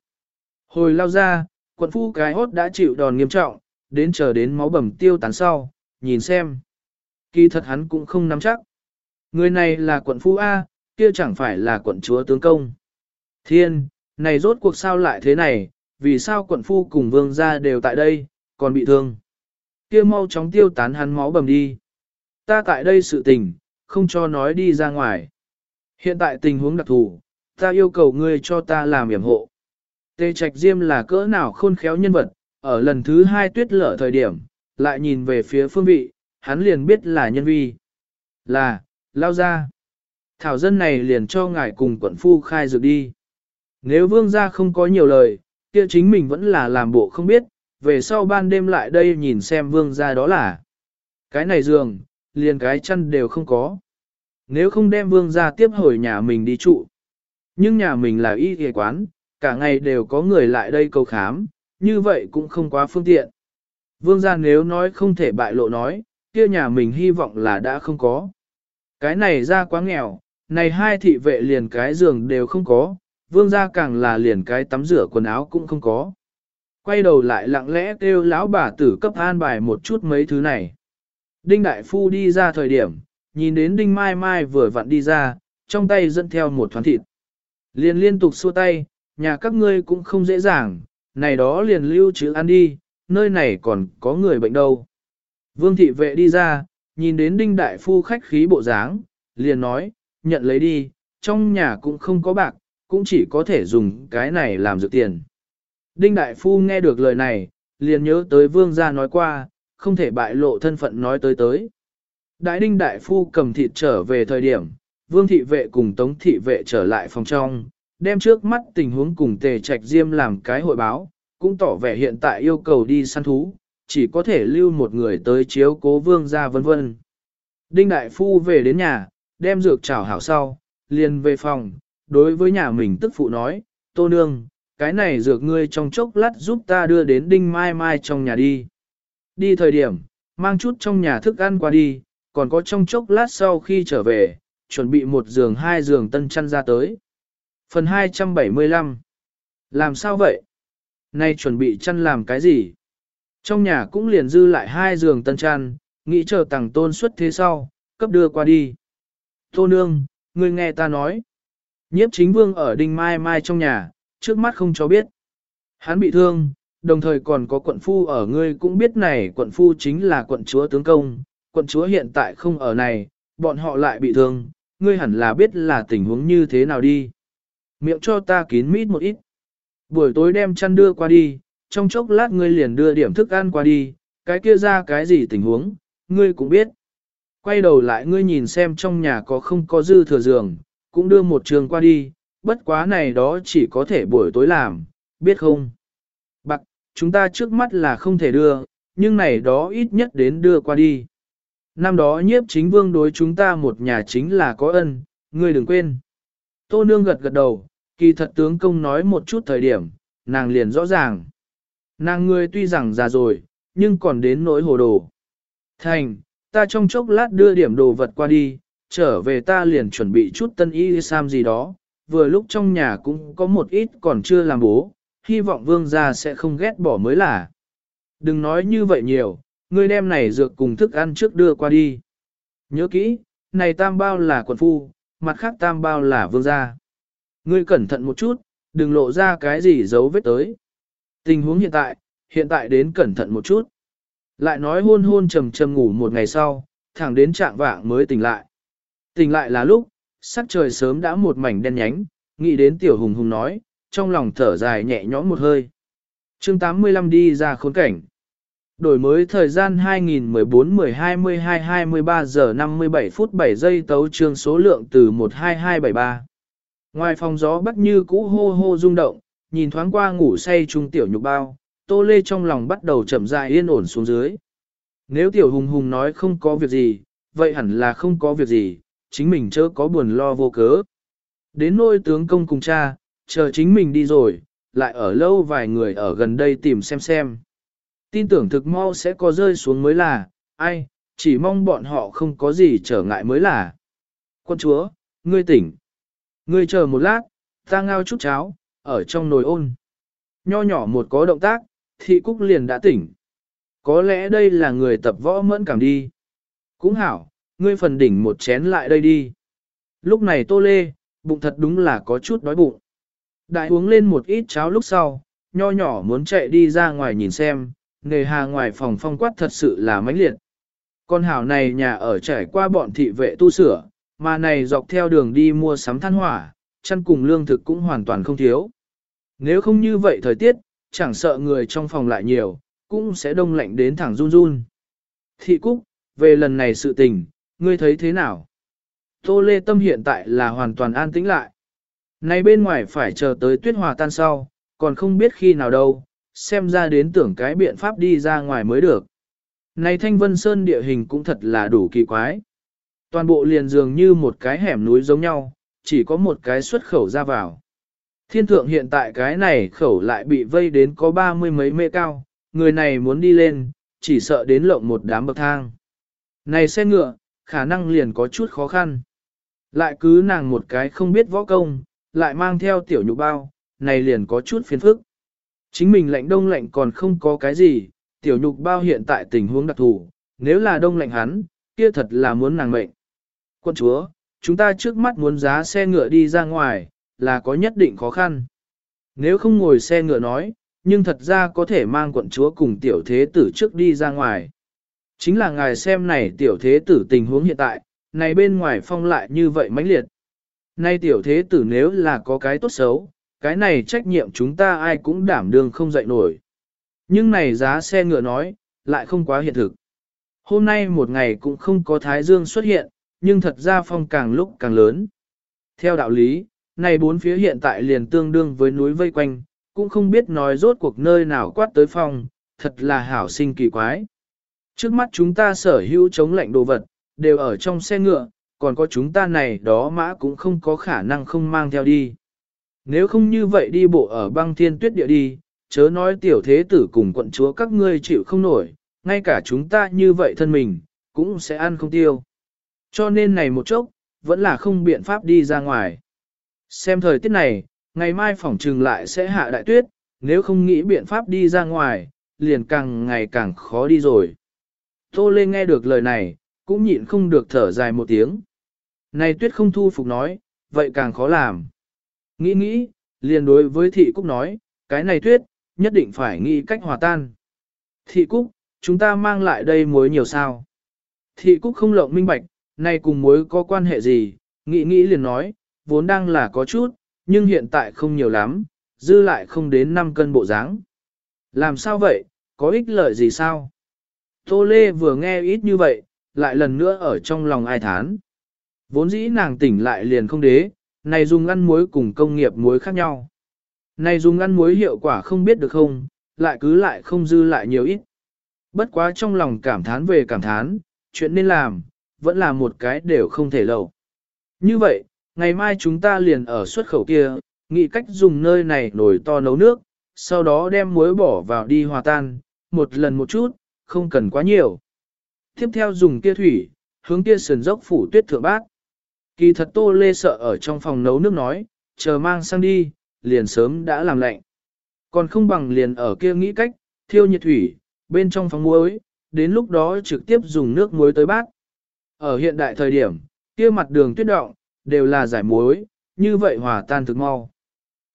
S1: Hồi lao ra, quận phu cái hốt đã chịu đòn nghiêm trọng, đến chờ đến máu bầm tiêu tán sau, nhìn xem. Kỳ thật hắn cũng không nắm chắc. Người này là quận phu A, kia chẳng phải là quận chúa tướng công. Thiên, này rốt cuộc sao lại thế này, vì sao quận phu cùng vương gia đều tại đây, còn bị thương. Kia mau chóng tiêu tán hắn máu bầm đi. Ta tại đây sự tình, không cho nói đi ra ngoài. Hiện tại tình huống đặc thù, ta yêu cầu ngươi cho ta làm yểm hộ. Tê Trạch Diêm là cỡ nào khôn khéo nhân vật, ở lần thứ hai tuyết lở thời điểm, lại nhìn về phía phương vị, hắn liền biết là nhân vi. Là, lao ra. Thảo dân này liền cho ngài cùng quận phu khai dược đi. Nếu vương gia không có nhiều lời, kia chính mình vẫn là làm bộ không biết, về sau ban đêm lại đây nhìn xem vương gia đó là. Cái này giường, liền cái chăn đều không có. Nếu không đem vương gia tiếp hồi nhà mình đi trụ. Nhưng nhà mình là y y quán, cả ngày đều có người lại đây cầu khám, như vậy cũng không quá phương tiện. Vương gia nếu nói không thể bại lộ nói, kia nhà mình hy vọng là đã không có. Cái này ra quá nghèo, này hai thị vệ liền cái giường đều không có, vương gia càng là liền cái tắm rửa quần áo cũng không có. Quay đầu lại lặng lẽ kêu lão bà tử cấp an bài một chút mấy thứ này. Đinh Đại Phu đi ra thời điểm, nhìn đến Đinh Mai Mai vừa vặn đi ra, trong tay dẫn theo một thoáng thịt. Liền liên tục xua tay, nhà các ngươi cũng không dễ dàng, này đó liền lưu trữ ăn đi, nơi này còn có người bệnh đâu. Vương thị vệ đi ra, nhìn đến Đinh Đại Phu khách khí bộ dáng, liền nói, nhận lấy đi, trong nhà cũng không có bạc, cũng chỉ có thể dùng cái này làm dược tiền. Đinh Đại Phu nghe được lời này, liền nhớ tới vương gia nói qua, không thể bại lộ thân phận nói tới tới. Đại Đinh Đại Phu cầm thịt trở về thời điểm, vương thị vệ cùng tống thị vệ trở lại phòng trong, đem trước mắt tình huống cùng tề trạch diêm làm cái hội báo, cũng tỏ vẻ hiện tại yêu cầu đi săn thú, chỉ có thể lưu một người tới chiếu cố vương gia vân vân. Đinh Đại Phu về đến nhà, đem dược chảo hảo sau, liền về phòng, đối với nhà mình tức phụ nói, tô nương, cái này dược ngươi trong chốc lát giúp ta đưa đến đinh mai mai trong nhà đi. Đi thời điểm, mang chút trong nhà thức ăn qua đi, còn có trong chốc lát sau khi trở về, chuẩn bị một giường hai giường tân chăn ra tới. Phần 275 Làm sao vậy? Nay chuẩn bị chăn làm cái gì? Trong nhà cũng liền dư lại hai giường tân chăn, nghĩ chờ tàng tôn xuất thế sau, cấp đưa qua đi. Tô nương, ngươi nghe ta nói. Nhiếp chính vương ở đinh mai mai trong nhà, trước mắt không cho biết. Hắn bị thương, đồng thời còn có quận phu ở ngươi cũng biết này quận phu chính là quận chúa tướng công. Quận chúa hiện tại không ở này, bọn họ lại bị thương, ngươi hẳn là biết là tình huống như thế nào đi. Miệng cho ta kín mít một ít. Buổi tối đem chăn đưa qua đi, trong chốc lát ngươi liền đưa điểm thức ăn qua đi, cái kia ra cái gì tình huống, ngươi cũng biết. Quay đầu lại ngươi nhìn xem trong nhà có không có dư thừa giường, cũng đưa một trường qua đi, bất quá này đó chỉ có thể buổi tối làm, biết không? Bạc, chúng ta trước mắt là không thể đưa, nhưng này đó ít nhất đến đưa qua đi. Năm đó nhiếp chính vương đối chúng ta một nhà chính là có ân, ngươi đừng quên. Tô nương gật gật đầu, kỳ thật tướng công nói một chút thời điểm, nàng liền rõ ràng. Nàng ngươi tuy rằng già rồi, nhưng còn đến nỗi hồ đồ. Thành, ta trong chốc lát đưa điểm đồ vật qua đi, trở về ta liền chuẩn bị chút tân y sam gì đó, vừa lúc trong nhà cũng có một ít còn chưa làm bố, hy vọng vương gia sẽ không ghét bỏ mới là. Đừng nói như vậy nhiều, ngươi đem này dược cùng thức ăn trước đưa qua đi. Nhớ kỹ, này tam bao là quần phu, mặt khác tam bao là vương gia. Ngươi cẩn thận một chút, đừng lộ ra cái gì dấu vết tới. Tình huống hiện tại, hiện tại đến cẩn thận một chút. Lại nói hôn hôn trầm trầm ngủ một ngày sau, thẳng đến trạng vạng mới tỉnh lại. Tỉnh lại là lúc, sắc trời sớm đã một mảnh đen nhánh, nghĩ đến tiểu hùng hùng nói, trong lòng thở dài nhẹ nhõm một hơi. chương 85 đi ra khốn cảnh. Đổi mới thời gian 2014-12-22-23 giờ 57 phút 7 giây tấu trương số lượng từ 12273. Ngoài phòng gió bắc như cũ hô hô rung động, nhìn thoáng qua ngủ say trung tiểu nhục bao, tô lê trong lòng bắt đầu chậm rãi yên ổn xuống dưới. Nếu tiểu hùng hùng nói không có việc gì, vậy hẳn là không có việc gì, chính mình chớ có buồn lo vô cớ. Đến nôi tướng công cùng cha, chờ chính mình đi rồi, lại ở lâu vài người ở gần đây tìm xem xem. Tin tưởng thực mau sẽ có rơi xuống mới là, ai, chỉ mong bọn họ không có gì trở ngại mới là. Quân chúa, ngươi tỉnh. Ngươi chờ một lát, ta ngao chút cháo, ở trong nồi ôn. Nho nhỏ một có động tác, thị cúc liền đã tỉnh. Có lẽ đây là người tập võ mẫn cảm đi. Cũng hảo, ngươi phần đỉnh một chén lại đây đi. Lúc này tô lê, bụng thật đúng là có chút đói bụng. Đại uống lên một ít cháo lúc sau, nho nhỏ muốn chạy đi ra ngoài nhìn xem, nghề hà ngoài phòng phong quát thật sự là mãnh liệt. Con hảo này nhà ở trải qua bọn thị vệ tu sửa, mà này dọc theo đường đi mua sắm than hỏa, chăn cùng lương thực cũng hoàn toàn không thiếu. Nếu không như vậy thời tiết, chẳng sợ người trong phòng lại nhiều, cũng sẽ đông lạnh đến thẳng run run. Thị Cúc, về lần này sự tình, ngươi thấy thế nào? Tô Lê Tâm hiện tại là hoàn toàn an tĩnh lại. Này bên ngoài phải chờ tới tuyết hòa tan sau, còn không biết khi nào đâu, xem ra đến tưởng cái biện pháp đi ra ngoài mới được. Này Thanh Vân Sơn địa hình cũng thật là đủ kỳ quái. Toàn bộ liền dường như một cái hẻm núi giống nhau, chỉ có một cái xuất khẩu ra vào. Thiên thượng hiện tại cái này khẩu lại bị vây đến có ba mươi mấy mê cao, người này muốn đi lên, chỉ sợ đến lộng một đám bậc thang. Này xe ngựa, khả năng liền có chút khó khăn. Lại cứ nàng một cái không biết võ công, lại mang theo tiểu nhục bao, này liền có chút phiền phức. Chính mình lệnh đông lạnh còn không có cái gì, tiểu nhục bao hiện tại tình huống đặc thù, nếu là đông lạnh hắn, kia thật là muốn nàng mệnh. Quân chúa, chúng ta trước mắt muốn giá xe ngựa đi ra ngoài, là có nhất định khó khăn. Nếu không ngồi xe ngựa nói, nhưng thật ra có thể mang quận chúa cùng tiểu thế tử trước đi ra ngoài. Chính là ngài xem này tiểu thế tử tình huống hiện tại, này bên ngoài phong lại như vậy mãnh liệt. Nay tiểu thế tử nếu là có cái tốt xấu, cái này trách nhiệm chúng ta ai cũng đảm đương không dậy nổi. Nhưng này giá xe ngựa nói, lại không quá hiện thực. Hôm nay một ngày cũng không có thái dương xuất hiện, nhưng thật ra phong càng lúc càng lớn. Theo đạo lý, này bốn phía hiện tại liền tương đương với núi vây quanh, cũng không biết nói rốt cuộc nơi nào quát tới phong, thật là hảo sinh kỳ quái. Trước mắt chúng ta sở hữu chống lạnh đồ vật, đều ở trong xe ngựa, còn có chúng ta này đó mã cũng không có khả năng không mang theo đi. Nếu không như vậy đi bộ ở băng thiên tuyết địa đi, chớ nói tiểu thế tử cùng quận chúa các ngươi chịu không nổi, ngay cả chúng ta như vậy thân mình, cũng sẽ ăn không tiêu. Cho nên này một chốc, vẫn là không biện pháp đi ra ngoài. Xem thời tiết này, ngày mai phỏng trừng lại sẽ hạ đại tuyết, nếu không nghĩ biện pháp đi ra ngoài, liền càng ngày càng khó đi rồi. Tô Lê nghe được lời này, cũng nhịn không được thở dài một tiếng. Này tuyết không thu phục nói, vậy càng khó làm. Nghĩ nghĩ, liền đối với thị cúc nói, cái này tuyết, nhất định phải nghĩ cách hòa tan. Thị cúc, chúng ta mang lại đây muối nhiều sao. Thị cúc không lộng minh bạch, này cùng muối có quan hệ gì, nghĩ nghĩ liền nói, vốn đang là có chút, nhưng hiện tại không nhiều lắm, dư lại không đến 5 cân bộ dáng. Làm sao vậy, có ích lợi gì sao? Tô Lê vừa nghe ít như vậy, lại lần nữa ở trong lòng ai thán. Vốn dĩ nàng tỉnh lại liền không đế, này dùng ăn muối cùng công nghiệp muối khác nhau. Này dùng ăn muối hiệu quả không biết được không, lại cứ lại không dư lại nhiều ít. Bất quá trong lòng cảm thán về cảm thán, chuyện nên làm, vẫn là một cái đều không thể lầu. Như vậy, ngày mai chúng ta liền ở xuất khẩu kia, nghĩ cách dùng nơi này nồi to nấu nước, sau đó đem muối bỏ vào đi hòa tan, một lần một chút, không cần quá nhiều. Tiếp theo dùng kia thủy, hướng kia sườn dốc phủ tuyết thượng bát. Kỳ thật tô lê sợ ở trong phòng nấu nước nói, chờ mang sang đi, liền sớm đã làm lạnh. Còn không bằng liền ở kia nghĩ cách, thiêu nhiệt thủy, bên trong phòng muối, đến lúc đó trực tiếp dùng nước muối tới bát. Ở hiện đại thời điểm, kia mặt đường tuyết động, đều là giải muối, như vậy hòa tan thực mau.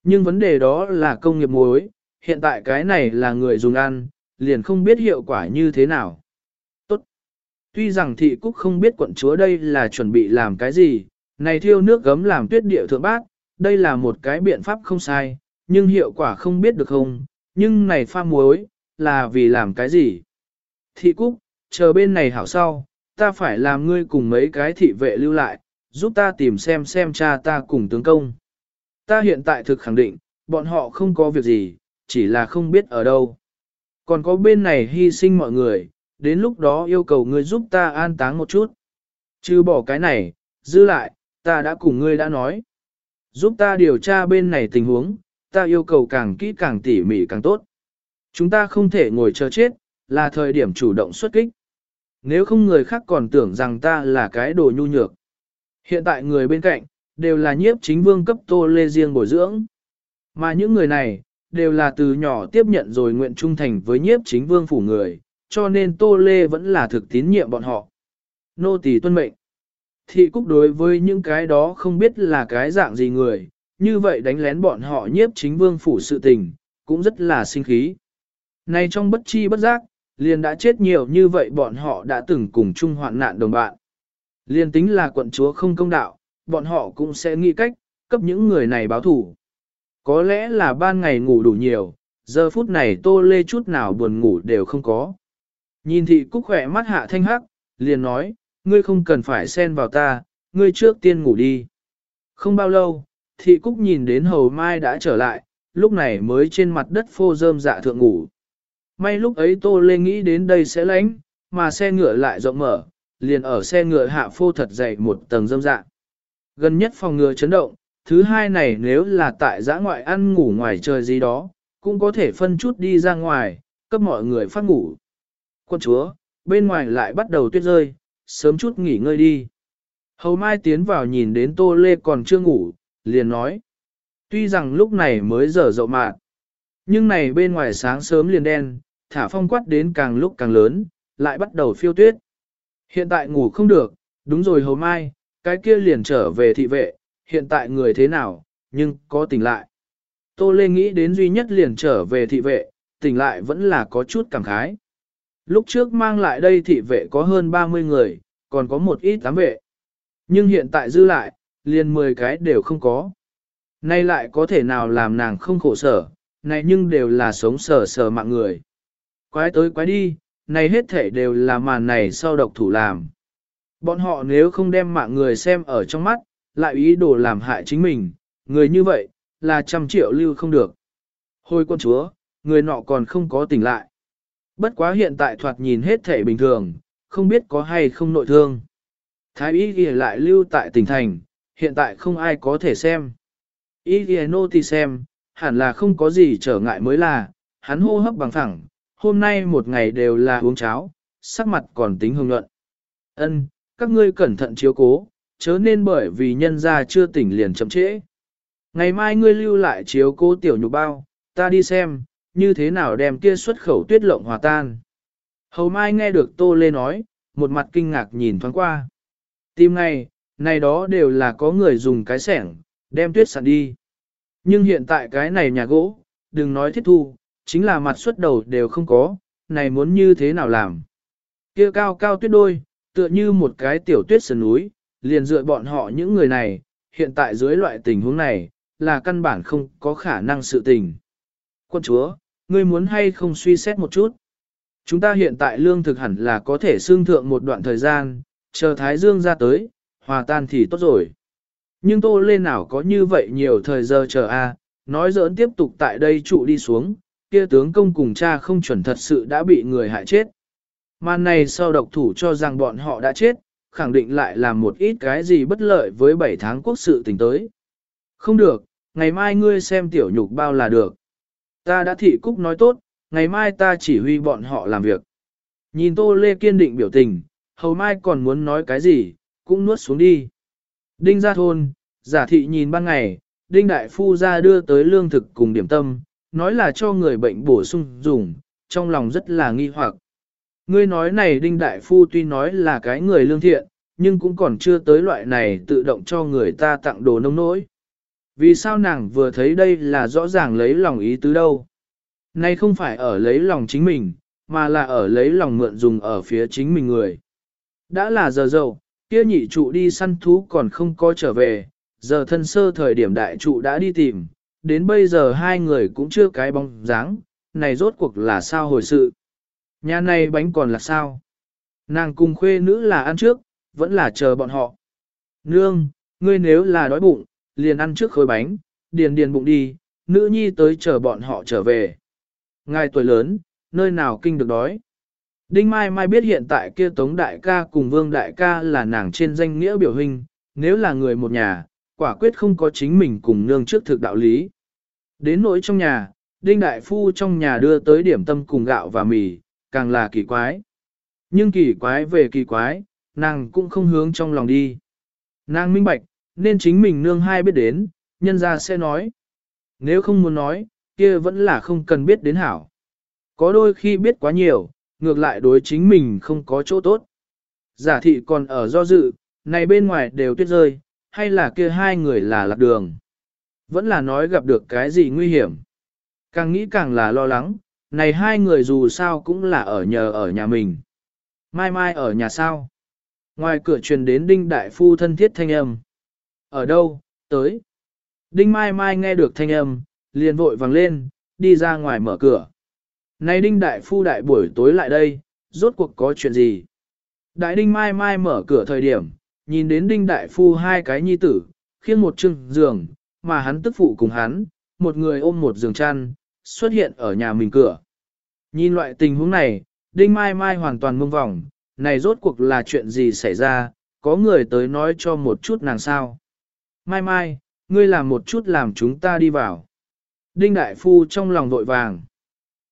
S1: Nhưng vấn đề đó là công nghiệp muối, hiện tại cái này là người dùng ăn, liền không biết hiệu quả như thế nào. Tốt. Tuy rằng thị cúc không biết quận chúa đây là chuẩn bị làm cái gì, này thiêu nước gấm làm tuyết địa thượng bát, đây là một cái biện pháp không sai, nhưng hiệu quả không biết được không, nhưng này pha muối, là vì làm cái gì? Thị Cúc, chờ bên này hảo sau, ta phải làm ngươi cùng mấy cái thị vệ lưu lại, giúp ta tìm xem xem cha ta cùng tướng công. Ta hiện tại thực khẳng định, bọn họ không có việc gì, chỉ là không biết ở đâu. Còn có bên này hy sinh mọi người, đến lúc đó yêu cầu ngươi giúp ta an táng một chút. Chứ bỏ cái này, giữ lại, ta đã cùng ngươi đã nói. Giúp ta điều tra bên này tình huống, ta yêu cầu càng kỹ càng tỉ mỉ càng tốt. Chúng ta không thể ngồi chờ chết, là thời điểm chủ động xuất kích. Nếu không người khác còn tưởng rằng ta là cái đồ nhu nhược. Hiện tại người bên cạnh, đều là nhiếp chính vương cấp tô lê riêng bồi dưỡng. Mà những người này, đều là từ nhỏ tiếp nhận rồi nguyện trung thành với nhiếp chính vương phủ người, cho nên tô lê vẫn là thực tín nhiệm bọn họ. Nô tỳ tuân mệnh. Thị cúc đối với những cái đó không biết là cái dạng gì người, như vậy đánh lén bọn họ nhiếp chính vương phủ sự tình, cũng rất là sinh khí. Này trong bất chi bất giác, liền đã chết nhiều như vậy bọn họ đã từng cùng chung hoạn nạn đồng bạn. Liên tính là quận chúa không công đạo, bọn họ cũng sẽ nghĩ cách, cấp những người này báo thủ. Có lẽ là ban ngày ngủ đủ nhiều, giờ phút này tô lê chút nào buồn ngủ đều không có. Nhìn thị cúc khỏe mắt hạ thanh hắc, liền nói, ngươi không cần phải xen vào ta, ngươi trước tiên ngủ đi. Không bao lâu, thị cúc nhìn đến hầu mai đã trở lại, lúc này mới trên mặt đất phô rơm dạ thượng ngủ. May lúc ấy tô lê nghĩ đến đây sẽ lánh, mà xe ngựa lại rộng mở, liền ở xe ngựa hạ phô thật dày một tầng rơm dạ. Gần nhất phòng ngựa chấn động, thứ hai này nếu là tại giã ngoại ăn ngủ ngoài trời gì đó, cũng có thể phân chút đi ra ngoài, cấp mọi người phát ngủ. Quân chúa, bên ngoài lại bắt đầu tuyết rơi, sớm chút nghỉ ngơi đi. Hầu Mai tiến vào nhìn đến Tô Lê còn chưa ngủ, liền nói. Tuy rằng lúc này mới giờ dậu mạn, nhưng này bên ngoài sáng sớm liền đen, thả phong quát đến càng lúc càng lớn, lại bắt đầu phiêu tuyết. Hiện tại ngủ không được, đúng rồi Hầu Mai, cái kia liền trở về thị vệ, hiện tại người thế nào, nhưng có tỉnh lại. Tô Lê nghĩ đến duy nhất liền trở về thị vệ, tỉnh lại vẫn là có chút cảm khái. Lúc trước mang lại đây thị vệ có hơn 30 người, còn có một ít tám vệ. Nhưng hiện tại dư lại, liền 10 cái đều không có. Nay lại có thể nào làm nàng không khổ sở, này nhưng đều là sống sở sở mạng người. Quái tới quái đi, này hết thể đều là màn này sau độc thủ làm. Bọn họ nếu không đem mạng người xem ở trong mắt, lại ý đồ làm hại chính mình, người như vậy, là trăm triệu lưu không được. Hồi quân chúa, người nọ còn không có tỉnh lại. Bất quá hiện tại thoạt nhìn hết thể bình thường, không biết có hay không nội thương. Thái y ghi lại lưu tại tỉnh thành, hiện tại không ai có thể xem. Y ghi nô thì xem, hẳn là không có gì trở ngại mới là, hắn hô hấp bằng thẳng, hôm nay một ngày đều là uống cháo, sắc mặt còn tính hương nhuận. Ân, các ngươi cẩn thận chiếu cố, chớ nên bởi vì nhân gia chưa tỉnh liền chậm trễ. Ngày mai ngươi lưu lại chiếu cố tiểu nhục bao, ta đi xem, như thế nào đem kia xuất khẩu tuyết lộng hòa tan. Hầu mai nghe được Tô Lê nói, một mặt kinh ngạc nhìn thoáng qua. Tim ngay, này đó đều là có người dùng cái sẻng, đem tuyết sẵn đi. Nhưng hiện tại cái này nhà gỗ, đừng nói thiết thu, chính là mặt xuất đầu đều không có, này muốn như thế nào làm. Kia cao cao tuyết đôi, tựa như một cái tiểu tuyết sườn núi, liền dựa bọn họ những người này, hiện tại dưới loại tình huống này, là căn bản không có khả năng sự tình. Quân chúa, ngươi muốn hay không suy xét một chút? Chúng ta hiện tại lương thực hẳn là có thể xương thượng một đoạn thời gian, chờ Thái Dương ra tới, hòa tan thì tốt rồi. Nhưng tô lên nào có như vậy nhiều thời giờ chờ a nói giỡn tiếp tục tại đây trụ đi xuống, kia tướng công cùng cha không chuẩn thật sự đã bị người hại chết. Màn này sau độc thủ cho rằng bọn họ đã chết, khẳng định lại làm một ít cái gì bất lợi với 7 tháng quốc sự tình tới. Không được, ngày mai ngươi xem tiểu nhục bao là được. Ta đã thị cúc nói tốt, ngày mai ta chỉ huy bọn họ làm việc. Nhìn Tô Lê kiên định biểu tình, hầu mai còn muốn nói cái gì, cũng nuốt xuống đi. Đinh ra thôn, giả thị nhìn ban ngày, Đinh Đại Phu ra đưa tới lương thực cùng điểm tâm, nói là cho người bệnh bổ sung dùng, trong lòng rất là nghi hoặc. Ngươi nói này Đinh Đại Phu tuy nói là cái người lương thiện, nhưng cũng còn chưa tới loại này tự động cho người ta tặng đồ nông nỗi. Vì sao nàng vừa thấy đây là rõ ràng lấy lòng ý tứ đâu? Nay không phải ở lấy lòng chính mình, mà là ở lấy lòng mượn dùng ở phía chính mình người. Đã là giờ dậu, kia nhị trụ đi săn thú còn không có trở về, giờ thân sơ thời điểm đại trụ đã đi tìm, đến bây giờ hai người cũng chưa cái bóng dáng, này rốt cuộc là sao hồi sự. Nhà này bánh còn là sao? Nàng cùng khuê nữ là ăn trước, vẫn là chờ bọn họ. Nương, ngươi nếu là đói bụng, liền ăn trước khối bánh, điền điền bụng đi, nữ nhi tới chờ bọn họ trở về. Ngài tuổi lớn, nơi nào kinh được đói. Đinh Mai Mai biết hiện tại kia Tống Đại ca cùng Vương Đại ca là nàng trên danh nghĩa biểu hình, nếu là người một nhà, quả quyết không có chính mình cùng nương trước thực đạo lý. Đến nỗi trong nhà, Đinh Đại Phu trong nhà đưa tới điểm tâm cùng gạo và mì, càng là kỳ quái. Nhưng kỳ quái về kỳ quái, nàng cũng không hướng trong lòng đi. Nàng minh bạch, nên chính mình nương hai biết đến, nhân ra sẽ nói. Nếu không muốn nói, kia vẫn là không cần biết đến hảo. Có đôi khi biết quá nhiều, ngược lại đối chính mình không có chỗ tốt. Giả thị còn ở do dự, này bên ngoài đều tuyết rơi, hay là kia hai người là lạc đường. Vẫn là nói gặp được cái gì nguy hiểm. Càng nghĩ càng là lo lắng, này hai người dù sao cũng là ở nhờ ở nhà mình. Mai mai ở nhà sao? Ngoài cửa truyền đến Đinh Đại Phu thân thiết thanh âm. Ở đâu? Tới. Đinh Mai Mai nghe được thanh âm, liền vội vàng lên, đi ra ngoài mở cửa. Này Đinh Đại Phu đại buổi tối lại đây, rốt cuộc có chuyện gì? Đại Đinh Mai Mai mở cửa thời điểm, nhìn đến Đinh Đại Phu hai cái nhi tử, khiêng một chừng giường, mà hắn tức phụ cùng hắn, một người ôm một giường chăn, xuất hiện ở nhà mình cửa. Nhìn loại tình huống này, Đinh Mai Mai hoàn toàn mông vòng, này rốt cuộc là chuyện gì xảy ra, có người tới nói cho một chút nàng sao. Mai Mai, ngươi làm một chút làm chúng ta đi vào. Đinh Đại Phu trong lòng vội vàng.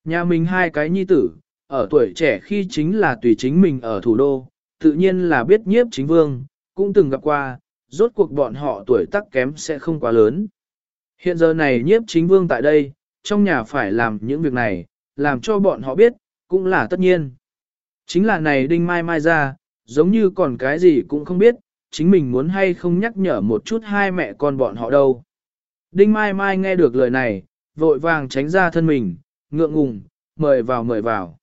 S1: Nhà mình hai cái nhi tử, ở tuổi trẻ khi chính là tùy chính mình ở thủ đô, tự nhiên là biết nhiếp chính vương, cũng từng gặp qua, rốt cuộc bọn họ tuổi tác kém sẽ không quá lớn. Hiện giờ này nhiếp chính vương tại đây, trong nhà phải làm những việc này, làm cho bọn họ biết, cũng là tất nhiên. Chính là này đinh mai mai ra, giống như còn cái gì cũng không biết, chính mình muốn hay không nhắc nhở một chút hai mẹ con bọn họ đâu. Đinh mai mai nghe được lời này, vội vàng tránh ra thân mình, ngượng ngùng, mời vào mời vào.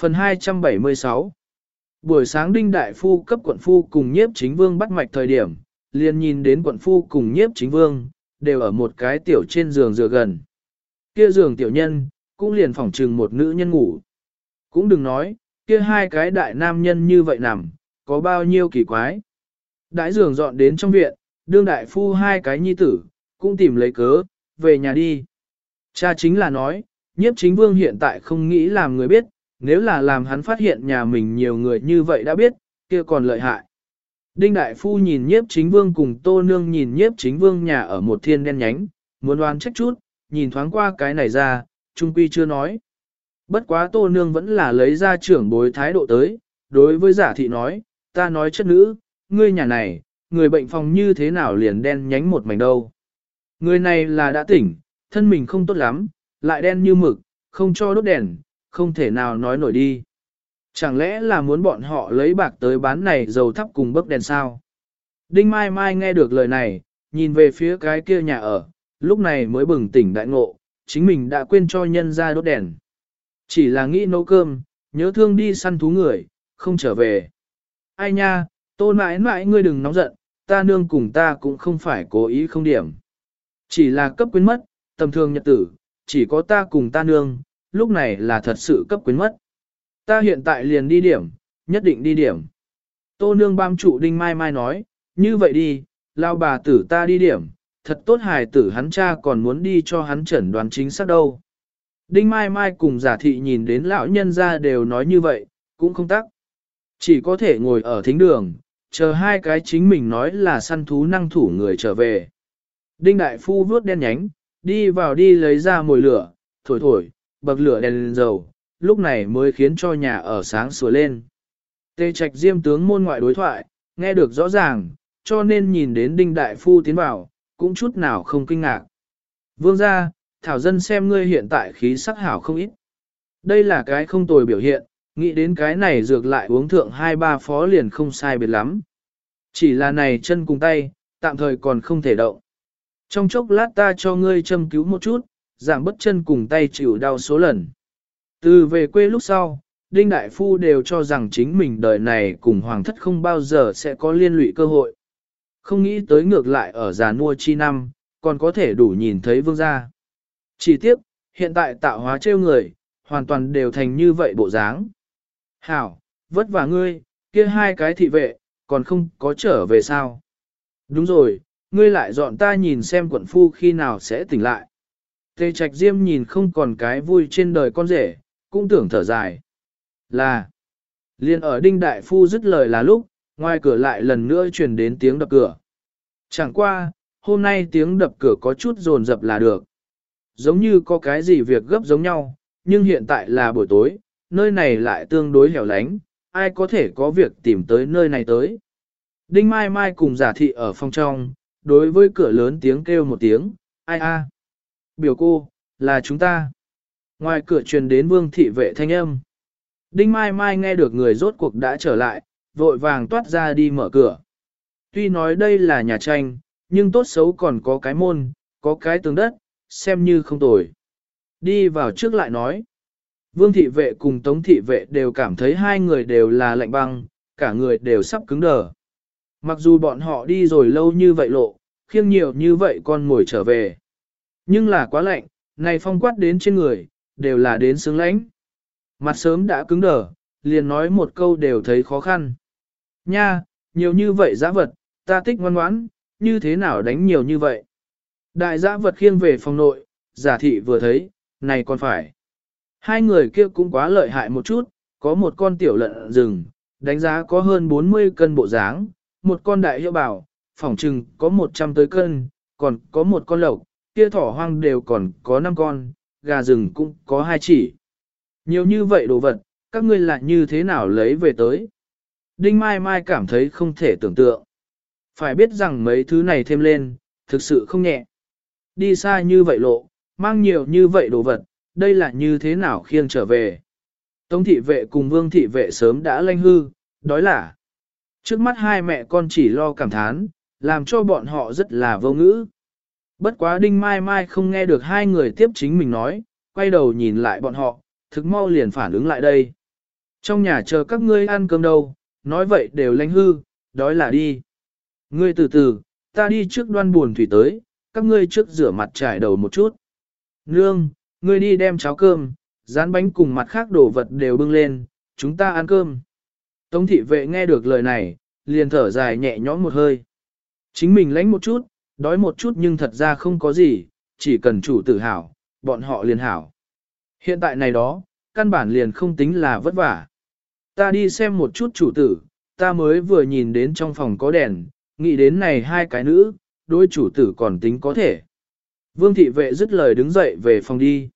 S1: Phần 276 Buổi sáng Đinh Đại Phu cấp quận phu cùng nhiếp chính vương bắt mạch thời điểm, liền nhìn đến quận phu cùng nhiếp chính vương, đều ở một cái tiểu trên giường dựa gần. Kia giường tiểu nhân, cũng liền phỏng trừng một nữ nhân ngủ. Cũng đừng nói, kia hai cái đại nam nhân như vậy nằm, có bao nhiêu kỳ quái. Đại giường dọn đến trong viện, đương đại phu hai cái nhi tử, cũng tìm lấy cớ, về nhà đi. Cha chính là nói, nhiếp chính vương hiện tại không nghĩ làm người biết, nếu là làm hắn phát hiện nhà mình nhiều người như vậy đã biết, kia còn lợi hại. Đinh Đại Phu nhìn nhiếp chính vương cùng tô nương nhìn nhiếp chính vương nhà ở một thiên đen nhánh, muốn đoán trách chút, nhìn thoáng qua cái này ra, trung quy chưa nói. Bất quá tô nương vẫn là lấy ra trưởng bối thái độ tới, đối với giả thị nói, ta nói chất nữ, ngươi nhà này, người bệnh phòng như thế nào liền đen nhánh một mảnh đâu. Người này là đã tỉnh, thân mình không tốt lắm, lại đen như mực, không cho đốt đèn, không thể nào nói nổi đi. Chẳng lẽ là muốn bọn họ lấy bạc tới bán này dầu thắp cùng bấc đèn sao? Đinh Mai Mai nghe được lời này, nhìn về phía cái kia nhà ở, lúc này mới bừng tỉnh đại ngộ, chính mình đã quên cho nhân ra đốt đèn. Chỉ là nghĩ nấu cơm, nhớ thương đi săn thú người, không trở về. Ai nha, tô mãi mãi ngươi đừng nóng giận, ta nương cùng ta cũng không phải cố ý không điểm. Chỉ là cấp quyến mất, tầm thường nhật tử, chỉ có ta cùng ta nương, lúc này là thật sự cấp quyến mất. Ta hiện tại liền đi điểm, nhất định đi điểm. Tô nương bam trụ đinh mai mai nói, như vậy đi, lao bà tử ta đi điểm, thật tốt hài tử hắn cha còn muốn đi cho hắn chẩn đoán chính xác đâu. Đinh mai mai cùng giả thị nhìn đến lão nhân ra đều nói như vậy, cũng không tắc. Chỉ có thể ngồi ở thính đường, chờ hai cái chính mình nói là săn thú năng thủ người trở về. Đinh đại phu vuốt đen nhánh, đi vào đi lấy ra mồi lửa, thổi thổi, bậc lửa đèn lên dầu, lúc này mới khiến cho nhà ở sáng sủa lên. Tê trạch diêm tướng môn ngoại đối thoại, nghe được rõ ràng, cho nên nhìn đến đinh đại phu tiến vào, cũng chút nào không kinh ngạc. Vương gia, thảo dân xem ngươi hiện tại khí sắc hảo không ít. Đây là cái không tồi biểu hiện, nghĩ đến cái này dược lại uống thượng hai ba phó liền không sai biệt lắm. Chỉ là này chân cùng tay, tạm thời còn không thể động. Trong chốc lát ta cho ngươi châm cứu một chút, giảm bất chân cùng tay chịu đau số lần. Từ về quê lúc sau, Đinh Đại Phu đều cho rằng chính mình đời này cùng Hoàng thất không bao giờ sẽ có liên lụy cơ hội. Không nghĩ tới ngược lại ở già nua chi năm, còn có thể đủ nhìn thấy vương gia. Chỉ tiếc, hiện tại tạo hóa trêu người, hoàn toàn đều thành như vậy bộ dáng. Hảo, vất vả ngươi, kia hai cái thị vệ, còn không có trở về sao. Đúng rồi, ngươi lại dọn ta nhìn xem quận phu khi nào sẽ tỉnh lại. Tê trạch diêm nhìn không còn cái vui trên đời con rể, cũng tưởng thở dài. Là, liền ở đinh đại phu dứt lời là lúc, ngoài cửa lại lần nữa truyền đến tiếng đập cửa. Chẳng qua, hôm nay tiếng đập cửa có chút rồn rập là được. Giống như có cái gì việc gấp giống nhau, nhưng hiện tại là buổi tối, nơi này lại tương đối hẻo lánh, ai có thể có việc tìm tới nơi này tới. Đinh Mai Mai cùng giả thị ở phòng trong, đối với cửa lớn tiếng kêu một tiếng, ai a, Biểu cô, là chúng ta. Ngoài cửa truyền đến vương thị vệ thanh âm. Đinh Mai Mai nghe được người rốt cuộc đã trở lại, vội vàng toát ra đi mở cửa. Tuy nói đây là nhà tranh, nhưng tốt xấu còn có cái môn, có cái tường đất, xem như không tồi. Đi vào trước lại nói. Vương thị vệ cùng tống thị vệ đều cảm thấy hai người đều là lạnh băng, cả người đều sắp cứng đờ. Mặc dù bọn họ đi rồi lâu như vậy lộ, khiêng nhiều như vậy con ngồi trở về. Nhưng là quá lạnh, này phong quát đến trên người, đều là đến sướng lãnh. Mặt sớm đã cứng đờ, liền nói một câu đều thấy khó khăn. Nha, nhiều như vậy giã vật, ta thích ngoan ngoãn, như thế nào đánh nhiều như vậy? Đại giã vật khiêng về phòng nội, giả thị vừa thấy, này còn phải. Hai người kia cũng quá lợi hại một chút, có một con tiểu lợn rừng, đánh giá có hơn 40 cân bộ dáng, một con đại hiệu bảo, phỏng trừng có 100 tới cân, còn có một con lộc, kia thỏ hoang đều còn có 5 con, gà rừng cũng có hai chỉ. Nhiều như vậy đồ vật, các ngươi lại như thế nào lấy về tới? Đinh Mai Mai cảm thấy không thể tưởng tượng. Phải biết rằng mấy thứ này thêm lên, thực sự không nhẹ. Đi xa như vậy lộ, mang nhiều như vậy đồ vật, đây là như thế nào khiêng trở về. Tống thị vệ cùng vương thị vệ sớm đã lanh hư, đói là. Trước mắt hai mẹ con chỉ lo cảm thán, làm cho bọn họ rất là vô ngữ. Bất quá đinh mai mai không nghe được hai người tiếp chính mình nói, quay đầu nhìn lại bọn họ, thực mau liền phản ứng lại đây. Trong nhà chờ các ngươi ăn cơm đâu, nói vậy đều lánh hư, đói là đi. Ngươi từ từ, ta đi trước đoan buồn thủy tới, các ngươi trước rửa mặt trải đầu một chút. Nương, ngươi đi đem cháo cơm, rán bánh cùng mặt khác đồ vật đều bưng lên, chúng ta ăn cơm. Tống thị vệ nghe được lời này, liền thở dài nhẹ nhõm một hơi. Chính mình lánh một chút, đói một chút nhưng thật ra không có gì, chỉ cần chủ tử hảo, bọn họ liền hảo. Hiện tại này đó, căn bản liền không tính là vất vả. Ta đi xem một chút chủ tử, ta mới vừa nhìn đến trong phòng có đèn, nghĩ đến này hai cái nữ, đôi chủ tử còn tính có thể. Vương thị vệ dứt lời đứng dậy về phòng đi.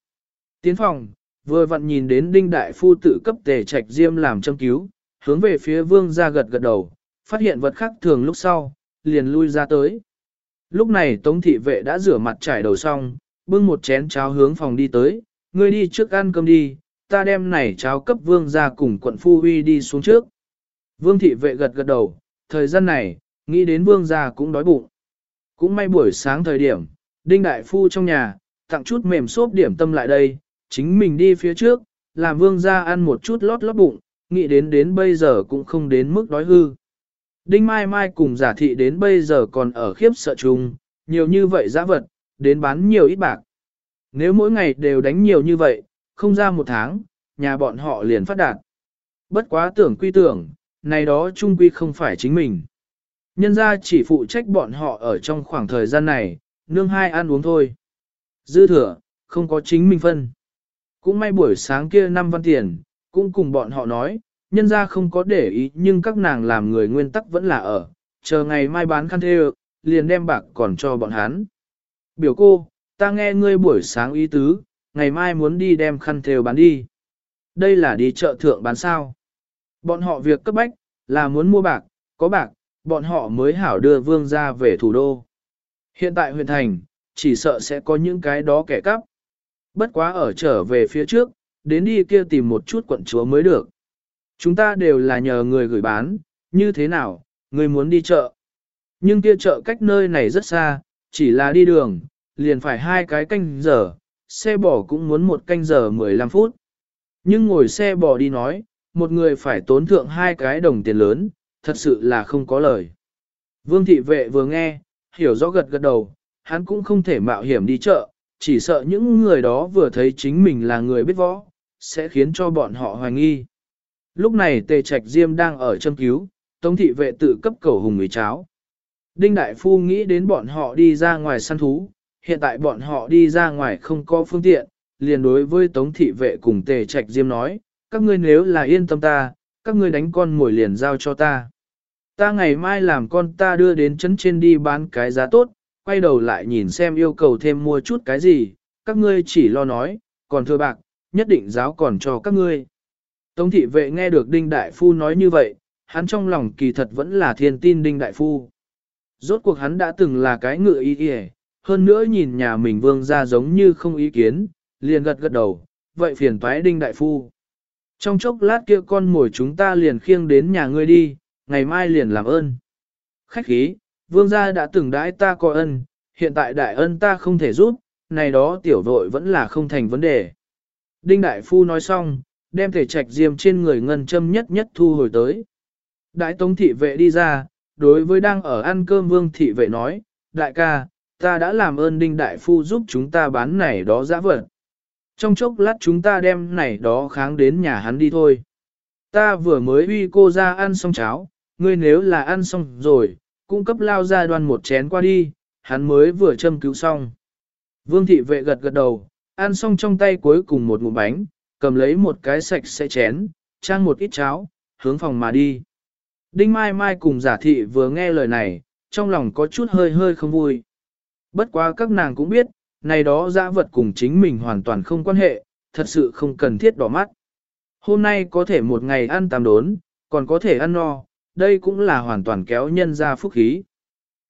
S1: Tiến phòng, vừa vặn nhìn đến đinh đại phu tự cấp tề trạch diêm làm châm cứu, hướng về phía vương ra gật gật đầu, phát hiện vật khác thường lúc sau, liền lui ra tới. Lúc này tống thị vệ đã rửa mặt trải đầu xong, bưng một chén cháo hướng phòng đi tới, ngươi đi trước ăn cơm đi, ta đem này cháo cấp vương ra cùng quận phu huy đi xuống trước. Vương thị vệ gật gật đầu, thời gian này, nghĩ đến vương gia cũng đói bụng. Cũng may buổi sáng thời điểm, đinh đại phu trong nhà, tặng chút mềm xốp điểm tâm lại đây, chính mình đi phía trước, làm vương gia ăn một chút lót lót bụng, nghĩ đến đến bây giờ cũng không đến mức đói hư. Đinh Mai Mai cùng giả thị đến bây giờ còn ở khiếp sợ chung, nhiều như vậy giã vật, đến bán nhiều ít bạc. Nếu mỗi ngày đều đánh nhiều như vậy, không ra một tháng, nhà bọn họ liền phát đạt. Bất quá tưởng quy tưởng, này đó chung quy không phải chính mình. Nhân ra chỉ phụ trách bọn họ ở trong khoảng thời gian này, nương hai ăn uống thôi. Dư thừa, không có chính mình phân. Cũng may buổi sáng kia năm văn tiền, cũng cùng bọn họ nói, nhân ra không có để ý nhưng các nàng làm người nguyên tắc vẫn là ở, chờ ngày mai bán khăn thê liền đem bạc còn cho bọn hắn. Biểu cô, ta nghe ngươi buổi sáng ý tứ, ngày mai muốn đi đem khăn thêu bán đi. Đây là đi chợ thượng bán sao. Bọn họ việc cấp bách, là muốn mua bạc, có bạc, bọn họ mới hảo đưa vương ra về thủ đô. Hiện tại huyện thành, chỉ sợ sẽ có những cái đó kẻ cắp. Bất quá ở trở về phía trước, đến đi kia tìm một chút quận chúa mới được. Chúng ta đều là nhờ người gửi bán, như thế nào, người muốn đi chợ. Nhưng kia chợ cách nơi này rất xa, chỉ là đi đường, liền phải hai cái canh giờ, xe bò cũng muốn một canh giờ 15 phút. Nhưng ngồi xe bò đi nói, một người phải tốn thượng hai cái đồng tiền lớn, thật sự là không có lời. Vương thị vệ vừa nghe, hiểu rõ gật gật đầu, hắn cũng không thể mạo hiểm đi chợ, chỉ sợ những người đó vừa thấy chính mình là người biết võ, sẽ khiến cho bọn họ hoài nghi. Lúc này tề trạch diêm đang ở châm cứu, tống thị vệ tự cấp cầu hùng người cháo. Đinh Đại Phu nghĩ đến bọn họ đi ra ngoài săn thú, hiện tại bọn họ đi ra ngoài không có phương tiện, liền đối với tống thị vệ cùng tề trạch diêm nói, các ngươi nếu là yên tâm ta, các ngươi đánh con mồi liền giao cho ta. Ta ngày mai làm con ta đưa đến trấn trên đi bán cái giá tốt, quay đầu lại nhìn xem yêu cầu thêm mua chút cái gì, các ngươi chỉ lo nói, còn thưa bạc, nhất định giáo còn cho các ngươi. Tống thị vệ nghe được Đinh Đại Phu nói như vậy, hắn trong lòng kỳ thật vẫn là thiên tin Đinh Đại Phu. Rốt cuộc hắn đã từng là cái ngựa y y, hơn nữa nhìn nhà mình vương ra giống như không ý kiến, liền gật gật đầu, vậy phiền toái Đinh Đại Phu. Trong chốc lát kia con mồi chúng ta liền khiêng đến nhà ngươi đi, ngày mai liền làm ơn. Khách khí, vương gia đã từng đãi ta có ân, hiện tại đại ân ta không thể giúp, này đó tiểu vội vẫn là không thành vấn đề. Đinh Đại Phu nói xong, đem thể trạch diêm trên người ngân châm nhất nhất thu hồi tới. Đại Tống thị vệ đi ra, đối với đang ở ăn cơm vương thị vệ nói, đại ca, ta đã làm ơn Đinh Đại Phu giúp chúng ta bán này đó giã vật. Trong chốc lát chúng ta đem này đó kháng đến nhà hắn đi thôi. Ta vừa mới uy cô ra ăn xong cháo, ngươi nếu là ăn xong rồi, cung cấp lao ra đoan một chén qua đi, hắn mới vừa châm cứu xong. Vương thị vệ gật gật đầu, ăn xong trong tay cuối cùng một ngụm bánh, cầm lấy một cái sạch sẽ chén, trang một ít cháo, hướng phòng mà đi. Đinh Mai Mai cùng giả thị vừa nghe lời này, trong lòng có chút hơi hơi không vui. Bất quá các nàng cũng biết, này đó dã vật cùng chính mình hoàn toàn không quan hệ, thật sự không cần thiết đỏ mắt. Hôm nay có thể một ngày ăn tam đốn, còn có thể ăn no, đây cũng là hoàn toàn kéo nhân ra phúc khí.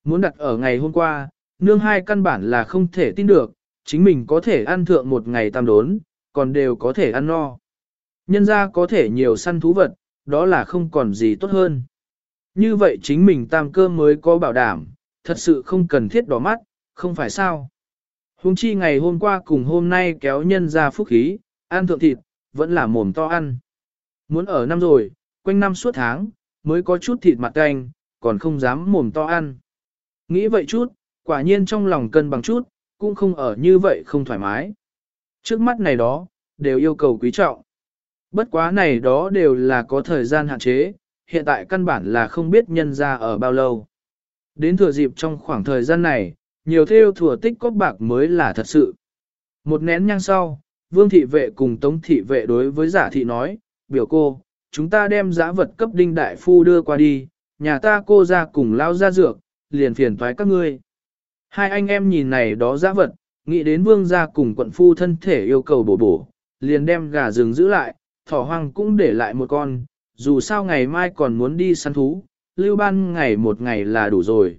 S1: Muốn đặt ở ngày hôm qua, nương hai căn bản là không thể tin được, chính mình có thể ăn thượng một ngày tam đốn, còn đều có thể ăn no. Nhân ra có thể nhiều săn thú vật, đó là không còn gì tốt hơn. Như vậy chính mình tam cơm mới có bảo đảm, thật sự không cần thiết đỏ mắt, không phải sao. Hùng chi ngày hôm qua cùng hôm nay kéo nhân ra phúc khí, ăn thượng thịt, vẫn là mồm to ăn. Muốn ở năm rồi, quanh năm suốt tháng, mới có chút thịt mặt canh, còn không dám mồm to ăn. Nghĩ vậy chút, quả nhiên trong lòng cân bằng chút, cũng không ở như vậy không thoải mái. Trước mắt này đó, đều yêu cầu quý trọng. Bất quá này đó đều là có thời gian hạn chế, hiện tại căn bản là không biết nhân ra ở bao lâu. Đến thừa dịp trong khoảng thời gian này, nhiều theo thừa tích cóc bạc mới là thật sự. Một nén nhang sau, vương thị vệ cùng tống thị vệ đối với giả thị nói, biểu cô, chúng ta đem giã vật cấp đinh đại phu đưa qua đi, nhà ta cô ra cùng lao ra dược, liền phiền thoái các ngươi. Hai anh em nhìn này đó giã vật, nghĩ đến vương gia cùng quận phu thân thể yêu cầu bổ bổ, liền đem gà rừng giữ lại, thỏ hoang cũng để lại một con, dù sao ngày mai còn muốn đi săn thú, lưu ban ngày một ngày là đủ rồi.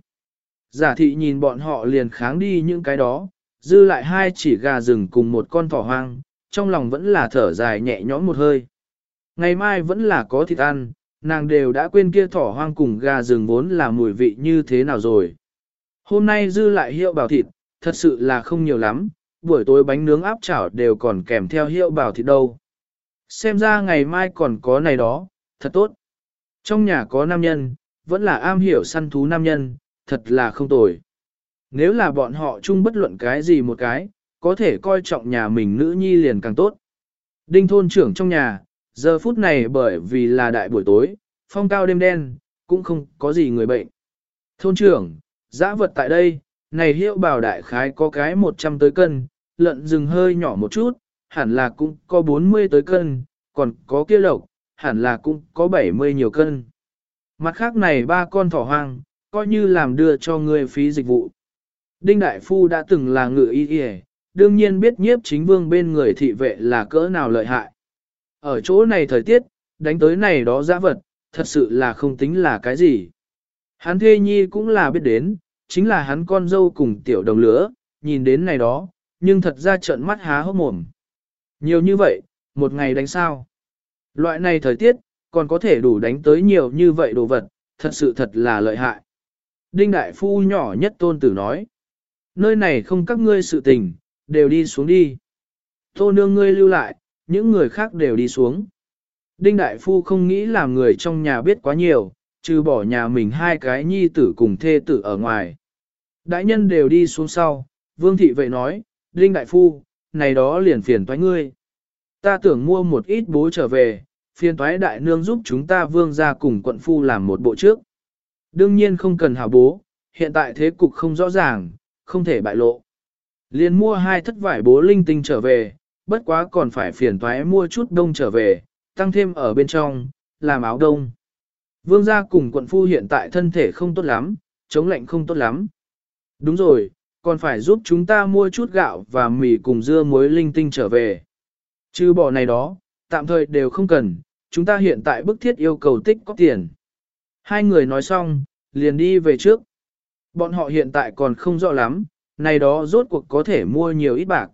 S1: Giả thị nhìn bọn họ liền kháng đi những cái đó, dư lại hai chỉ gà rừng cùng một con thỏ hoang, trong lòng vẫn là thở dài nhẹ nhõm một hơi. Ngày mai vẫn là có thịt ăn, nàng đều đã quên kia thỏ hoang cùng gà rừng vốn là mùi vị như thế nào rồi. Hôm nay dư lại hiệu bảo thịt, thật sự là không nhiều lắm, buổi tối bánh nướng áp chảo đều còn kèm theo hiệu bảo thịt đâu. Xem ra ngày mai còn có này đó, thật tốt. Trong nhà có nam nhân, vẫn là am hiểu săn thú nam nhân, thật là không tồi. Nếu là bọn họ chung bất luận cái gì một cái, có thể coi trọng nhà mình nữ nhi liền càng tốt. Đinh thôn trưởng trong nhà, giờ phút này bởi vì là đại buổi tối, phong cao đêm đen, cũng không có gì người bệnh. Thôn trưởng, giã vật tại đây, này hiệu bảo đại khái có cái 100 tới cân, lợn rừng hơi nhỏ một chút, hẳn là cũng có 40 tới cân, còn có kia lộc, hẳn là cũng có 70 nhiều cân. Mặt khác này ba con thỏ hoang, coi như làm đưa cho người phí dịch vụ. Đinh Đại Phu đã từng là ngự y y, đương nhiên biết nhiếp chính vương bên người thị vệ là cỡ nào lợi hại. Ở chỗ này thời tiết, đánh tới này đó giã vật, thật sự là không tính là cái gì. Hắn thê nhi cũng là biết đến, chính là hắn con dâu cùng tiểu đồng lứa, nhìn đến này đó, nhưng thật ra trợn mắt há hốc mồm. Nhiều như vậy, một ngày đánh sao? Loại này thời tiết, còn có thể đủ đánh tới nhiều như vậy đồ vật, thật sự thật là lợi hại. Đinh Đại Phu nhỏ nhất tôn tử nói. Nơi này không các ngươi sự tình, đều đi xuống đi. Tô nương ngươi lưu lại, những người khác đều đi xuống. Đinh Đại Phu không nghĩ làm người trong nhà biết quá nhiều, trừ bỏ nhà mình hai cái nhi tử cùng thê tử ở ngoài. Đại nhân đều đi xuống sau, Vương Thị vậy nói, Đinh Đại Phu, này đó liền phiền toái ngươi. Ta tưởng mua một ít bố trở về, phiền toái đại nương giúp chúng ta vương ra cùng quận phu làm một bộ trước. Đương nhiên không cần hảo bố, hiện tại thế cục không rõ ràng, không thể bại lộ. Liền mua hai thất vải bố linh tinh trở về, bất quá còn phải phiền toái mua chút đông trở về, tăng thêm ở bên trong, làm áo đông. Vương gia cùng quận phu hiện tại thân thể không tốt lắm, chống lạnh không tốt lắm. Đúng rồi, còn phải giúp chúng ta mua chút gạo và mì cùng dưa muối linh tinh trở về. Chứ bỏ này đó, tạm thời đều không cần, chúng ta hiện tại bức thiết yêu cầu tích có tiền. Hai người nói xong, liền đi về trước. Bọn họ hiện tại còn không rõ lắm, này đó rốt cuộc có thể mua nhiều ít bạc.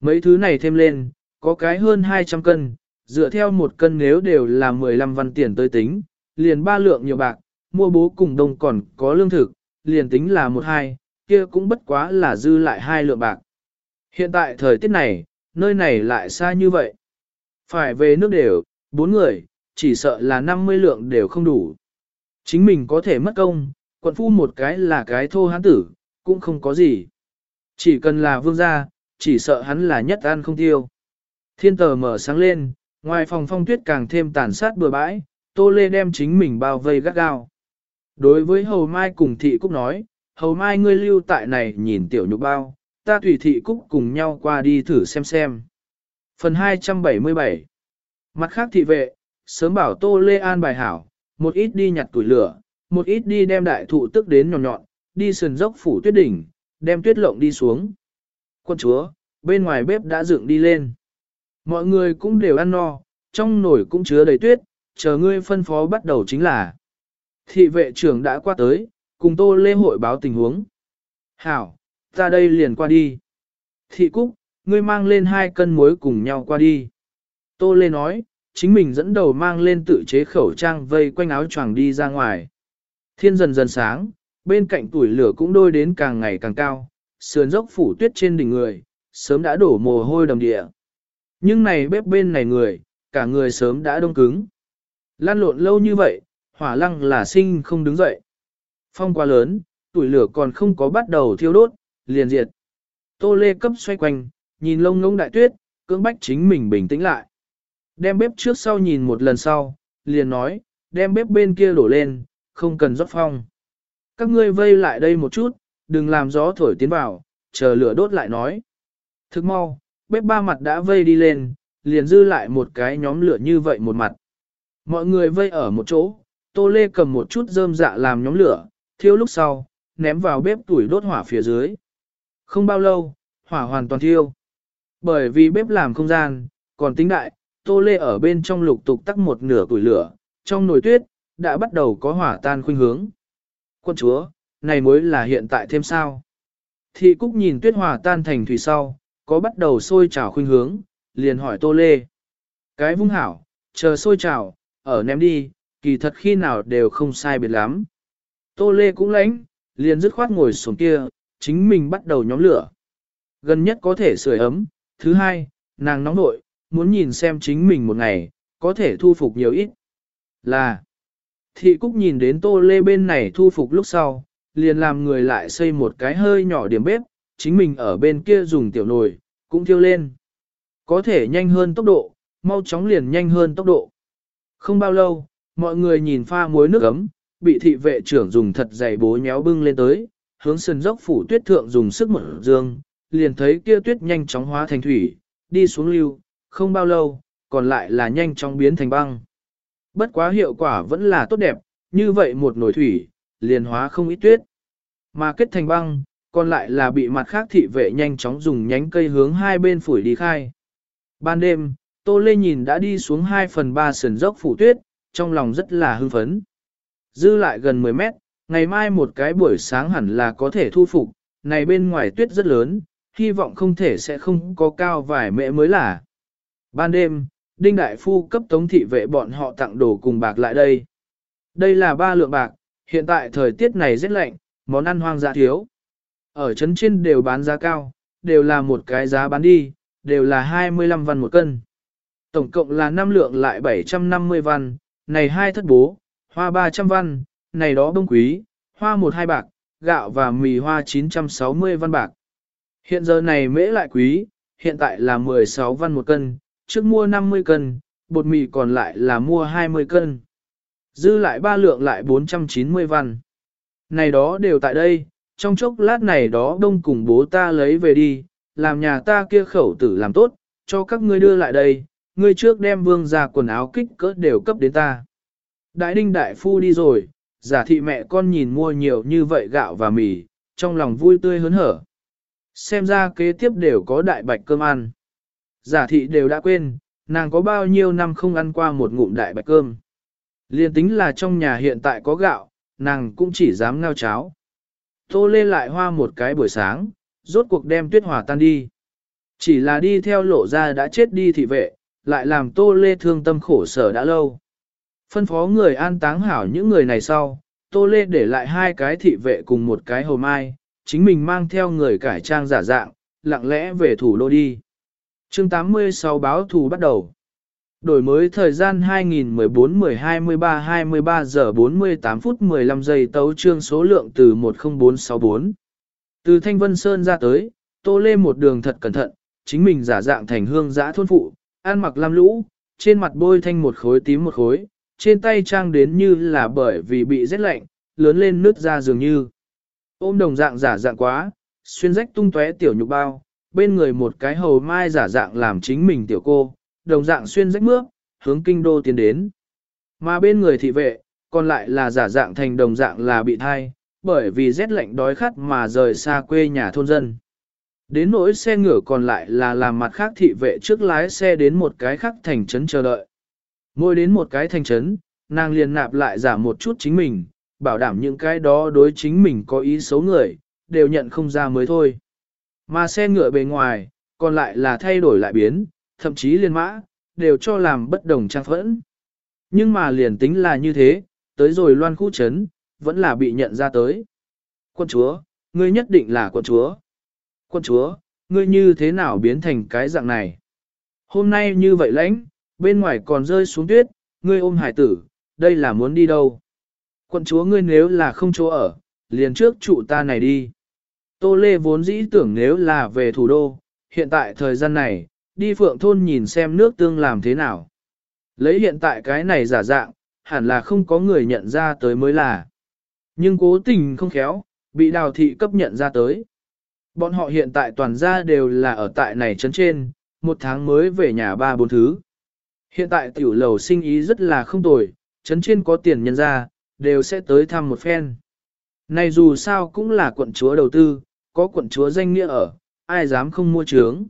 S1: Mấy thứ này thêm lên, có cái hơn 200 cân, dựa theo một cân nếu đều là 15 văn tiền tới tính, liền ba lượng nhiều bạc, mua bố cùng đông còn có lương thực, liền tính là một hai, kia cũng bất quá là dư lại hai lượng bạc. Hiện tại thời tiết này, nơi này lại xa như vậy. Phải về nước đều, bốn người, chỉ sợ là 50 lượng đều không đủ. Chính mình có thể mất công, quận phu một cái là cái thô hán tử, cũng không có gì. Chỉ cần là vương gia, chỉ sợ hắn là nhất ăn không tiêu. Thiên tờ mở sáng lên, ngoài phòng phong tuyết càng thêm tàn sát bừa bãi, Tô Lê đem chính mình bao vây gắt gao. Đối với Hầu Mai cùng Thị Cúc nói, Hầu Mai ngươi lưu tại này nhìn tiểu nhục bao, ta tùy Thị Cúc cùng nhau qua đi thử xem xem. Phần 277 Mặt khác thị vệ, sớm bảo Tô Lê an bài hảo, một ít đi nhặt tuổi lửa, một ít đi đem đại thụ tức đến nhọn nhọn, đi sườn dốc phủ tuyết đỉnh, đem tuyết lộng đi xuống. Quân chúa, bên ngoài bếp đã dựng đi lên. Mọi người cũng đều ăn no, trong nồi cũng chứa đầy tuyết, chờ ngươi phân phó bắt đầu chính là. Thị vệ trưởng đã qua tới, cùng tô lê hội báo tình huống. Hảo, ta đây liền qua đi. Thị cúc, ngươi mang lên hai cân muối cùng nhau qua đi. Tô lê nói, chính mình dẫn đầu mang lên tự chế khẩu trang vây quanh áo choàng đi ra ngoài. Thiên dần dần sáng, bên cạnh tuổi lửa cũng đôi đến càng ngày càng cao, sườn dốc phủ tuyết trên đỉnh người, sớm đã đổ mồ hôi đầm địa. Nhưng này bếp bên này người, cả người sớm đã đông cứng. Lan lộn lâu như vậy, hỏa lăng là sinh không đứng dậy. Phong quá lớn, tuổi lửa còn không có bắt đầu thiêu đốt, liền diệt. Tô lê cấp xoay quanh, nhìn lông ngông đại tuyết, cưỡng bách chính mình bình tĩnh lại. Đem bếp trước sau nhìn một lần sau, liền nói, đem bếp bên kia đổ lên, không cần rót phong. Các ngươi vây lại đây một chút, đừng làm gió thổi tiến vào, chờ lửa đốt lại nói. Thức mau, bếp ba mặt đã vây đi lên, liền dư lại một cái nhóm lửa như vậy một mặt. Mọi người vây ở một chỗ, Tô Lê cầm một chút rơm dạ làm nhóm lửa, thiêu lúc sau, ném vào bếp tuổi đốt hỏa phía dưới. Không bao lâu, hỏa hoàn toàn thiêu. Bởi vì bếp làm không gian, còn tính đại, Tô Lê ở bên trong lục tục tắt một nửa củi lửa, trong nồi tuyết, đã bắt đầu có hỏa tan khuynh hướng. Quân chúa, này mới là hiện tại thêm sao. Thị Cúc nhìn tuyết hỏa tan thành thủy sau, có bắt đầu sôi trào khuynh hướng, liền hỏi Tô Lê. Cái vung hảo, chờ sôi trào, ở ném đi, kỳ thật khi nào đều không sai biệt lắm. Tô Lê cũng lãnh, liền dứt khoát ngồi xuống kia, chính mình bắt đầu nhóm lửa. Gần nhất có thể sưởi ấm, thứ hai, nàng nóng nội, muốn nhìn xem chính mình một ngày, có thể thu phục nhiều ít. Là, thị cúc nhìn đến tô lê bên này thu phục lúc sau, liền làm người lại xây một cái hơi nhỏ điểm bếp, chính mình ở bên kia dùng tiểu nồi, cũng thiêu lên. Có thể nhanh hơn tốc độ, mau chóng liền nhanh hơn tốc độ. Không bao lâu, mọi người nhìn pha muối nước ấm, bị thị vệ trưởng dùng thật dày bố nhéo bưng lên tới, hướng sân dốc phủ tuyết thượng dùng sức mở dương, liền thấy kia tuyết nhanh chóng hóa thành thủy, đi xuống lưu, không bao lâu, còn lại là nhanh chóng biến thành băng. Bất quá hiệu quả vẫn là tốt đẹp, như vậy một nồi thủy, liền hóa không ít tuyết. Mà kết thành băng, còn lại là bị mặt khác thị vệ nhanh chóng dùng nhánh cây hướng hai bên phủi đi khai. Ban đêm, Tô Lê nhìn đã đi xuống 2 phần 3 sườn dốc phủ tuyết, trong lòng rất là hưng phấn. Dư lại gần 10 mét, ngày mai một cái buổi sáng hẳn là có thể thu phục, này bên ngoài tuyết rất lớn, hy vọng không thể sẽ không có cao vài mẹ mới là. Ban đêm, Đinh Đại Phu cấp tống thị vệ bọn họ tặng đồ cùng bạc lại đây. Đây là ba lượng bạc, hiện tại thời tiết này rất lạnh, món ăn hoang dã thiếu. Ở trấn trên đều bán giá cao, đều là một cái giá bán đi, đều là 25 văn một cân. Tổng cộng là năm lượng lại 750 văn, này hai thất bố, hoa 300 văn, này đó đông quý, hoa một hai bạc, gạo và mì hoa 960 văn bạc. Hiện giờ này mễ lại quý, hiện tại là 16 văn một cân, trước mua 50 cân, bột mì còn lại là mua 20 cân. Dư lại ba lượng lại 490 văn. Này đó đều tại đây, trong chốc lát này đó đông cùng bố ta lấy về đi, làm nhà ta kia khẩu tử làm tốt, cho các ngươi đưa lại đây, ngươi trước đem vương ra quần áo kích cỡ đều cấp đến ta. Đại đinh đại phu đi rồi, giả thị mẹ con nhìn mua nhiều như vậy gạo và mì, trong lòng vui tươi hớn hở. Xem ra kế tiếp đều có đại bạch cơm ăn. Giả thị đều đã quên, nàng có bao nhiêu năm không ăn qua một ngụm đại bạch cơm. Liên tính là trong nhà hiện tại có gạo, nàng cũng chỉ dám ngao cháo. Tô Lê lại hoa một cái buổi sáng, rốt cuộc đem tuyết hòa tan đi. Chỉ là đi theo lộ ra đã chết đi thị vệ, lại làm Tô Lê thương tâm khổ sở đã lâu. Phân phó người an táng hảo những người này sau, Tô Lê để lại hai cái thị vệ cùng một cái hầu mai, chính mình mang theo người cải trang giả dạng, lặng lẽ về thủ đô đi chương 86 báo thù bắt đầu. Đổi mới thời gian 2014-10-23-23 giờ 48 phút 15 giây tấu trương số lượng từ 10464. Từ Thanh Vân Sơn ra tới, Tô Lê một đường thật cẩn thận, chính mình giả dạng thành hương giã thôn phụ, ăn mặc lam lũ, trên mặt bôi thanh một khối tím một khối, trên tay trang đến như là bởi vì bị rét lạnh, lớn lên nước ra dường như. Ôm đồng dạng giả dạng quá, xuyên rách tung tóe tiểu nhục bao, bên người một cái hầu mai giả dạng làm chính mình tiểu cô, đồng dạng xuyên rách mướp, hướng kinh đô tiến đến. Mà bên người thị vệ, còn lại là giả dạng thành đồng dạng là bị thai, bởi vì rét lạnh đói khát mà rời xa quê nhà thôn dân. Đến nỗi xe ngựa còn lại là làm mặt khác thị vệ trước lái xe đến một cái khác thành trấn chờ đợi. Ngồi đến một cái thành trấn, nàng liền nạp lại giả một chút chính mình, bảo đảm những cái đó đối chính mình có ý xấu người, đều nhận không ra mới thôi. Mà xe ngựa bề ngoài, còn lại là thay đổi lại biến, thậm chí liên mã, đều cho làm bất đồng trang phẫn. Nhưng mà liền tính là như thế, tới rồi loan khu chấn, vẫn là bị nhận ra tới. Quân chúa, ngươi nhất định là quân chúa. Quân chúa, ngươi như thế nào biến thành cái dạng này? Hôm nay như vậy lãnh, bên ngoài còn rơi xuống tuyết, ngươi ôm hải tử, đây là muốn đi đâu? Quân chúa ngươi nếu là không chỗ ở, liền trước trụ ta này đi. Tô Lê vốn dĩ tưởng nếu là về thủ đô, hiện tại thời gian này, đi phượng thôn nhìn xem nước tương làm thế nào. Lấy hiện tại cái này giả dạng, hẳn là không có người nhận ra tới mới là. Nhưng cố tình không khéo, bị đào thị cấp nhận ra tới. Bọn họ hiện tại toàn ra đều là ở tại này trấn trên, một tháng mới về nhà ba bốn thứ. Hiện tại tiểu lầu sinh ý rất là không tồi, trấn trên có tiền nhân ra, đều sẽ tới thăm một phen. Này dù sao cũng là quận chúa đầu tư, có quận chúa danh nghĩa ở, ai dám không mua trướng.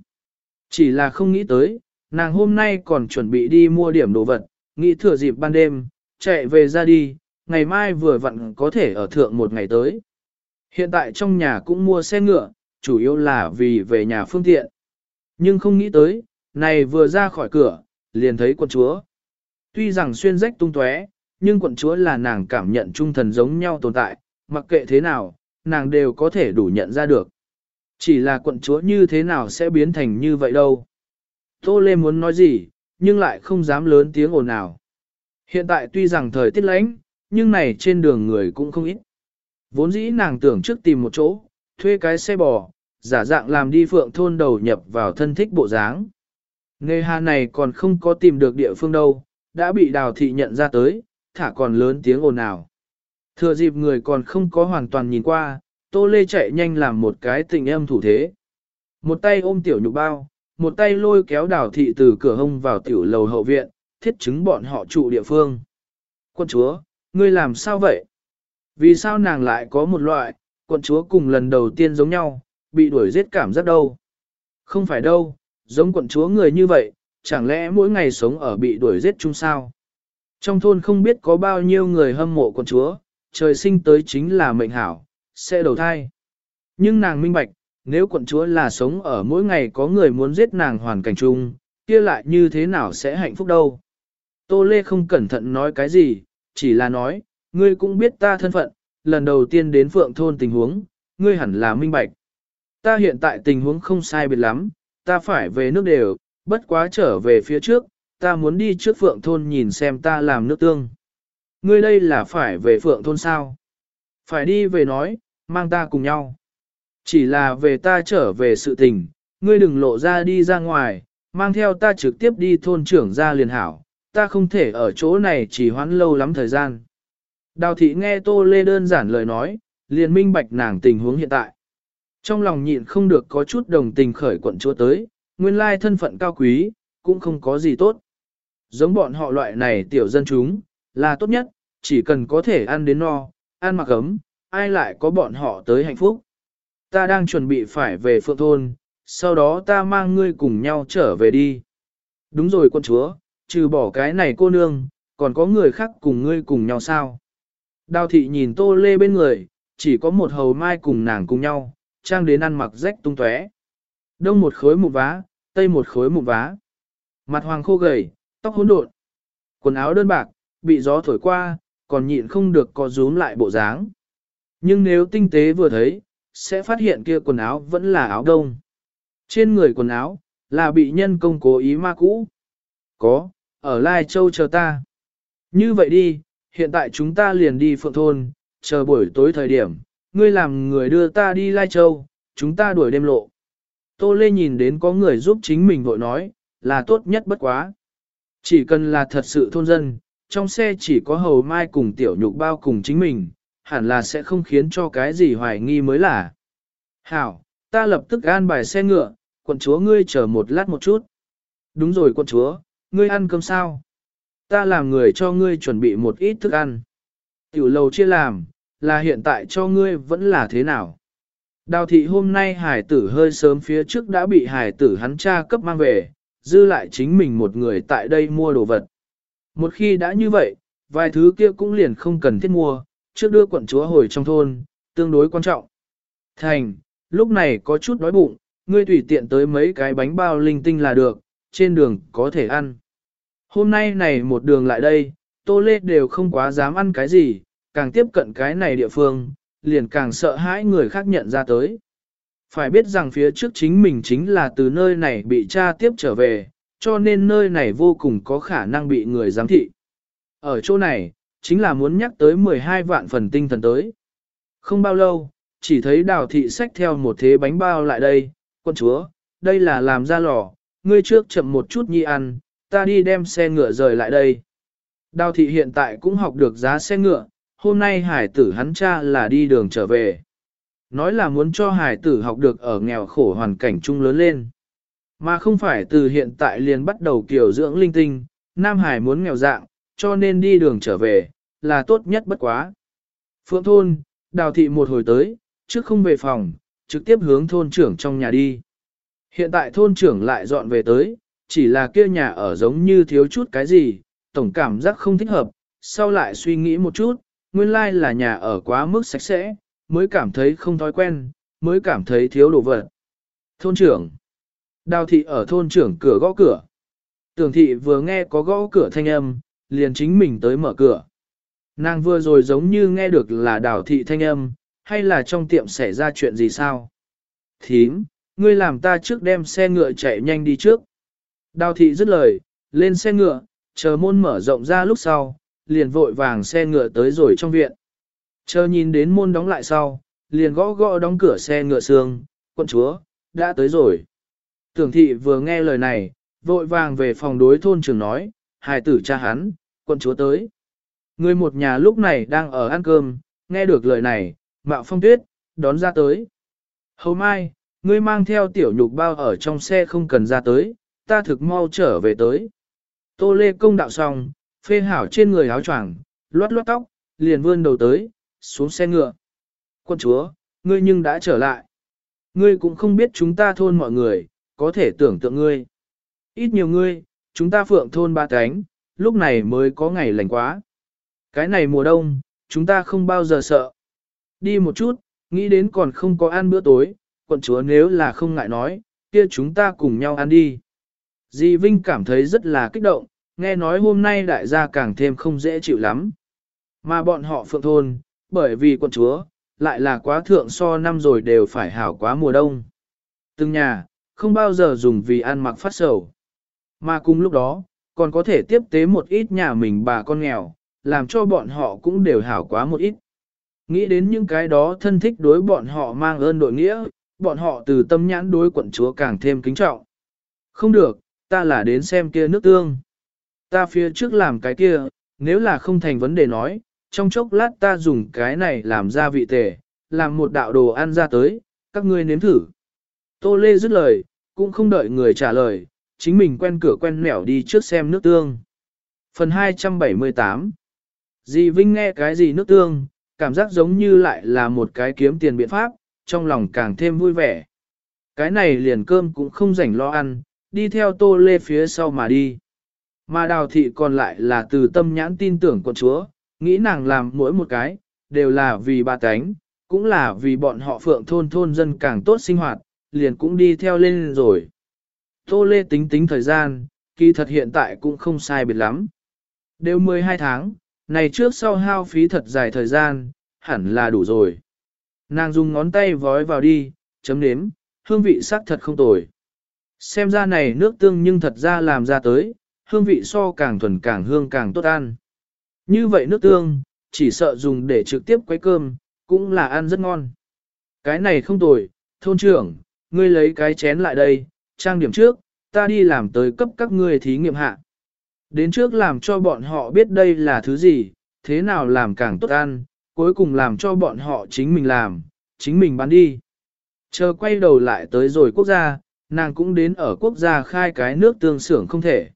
S1: Chỉ là không nghĩ tới, nàng hôm nay còn chuẩn bị đi mua điểm đồ vật, nghĩ thừa dịp ban đêm, chạy về ra đi, ngày mai vừa vặn có thể ở thượng một ngày tới. Hiện tại trong nhà cũng mua xe ngựa, chủ yếu là vì về nhà phương tiện. Nhưng không nghĩ tới, này vừa ra khỏi cửa, liền thấy quận chúa. Tuy rằng xuyên rách tung tóe, nhưng quận chúa là nàng cảm nhận trung thần giống nhau tồn tại, mặc kệ thế nào, nàng đều có thể đủ nhận ra được. Chỉ là quận chúa như thế nào sẽ biến thành như vậy đâu. Tô Lê muốn nói gì, nhưng lại không dám lớn tiếng ồn nào. Hiện tại tuy rằng thời tiết lạnh, nhưng này trên đường người cũng không ít. Vốn dĩ nàng tưởng trước tìm một chỗ, thuê cái xe bò, giả dạng làm đi phượng thôn đầu nhập vào thân thích bộ dáng. Nghề hà này còn không có tìm được địa phương đâu, đã bị đào thị nhận ra tới, thả còn lớn tiếng ồn ào. Thừa dịp người còn không có hoàn toàn nhìn qua, Tô Lê chạy nhanh làm một cái tình em thủ thế. Một tay ôm tiểu nhục bao, một tay lôi kéo đào thị từ cửa hông vào tiểu lầu hậu viện, thiết chứng bọn họ trụ địa phương. Quân chúa, ngươi làm sao vậy? Vì sao nàng lại có một loại, Quân chúa cùng lần đầu tiên giống nhau, bị đuổi giết cảm giác đâu? Không phải đâu, giống quận chúa người như vậy, chẳng lẽ mỗi ngày sống ở bị đuổi giết chung sao? Trong thôn không biết có bao nhiêu người hâm mộ quận chúa, trời sinh tới chính là mệnh hảo, sẽ đầu thai. Nhưng nàng minh bạch, nếu quận chúa là sống ở mỗi ngày có người muốn giết nàng hoàn cảnh chung, kia lại như thế nào sẽ hạnh phúc đâu. Tô Lê không cẩn thận nói cái gì, chỉ là nói, ngươi cũng biết ta thân phận, lần đầu tiên đến phượng thôn tình huống, ngươi hẳn là minh bạch. Ta hiện tại tình huống không sai biệt lắm, ta phải về nước đều, bất quá trở về phía trước, ta muốn đi trước phượng thôn nhìn xem ta làm nước tương. Ngươi đây là phải về phượng thôn sao? Phải đi về nói, mang ta cùng nhau. Chỉ là về ta trở về sự tình, ngươi đừng lộ ra đi ra ngoài, mang theo ta trực tiếp đi thôn trưởng ra liền hảo, ta không thể ở chỗ này chỉ hoãn lâu lắm thời gian. Đào thị nghe Tô Lê đơn giản lời nói, liền minh bạch nàng tình huống hiện tại. Trong lòng nhịn không được có chút đồng tình khởi quận chúa tới, nguyên lai thân phận cao quý, cũng không có gì tốt. Giống bọn họ loại này tiểu dân chúng, là tốt nhất, chỉ cần có thể ăn đến no, ăn mặc ấm, ai lại có bọn họ tới hạnh phúc. Ta đang chuẩn bị phải về phượng thôn, sau đó ta mang ngươi cùng nhau trở về đi. Đúng rồi quân chúa, trừ bỏ cái này cô nương, còn có người khác cùng ngươi cùng nhau sao? Đào thị nhìn tô lê bên người, chỉ có một hầu mai cùng nàng cùng nhau, trang đến ăn mặc rách tung tóe. Đông một khối một vá, tây một khối một vá. Mặt hoàng khô gầy, tóc hỗn độn. Quần áo đơn bạc, bị gió thổi qua, còn nhịn không được có rúm lại bộ dáng. Nhưng nếu tinh tế vừa thấy, sẽ phát hiện kia quần áo vẫn là áo đông. Trên người quần áo, là bị nhân công cố ý ma cũ. Có, ở Lai Châu chờ ta. Như vậy đi, hiện tại chúng ta liền đi phượng thôn, chờ buổi tối thời điểm, ngươi làm người đưa ta đi Lai Châu, chúng ta đuổi đêm lộ. Tô Lê nhìn đến có người giúp chính mình vội nói, là tốt nhất bất quá. Chỉ cần là thật sự thôn dân, trong xe chỉ có hầu mai cùng tiểu nhục bao cùng chính mình, hẳn là sẽ không khiến cho cái gì hoài nghi mới là. Hảo, ta lập tức an bài xe ngựa, quận chúa ngươi chờ một lát một chút. Đúng rồi quận chúa, ngươi ăn cơm sao? Ta làm người cho ngươi chuẩn bị một ít thức ăn. Tiểu lầu chia làm, là hiện tại cho ngươi vẫn là thế nào? Đào thị hôm nay hải tử hơi sớm phía trước đã bị hải tử hắn cha cấp mang về, dư lại chính mình một người tại đây mua đồ vật. Một khi đã như vậy, vài thứ kia cũng liền không cần thiết mua, trước đưa quận chúa hồi trong thôn, tương đối quan trọng. Thành, lúc này có chút đói bụng, ngươi tùy tiện tới mấy cái bánh bao linh tinh là được, trên đường có thể ăn. Hôm nay này một đường lại đây, Tô Lê đều không quá dám ăn cái gì, càng tiếp cận cái này địa phương, liền càng sợ hãi người khác nhận ra tới. Phải biết rằng phía trước chính mình chính là từ nơi này bị cha tiếp trở về, cho nên nơi này vô cùng có khả năng bị người giám thị. Ở chỗ này, chính là muốn nhắc tới 12 vạn phần tinh thần tới. Không bao lâu, chỉ thấy đào thị xách theo một thế bánh bao lại đây, quân chúa, đây là làm ra lò, ngươi trước chậm một chút nhi ăn, ta đi đem xe ngựa rời lại đây. Đào thị hiện tại cũng học được giá xe ngựa, hôm nay hải tử hắn cha là đi đường trở về. Nói là muốn cho hải tử học được ở nghèo khổ hoàn cảnh chung lớn lên. Mà không phải từ hiện tại liền bắt đầu kiểu dưỡng linh tinh, Nam Hải muốn nghèo dạng, cho nên đi đường trở về, là tốt nhất bất quá. Phượng thôn, đào thị một hồi tới, trước không về phòng, trực tiếp hướng thôn trưởng trong nhà đi. Hiện tại thôn trưởng lại dọn về tới, chỉ là kia nhà ở giống như thiếu chút cái gì, tổng cảm giác không thích hợp, sau lại suy nghĩ một chút, nguyên lai là nhà ở quá mức sạch sẽ, mới cảm thấy không thói quen, mới cảm thấy thiếu đồ vật. Thôn trưởng Đào thị ở thôn trưởng cửa gõ cửa. Tưởng thị vừa nghe có gõ cửa thanh âm, liền chính mình tới mở cửa. Nàng vừa rồi giống như nghe được là đào thị thanh âm, hay là trong tiệm xảy ra chuyện gì sao? Thím, ngươi làm ta trước đem xe ngựa chạy nhanh đi trước. Đào thị dứt lời, lên xe ngựa, chờ môn mở rộng ra lúc sau, liền vội vàng xe ngựa tới rồi trong viện. Chờ nhìn đến môn đóng lại sau, liền gõ gõ đóng cửa xe ngựa sương, quân chúa, đã tới rồi. Tưởng thị vừa nghe lời này, vội vàng về phòng đối thôn trưởng nói, hài tử cha hắn, quân chúa tới. Người một nhà lúc này đang ở ăn cơm, nghe được lời này, mạo phong tuyết, đón ra tới. Hầu mai, ngươi mang theo tiểu nhục bao ở trong xe không cần ra tới, ta thực mau trở về tới. Tô lê công đạo xong, phê hảo trên người áo choàng, loát loát tóc, liền vươn đầu tới, xuống xe ngựa. Quân chúa, ngươi nhưng đã trở lại. Ngươi cũng không biết chúng ta thôn mọi người, có thể tưởng tượng ngươi. Ít nhiều ngươi, chúng ta phượng thôn ba cánh, lúc này mới có ngày lành quá. Cái này mùa đông, chúng ta không bao giờ sợ. Đi một chút, nghĩ đến còn không có ăn bữa tối, quận chúa nếu là không ngại nói, kia chúng ta cùng nhau ăn đi. Di Vinh cảm thấy rất là kích động, nghe nói hôm nay đại gia càng thêm không dễ chịu lắm. Mà bọn họ phượng thôn, bởi vì quận chúa, lại là quá thượng so năm rồi đều phải hảo quá mùa đông. Từng nhà, không bao giờ dùng vì ăn mặc phát sầu. Mà cùng lúc đó, còn có thể tiếp tế một ít nhà mình bà con nghèo, làm cho bọn họ cũng đều hảo quá một ít. Nghĩ đến những cái đó thân thích đối bọn họ mang ơn đội nghĩa, bọn họ từ tâm nhãn đối quận chúa càng thêm kính trọng. Không được, ta là đến xem kia nước tương. Ta phía trước làm cái kia, nếu là không thành vấn đề nói, trong chốc lát ta dùng cái này làm ra vị tề, làm một đạo đồ ăn ra tới, các ngươi nếm thử. Tô Lê dứt lời, cũng không đợi người trả lời, chính mình quen cửa quen nẻo đi trước xem nước tương. Phần 278 Dì Vinh nghe cái gì nước tương, cảm giác giống như lại là một cái kiếm tiền biện pháp, trong lòng càng thêm vui vẻ. Cái này liền cơm cũng không rảnh lo ăn, đi theo tô lê phía sau mà đi. Mà đào thị còn lại là từ tâm nhãn tin tưởng con chúa, nghĩ nàng làm mỗi một cái, đều là vì bà tánh, cũng là vì bọn họ phượng thôn thôn dân càng tốt sinh hoạt, liền cũng đi theo lên rồi. Tô lê tính tính thời gian, kỳ thật hiện tại cũng không sai biệt lắm. Đều 12 tháng, này trước sau hao phí thật dài thời gian, hẳn là đủ rồi. Nàng dùng ngón tay vói vào đi, chấm nếm, hương vị sắc thật không tồi. Xem ra này nước tương nhưng thật ra làm ra tới, hương vị so càng thuần càng hương càng tốt ăn. Như vậy nước tương, chỉ sợ dùng để trực tiếp quấy cơm, cũng là ăn rất ngon. Cái này không tồi, thôn trưởng, ngươi lấy cái chén lại đây, trang điểm trước, ta đi làm tới cấp các ngươi thí nghiệm hạ. Đến trước làm cho bọn họ biết đây là thứ gì, thế nào làm càng tốt ăn, cuối cùng làm cho bọn họ chính mình làm, chính mình bán đi. Chờ quay đầu lại tới rồi quốc gia, nàng cũng đến ở quốc gia khai cái nước tương xưởng không thể.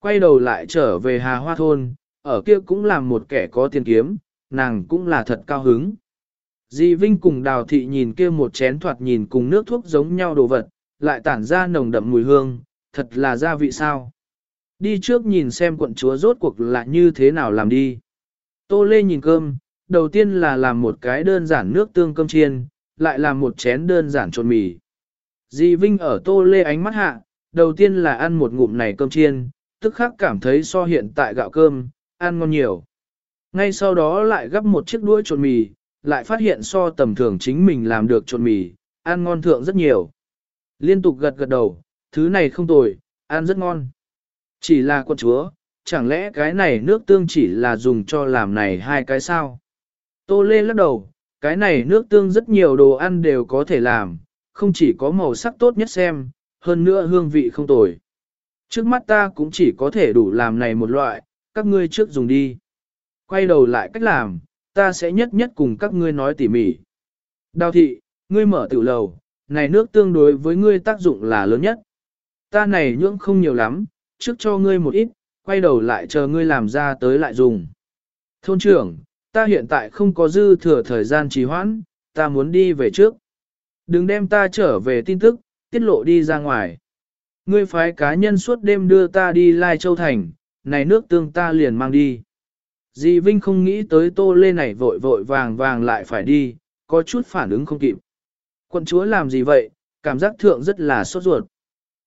S1: Quay đầu lại trở về Hà Hoa Thôn, ở kia cũng làm một kẻ có tiền kiếm, nàng cũng là thật cao hứng. Di Vinh cùng Đào Thị nhìn kia một chén thoạt nhìn cùng nước thuốc giống nhau đồ vật, lại tản ra nồng đậm mùi hương, thật là gia vị sao. Đi trước nhìn xem quận chúa rốt cuộc là như thế nào làm đi. Tô Lê nhìn cơm, đầu tiên là làm một cái đơn giản nước tương cơm chiên, lại làm một chén đơn giản trộn mì. Di Vinh ở Tô Lê ánh mắt hạ, đầu tiên là ăn một ngụm này cơm chiên, tức khắc cảm thấy so hiện tại gạo cơm, ăn ngon nhiều. Ngay sau đó lại gấp một chiếc đuôi trộn mì, lại phát hiện so tầm thường chính mình làm được trộn mì, ăn ngon thượng rất nhiều. Liên tục gật gật đầu, thứ này không tồi, ăn rất ngon. Chỉ là con chúa, chẳng lẽ cái này nước tương chỉ là dùng cho làm này hai cái sao? Tô Lê lắc đầu, cái này nước tương rất nhiều đồ ăn đều có thể làm, không chỉ có màu sắc tốt nhất xem, hơn nữa hương vị không tồi. Trước mắt ta cũng chỉ có thể đủ làm này một loại, các ngươi trước dùng đi. Quay đầu lại cách làm, ta sẽ nhất nhất cùng các ngươi nói tỉ mỉ. Đào thị, ngươi mở tiểu lầu, này nước tương đối với ngươi tác dụng là lớn nhất. Ta này nhưỡng không nhiều lắm, trước cho ngươi một ít, quay đầu lại chờ ngươi làm ra tới lại dùng. Thôn trưởng, ta hiện tại không có dư thừa thời gian trì hoãn, ta muốn đi về trước. Đừng đem ta trở về tin tức, tiết lộ đi ra ngoài. Ngươi phái cá nhân suốt đêm đưa ta đi Lai Châu Thành, này nước tương ta liền mang đi. Dì Vinh không nghĩ tới tô lê này vội vội vàng vàng lại phải đi, có chút phản ứng không kịp. Quận chúa làm gì vậy, cảm giác thượng rất là sốt ruột.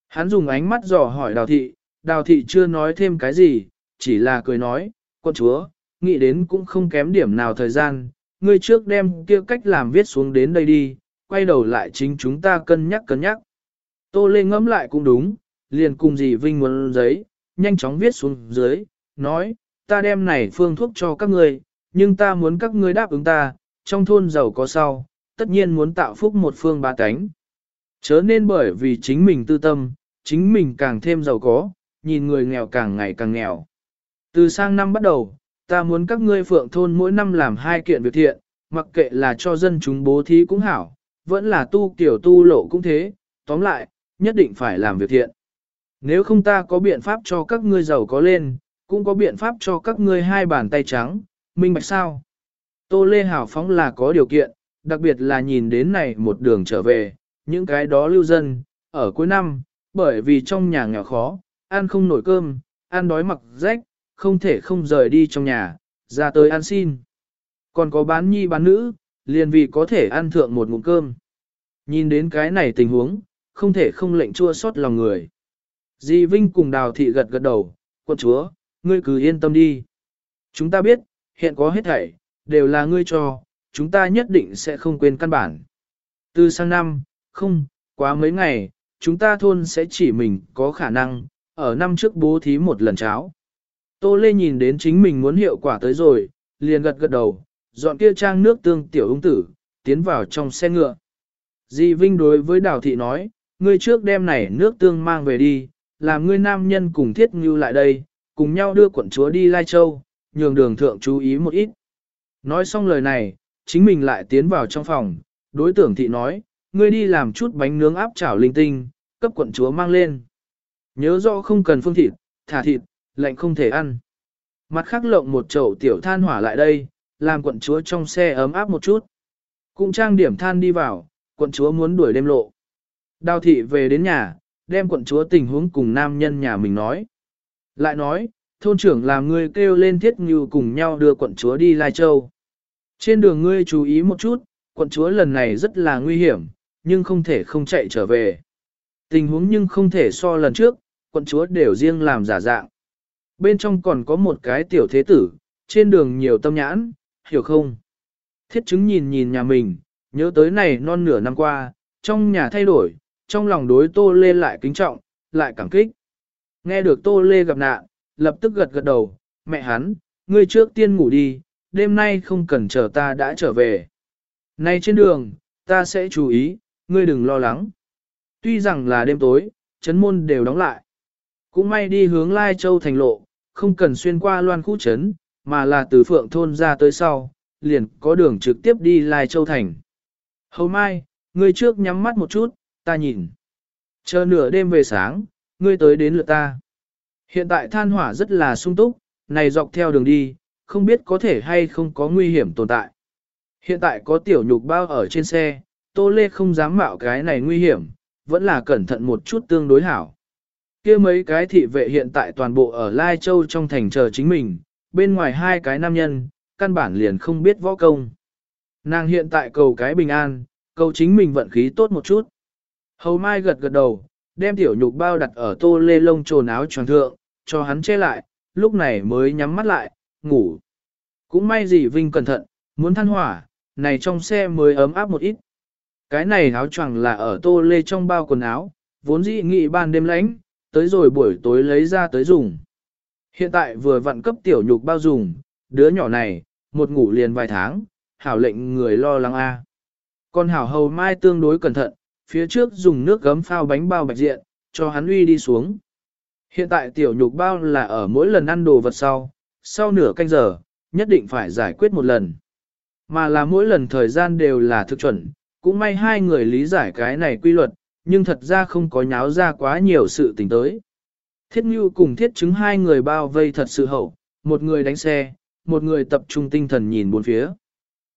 S1: Hắn dùng ánh mắt dò hỏi đào thị, đào thị chưa nói thêm cái gì, chỉ là cười nói, quận chúa, nghĩ đến cũng không kém điểm nào thời gian, ngươi trước đem kia cách làm viết xuống đến đây đi, quay đầu lại chính chúng ta cân nhắc cân nhắc. Tô Lê ngẫm lại cũng đúng, liền cùng dì Vinh muốn giấy, nhanh chóng viết xuống dưới, nói, ta đem này phương thuốc cho các ngươi, nhưng ta muốn các ngươi đáp ứng ta, trong thôn giàu có sau, tất nhiên muốn tạo phúc một phương ba cánh. Chớ nên bởi vì chính mình tư tâm, chính mình càng thêm giàu có, nhìn người nghèo càng ngày càng nghèo. Từ sang năm bắt đầu, ta muốn các ngươi phượng thôn mỗi năm làm hai kiện việc thiện, mặc kệ là cho dân chúng bố thí cũng hảo, vẫn là tu kiểu tu lộ cũng thế, tóm lại, nhất định phải làm việc thiện. Nếu không ta có biện pháp cho các ngươi giàu có lên, cũng có biện pháp cho các ngươi hai bàn tay trắng, minh bạch sao? Tô Lê Hảo Phóng là có điều kiện, đặc biệt là nhìn đến này một đường trở về, những cái đó lưu dân, ở cuối năm, bởi vì trong nhà nghèo khó, ăn không nổi cơm, ăn đói mặc rách, không thể không rời đi trong nhà, ra tới ăn xin. Còn có bán nhi bán nữ, liền vì có thể ăn thượng một ngụm cơm. Nhìn đến cái này tình huống, không thể không lệnh chua xót lòng người. Di Vinh cùng đào thị gật gật đầu, quân chúa, ngươi cứ yên tâm đi. Chúng ta biết, hiện có hết thảy, đều là ngươi cho, chúng ta nhất định sẽ không quên căn bản. Từ sang năm, không, quá mấy ngày, chúng ta thôn sẽ chỉ mình có khả năng, ở năm trước bố thí một lần cháo. Tô Lê nhìn đến chính mình muốn hiệu quả tới rồi, liền gật gật đầu, dọn kia trang nước tương tiểu ung tử, tiến vào trong xe ngựa. Di Vinh đối với Đào Thị nói, ngươi trước đem này nước tương mang về đi, làm ngươi nam nhân cùng thiết ngưu lại đây, cùng nhau đưa quận chúa đi Lai Châu, nhường đường thượng chú ý một ít. Nói xong lời này, chính mình lại tiến vào trong phòng, đối tưởng thị nói, ngươi đi làm chút bánh nướng áp chảo linh tinh, cấp quận chúa mang lên. Nhớ rõ không cần phương thịt, thả thịt, lạnh không thể ăn. Mặt khắc lộng một chậu tiểu than hỏa lại đây, làm quận chúa trong xe ấm áp một chút. Cũng trang điểm than đi vào, quận chúa muốn đuổi đêm lộ. Đào thị về đến nhà, đem quận chúa tình huống cùng nam nhân nhà mình nói. Lại nói, thôn trưởng làm ngươi kêu lên thiết như cùng nhau đưa quận chúa đi Lai Châu. Trên đường ngươi chú ý một chút, quận chúa lần này rất là nguy hiểm, nhưng không thể không chạy trở về. Tình huống nhưng không thể so lần trước, quận chúa đều riêng làm giả dạng. Bên trong còn có một cái tiểu thế tử, trên đường nhiều tâm nhãn, hiểu không? Thiết chứng nhìn nhìn nhà mình, nhớ tới này non nửa năm qua, trong nhà thay đổi, trong lòng đối tô lê lại kính trọng, lại cảm kích. Nghe được tô lê gặp nạn, lập tức gật gật đầu, mẹ hắn, ngươi trước tiên ngủ đi, đêm nay không cần chờ ta đã trở về. nay trên đường, ta sẽ chú ý, ngươi đừng lo lắng. Tuy rằng là đêm tối, chấn môn đều đóng lại. Cũng may đi hướng Lai Châu thành lộ, không cần xuyên qua loan khu chấn, mà là từ phượng thôn ra tới sau, liền có đường trực tiếp đi Lai Châu thành. Hầu mai, ngươi trước nhắm mắt một chút, ta nhìn. Chờ nửa đêm về sáng, ngươi tới đến lượt ta. Hiện tại than hỏa rất là sung túc, này dọc theo đường đi, không biết có thể hay không có nguy hiểm tồn tại. Hiện tại có tiểu nhục bao ở trên xe, Tô Lê không dám mạo cái này nguy hiểm, vẫn là cẩn thận một chút tương đối hảo. kia mấy cái thị vệ hiện tại toàn bộ ở Lai Châu trong thành chờ chính mình, bên ngoài hai cái nam nhân, căn bản liền không biết võ công. Nàng hiện tại cầu cái bình an, cầu chính mình vận khí tốt một chút. Hầu Mai gật gật đầu, đem tiểu nhục bao đặt ở tô lê lông trồn áo tròn thượng, cho hắn che lại, lúc này mới nhắm mắt lại, ngủ. Cũng may gì Vinh cẩn thận, muốn than hỏa, này trong xe mới ấm áp một ít. Cái này áo choàng là ở tô lê trong bao quần áo, vốn dĩ nghị ban đêm lánh, tới rồi buổi tối lấy ra tới dùng. Hiện tại vừa vặn cấp tiểu nhục bao dùng, đứa nhỏ này, một ngủ liền vài tháng, hảo lệnh người lo lắng a. Còn hảo hầu mai tương đối cẩn thận, phía trước dùng nước gấm phao bánh bao bạch diện, cho hắn uy đi xuống. Hiện tại tiểu nhục bao là ở mỗi lần ăn đồ vật sau, sau nửa canh giờ, nhất định phải giải quyết một lần. Mà là mỗi lần thời gian đều là thực chuẩn, cũng may hai người lý giải cái này quy luật, nhưng thật ra không có nháo ra quá nhiều sự tình tới. Thiết Ngưu cùng thiết chứng hai người bao vây thật sự hậu, một người đánh xe, một người tập trung tinh thần nhìn bốn phía.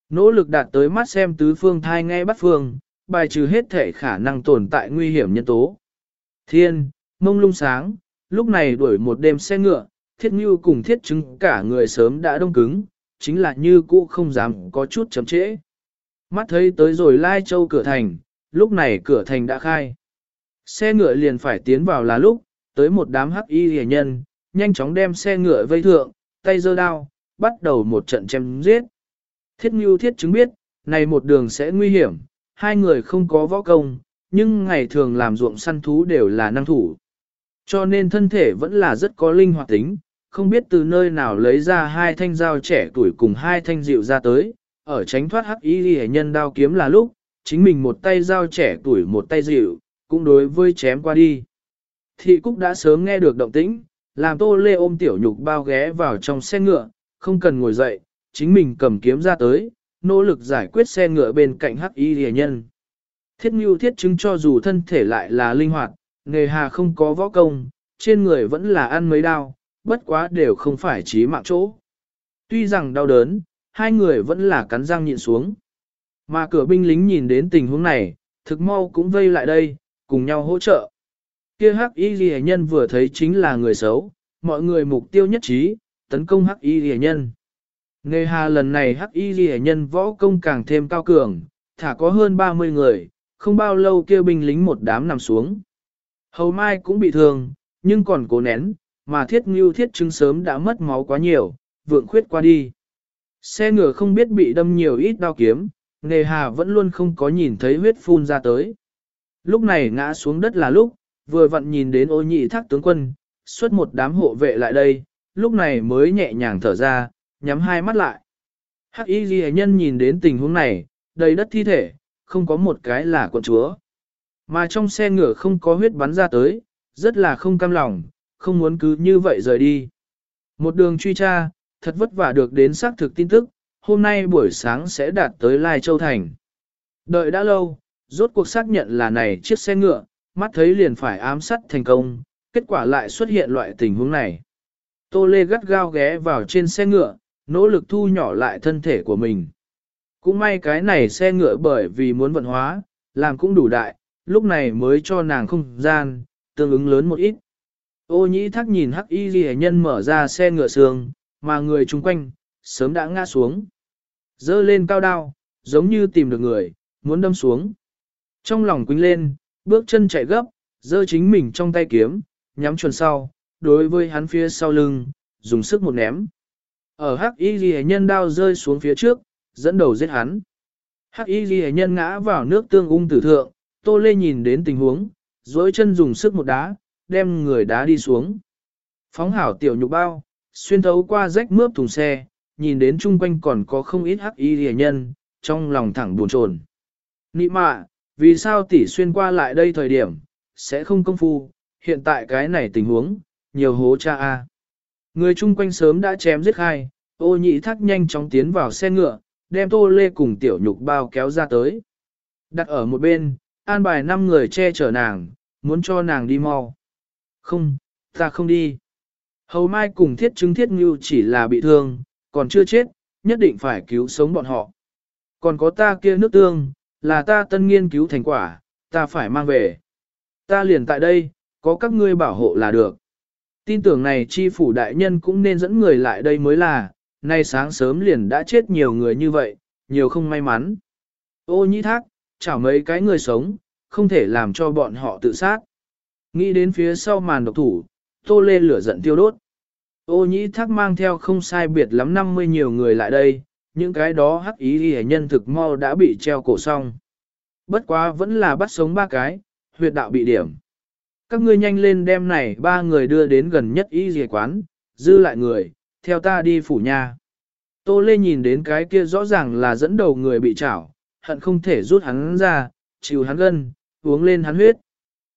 S1: Nỗ lực đạt tới mắt xem tứ phương thai nghe bắt phương, bài trừ hết thể khả năng tồn tại nguy hiểm nhân tố. Thiên, mông lung sáng, lúc này đuổi một đêm xe ngựa, thiết như cùng thiết chứng cả người sớm đã đông cứng, chính là như cũ không dám có chút chậm trễ. Mắt thấy tới rồi lai châu cửa thành, lúc này cửa thành đã khai. Xe ngựa liền phải tiến vào là lúc, tới một đám hắc y hề nhân, nhanh chóng đem xe ngựa vây thượng, tay giơ đao, bắt đầu một trận chém giết. Thiết như thiết chứng biết, này một đường sẽ nguy hiểm, hai người không có võ công, nhưng ngày thường làm ruộng săn thú đều là năng thủ. Cho nên thân thể vẫn là rất có linh hoạt tính, không biết từ nơi nào lấy ra hai thanh dao trẻ tuổi cùng hai thanh dịu ra tới, ở tránh thoát hắc y ghi nhân đao kiếm là lúc, chính mình một tay dao trẻ tuổi một tay dịu, cũng đối với chém qua đi. Thị Cúc đã sớm nghe được động tĩnh, làm tô lê ôm tiểu nhục bao ghé vào trong xe ngựa, không cần ngồi dậy, chính mình cầm kiếm ra tới, nỗ lực giải quyết xe ngựa bên cạnh hắc y rìa nhân. Thiết nhu thiết chứng cho dù thân thể lại là linh hoạt, nghề hà không có võ công, trên người vẫn là ăn mấy đau, bất quá đều không phải chí mạng chỗ. Tuy rằng đau đớn, hai người vẫn là cắn răng nhịn xuống. Mà cửa binh lính nhìn đến tình huống này, thực mau cũng vây lại đây, cùng nhau hỗ trợ. Kia hắc y ghi nhân vừa thấy chính là người xấu, mọi người mục tiêu nhất trí, tấn công hắc y ghi nhân. Nghề hà lần này hắc y ghi nhân võ công càng thêm cao cường, thả có hơn 30 người, không bao lâu kia binh lính một đám nằm xuống. Hầu Mai cũng bị thương, nhưng còn cố nén, mà thiết ngưu thiết chứng sớm đã mất máu quá nhiều, vượng khuyết qua đi. Xe ngựa không biết bị đâm nhiều ít đao kiếm, nghề hà vẫn luôn không có nhìn thấy huyết phun ra tới. Lúc này ngã xuống đất là lúc, vừa vặn nhìn đến ô nhị thác tướng quân, xuất một đám hộ vệ lại đây, lúc này mới nhẹ nhàng thở ra, nhắm hai mắt lại. Hắc y ghi nhân nhìn đến tình huống này, đầy đất thi thể, không có một cái là quận chúa. Mà trong xe ngựa không có huyết bắn ra tới, rất là không cam lòng, không muốn cứ như vậy rời đi. Một đường truy tra, thật vất vả được đến xác thực tin tức, hôm nay buổi sáng sẽ đạt tới Lai Châu Thành. Đợi đã lâu, rốt cuộc xác nhận là này chiếc xe ngựa, mắt thấy liền phải ám sát thành công, kết quả lại xuất hiện loại tình huống này. Tô Lê gắt gao ghé vào trên xe ngựa, nỗ lực thu nhỏ lại thân thể của mình. Cũng may cái này xe ngựa bởi vì muốn vận hóa, làm cũng đủ đại, lúc này mới cho nàng không gian, tương ứng lớn một ít. Ô nhĩ thắc nhìn hắc y ghi nhân mở ra xe ngựa sương, mà người chung quanh, sớm đã ngã xuống. Dơ lên cao đao, giống như tìm được người, muốn đâm xuống. Trong lòng quýnh lên, bước chân chạy gấp, dơ chính mình trong tay kiếm, nhắm chuẩn sau, đối với hắn phía sau lưng, dùng sức một ném. Ở hắc y ghi nhân đao rơi xuống phía trước, dẫn đầu giết hắn. Hắc y ghi nhân ngã vào nước tương ung tử thượng, tô lê nhìn đến tình huống, dối chân dùng sức một đá, đem người đá đi xuống. Phóng hảo tiểu nhục bao, xuyên thấu qua rách mướp thùng xe, nhìn đến chung quanh còn có không ít hắc y ghi nhân, trong lòng thẳng buồn chồn. Nị mạ, vì sao tỷ xuyên qua lại đây thời điểm, sẽ không công phu, hiện tại cái này tình huống, nhiều hố cha a. Người chung quanh sớm đã chém giết hai. ô nhị thác nhanh chóng tiến vào xe ngựa, đem tô lê cùng tiểu nhục bao kéo ra tới. Đặt ở một bên, an bài năm người che chở nàng, muốn cho nàng đi mau. Không, ta không đi. Hầu mai cùng thiết chứng thiết như chỉ là bị thương, còn chưa chết, nhất định phải cứu sống bọn họ. Còn có ta kia nước tương, là ta tân nghiên cứu thành quả, ta phải mang về. Ta liền tại đây, có các ngươi bảo hộ là được. Tin tưởng này chi phủ đại nhân cũng nên dẫn người lại đây mới là, nay sáng sớm liền đã chết nhiều người như vậy, nhiều không may mắn. Ô nhĩ thác, chảo mấy cái người sống, không thể làm cho bọn họ tự sát. Nghĩ đến phía sau màn độc thủ, tô lê lửa giận tiêu đốt. Ô nhĩ thác mang theo không sai biệt lắm 50 nhiều người lại đây, những cái đó hắc ý ghi nhân thực mau đã bị treo cổ xong. Bất quá vẫn là bắt sống ba cái, huyệt đạo bị điểm. Các ngươi nhanh lên đem này ba người đưa đến gần nhất y dì quán, dư lại người, theo ta đi phủ nhà. Tô Lê nhìn đến cái kia rõ ràng là dẫn đầu người bị chảo, hận không thể rút hắn ra, chịu hắn gân, uống lên hắn huyết.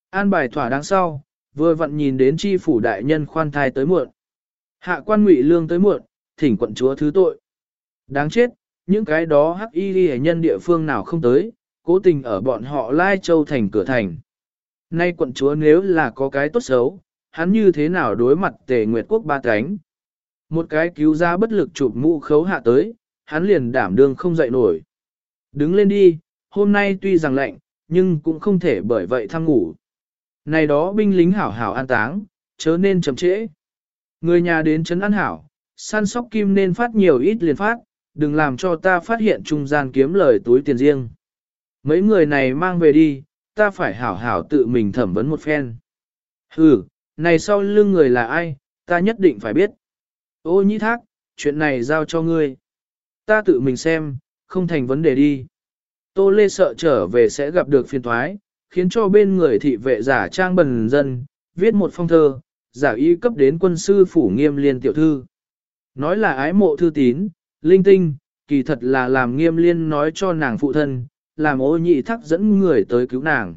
S1: An bài thỏa đáng sau, vừa vặn nhìn đến chi phủ đại nhân khoan thai tới muộn. Hạ quan ngụy lương tới muộn, thỉnh quận chúa thứ tội. Đáng chết, những cái đó hắc y ghi nhân địa phương nào không tới, cố tình ở bọn họ lai châu thành cửa thành. Nay quận chúa nếu là có cái tốt xấu, hắn như thế nào đối mặt tề nguyệt quốc ba cánh. Một cái cứu ra bất lực chụp mũ khấu hạ tới, hắn liền đảm đương không dậy nổi. Đứng lên đi, hôm nay tuy rằng lạnh, nhưng cũng không thể bởi vậy thăng ngủ. Này đó binh lính hảo hảo an táng, chớ nên chậm trễ. Người nhà đến chấn an hảo, săn sóc kim nên phát nhiều ít liền phát, đừng làm cho ta phát hiện trung gian kiếm lời túi tiền riêng. Mấy người này mang về đi, ta phải hảo hảo tự mình thẩm vấn một phen. Ừ, này sau lưng người là ai, ta nhất định phải biết. Ô nhĩ thác, chuyện này giao cho ngươi. Ta tự mình xem, không thành vấn đề đi. Tô Lê sợ trở về sẽ gặp được phiền thoái, khiến cho bên người thị vệ giả trang bần dân, viết một phong thơ, giả y cấp đến quân sư phủ nghiêm liên tiểu thư. Nói là ái mộ thư tín, linh tinh, kỳ thật là làm nghiêm liên nói cho nàng phụ thân, làm ô nhị thắc dẫn người tới cứu nàng.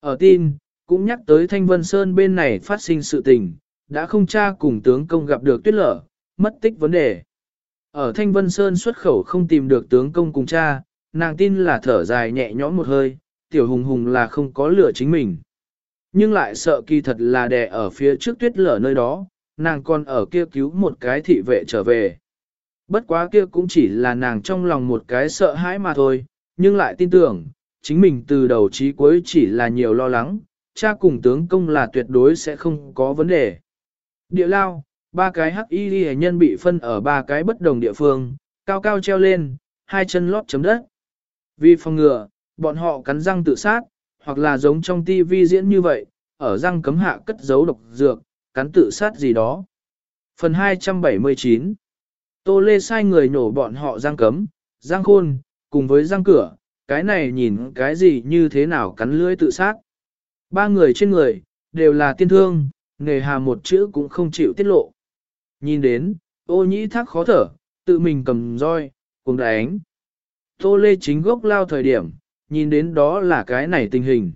S1: Ở tin, cũng nhắc tới Thanh Vân Sơn bên này phát sinh sự tình, đã không tra cùng tướng công gặp được tuyết lở, mất tích vấn đề. Ở Thanh Vân Sơn xuất khẩu không tìm được tướng công cùng cha, nàng tin là thở dài nhẹ nhõm một hơi, tiểu hùng hùng là không có lửa chính mình. Nhưng lại sợ kỳ thật là đè ở phía trước tuyết lở nơi đó, nàng còn ở kia cứu một cái thị vệ trở về. Bất quá kia cũng chỉ là nàng trong lòng một cái sợ hãi mà thôi, nhưng lại tin tưởng, chính mình từ đầu chí cuối chỉ là nhiều lo lắng, cha cùng tướng công là tuyệt đối sẽ không có vấn đề. Địa lao, ba cái hắc y ghi nhân bị phân ở ba cái bất đồng địa phương, cao cao treo lên, hai chân lót chấm đất. Vì phòng ngừa, bọn họ cắn răng tự sát, hoặc là giống trong tivi diễn như vậy, ở răng cấm hạ cất giấu độc dược, cắn tự sát gì đó. Phần 279 Tô Lê sai người nổ bọn họ răng cấm, răng khôn, cùng với răng cửa, cái này nhìn cái gì như thế nào cắn lưỡi tự sát. Ba người trên người, đều là tiên thương, nghề hà một chữ cũng không chịu tiết lộ. Nhìn đến, ô nhĩ thác khó thở, tự mình cầm roi, cùng đánh. Tô lê chính gốc lao thời điểm, nhìn đến đó là cái này tình hình.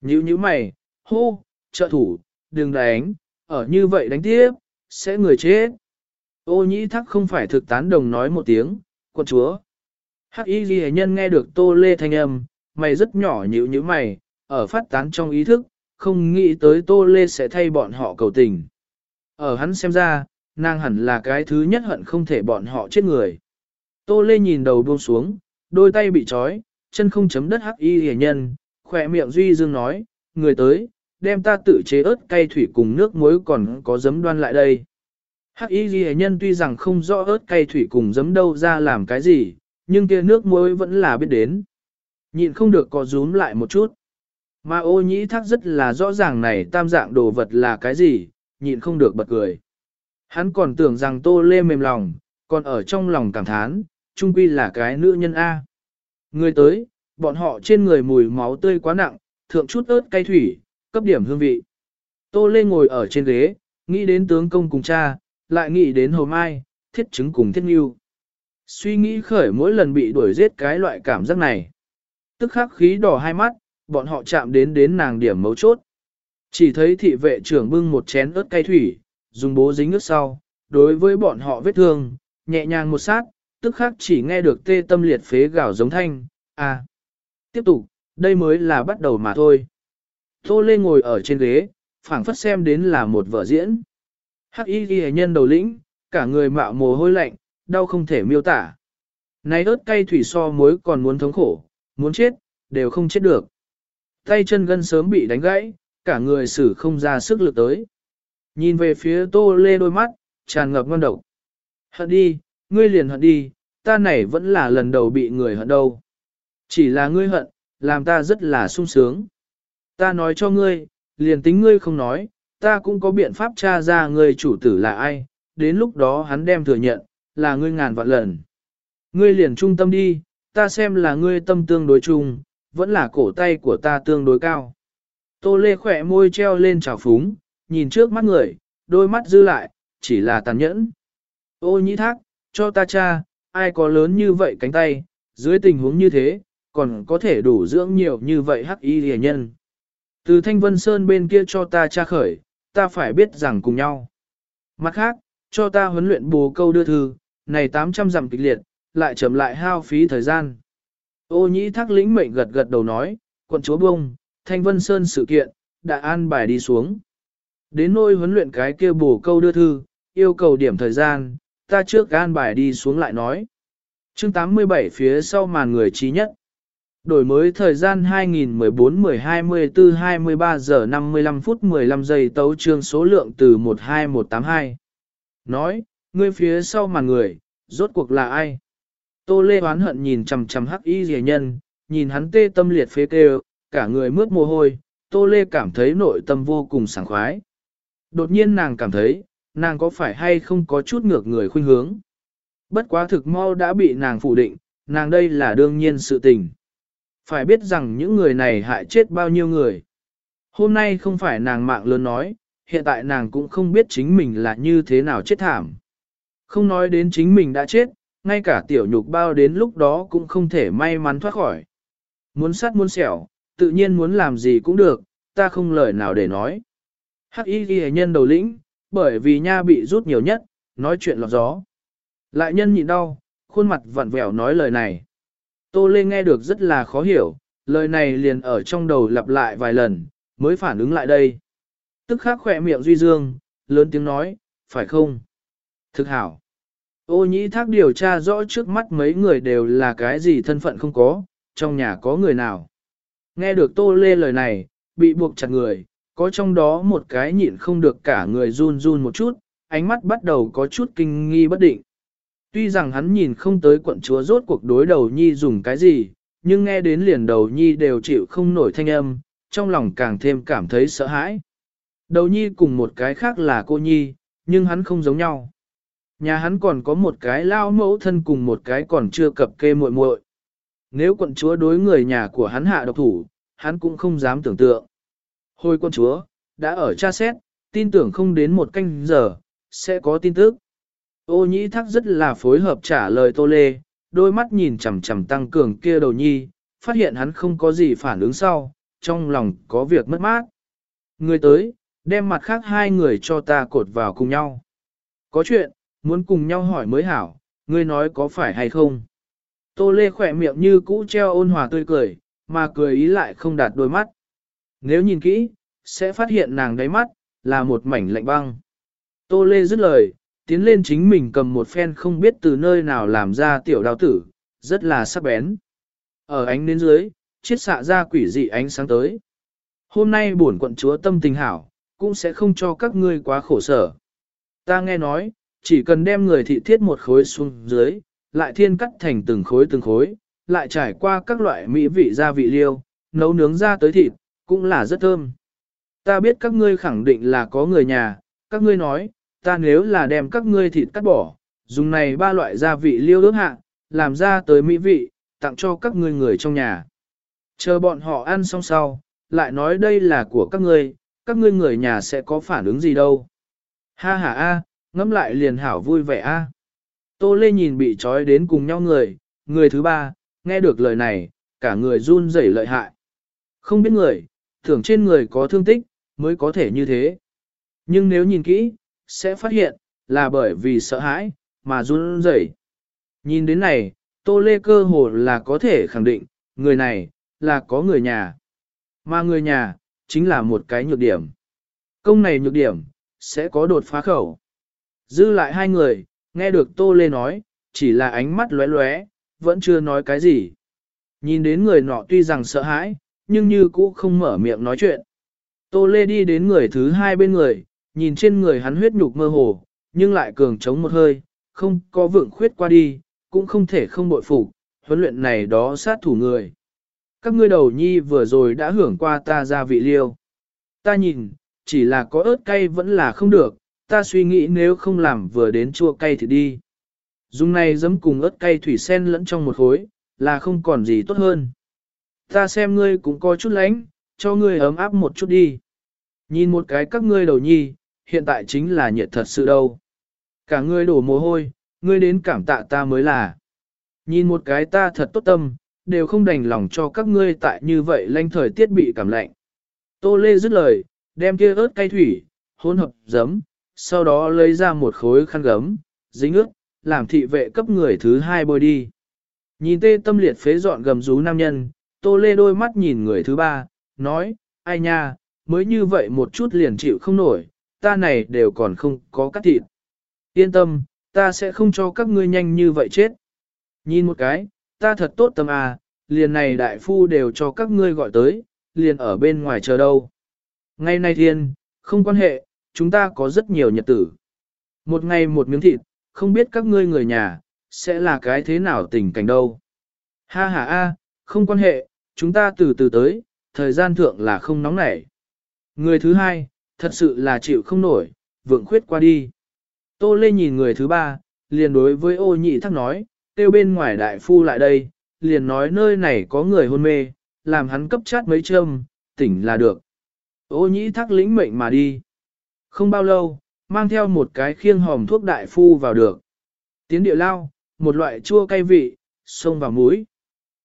S1: Nhữ như mày, hô, trợ thủ, đừng đánh, ở như vậy đánh tiếp, sẽ người chết. Ô nhĩ thắc không phải thực tán đồng nói một tiếng, quân chúa. Hắc y ghi nhân nghe được tô lê thanh âm, mày rất nhỏ nhữ như mày, ở phát tán trong ý thức, không nghĩ tới tô lê sẽ thay bọn họ cầu tình. Ở hắn xem ra, nàng hẳn là cái thứ nhất hận không thể bọn họ chết người. Tô lê nhìn đầu buông xuống, đôi tay bị trói, chân không chấm đất hắc y hề nhân, khỏe miệng duy dương nói, người tới, đem ta tự chế ớt cay thủy cùng nước muối còn có giấm đoan lại đây. Hắc y ghi nhân tuy rằng không rõ ớt cay thủy cùng giấm đâu ra làm cái gì, nhưng kia nước muối vẫn là biết đến. Nhịn không được có rúm lại một chút. Mà ô nhĩ thác rất là rõ ràng này tam dạng đồ vật là cái gì, nhịn không được bật cười. Hắn còn tưởng rằng tô lê mềm lòng, còn ở trong lòng cảm thán, trung quy là cái nữ nhân A. Người tới, bọn họ trên người mùi máu tươi quá nặng, thượng chút ớt cay thủy, cấp điểm hương vị. Tô lê ngồi ở trên ghế, nghĩ đến tướng công cùng cha, lại nghĩ đến hồ mai, thiết chứng cùng thiết nghiêu. Suy nghĩ khởi mỗi lần bị đuổi giết cái loại cảm giác này. Tức khắc khí đỏ hai mắt, bọn họ chạm đến đến nàng điểm mấu chốt. Chỉ thấy thị vệ trưởng bưng một chén ớt cay thủy, dùng bố dính nước sau, đối với bọn họ vết thương, nhẹ nhàng một sát, tức khắc chỉ nghe được tê tâm liệt phế gào giống thanh, à. Tiếp tục, đây mới là bắt đầu mà thôi. Tô Lê ngồi ở trên ghế, phảng phất xem đến là một vở diễn. Hắc y ghi nhân đầu lĩnh, cả người mạo mồ hôi lạnh, đau không thể miêu tả. Này ớt cay thủy so muối còn muốn thống khổ, muốn chết, đều không chết được. Tay chân gân sớm bị đánh gãy, cả người xử không ra sức lực tới. Nhìn về phía tô lê đôi mắt, tràn ngập ngon độc. Hận đi, ngươi liền hận đi, ta này vẫn là lần đầu bị người hận đâu. Chỉ là ngươi hận, làm ta rất là sung sướng. Ta nói cho ngươi, liền tính ngươi không nói, ta cũng có biện pháp tra ra ngươi chủ tử là ai, đến lúc đó hắn đem thừa nhận, là ngươi ngàn vạn lần. Ngươi liền trung tâm đi, ta xem là ngươi tâm tương đối chung, vẫn là cổ tay của ta tương đối cao. Tô lê khỏe môi treo lên trào phúng, nhìn trước mắt người, đôi mắt dư lại, chỉ là tàn nhẫn. Ô nhĩ thác, cho ta cha, ai có lớn như vậy cánh tay, dưới tình huống như thế, còn có thể đủ dưỡng nhiều như vậy hắc y hề nhân. Từ Thanh Vân Sơn bên kia cho ta cha khởi, ta phải biết rằng cùng nhau. Mặt khác, cho ta huấn luyện bồ câu đưa thư, này 800 dặm kịch liệt, lại chậm lại hao phí thời gian. Ô nhĩ thác lĩnh mệnh gật gật đầu nói, quận chúa bông, Thanh Vân Sơn sự kiện, đã an bài đi xuống. Đến nôi huấn luyện cái kia bổ câu đưa thư, yêu cầu điểm thời gian, ta trước an bài đi xuống lại nói. chương 87 phía sau màn người trí nhất. Đổi mới thời gian 2014 1024 23 giờ 55 phút 15 giây tấu trương số lượng từ 12182. Nói, ngươi phía sau màn người, rốt cuộc là ai? Tô Lê oán hận nhìn chằm chằm hắc y rìa nhân, nhìn hắn tê tâm liệt phế kêu, cả người mướt mồ hôi, Tô Lê cảm thấy nội tâm vô cùng sảng khoái. Đột nhiên nàng cảm thấy, nàng có phải hay không có chút ngược người khuynh hướng. Bất quá thực mau đã bị nàng phủ định, nàng đây là đương nhiên sự tình. Phải biết rằng những người này hại chết bao nhiêu người. Hôm nay không phải nàng mạng lớn nói, hiện tại nàng cũng không biết chính mình là như thế nào chết thảm. Không nói đến chính mình đã chết, ngay cả tiểu nhục bao đến lúc đó cũng không thể may mắn thoát khỏi. Muốn sát muốn sẹo, tự nhiên muốn làm gì cũng được, ta không lời nào để nói. Hắc y ghi nhân đầu lĩnh, bởi vì nha bị rút nhiều nhất, nói chuyện lọt gió. Lại nhân nhịn đau, khuôn mặt vặn vẹo nói lời này. Tô Lê nghe được rất là khó hiểu, lời này liền ở trong đầu lặp lại vài lần, mới phản ứng lại đây. Tức khắc khỏe miệng Duy Dương, lớn tiếng nói, phải không? Thực hảo. Ô nhĩ thác điều tra rõ trước mắt mấy người đều là cái gì thân phận không có, trong nhà có người nào. Nghe được Tô Lê lời này, bị buộc chặt người, có trong đó một cái nhịn không được cả người run run một chút, ánh mắt bắt đầu có chút kinh nghi bất định. Tuy rằng hắn nhìn không tới quận chúa rốt cuộc đối đầu nhi dùng cái gì, nhưng nghe đến liền đầu nhi đều chịu không nổi thanh âm, trong lòng càng thêm cảm thấy sợ hãi. Đầu nhi cùng một cái khác là cô nhi, nhưng hắn không giống nhau. Nhà hắn còn có một cái lao mẫu thân cùng một cái còn chưa cập kê muội muội. Nếu quận chúa đối người nhà của hắn hạ độc thủ, hắn cũng không dám tưởng tượng. Hồi quận chúa, đã ở tra xét, tin tưởng không đến một canh giờ, sẽ có tin tức. Ô nhĩ thắc rất là phối hợp trả lời Tô Lê, đôi mắt nhìn chằm chằm tăng cường kia đầu nhi, phát hiện hắn không có gì phản ứng sau, trong lòng có việc mất mát. Người tới, đem mặt khác hai người cho ta cột vào cùng nhau. Có chuyện, muốn cùng nhau hỏi mới hảo, ngươi nói có phải hay không? Tô Lê khỏe miệng như cũ treo ôn hòa tươi cười, mà cười ý lại không đạt đôi mắt. Nếu nhìn kỹ, sẽ phát hiện nàng đáy mắt, là một mảnh lạnh băng. Tô Lê dứt lời, tiến lên chính mình cầm một phen không biết từ nơi nào làm ra tiểu đào tử, rất là sắc bén. Ở ánh đến dưới, chiết xạ ra quỷ dị ánh sáng tới. Hôm nay bổn quận chúa tâm tình hảo, cũng sẽ không cho các ngươi quá khổ sở. Ta nghe nói, chỉ cần đem người thị thiết một khối xuống dưới, lại thiên cắt thành từng khối từng khối, lại trải qua các loại mỹ vị gia vị liêu, nấu nướng ra tới thịt, cũng là rất thơm. Ta biết các ngươi khẳng định là có người nhà, các ngươi nói, ta nếu là đem các ngươi thịt cắt bỏ, dùng này ba loại gia vị liêu ước hạ, làm ra tới mỹ vị, tặng cho các ngươi người trong nhà. Chờ bọn họ ăn xong sau, lại nói đây là của các ngươi, các ngươi người nhà sẽ có phản ứng gì đâu. Ha ha a, ngẫm lại liền hảo vui vẻ a. Tô Lê nhìn bị trói đến cùng nhau người, người thứ ba, nghe được lời này, cả người run rẩy lợi hại. Không biết người, tưởng trên người có thương tích, mới có thể như thế. Nhưng nếu nhìn kỹ, sẽ phát hiện, là bởi vì sợ hãi, mà run rẩy. Nhìn đến này, Tô Lê cơ hồ là có thể khẳng định, người này, là có người nhà. Mà người nhà, chính là một cái nhược điểm. Công này nhược điểm, sẽ có đột phá khẩu. Dư lại hai người, nghe được Tô Lê nói, chỉ là ánh mắt lóe lóe, vẫn chưa nói cái gì. Nhìn đến người nọ tuy rằng sợ hãi, nhưng như cũ không mở miệng nói chuyện. Tô Lê đi đến người thứ hai bên người, nhìn trên người hắn huyết nhục mơ hồ, nhưng lại cường chống một hơi, không có vượng khuyết qua đi, cũng không thể không bội phục, huấn luyện này đó sát thủ người. Các ngươi đầu nhi vừa rồi đã hưởng qua ta ra vị liêu. Ta nhìn, chỉ là có ớt cay vẫn là không được, ta suy nghĩ nếu không làm vừa đến chua cay thì đi. Dùng này giấm cùng ớt cay thủy sen lẫn trong một khối, là không còn gì tốt hơn. Ta xem ngươi cũng có chút lánh, cho ngươi ấm áp một chút đi. Nhìn một cái các ngươi đầu nhi, hiện tại chính là nhiệt thật sự đâu. Cả ngươi đổ mồ hôi, ngươi đến cảm tạ ta mới là. Nhìn một cái ta thật tốt tâm, đều không đành lòng cho các ngươi tại như vậy lanh thời tiết bị cảm lạnh. Tô Lê dứt lời, đem kia ớt cay thủy, hỗn hợp giấm, sau đó lấy ra một khối khăn gấm, dính ướt, làm thị vệ cấp người thứ hai bôi đi. Nhìn tê tâm liệt phế dọn gầm rú nam nhân, Tô Lê đôi mắt nhìn người thứ ba, nói, ai nha, mới như vậy một chút liền chịu không nổi, ta này đều còn không có cắt thịt. Yên tâm, ta sẽ không cho các ngươi nhanh như vậy chết. Nhìn một cái, ta thật tốt tâm à, liền này đại phu đều cho các ngươi gọi tới, liền ở bên ngoài chờ đâu. Ngày nay thiên, không quan hệ, chúng ta có rất nhiều nhật tử. Một ngày một miếng thịt, không biết các ngươi người nhà, sẽ là cái thế nào tình cảnh đâu. Ha ha a, không quan hệ, chúng ta từ từ tới, thời gian thượng là không nóng nảy. Người thứ hai, thật sự là chịu không nổi, vượng khuyết qua đi. Tô Lê nhìn người thứ ba, liền đối với ô nhị thắc nói, tiêu bên ngoài đại phu lại đây, liền nói nơi này có người hôn mê, làm hắn cấp chát mấy châm, tỉnh là được. Ô nhị thắc lĩnh mệnh mà đi. Không bao lâu, mang theo một cái khiêng hòm thuốc đại phu vào được. Tiến địa lao, một loại chua cay vị, xông vào mũi.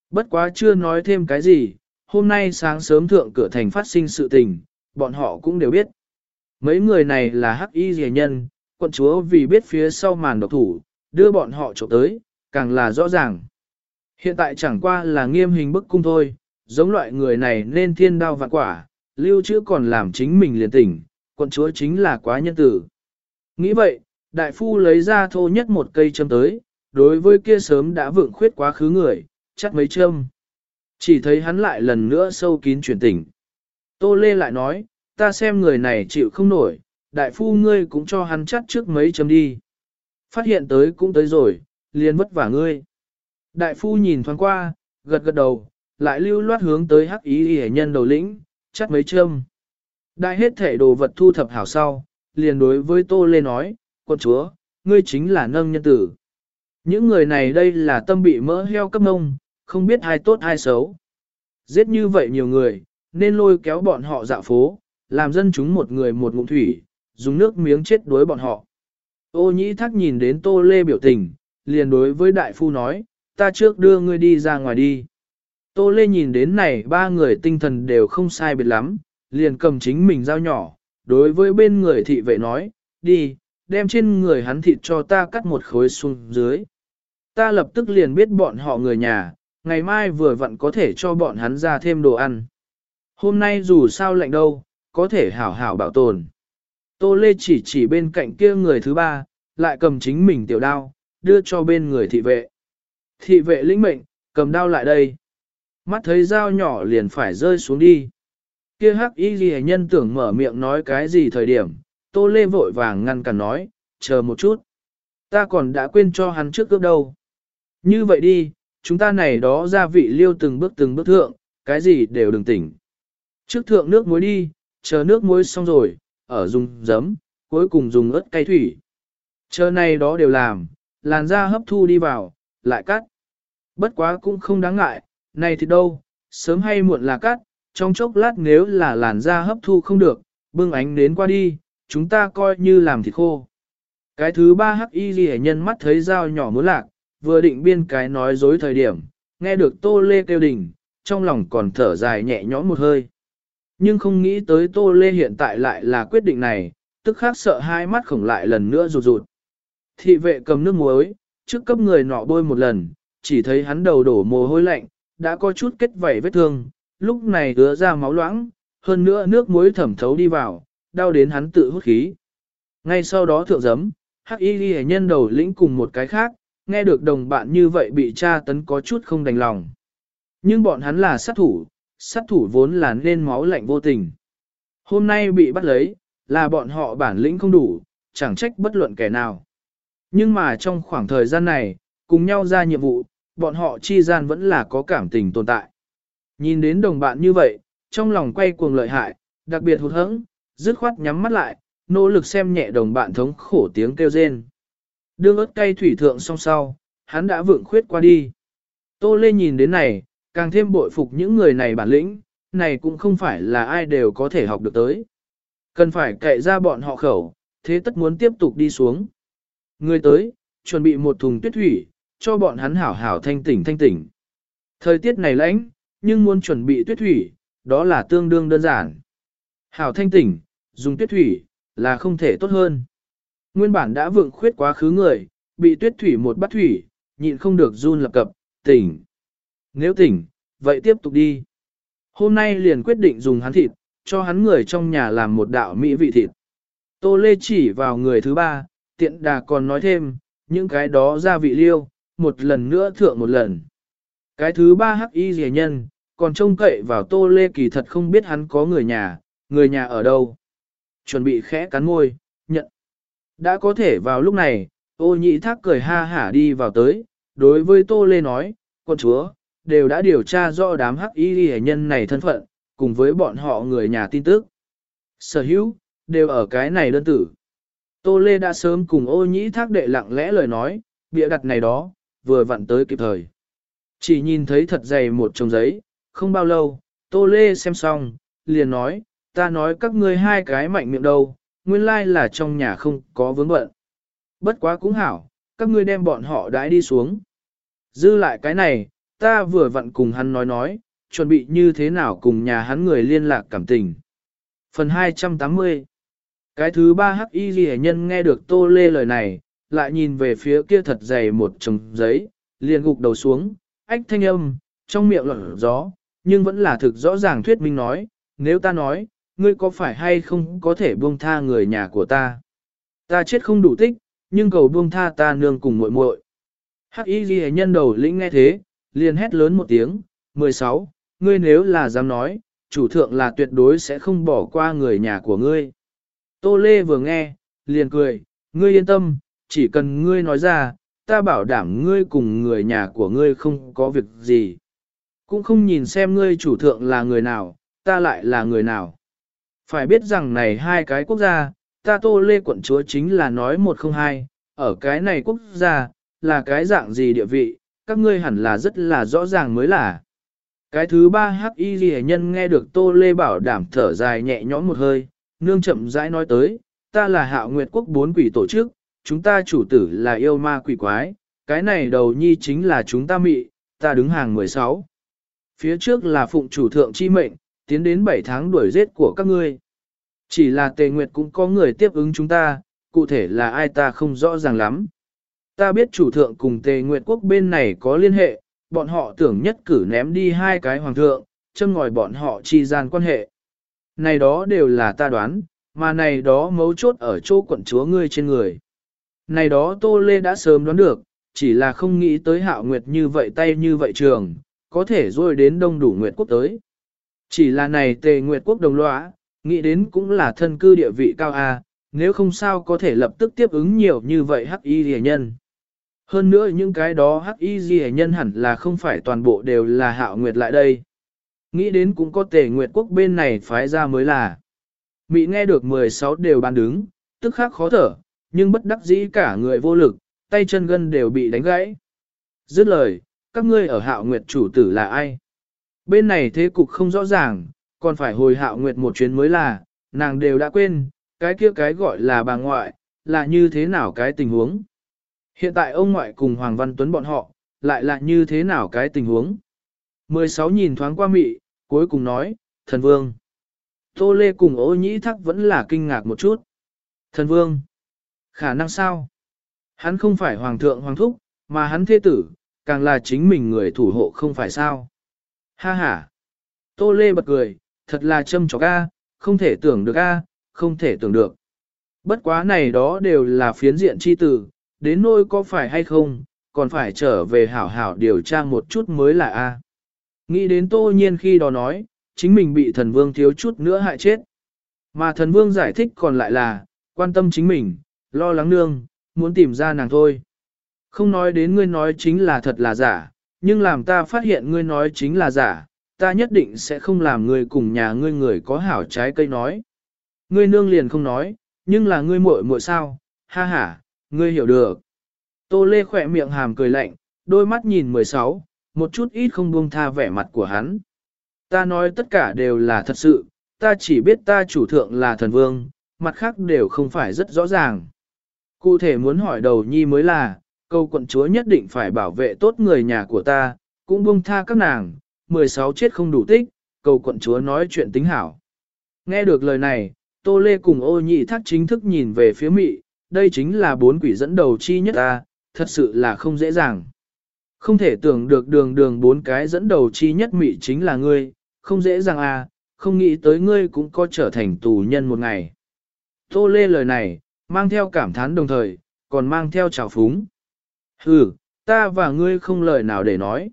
S1: Bất quá chưa nói thêm cái gì, hôm nay sáng sớm thượng cửa thành phát sinh sự tình, bọn họ cũng đều biết. Mấy người này là hắc y rẻ nhân, quận chúa vì biết phía sau màn độc thủ, đưa bọn họ trộm tới, càng là rõ ràng. Hiện tại chẳng qua là nghiêm hình bức cung thôi, giống loại người này nên thiên đao vạn quả, lưu trữ còn làm chính mình liền tỉnh, quận chúa chính là quá nhân tử. Nghĩ vậy, đại phu lấy ra thô nhất một cây châm tới, đối với kia sớm đã vượng khuyết quá khứ người, chắc mấy châm. Chỉ thấy hắn lại lần nữa sâu kín chuyển tỉnh. Tô Lê lại nói, ta xem người này chịu không nổi, đại phu ngươi cũng cho hắn chắt trước mấy châm đi. Phát hiện tới cũng tới rồi, liền vất vả ngươi. Đại phu nhìn thoáng qua, gật gật đầu, lại lưu loát hướng tới hắc ý hề nhân đầu lĩnh, chắt mấy châm. Đại hết thể đồ vật thu thập hảo sau, liền đối với Tô Lê nói, con chúa, ngươi chính là nâng nhân tử. Những người này đây là tâm bị mỡ heo cấp nông, không biết ai tốt ai xấu. Giết như vậy nhiều người, nên lôi kéo bọn họ dạo phố, làm dân chúng một người một ngụm thủy, dùng nước miếng chết đuối bọn họ. Ô nhĩ thắc nhìn đến tô lê biểu tình, liền đối với đại phu nói, ta trước đưa ngươi đi ra ngoài đi. Tô lê nhìn đến này ba người tinh thần đều không sai biệt lắm, liền cầm chính mình dao nhỏ, đối với bên người thị vệ nói, đi, đem trên người hắn thịt cho ta cắt một khối xuống dưới. Ta lập tức liền biết bọn họ người nhà, ngày mai vừa vặn có thể cho bọn hắn ra thêm đồ ăn. Hôm nay dù sao lạnh đâu, có thể hảo hảo bảo tồn. Tô Lê chỉ chỉ bên cạnh kia người thứ ba, lại cầm chính mình tiểu đao, đưa cho bên người thị vệ. Thị vệ lĩnh mệnh, cầm đao lại đây. Mắt thấy dao nhỏ liền phải rơi xuống đi. Kia hắc y ghi nhân tưởng mở miệng nói cái gì thời điểm, Tô Lê vội vàng ngăn cản nói, chờ một chút. Ta còn đã quên cho hắn trước cướp đâu. Như vậy đi, chúng ta này đó gia vị liêu từng bước từng bước thượng, cái gì đều đừng tỉnh. Trước thượng nước muối đi, chờ nước muối xong rồi, ở dùng giấm, cuối cùng dùng ớt cay thủy. Chờ này đó đều làm, làn da hấp thu đi vào, lại cắt. Bất quá cũng không đáng ngại, này thì đâu, sớm hay muộn là cắt, trong chốc lát nếu là làn da hấp thu không được, bưng ánh đến qua đi, chúng ta coi như làm thịt khô. Cái thứ ba hắc y ghi nhân mắt thấy dao nhỏ muốn lạc, vừa định biên cái nói dối thời điểm, nghe được tô lê kêu đỉnh, trong lòng còn thở dài nhẹ nhõm một hơi. Nhưng không nghĩ tới tô lê hiện tại lại là quyết định này, tức khác sợ hai mắt khổng lại lần nữa rụt rụt. Thị vệ cầm nước muối, trước cấp người nọ bôi một lần, chỉ thấy hắn đầu đổ mồ hôi lạnh, đã có chút kết vảy vết thương, lúc này ứa ra máu loãng, hơn nữa nước muối thẩm thấu đi vào, đau đến hắn tự hút khí. Ngay sau đó thượng giấm, hắc y ghi nhân đầu lĩnh cùng một cái khác, nghe được đồng bạn như vậy bị tra tấn có chút không đành lòng. Nhưng bọn hắn là sát thủ, sát thủ vốn là nên máu lạnh vô tình. Hôm nay bị bắt lấy, là bọn họ bản lĩnh không đủ, chẳng trách bất luận kẻ nào. Nhưng mà trong khoảng thời gian này, cùng nhau ra nhiệm vụ, bọn họ chi gian vẫn là có cảm tình tồn tại. Nhìn đến đồng bạn như vậy, trong lòng quay cuồng lợi hại, đặc biệt hụt hẫng, dứt khoát nhắm mắt lại, nỗ lực xem nhẹ đồng bạn thống khổ tiếng kêu rên. Đương ớt cay thủy thượng song sau, hắn đã vượng khuyết qua đi. Tô Lê nhìn đến này, càng thêm bội phục những người này bản lĩnh, này cũng không phải là ai đều có thể học được tới. Cần phải cậy ra bọn họ khẩu, thế tất muốn tiếp tục đi xuống. Người tới, chuẩn bị một thùng tuyết thủy, cho bọn hắn hảo hảo thanh tỉnh thanh tỉnh. Thời tiết này lạnh, nhưng muốn chuẩn bị tuyết thủy, đó là tương đương đơn giản. Hảo thanh tỉnh, dùng tuyết thủy, là không thể tốt hơn. Nguyên bản đã vượng khuyết quá khứ người, bị tuyết thủy một bát thủy, nhịn không được run lập cập, tỉnh. Nếu tỉnh, vậy tiếp tục đi. Hôm nay liền quyết định dùng hắn thịt, cho hắn người trong nhà làm một đạo mỹ vị thịt. Tô Lê chỉ vào người thứ ba, tiện đà còn nói thêm, những cái đó gia vị liêu, một lần nữa thượng một lần. Cái thứ ba hắc y rẻ nhân, còn trông cậy vào Tô Lê kỳ thật không biết hắn có người nhà, người nhà ở đâu. Chuẩn bị khẽ cắn môi, nhận. Đã có thể vào lúc này, ô nhị thác cười ha hả đi vào tới, đối với Tô Lê nói, con chúa, đều đã điều tra rõ đám hắc y hệ nhân này thân phận, cùng với bọn họ người nhà tin tức. Sở hữu, đều ở cái này đơn tử. Tô Lê đã sớm cùng ô nhĩ thác đệ lặng lẽ lời nói, bịa đặt này đó, vừa vặn tới kịp thời. Chỉ nhìn thấy thật dày một chồng giấy, không bao lâu, Tô Lê xem xong, liền nói, ta nói các ngươi hai cái mạnh miệng đâu, nguyên lai là trong nhà không có vướng bận. Bất quá cũng hảo, các ngươi đem bọn họ đãi đi xuống. Dư lại cái này, ta vừa vặn cùng hắn nói nói, chuẩn bị như thế nào cùng nhà hắn người liên lạc cảm tình. Phần 280 Cái thứ ba hắc y ghi nhân nghe được tô lê lời này, lại nhìn về phía kia thật dày một chồng giấy, liền gục đầu xuống, ách thanh âm, trong miệng lở gió, nhưng vẫn là thực rõ ràng thuyết minh nói, nếu ta nói, ngươi có phải hay không có thể buông tha người nhà của ta? Ta chết không đủ tích, nhưng cầu buông tha ta nương cùng muội muội. Hắc y ghi nhân đầu lĩnh nghe thế, liền hét lớn một tiếng, 16, ngươi nếu là dám nói, chủ thượng là tuyệt đối sẽ không bỏ qua người nhà của ngươi. Tô Lê vừa nghe, liền cười, ngươi yên tâm, chỉ cần ngươi nói ra, ta bảo đảm ngươi cùng người nhà của ngươi không có việc gì. Cũng không nhìn xem ngươi chủ thượng là người nào, ta lại là người nào. Phải biết rằng này hai cái quốc gia, ta tô lê quận chúa chính là nói một không hai, ở cái này quốc gia, là cái dạng gì địa vị, các ngươi hẳn là rất là rõ ràng mới là. Cái thứ ba hắc y ghi nhân nghe được tô lê bảo đảm thở dài nhẹ nhõm một hơi, nương chậm rãi nói tới, ta là hạo nguyệt quốc bốn quỷ tổ chức, chúng ta chủ tử là yêu ma quỷ quái, cái này đầu nhi chính là chúng ta mị, ta đứng hàng 16. Phía trước là phụng chủ thượng chi mệnh, tiến đến 7 tháng đuổi giết của các ngươi. Chỉ là tề nguyệt cũng có người tiếp ứng chúng ta, cụ thể là ai ta không rõ ràng lắm. Ta biết chủ thượng cùng tề nguyệt quốc bên này có liên hệ, bọn họ tưởng nhất cử ném đi hai cái hoàng thượng, châm ngòi bọn họ chi gian quan hệ. Này đó đều là ta đoán, mà này đó mấu chốt ở chỗ quận chúa ngươi trên người. Này đó Tô Lê đã sớm đoán được, chỉ là không nghĩ tới hạo nguyệt như vậy tay như vậy trường, có thể rồi đến đông đủ nguyệt quốc tới. Chỉ là này tề nguyệt quốc đồng lõa, nghĩ đến cũng là thân cư địa vị cao A, nếu không sao có thể lập tức tiếp ứng nhiều như vậy hắc y rẻ nhân. Hơn nữa những cái đó hắc y rẻ nhân hẳn là không phải toàn bộ đều là hạo nguyệt lại đây. Nghĩ đến cũng có tề nguyệt quốc bên này phái ra mới là. Mị nghe được 16 đều bàn đứng, tức khắc khó thở, nhưng bất đắc dĩ cả người vô lực, tay chân gân đều bị đánh gãy. Dứt lời, các ngươi ở hạo nguyệt chủ tử là ai? Bên này thế cục không rõ ràng, còn phải hồi hạo nguyệt một chuyến mới là, nàng đều đã quên, cái kia cái gọi là bà ngoại, là như thế nào cái tình huống. Hiện tại ông ngoại cùng Hoàng Văn Tuấn bọn họ, lại là như thế nào cái tình huống. 16 nhìn thoáng qua mị, cuối cùng nói, thần vương. Tô Lê cùng ô nhĩ thắc vẫn là kinh ngạc một chút. Thần vương, khả năng sao? Hắn không phải hoàng thượng hoàng thúc, mà hắn thế tử, càng là chính mình người thủ hộ không phải sao. Ha ha. Tô Lê bật cười, thật là châm chọc a, không thể tưởng được a, không thể tưởng được. Bất quá này đó đều là phiến diện chi tử, đến nôi có phải hay không, còn phải trở về hảo hảo điều tra một chút mới là a. Nghĩ đến tô nhiên khi đó nói, chính mình bị thần vương thiếu chút nữa hại chết. Mà thần vương giải thích còn lại là, quan tâm chính mình, lo lắng nương, muốn tìm ra nàng thôi. Không nói đến ngươi nói chính là thật là giả, nhưng làm ta phát hiện ngươi nói chính là giả, ta nhất định sẽ không làm ngươi cùng nhà ngươi người có hảo trái cây nói. Ngươi nương liền không nói, nhưng là ngươi muội muội sao, ha ha, ngươi hiểu được. Tô Lê khỏe miệng hàm cười lạnh, đôi mắt nhìn 16, một chút ít không buông tha vẻ mặt của hắn. Ta nói tất cả đều là thật sự, ta chỉ biết ta chủ thượng là thần vương, mặt khác đều không phải rất rõ ràng. Cụ thể muốn hỏi đầu nhi mới là, câu quận chúa nhất định phải bảo vệ tốt người nhà của ta, cũng buông tha các nàng, 16 chết không đủ tích, cầu quận chúa nói chuyện tính hảo. Nghe được lời này, Tô Lê cùng ô nhị thác chính thức nhìn về phía mị, đây chính là bốn quỷ dẫn đầu chi nhất ta, thật sự là không dễ dàng. Không thể tưởng được đường đường bốn cái dẫn đầu chi nhất mị chính là ngươi, không dễ dàng à, không nghĩ tới ngươi cũng có trở thành tù nhân một ngày. Tô Lê lời này, mang theo cảm thán đồng thời, còn mang theo trào phúng. Hừ, ta và ngươi không lời nào để nói.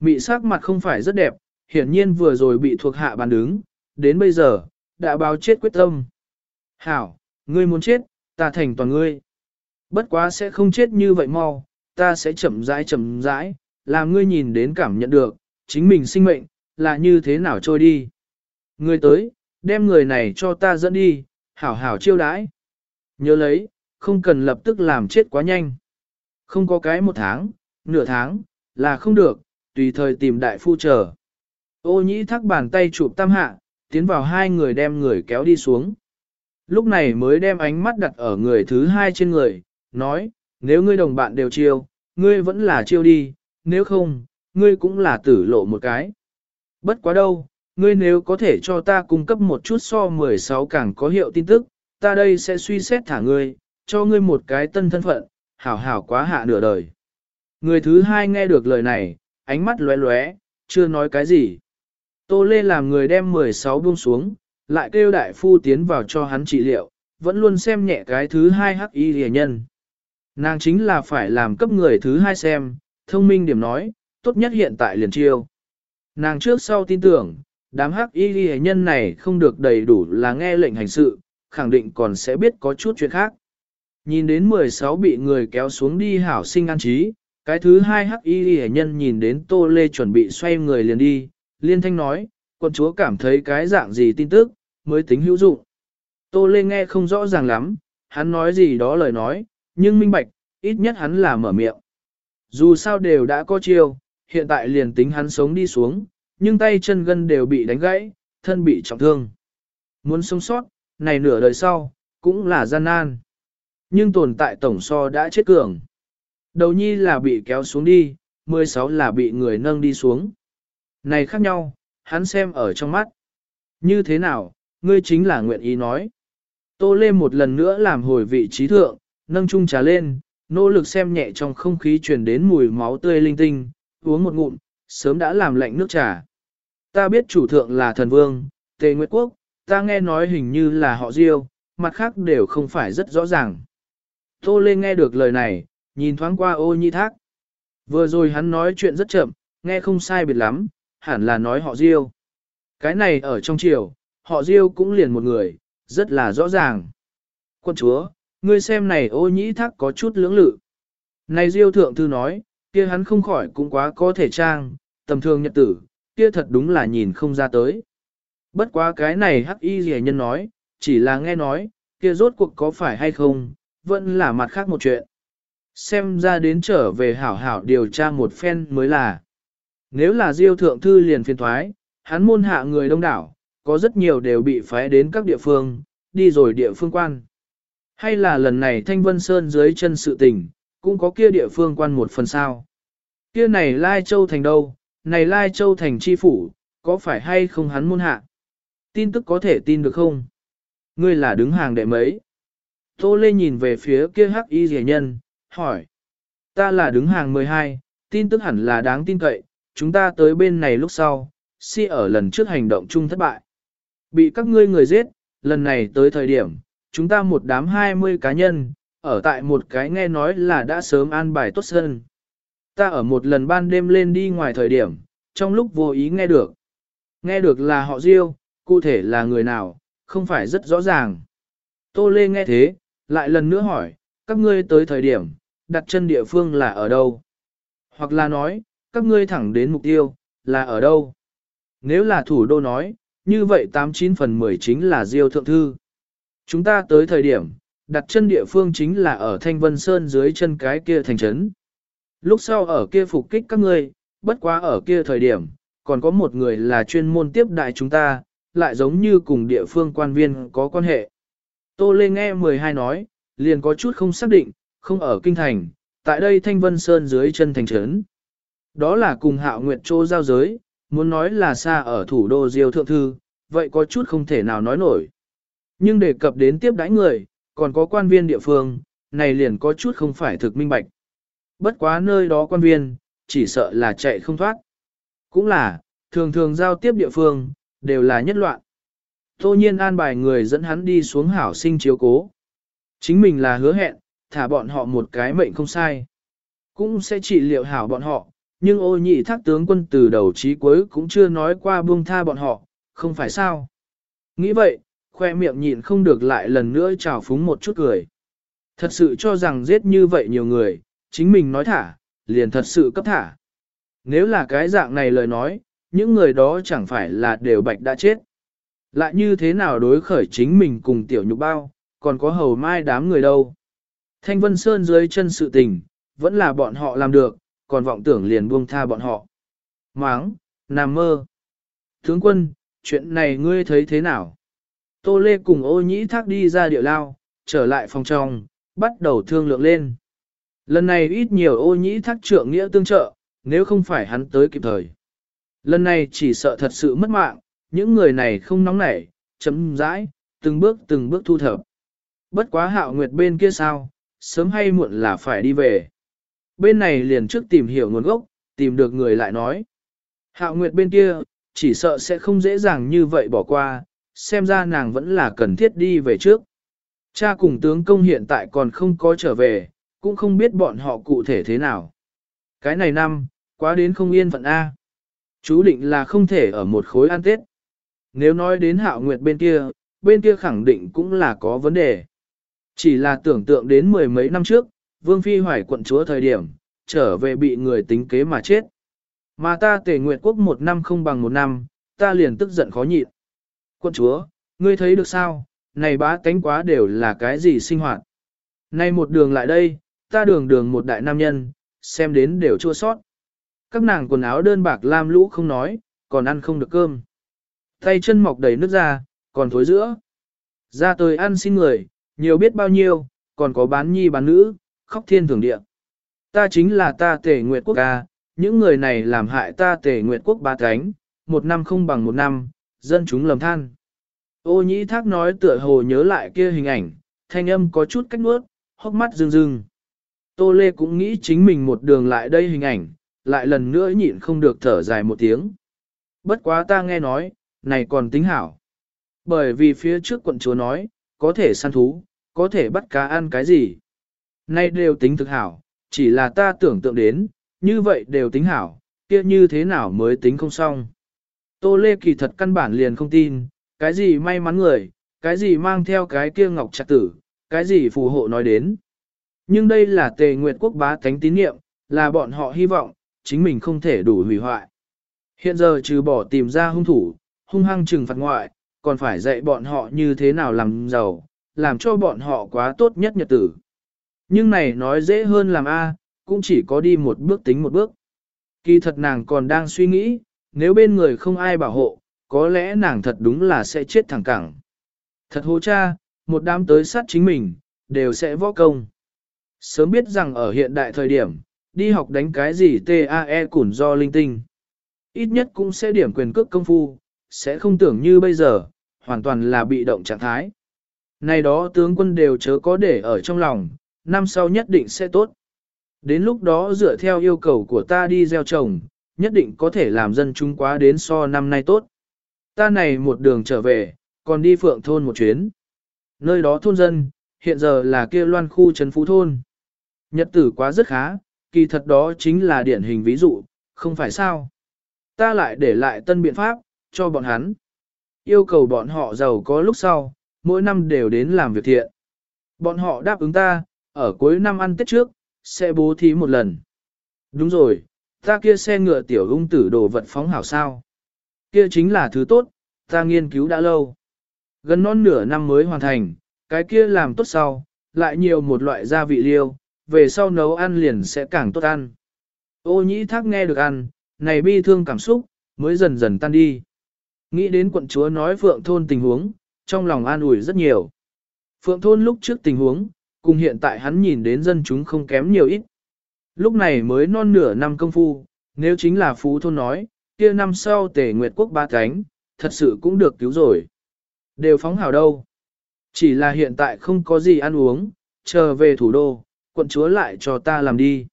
S1: Mị sắc mặt không phải rất đẹp, hiển nhiên vừa rồi bị thuộc hạ bàn đứng, đến bây giờ, đã báo chết quyết tâm. Hảo, ngươi muốn chết, ta thành toàn ngươi. Bất quá sẽ không chết như vậy mau, ta sẽ chậm rãi chậm rãi, làm ngươi nhìn đến cảm nhận được, chính mình sinh mệnh, là như thế nào trôi đi. Ngươi tới, đem người này cho ta dẫn đi, hảo hảo chiêu đãi. Nhớ lấy, không cần lập tức làm chết quá nhanh. Không có cái một tháng, nửa tháng, là không được, tùy thời tìm đại phu chờ. Ô nhĩ thắc bàn tay chụp tam hạ, tiến vào hai người đem người kéo đi xuống. Lúc này mới đem ánh mắt đặt ở người thứ hai trên người, nói, nếu ngươi đồng bạn đều chiêu, ngươi vẫn là chiêu đi, nếu không, ngươi cũng là tử lộ một cái. Bất quá đâu, ngươi nếu có thể cho ta cung cấp một chút so 16 càng có hiệu tin tức, ta đây sẽ suy xét thả ngươi, cho ngươi một cái tân thân phận, hảo hảo quá hạ nửa đời. Người thứ hai nghe được lời này, ánh mắt lóe lóe, chưa nói cái gì. Tô Lê làm người đem 16 buông xuống, lại kêu đại phu tiến vào cho hắn trị liệu, vẫn luôn xem nhẹ cái thứ hai hắc y rìa nhân. Nàng chính là phải làm cấp người thứ hai xem, thông minh điểm nói, tốt nhất hiện tại liền chiêu. Nàng trước sau tin tưởng, đám hắc y rìa nhân này không được đầy đủ là nghe lệnh hành sự, khẳng định còn sẽ biết có chút chuyện khác. Nhìn đến 16 bị người kéo xuống đi hảo sinh an trí, cái thứ hai hắc y hệ nhân nhìn đến Tô Lê chuẩn bị xoay người liền đi, liên thanh nói, quân chúa cảm thấy cái dạng gì tin tức, mới tính hữu dụng. Tô Lê nghe không rõ ràng lắm, hắn nói gì đó lời nói, nhưng minh bạch, ít nhất hắn là mở miệng. Dù sao đều đã có chiêu, hiện tại liền tính hắn sống đi xuống, nhưng tay chân gân đều bị đánh gãy, thân bị trọng thương. Muốn sống sót, này nửa đời sau, cũng là gian nan. Nhưng tồn tại tổng so đã chết cường. Đầu nhi là bị kéo xuống đi, 16 là bị người nâng đi xuống. Này khác nhau, hắn xem ở trong mắt. Như thế nào, ngươi chính là nguyện ý nói. Tô Lê một lần nữa làm hồi vị trí thượng, nâng chung trà lên, nỗ lực xem nhẹ trong không khí truyền đến mùi máu tươi linh tinh, uống một ngụm, sớm đã làm lạnh nước trà. Ta biết chủ thượng là thần vương, Tề Nguyệt Quốc, ta nghe nói hình như là họ Diêu, mặt khác đều không phải rất rõ ràng. Tô Lê nghe được lời này, nhìn thoáng qua ô nhi thác. Vừa rồi hắn nói chuyện rất chậm, nghe không sai biệt lắm, hẳn là nói họ Diêu. Cái này ở trong triều, họ Diêu cũng liền một người, rất là rõ ràng. Quân chúa, ngươi xem này ô nhĩ thác có chút lưỡng lự. Này Diêu thượng thư nói, kia hắn không khỏi cũng quá có thể trang, tầm thường nhật tử, kia thật đúng là nhìn không ra tới. Bất quá cái này hắc y rẻ nhân nói, chỉ là nghe nói, kia rốt cuộc có phải hay không, vẫn là mặt khác một chuyện. Xem ra đến trở về hảo hảo điều tra một phen mới là. Nếu là diêu thượng thư liền phiên thoái, hắn môn hạ người đông đảo, có rất nhiều đều bị phái đến các địa phương, đi rồi địa phương quan. Hay là lần này Thanh Vân Sơn dưới chân sự tình, cũng có kia địa phương quan một phần sao. Kia này Lai Châu thành đâu, này Lai Châu thành chi phủ, có phải hay không hắn môn hạ? Tin tức có thể tin được không? Ngươi là đứng hàng đệ mấy? Tô Lê nhìn về phía kia hắc y rẻ nhân, hỏi. Ta là đứng hàng 12, tin tức hẳn là đáng tin cậy, chúng ta tới bên này lúc sau, si ở lần trước hành động chung thất bại. Bị các ngươi người giết, lần này tới thời điểm, chúng ta một đám 20 cá nhân, ở tại một cái nghe nói là đã sớm an bài tốt sân. Ta ở một lần ban đêm lên đi ngoài thời điểm, trong lúc vô ý nghe được. Nghe được là họ Diêu, cụ thể là người nào, không phải rất rõ ràng. Tô Lê nghe thế, lại lần nữa hỏi, các ngươi tới thời điểm, đặt chân địa phương là ở đâu? Hoặc là nói, các ngươi thẳng đến mục tiêu, là ở đâu? Nếu là thủ đô nói, như vậy 89 phần 10 chính là Diêu Thượng Thư. Chúng ta tới thời điểm, đặt chân địa phương chính là ở Thanh Vân Sơn dưới chân cái kia thành trấn. Lúc sau ở kia phục kích các ngươi, bất quá ở kia thời điểm, còn có một người là chuyên môn tiếp đại chúng ta, lại giống như cùng địa phương quan viên có quan hệ. Tô Lê nghe 12 nói, liền có chút không xác định, không ở kinh thành, tại đây Thanh Vân Sơn dưới chân thành trấn. Đó là cùng hạo nguyệt Châu giao giới, muốn nói là xa ở thủ đô Diêu Thượng Thư, vậy có chút không thể nào nói nổi. Nhưng đề cập đến tiếp đãi người, còn có quan viên địa phương, này liền có chút không phải thực minh bạch. Bất quá nơi đó quan viên, chỉ sợ là chạy không thoát. Cũng là, thường thường giao tiếp địa phương, đều là nhất loạn. Tô nhiên an bài người dẫn hắn đi xuống hảo sinh chiếu cố. Chính mình là hứa hẹn, thả bọn họ một cái mệnh không sai. Cũng sẽ trị liệu hảo bọn họ, nhưng ô nhị thác tướng quân từ đầu chí cuối cũng chưa nói qua buông tha bọn họ, không phải sao. Nghĩ vậy, khoe miệng nhịn không được lại lần nữa trào phúng một chút cười. Thật sự cho rằng giết như vậy nhiều người, chính mình nói thả, liền thật sự cấp thả. Nếu là cái dạng này lời nói, những người đó chẳng phải là đều bạch đã chết. Lại như thế nào đối khởi chính mình cùng tiểu nhục bao, còn có hầu mai đám người đâu. Thanh Vân Sơn dưới chân sự tình, vẫn là bọn họ làm được, còn vọng tưởng liền buông tha bọn họ. Máng, nằm mơ. Tướng quân, chuyện này ngươi thấy thế nào? Tô Lê cùng ô nhĩ thác đi ra địa lao, trở lại phòng trong, bắt đầu thương lượng lên. Lần này ít nhiều ô nhĩ thác trượng nghĩa tương trợ, nếu không phải hắn tới kịp thời. Lần này chỉ sợ thật sự mất mạng, những người này không nóng nảy, chấm rãi, từng bước từng bước thu thập. Bất quá hạo nguyệt bên kia sao, sớm hay muộn là phải đi về. Bên này liền trước tìm hiểu nguồn gốc, tìm được người lại nói. Hạo nguyệt bên kia, chỉ sợ sẽ không dễ dàng như vậy bỏ qua, xem ra nàng vẫn là cần thiết đi về trước. Cha cùng tướng công hiện tại còn không có trở về, cũng không biết bọn họ cụ thể thế nào. Cái này năm, quá đến không yên phận A. Chú định là không thể ở một khối ăn tết. Nếu nói đến hạo nguyệt bên kia, bên kia khẳng định cũng là có vấn đề. Chỉ là tưởng tượng đến mười mấy năm trước, Vương Phi hoài quận chúa thời điểm, trở về bị người tính kế mà chết. Mà ta tề nguyệt quốc một năm không bằng một năm, ta liền tức giận khó nhịn. Quận chúa, ngươi thấy được sao, này bá tánh quá đều là cái gì sinh hoạt. Nay một đường lại đây, ta đường đường một đại nam nhân, xem đến đều chua sót. Các nàng quần áo đơn bạc lam lũ không nói, còn ăn không được cơm. Tay chân mọc đầy nước ra, còn thối giữa. Ra tới ăn xin người, nhiều biết bao nhiêu, còn có bán nhi bán nữ, khóc thiên thường địa. Ta chính là ta tề nguyệt quốc ca, những người này làm hại ta tề nguyệt quốc ba cánh, một năm không bằng một năm, dân chúng lầm than. Ô nhĩ thác nói tựa hồ nhớ lại kia hình ảnh, thanh âm có chút cách nuốt, hốc mắt rưng rưng. Tô Lê cũng nghĩ chính mình một đường lại đây hình ảnh, lại lần nữa nhịn không được thở dài một tiếng. Bất quá ta nghe nói, này còn tính hảo. Bởi vì phía trước quận chúa nói, có thể săn thú, có thể bắt cá ăn cái gì. Nay đều tính thực hảo, chỉ là ta tưởng tượng đến, như vậy đều tính hảo, kia như thế nào mới tính không xong. Tô Lê kỳ thật căn bản liền không tin, cái gì may mắn người, cái gì mang theo cái kia ngọc trạc tử, cái gì phù hộ nói đến. Nhưng đây là tề nguyệt quốc bá thánh tín nhiệm, là bọn họ hy vọng, chính mình không thể đủ hủy hoại. Hiện giờ trừ bỏ tìm ra hung thủ, hung hăng trừng phạt ngoại, còn phải dạy bọn họ như thế nào làm giàu, làm cho bọn họ quá tốt nhất nhật tử. Nhưng này nói dễ hơn làm A, cũng chỉ có đi một bước tính một bước. Kỳ thật nàng còn đang suy nghĩ, nếu bên người không ai bảo hộ, có lẽ nàng thật đúng là sẽ chết thẳng cẳng. Thật hố cha, một đám tới sát chính mình, đều sẽ võ công. Sớm biết rằng ở hiện đại thời điểm, đi học đánh cái gì TAE củn do linh tinh. Ít nhất cũng sẽ điểm quyền cước công phu, sẽ không tưởng như bây giờ, hoàn toàn là bị động trạng thái. Này đó tướng quân đều chớ có để ở trong lòng, năm sau nhất định sẽ tốt. Đến lúc đó dựa theo yêu cầu của ta đi gieo trồng, nhất định có thể làm dân chúng quá đến so năm nay tốt. Ta này một đường trở về, còn đi phượng thôn một chuyến. Nơi đó thôn dân, hiện giờ là kia loan khu trấn phú thôn. Nhật tử quá rất khá, kỳ thật đó chính là điển hình ví dụ, không phải sao. Ta lại để lại tân biện pháp, cho bọn hắn. Yêu cầu bọn họ giàu có lúc sau, mỗi năm đều đến làm việc thiện. Bọn họ đáp ứng ta, ở cuối năm ăn Tết trước, sẽ bố thí một lần. Đúng rồi, ta kia xe ngựa tiểu ung tử đồ vật phóng hảo sao. Kia chính là thứ tốt, ta nghiên cứu đã lâu. Gần non nửa năm mới hoàn thành, cái kia làm tốt sau, lại nhiều một loại gia vị liêu, về sau nấu ăn liền sẽ càng tốt ăn. Ô nhĩ thác nghe được ăn, này bi thương cảm xúc, mới dần dần tan đi. Nghĩ đến quận chúa nói Phượng Thôn tình huống, trong lòng an ủi rất nhiều. Phượng Thôn lúc trước tình huống, cùng hiện tại hắn nhìn đến dân chúng không kém nhiều ít. Lúc này mới non nửa năm công phu, nếu chính là Phú Thôn nói, kia năm sau tể Nguyệt Quốc ba cánh, thật sự cũng được cứu rồi. Đều phóng hào đâu. Chỉ là hiện tại không có gì ăn uống, chờ về thủ đô, quận chúa lại cho ta làm đi.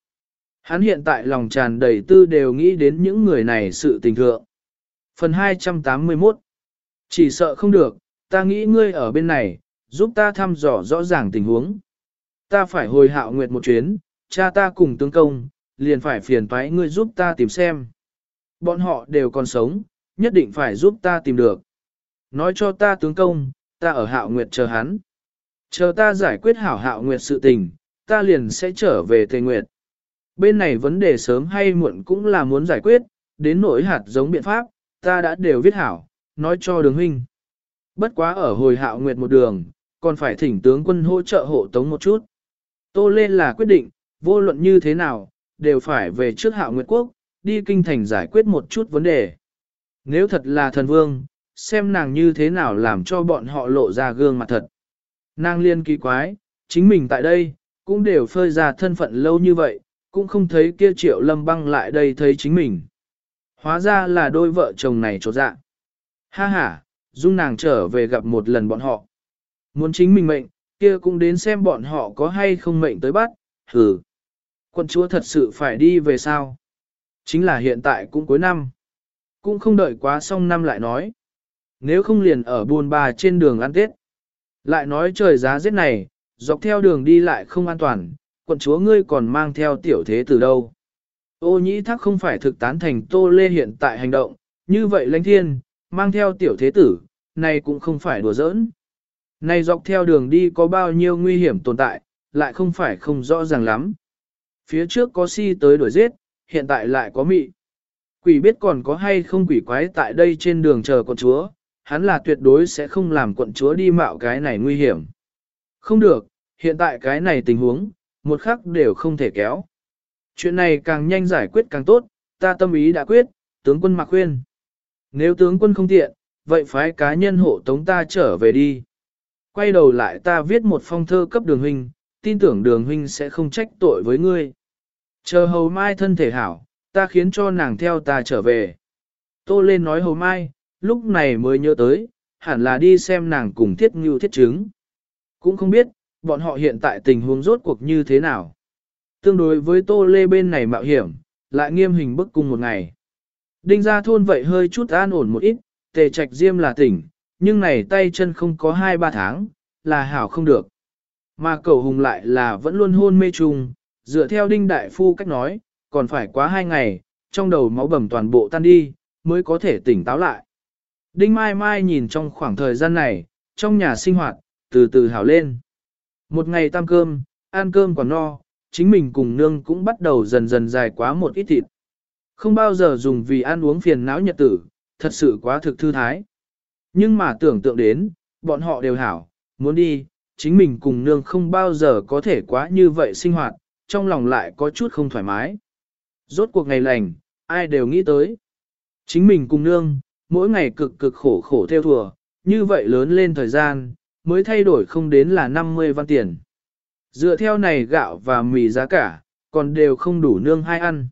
S1: Hắn hiện tại lòng tràn đầy tư đều nghĩ đến những người này sự tình thượng. Phần 281 Chỉ sợ không được, ta nghĩ ngươi ở bên này, giúp ta thăm dò rõ ràng tình huống. Ta phải hồi hạo nguyệt một chuyến, cha ta cùng tướng công, liền phải phiền toái ngươi giúp ta tìm xem. Bọn họ đều còn sống, nhất định phải giúp ta tìm được. Nói cho ta tướng công, ta ở hạo nguyệt chờ hắn. Chờ ta giải quyết hảo hạo nguyệt sự tình, ta liền sẽ trở về Tề Nguyệt. Bên này vấn đề sớm hay muộn cũng là muốn giải quyết, đến nỗi hạt giống biện pháp, ta đã đều viết hảo, nói cho đường huynh. Bất quá ở hồi hạo nguyệt một đường, còn phải thỉnh tướng quân hỗ trợ hộ tống một chút. Tô lên là quyết định, vô luận như thế nào, đều phải về trước hạo nguyệt quốc, đi kinh thành giải quyết một chút vấn đề. Nếu thật là thần vương, xem nàng như thế nào làm cho bọn họ lộ ra gương mặt thật. Nàng liên kỳ quái, chính mình tại đây, cũng đều phơi ra thân phận lâu như vậy, cũng không thấy kia triệu lâm băng lại đây thấy chính mình. Hóa ra là đôi vợ chồng này trột dạ. Ha ha, dung nàng trở về gặp một lần bọn họ. Muốn chính mình mệnh, kia cũng đến xem bọn họ có hay không mệnh tới bắt, hừ. Quân chúa thật sự phải đi về sao? Chính là hiện tại cũng cuối năm. Cũng không đợi quá xong năm lại nói. Nếu không liền ở buôn bà trên đường ăn Tết. Lại nói trời giá rét này, dọc theo đường đi lại không an toàn, quận chúa ngươi còn mang theo tiểu thế từ đâu. Ô nhĩ thác không phải thực tán thành tô lê hiện tại hành động, như vậy lãnh thiên, mang theo tiểu thế tử, này cũng không phải đùa giỡn. Này dọc theo đường đi có bao nhiêu nguy hiểm tồn tại, lại không phải không rõ ràng lắm. Phía trước có si tới đuổi giết, hiện tại lại có mị. Quỷ biết còn có hay không quỷ quái tại đây trên đường chờ quận chúa, hắn là tuyệt đối sẽ không làm quận chúa đi mạo cái này nguy hiểm. Không được, hiện tại cái này tình huống, một khắc đều không thể kéo. Chuyện này càng nhanh giải quyết càng tốt, ta tâm ý đã quyết, tướng quân mặc khuyên. Nếu tướng quân không tiện, vậy phái cá nhân hộ tống ta trở về đi. Quay đầu lại ta viết một phong thơ cấp đường huynh, tin tưởng đường huynh sẽ không trách tội với ngươi. Chờ hầu mai thân thể hảo, ta khiến cho nàng theo ta trở về. Tô lên nói hầu mai, lúc này mới nhớ tới, hẳn là đi xem nàng cùng thiết ngưu thiết chứng. Cũng không biết, bọn họ hiện tại tình huống rốt cuộc như thế nào. Tương đối với tô lê bên này mạo hiểm, lại nghiêm hình bức cung một ngày. Đinh ra thôn vậy hơi chút an ổn một ít, tề trạch diêm là tỉnh, nhưng này tay chân không có hai ba tháng, là hảo không được. Mà cầu hùng lại là vẫn luôn hôn mê trùng, dựa theo đinh đại phu cách nói, còn phải quá hai ngày, trong đầu máu bầm toàn bộ tan đi, mới có thể tỉnh táo lại. Đinh Mai Mai nhìn trong khoảng thời gian này, trong nhà sinh hoạt, từ từ hảo lên. Một ngày tam cơm, ăn cơm còn no, chính mình cùng nương cũng bắt đầu dần dần dài quá một ít thịt. Không bao giờ dùng vì ăn uống phiền não nhật tử, thật sự quá thực thư thái. Nhưng mà tưởng tượng đến, bọn họ đều hảo, muốn đi, chính mình cùng nương không bao giờ có thể quá như vậy sinh hoạt, trong lòng lại có chút không thoải mái. Rốt cuộc ngày lành, ai đều nghĩ tới. Chính mình cùng nương, mỗi ngày cực cực khổ khổ theo thùa, như vậy lớn lên thời gian, mới thay đổi không đến là 50 văn tiền. Dựa theo này gạo và mì giá cả, còn đều không đủ nương hai ăn.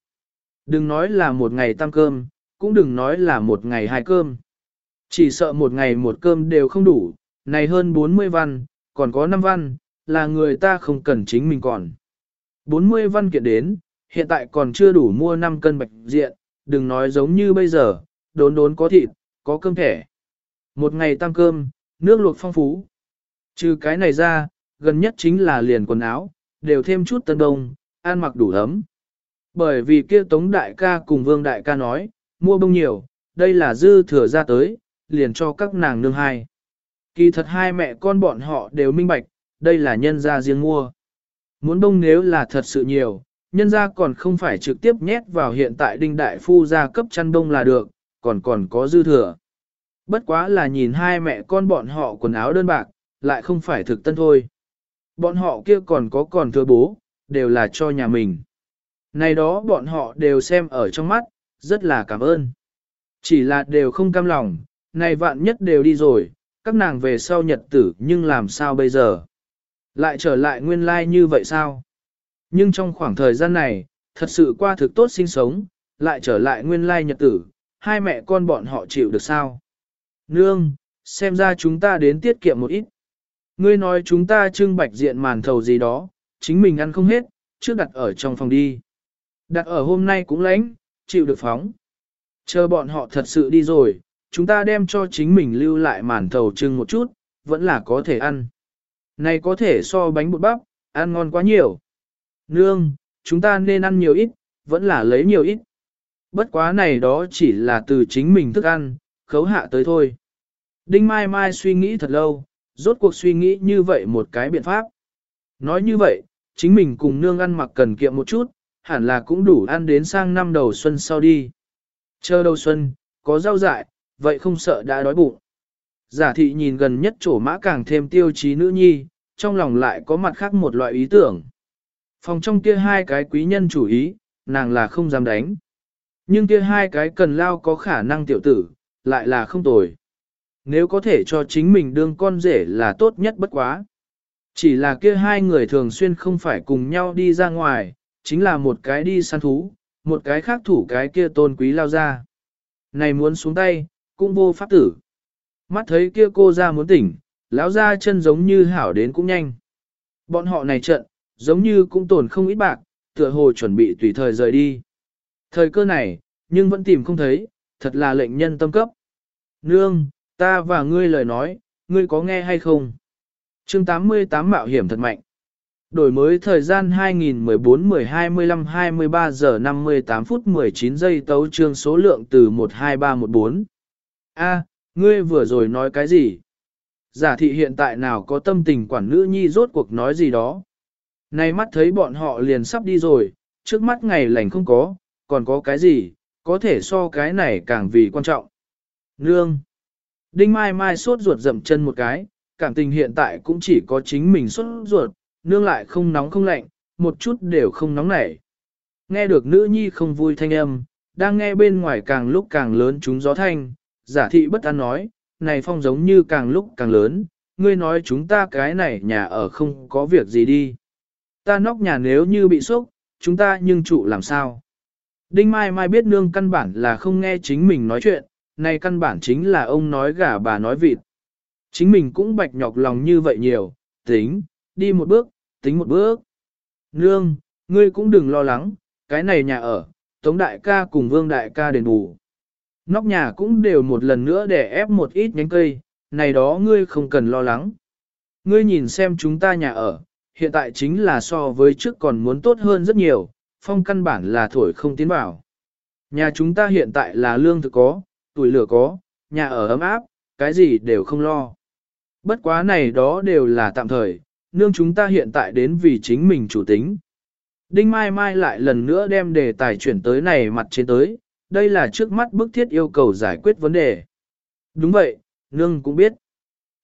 S1: Đừng nói là một ngày tăng cơm, cũng đừng nói là một ngày hai cơm. Chỉ sợ một ngày một cơm đều không đủ, này hơn 40 văn, còn có 5 văn, là người ta không cần chính mình còn. 40 văn kiện đến, hiện tại còn chưa đủ mua 5 cân bạch diện, đừng nói giống như bây giờ, đốn đốn có thịt, có cơm thẻ. Một ngày tăng cơm, nước luộc phong phú. Trừ cái này ra, gần nhất chính là liền quần áo, đều thêm chút tân đông, ăn mặc đủ ấm. Bởi vì kia Tống Đại ca cùng Vương Đại ca nói, mua bông nhiều, đây là dư thừa ra tới, liền cho các nàng nương hai. Kỳ thật hai mẹ con bọn họ đều minh bạch, đây là nhân gia riêng mua. Muốn bông nếu là thật sự nhiều, nhân gia còn không phải trực tiếp nhét vào hiện tại đinh đại phu gia cấp chăn bông là được, còn còn có dư thừa. Bất quá là nhìn hai mẹ con bọn họ quần áo đơn bạc, lại không phải thực tân thôi. Bọn họ kia còn có còn thừa bố, đều là cho nhà mình. Này đó bọn họ đều xem ở trong mắt, rất là cảm ơn. Chỉ là đều không cam lòng, này vạn nhất đều đi rồi, các nàng về sau nhật tử nhưng làm sao bây giờ? Lại trở lại nguyên lai like như vậy sao? Nhưng trong khoảng thời gian này, thật sự qua thực tốt sinh sống, lại trở lại nguyên lai like nhật tử, hai mẹ con bọn họ chịu được sao? Nương, xem ra chúng ta đến tiết kiệm một ít. Ngươi nói chúng ta trưng bạch diện màn thầu gì đó, chính mình ăn không hết, trước đặt ở trong phòng đi. Đặt ở hôm nay cũng lánh, chịu được phóng. Chờ bọn họ thật sự đi rồi, chúng ta đem cho chính mình lưu lại màn thầu trưng một chút, vẫn là có thể ăn. Này có thể so bánh bột bắp, ăn ngon quá nhiều. Nương, chúng ta nên ăn nhiều ít, vẫn là lấy nhiều ít. Bất quá này đó chỉ là từ chính mình thức ăn, khấu hạ tới thôi. Đinh Mai Mai suy nghĩ thật lâu, rốt cuộc suy nghĩ như vậy một cái biện pháp. Nói như vậy, chính mình cùng nương ăn mặc cần kiệm một chút, hẳn là cũng đủ ăn đến sang năm đầu xuân sau đi. Chờ đầu xuân, có rau dại, vậy không sợ đã đói bụng. Giả thị nhìn gần nhất chỗ mã càng thêm tiêu chí nữ nhi, trong lòng lại có mặt khác một loại ý tưởng. Phòng trong kia hai cái quý nhân chủ ý, nàng là không dám đánh. Nhưng kia hai cái cần lao có khả năng tiểu tử, lại là không tồi. Nếu có thể cho chính mình đương con rể là tốt nhất bất quá. Chỉ là kia hai người thường xuyên không phải cùng nhau đi ra ngoài, chính là một cái đi săn thú, một cái khác thủ cái kia tôn quý lao ra. Này muốn xuống tay, cũng vô pháp tử. Mắt thấy kia cô ra muốn tỉnh, lão ra chân giống như hảo đến cũng nhanh. Bọn họ này trận, giống như cũng tổn không ít bạc, tựa hồ chuẩn bị tùy thời rời đi. Thời cơ này, nhưng vẫn tìm không thấy, thật là lệnh nhân tâm cấp. Nương, ta và ngươi lời nói, ngươi có nghe hay không? chương 88 mạo hiểm thật mạnh. Đổi mới thời gian 2014-10-25-23 giờ 58 phút 19 giây tấu trương số lượng từ 12314. A, ngươi vừa rồi nói cái gì? Giả thị hiện tại nào có tâm tình quản nữ nhi rốt cuộc nói gì đó. Nay mắt thấy bọn họ liền sắp đi rồi, trước mắt ngày lành không có, còn có cái gì, có thể so cái này càng vì quan trọng. Nương. Đinh Mai Mai sốt ruột dậm chân một cái, cảm tình hiện tại cũng chỉ có chính mình sốt ruột, nương lại không nóng không lạnh, một chút đều không nóng nảy. Nghe được nữ nhi không vui thanh âm, đang nghe bên ngoài càng lúc càng lớn chúng gió thanh, giả thị bất an nói, này phong giống như càng lúc càng lớn, ngươi nói chúng ta cái này nhà ở không có việc gì đi. Ta nóc nhà nếu như bị sốc, chúng ta nhưng trụ làm sao? Đinh Mai Mai biết nương căn bản là không nghe chính mình nói chuyện, này căn bản chính là ông nói gà bà nói vịt. Chính mình cũng bạch nhọc lòng như vậy nhiều, tính, đi một bước, tính một bước. Nương, ngươi cũng đừng lo lắng, cái này nhà ở, Tống Đại ca cùng Vương Đại ca đền bù. Nóc nhà cũng đều một lần nữa để ép một ít nhánh cây, này đó ngươi không cần lo lắng. Ngươi nhìn xem chúng ta nhà ở, hiện tại chính là so với trước còn muốn tốt hơn rất nhiều, phong căn bản là thổi không tiến vào. Nhà chúng ta hiện tại là lương thực có, tuổi lửa có, nhà ở ấm áp, cái gì đều không lo. Bất quá này đó đều là tạm thời, nương chúng ta hiện tại đến vì chính mình chủ tính. Đinh Mai Mai lại lần nữa đem đề tài chuyển tới này mặt trên tới, đây là trước mắt bức thiết yêu cầu giải quyết vấn đề. Đúng vậy, nương cũng biết.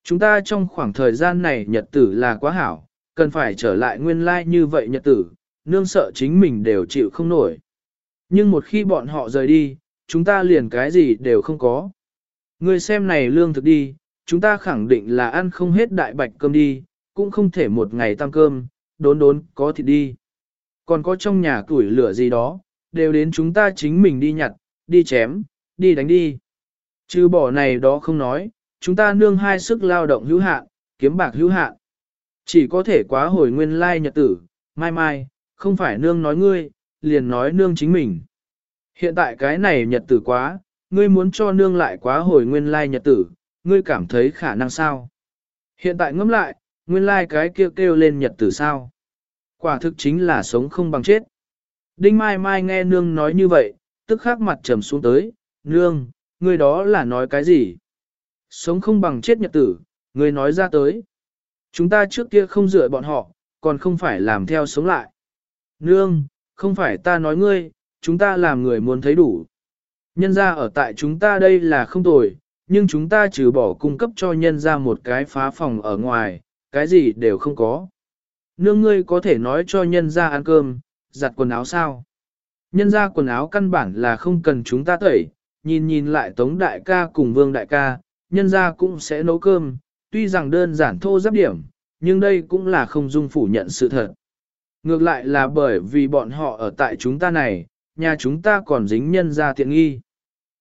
S1: Chúng ta trong khoảng thời gian này nhật tử là quá hảo, cần phải trở lại nguyên lai like như vậy nhật tử, nương sợ chính mình đều chịu không nổi. Nhưng một khi bọn họ rời đi, chúng ta liền cái gì đều không có. Người xem này lương thực đi, chúng ta khẳng định là ăn không hết đại bạch cơm đi, cũng không thể một ngày tăng cơm, đốn đốn có thịt đi. Còn có trong nhà củi lửa gì đó, đều đến chúng ta chính mình đi nhặt, đi chém, đi đánh đi. Trừ bỏ này đó không nói, chúng ta nương hai sức lao động hữu hạn, kiếm bạc hữu hạn. Chỉ có thể quá hồi nguyên lai nhật tử, mai mai, không phải nương nói ngươi, liền nói nương chính mình. Hiện tại cái này nhật tử quá, ngươi muốn cho nương lại quá hồi nguyên lai nhật tử, ngươi cảm thấy khả năng sao? Hiện tại ngẫm lại, nguyên lai cái kia kêu, kêu lên nhật tử sao? Quả thực chính là sống không bằng chết. Đinh Mai Mai nghe nương nói như vậy, tức khắc mặt trầm xuống tới, nương, ngươi đó là nói cái gì? Sống không bằng chết nhật tử, ngươi nói ra tới. Chúng ta trước kia không dựa bọn họ, còn không phải làm theo sống lại. Nương, không phải ta nói ngươi, chúng ta làm người muốn thấy đủ. Nhân ra ở tại chúng ta đây là không tồi, nhưng chúng ta trừ bỏ cung cấp cho nhân ra một cái phá phòng ở ngoài, cái gì đều không có. Nương ngươi có thể nói cho nhân ra ăn cơm, giặt quần áo sao? Nhân ra quần áo căn bản là không cần chúng ta tẩy, nhìn nhìn lại Tống Đại ca cùng Vương Đại ca, nhân ra cũng sẽ nấu cơm, tuy rằng đơn giản thô giáp điểm, nhưng đây cũng là không dung phủ nhận sự thật. Ngược lại là bởi vì bọn họ ở tại chúng ta này, nhà chúng ta còn dính nhân ra tiện nghi.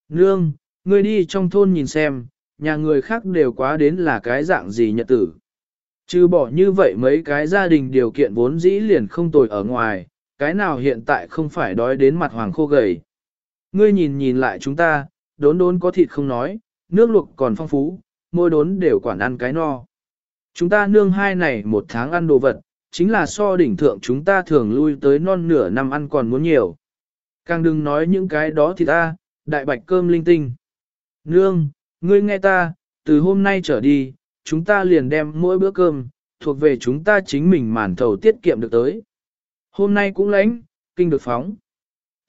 S1: Nương, ngươi đi trong thôn nhìn xem, nhà người khác đều quá đến là cái dạng gì nhật tử. Chứ bỏ như vậy mấy cái gia đình điều kiện vốn dĩ liền không tồi ở ngoài, cái nào hiện tại không phải đói đến mặt hoàng khô gầy. Ngươi nhìn nhìn lại chúng ta, đốn đốn có thịt không nói, nước luộc còn phong phú, mỗi đốn đều quản ăn cái no. Chúng ta nương hai này một tháng ăn đồ vật, chính là so đỉnh thượng chúng ta thường lui tới non nửa năm ăn còn muốn nhiều. Càng đừng nói những cái đó thì ta, đại bạch cơm linh tinh. Nương, ngươi nghe ta, từ hôm nay trở đi, chúng ta liền đem mỗi bữa cơm, thuộc về chúng ta chính mình màn thầu tiết kiệm được tới. Hôm nay cũng lãnh, kinh được phóng.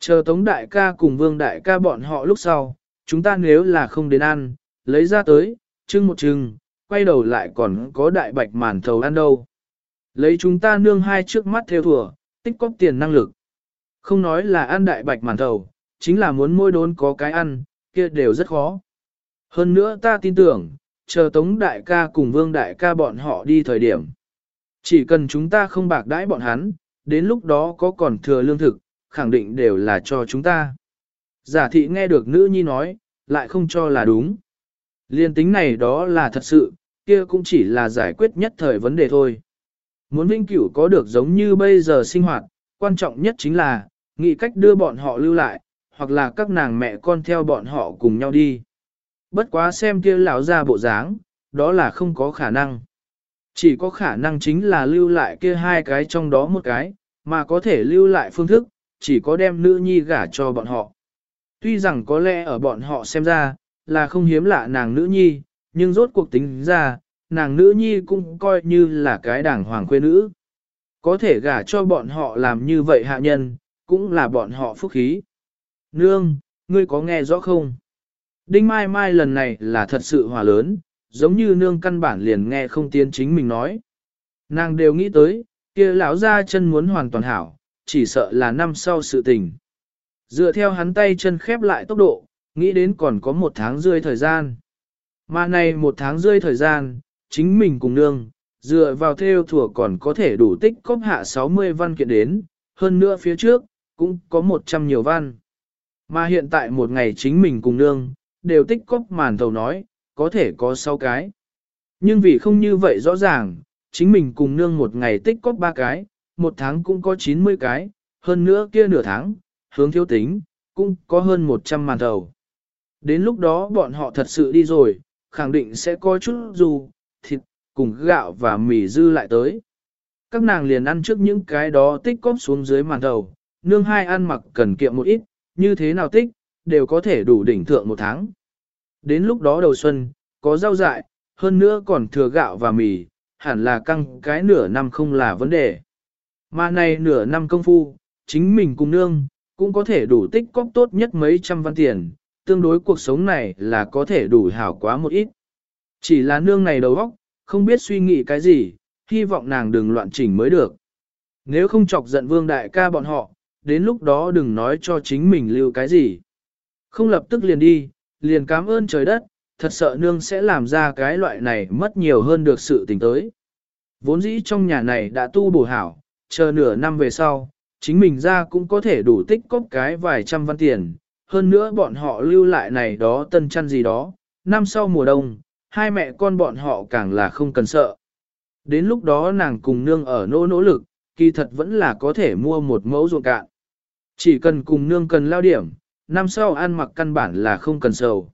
S1: Chờ Tống Đại ca cùng Vương Đại ca bọn họ lúc sau, chúng ta nếu là không đến ăn, lấy ra tới, trưng một trưng, quay đầu lại còn có đại bạch màn thầu ăn đâu. Lấy chúng ta nương hai trước mắt theo thùa, tích cóp tiền năng lực. Không nói là ăn đại bạch màn thầu, chính là muốn môi đốn có cái ăn, kia đều rất khó. Hơn nữa ta tin tưởng, chờ Tống Đại ca cùng Vương Đại ca bọn họ đi thời điểm. Chỉ cần chúng ta không bạc đãi bọn hắn, đến lúc đó có còn thừa lương thực, khẳng định đều là cho chúng ta. Giả thị nghe được nữ nhi nói, lại không cho là đúng. Liên tính này đó là thật sự, kia cũng chỉ là giải quyết nhất thời vấn đề thôi. Muốn vinh cửu có được giống như bây giờ sinh hoạt, quan trọng nhất chính là, nghĩ cách đưa bọn họ lưu lại, hoặc là các nàng mẹ con theo bọn họ cùng nhau đi. Bất quá xem kia lão ra bộ dáng, đó là không có khả năng. Chỉ có khả năng chính là lưu lại kia hai cái trong đó một cái, mà có thể lưu lại phương thức, chỉ có đem nữ nhi gả cho bọn họ. Tuy rằng có lẽ ở bọn họ xem ra, là không hiếm lạ nàng nữ nhi, nhưng rốt cuộc tính ra, nàng nữ nhi cũng coi như là cái đảng hoàng quê nữ. Có thể gả cho bọn họ làm như vậy hạ nhân, cũng là bọn họ phúc khí. Nương, ngươi có nghe rõ không? Đinh Mai Mai lần này là thật sự hòa lớn, giống như nương căn bản liền nghe không tiến chính mình nói. Nàng đều nghĩ tới, kia lão ra chân muốn hoàn toàn hảo, chỉ sợ là năm sau sự tình. Dựa theo hắn tay chân khép lại tốc độ, nghĩ đến còn có một tháng rơi thời gian. Mà này một tháng rơi thời gian, chính mình cùng nương, dựa vào theo thủa còn có thể đủ tích cóp hạ 60 văn kiện đến, hơn nữa phía trước, cũng có 100 nhiều văn. Mà hiện tại một ngày chính mình cùng nương, đều tích cóp màn thầu nói, có thể có 6 cái. Nhưng vì không như vậy rõ ràng, chính mình cùng nương một ngày tích cóp 3 cái, một tháng cũng có 90 cái, hơn nữa kia nửa tháng, hướng thiếu tính, cũng có hơn 100 màn thầu. Đến lúc đó bọn họ thật sự đi rồi, khẳng định sẽ có chút dù, thịt, cùng gạo và mì dư lại tới. Các nàng liền ăn trước những cái đó tích cóp xuống dưới màn thầu, nương hai ăn mặc cần kiệm một ít, như thế nào tích, đều có thể đủ đỉnh thượng một tháng. Đến lúc đó đầu xuân, có rau dại, hơn nữa còn thừa gạo và mì, hẳn là căng cái nửa năm không là vấn đề. Mà này nửa năm công phu, chính mình cùng nương, cũng có thể đủ tích cóp tốt nhất mấy trăm văn tiền, tương đối cuộc sống này là có thể đủ hảo quá một ít. Chỉ là nương này đầu óc, không biết suy nghĩ cái gì, hy vọng nàng đừng loạn chỉnh mới được. Nếu không chọc giận vương đại ca bọn họ, đến lúc đó đừng nói cho chính mình lưu cái gì. Không lập tức liền đi, liền cảm ơn trời đất, thật sợ nương sẽ làm ra cái loại này mất nhiều hơn được sự tình tới. Vốn dĩ trong nhà này đã tu bổ hảo, chờ nửa năm về sau, chính mình ra cũng có thể đủ tích cóp cái vài trăm văn tiền, hơn nữa bọn họ lưu lại này đó tân chăn gì đó, năm sau mùa đông, hai mẹ con bọn họ càng là không cần sợ. Đến lúc đó nàng cùng nương ở nỗ nỗ lực, kỳ thật vẫn là có thể mua một mẫu ruộng cạn. Chỉ cần cùng nương cần lao điểm, năm sau ăn mặc căn bản là không cần sầu.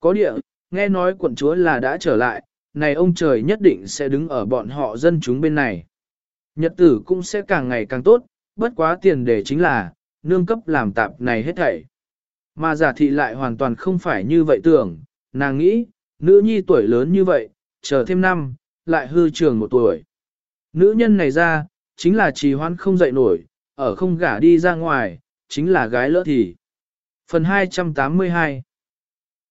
S1: Có địa, nghe nói quận chúa là đã trở lại, này ông trời nhất định sẽ đứng ở bọn họ dân chúng bên này. Nhật tử cũng sẽ càng ngày càng tốt, bất quá tiền đề chính là, nương cấp làm tạp này hết thảy. Mà giả thị lại hoàn toàn không phải như vậy tưởng, nàng nghĩ, nữ nhi tuổi lớn như vậy, chờ thêm năm, lại hư trường một tuổi. Nữ nhân này ra, chính là trì hoãn không dậy nổi, ở không gả đi ra ngoài, chính là gái lỡ thì. Phần 282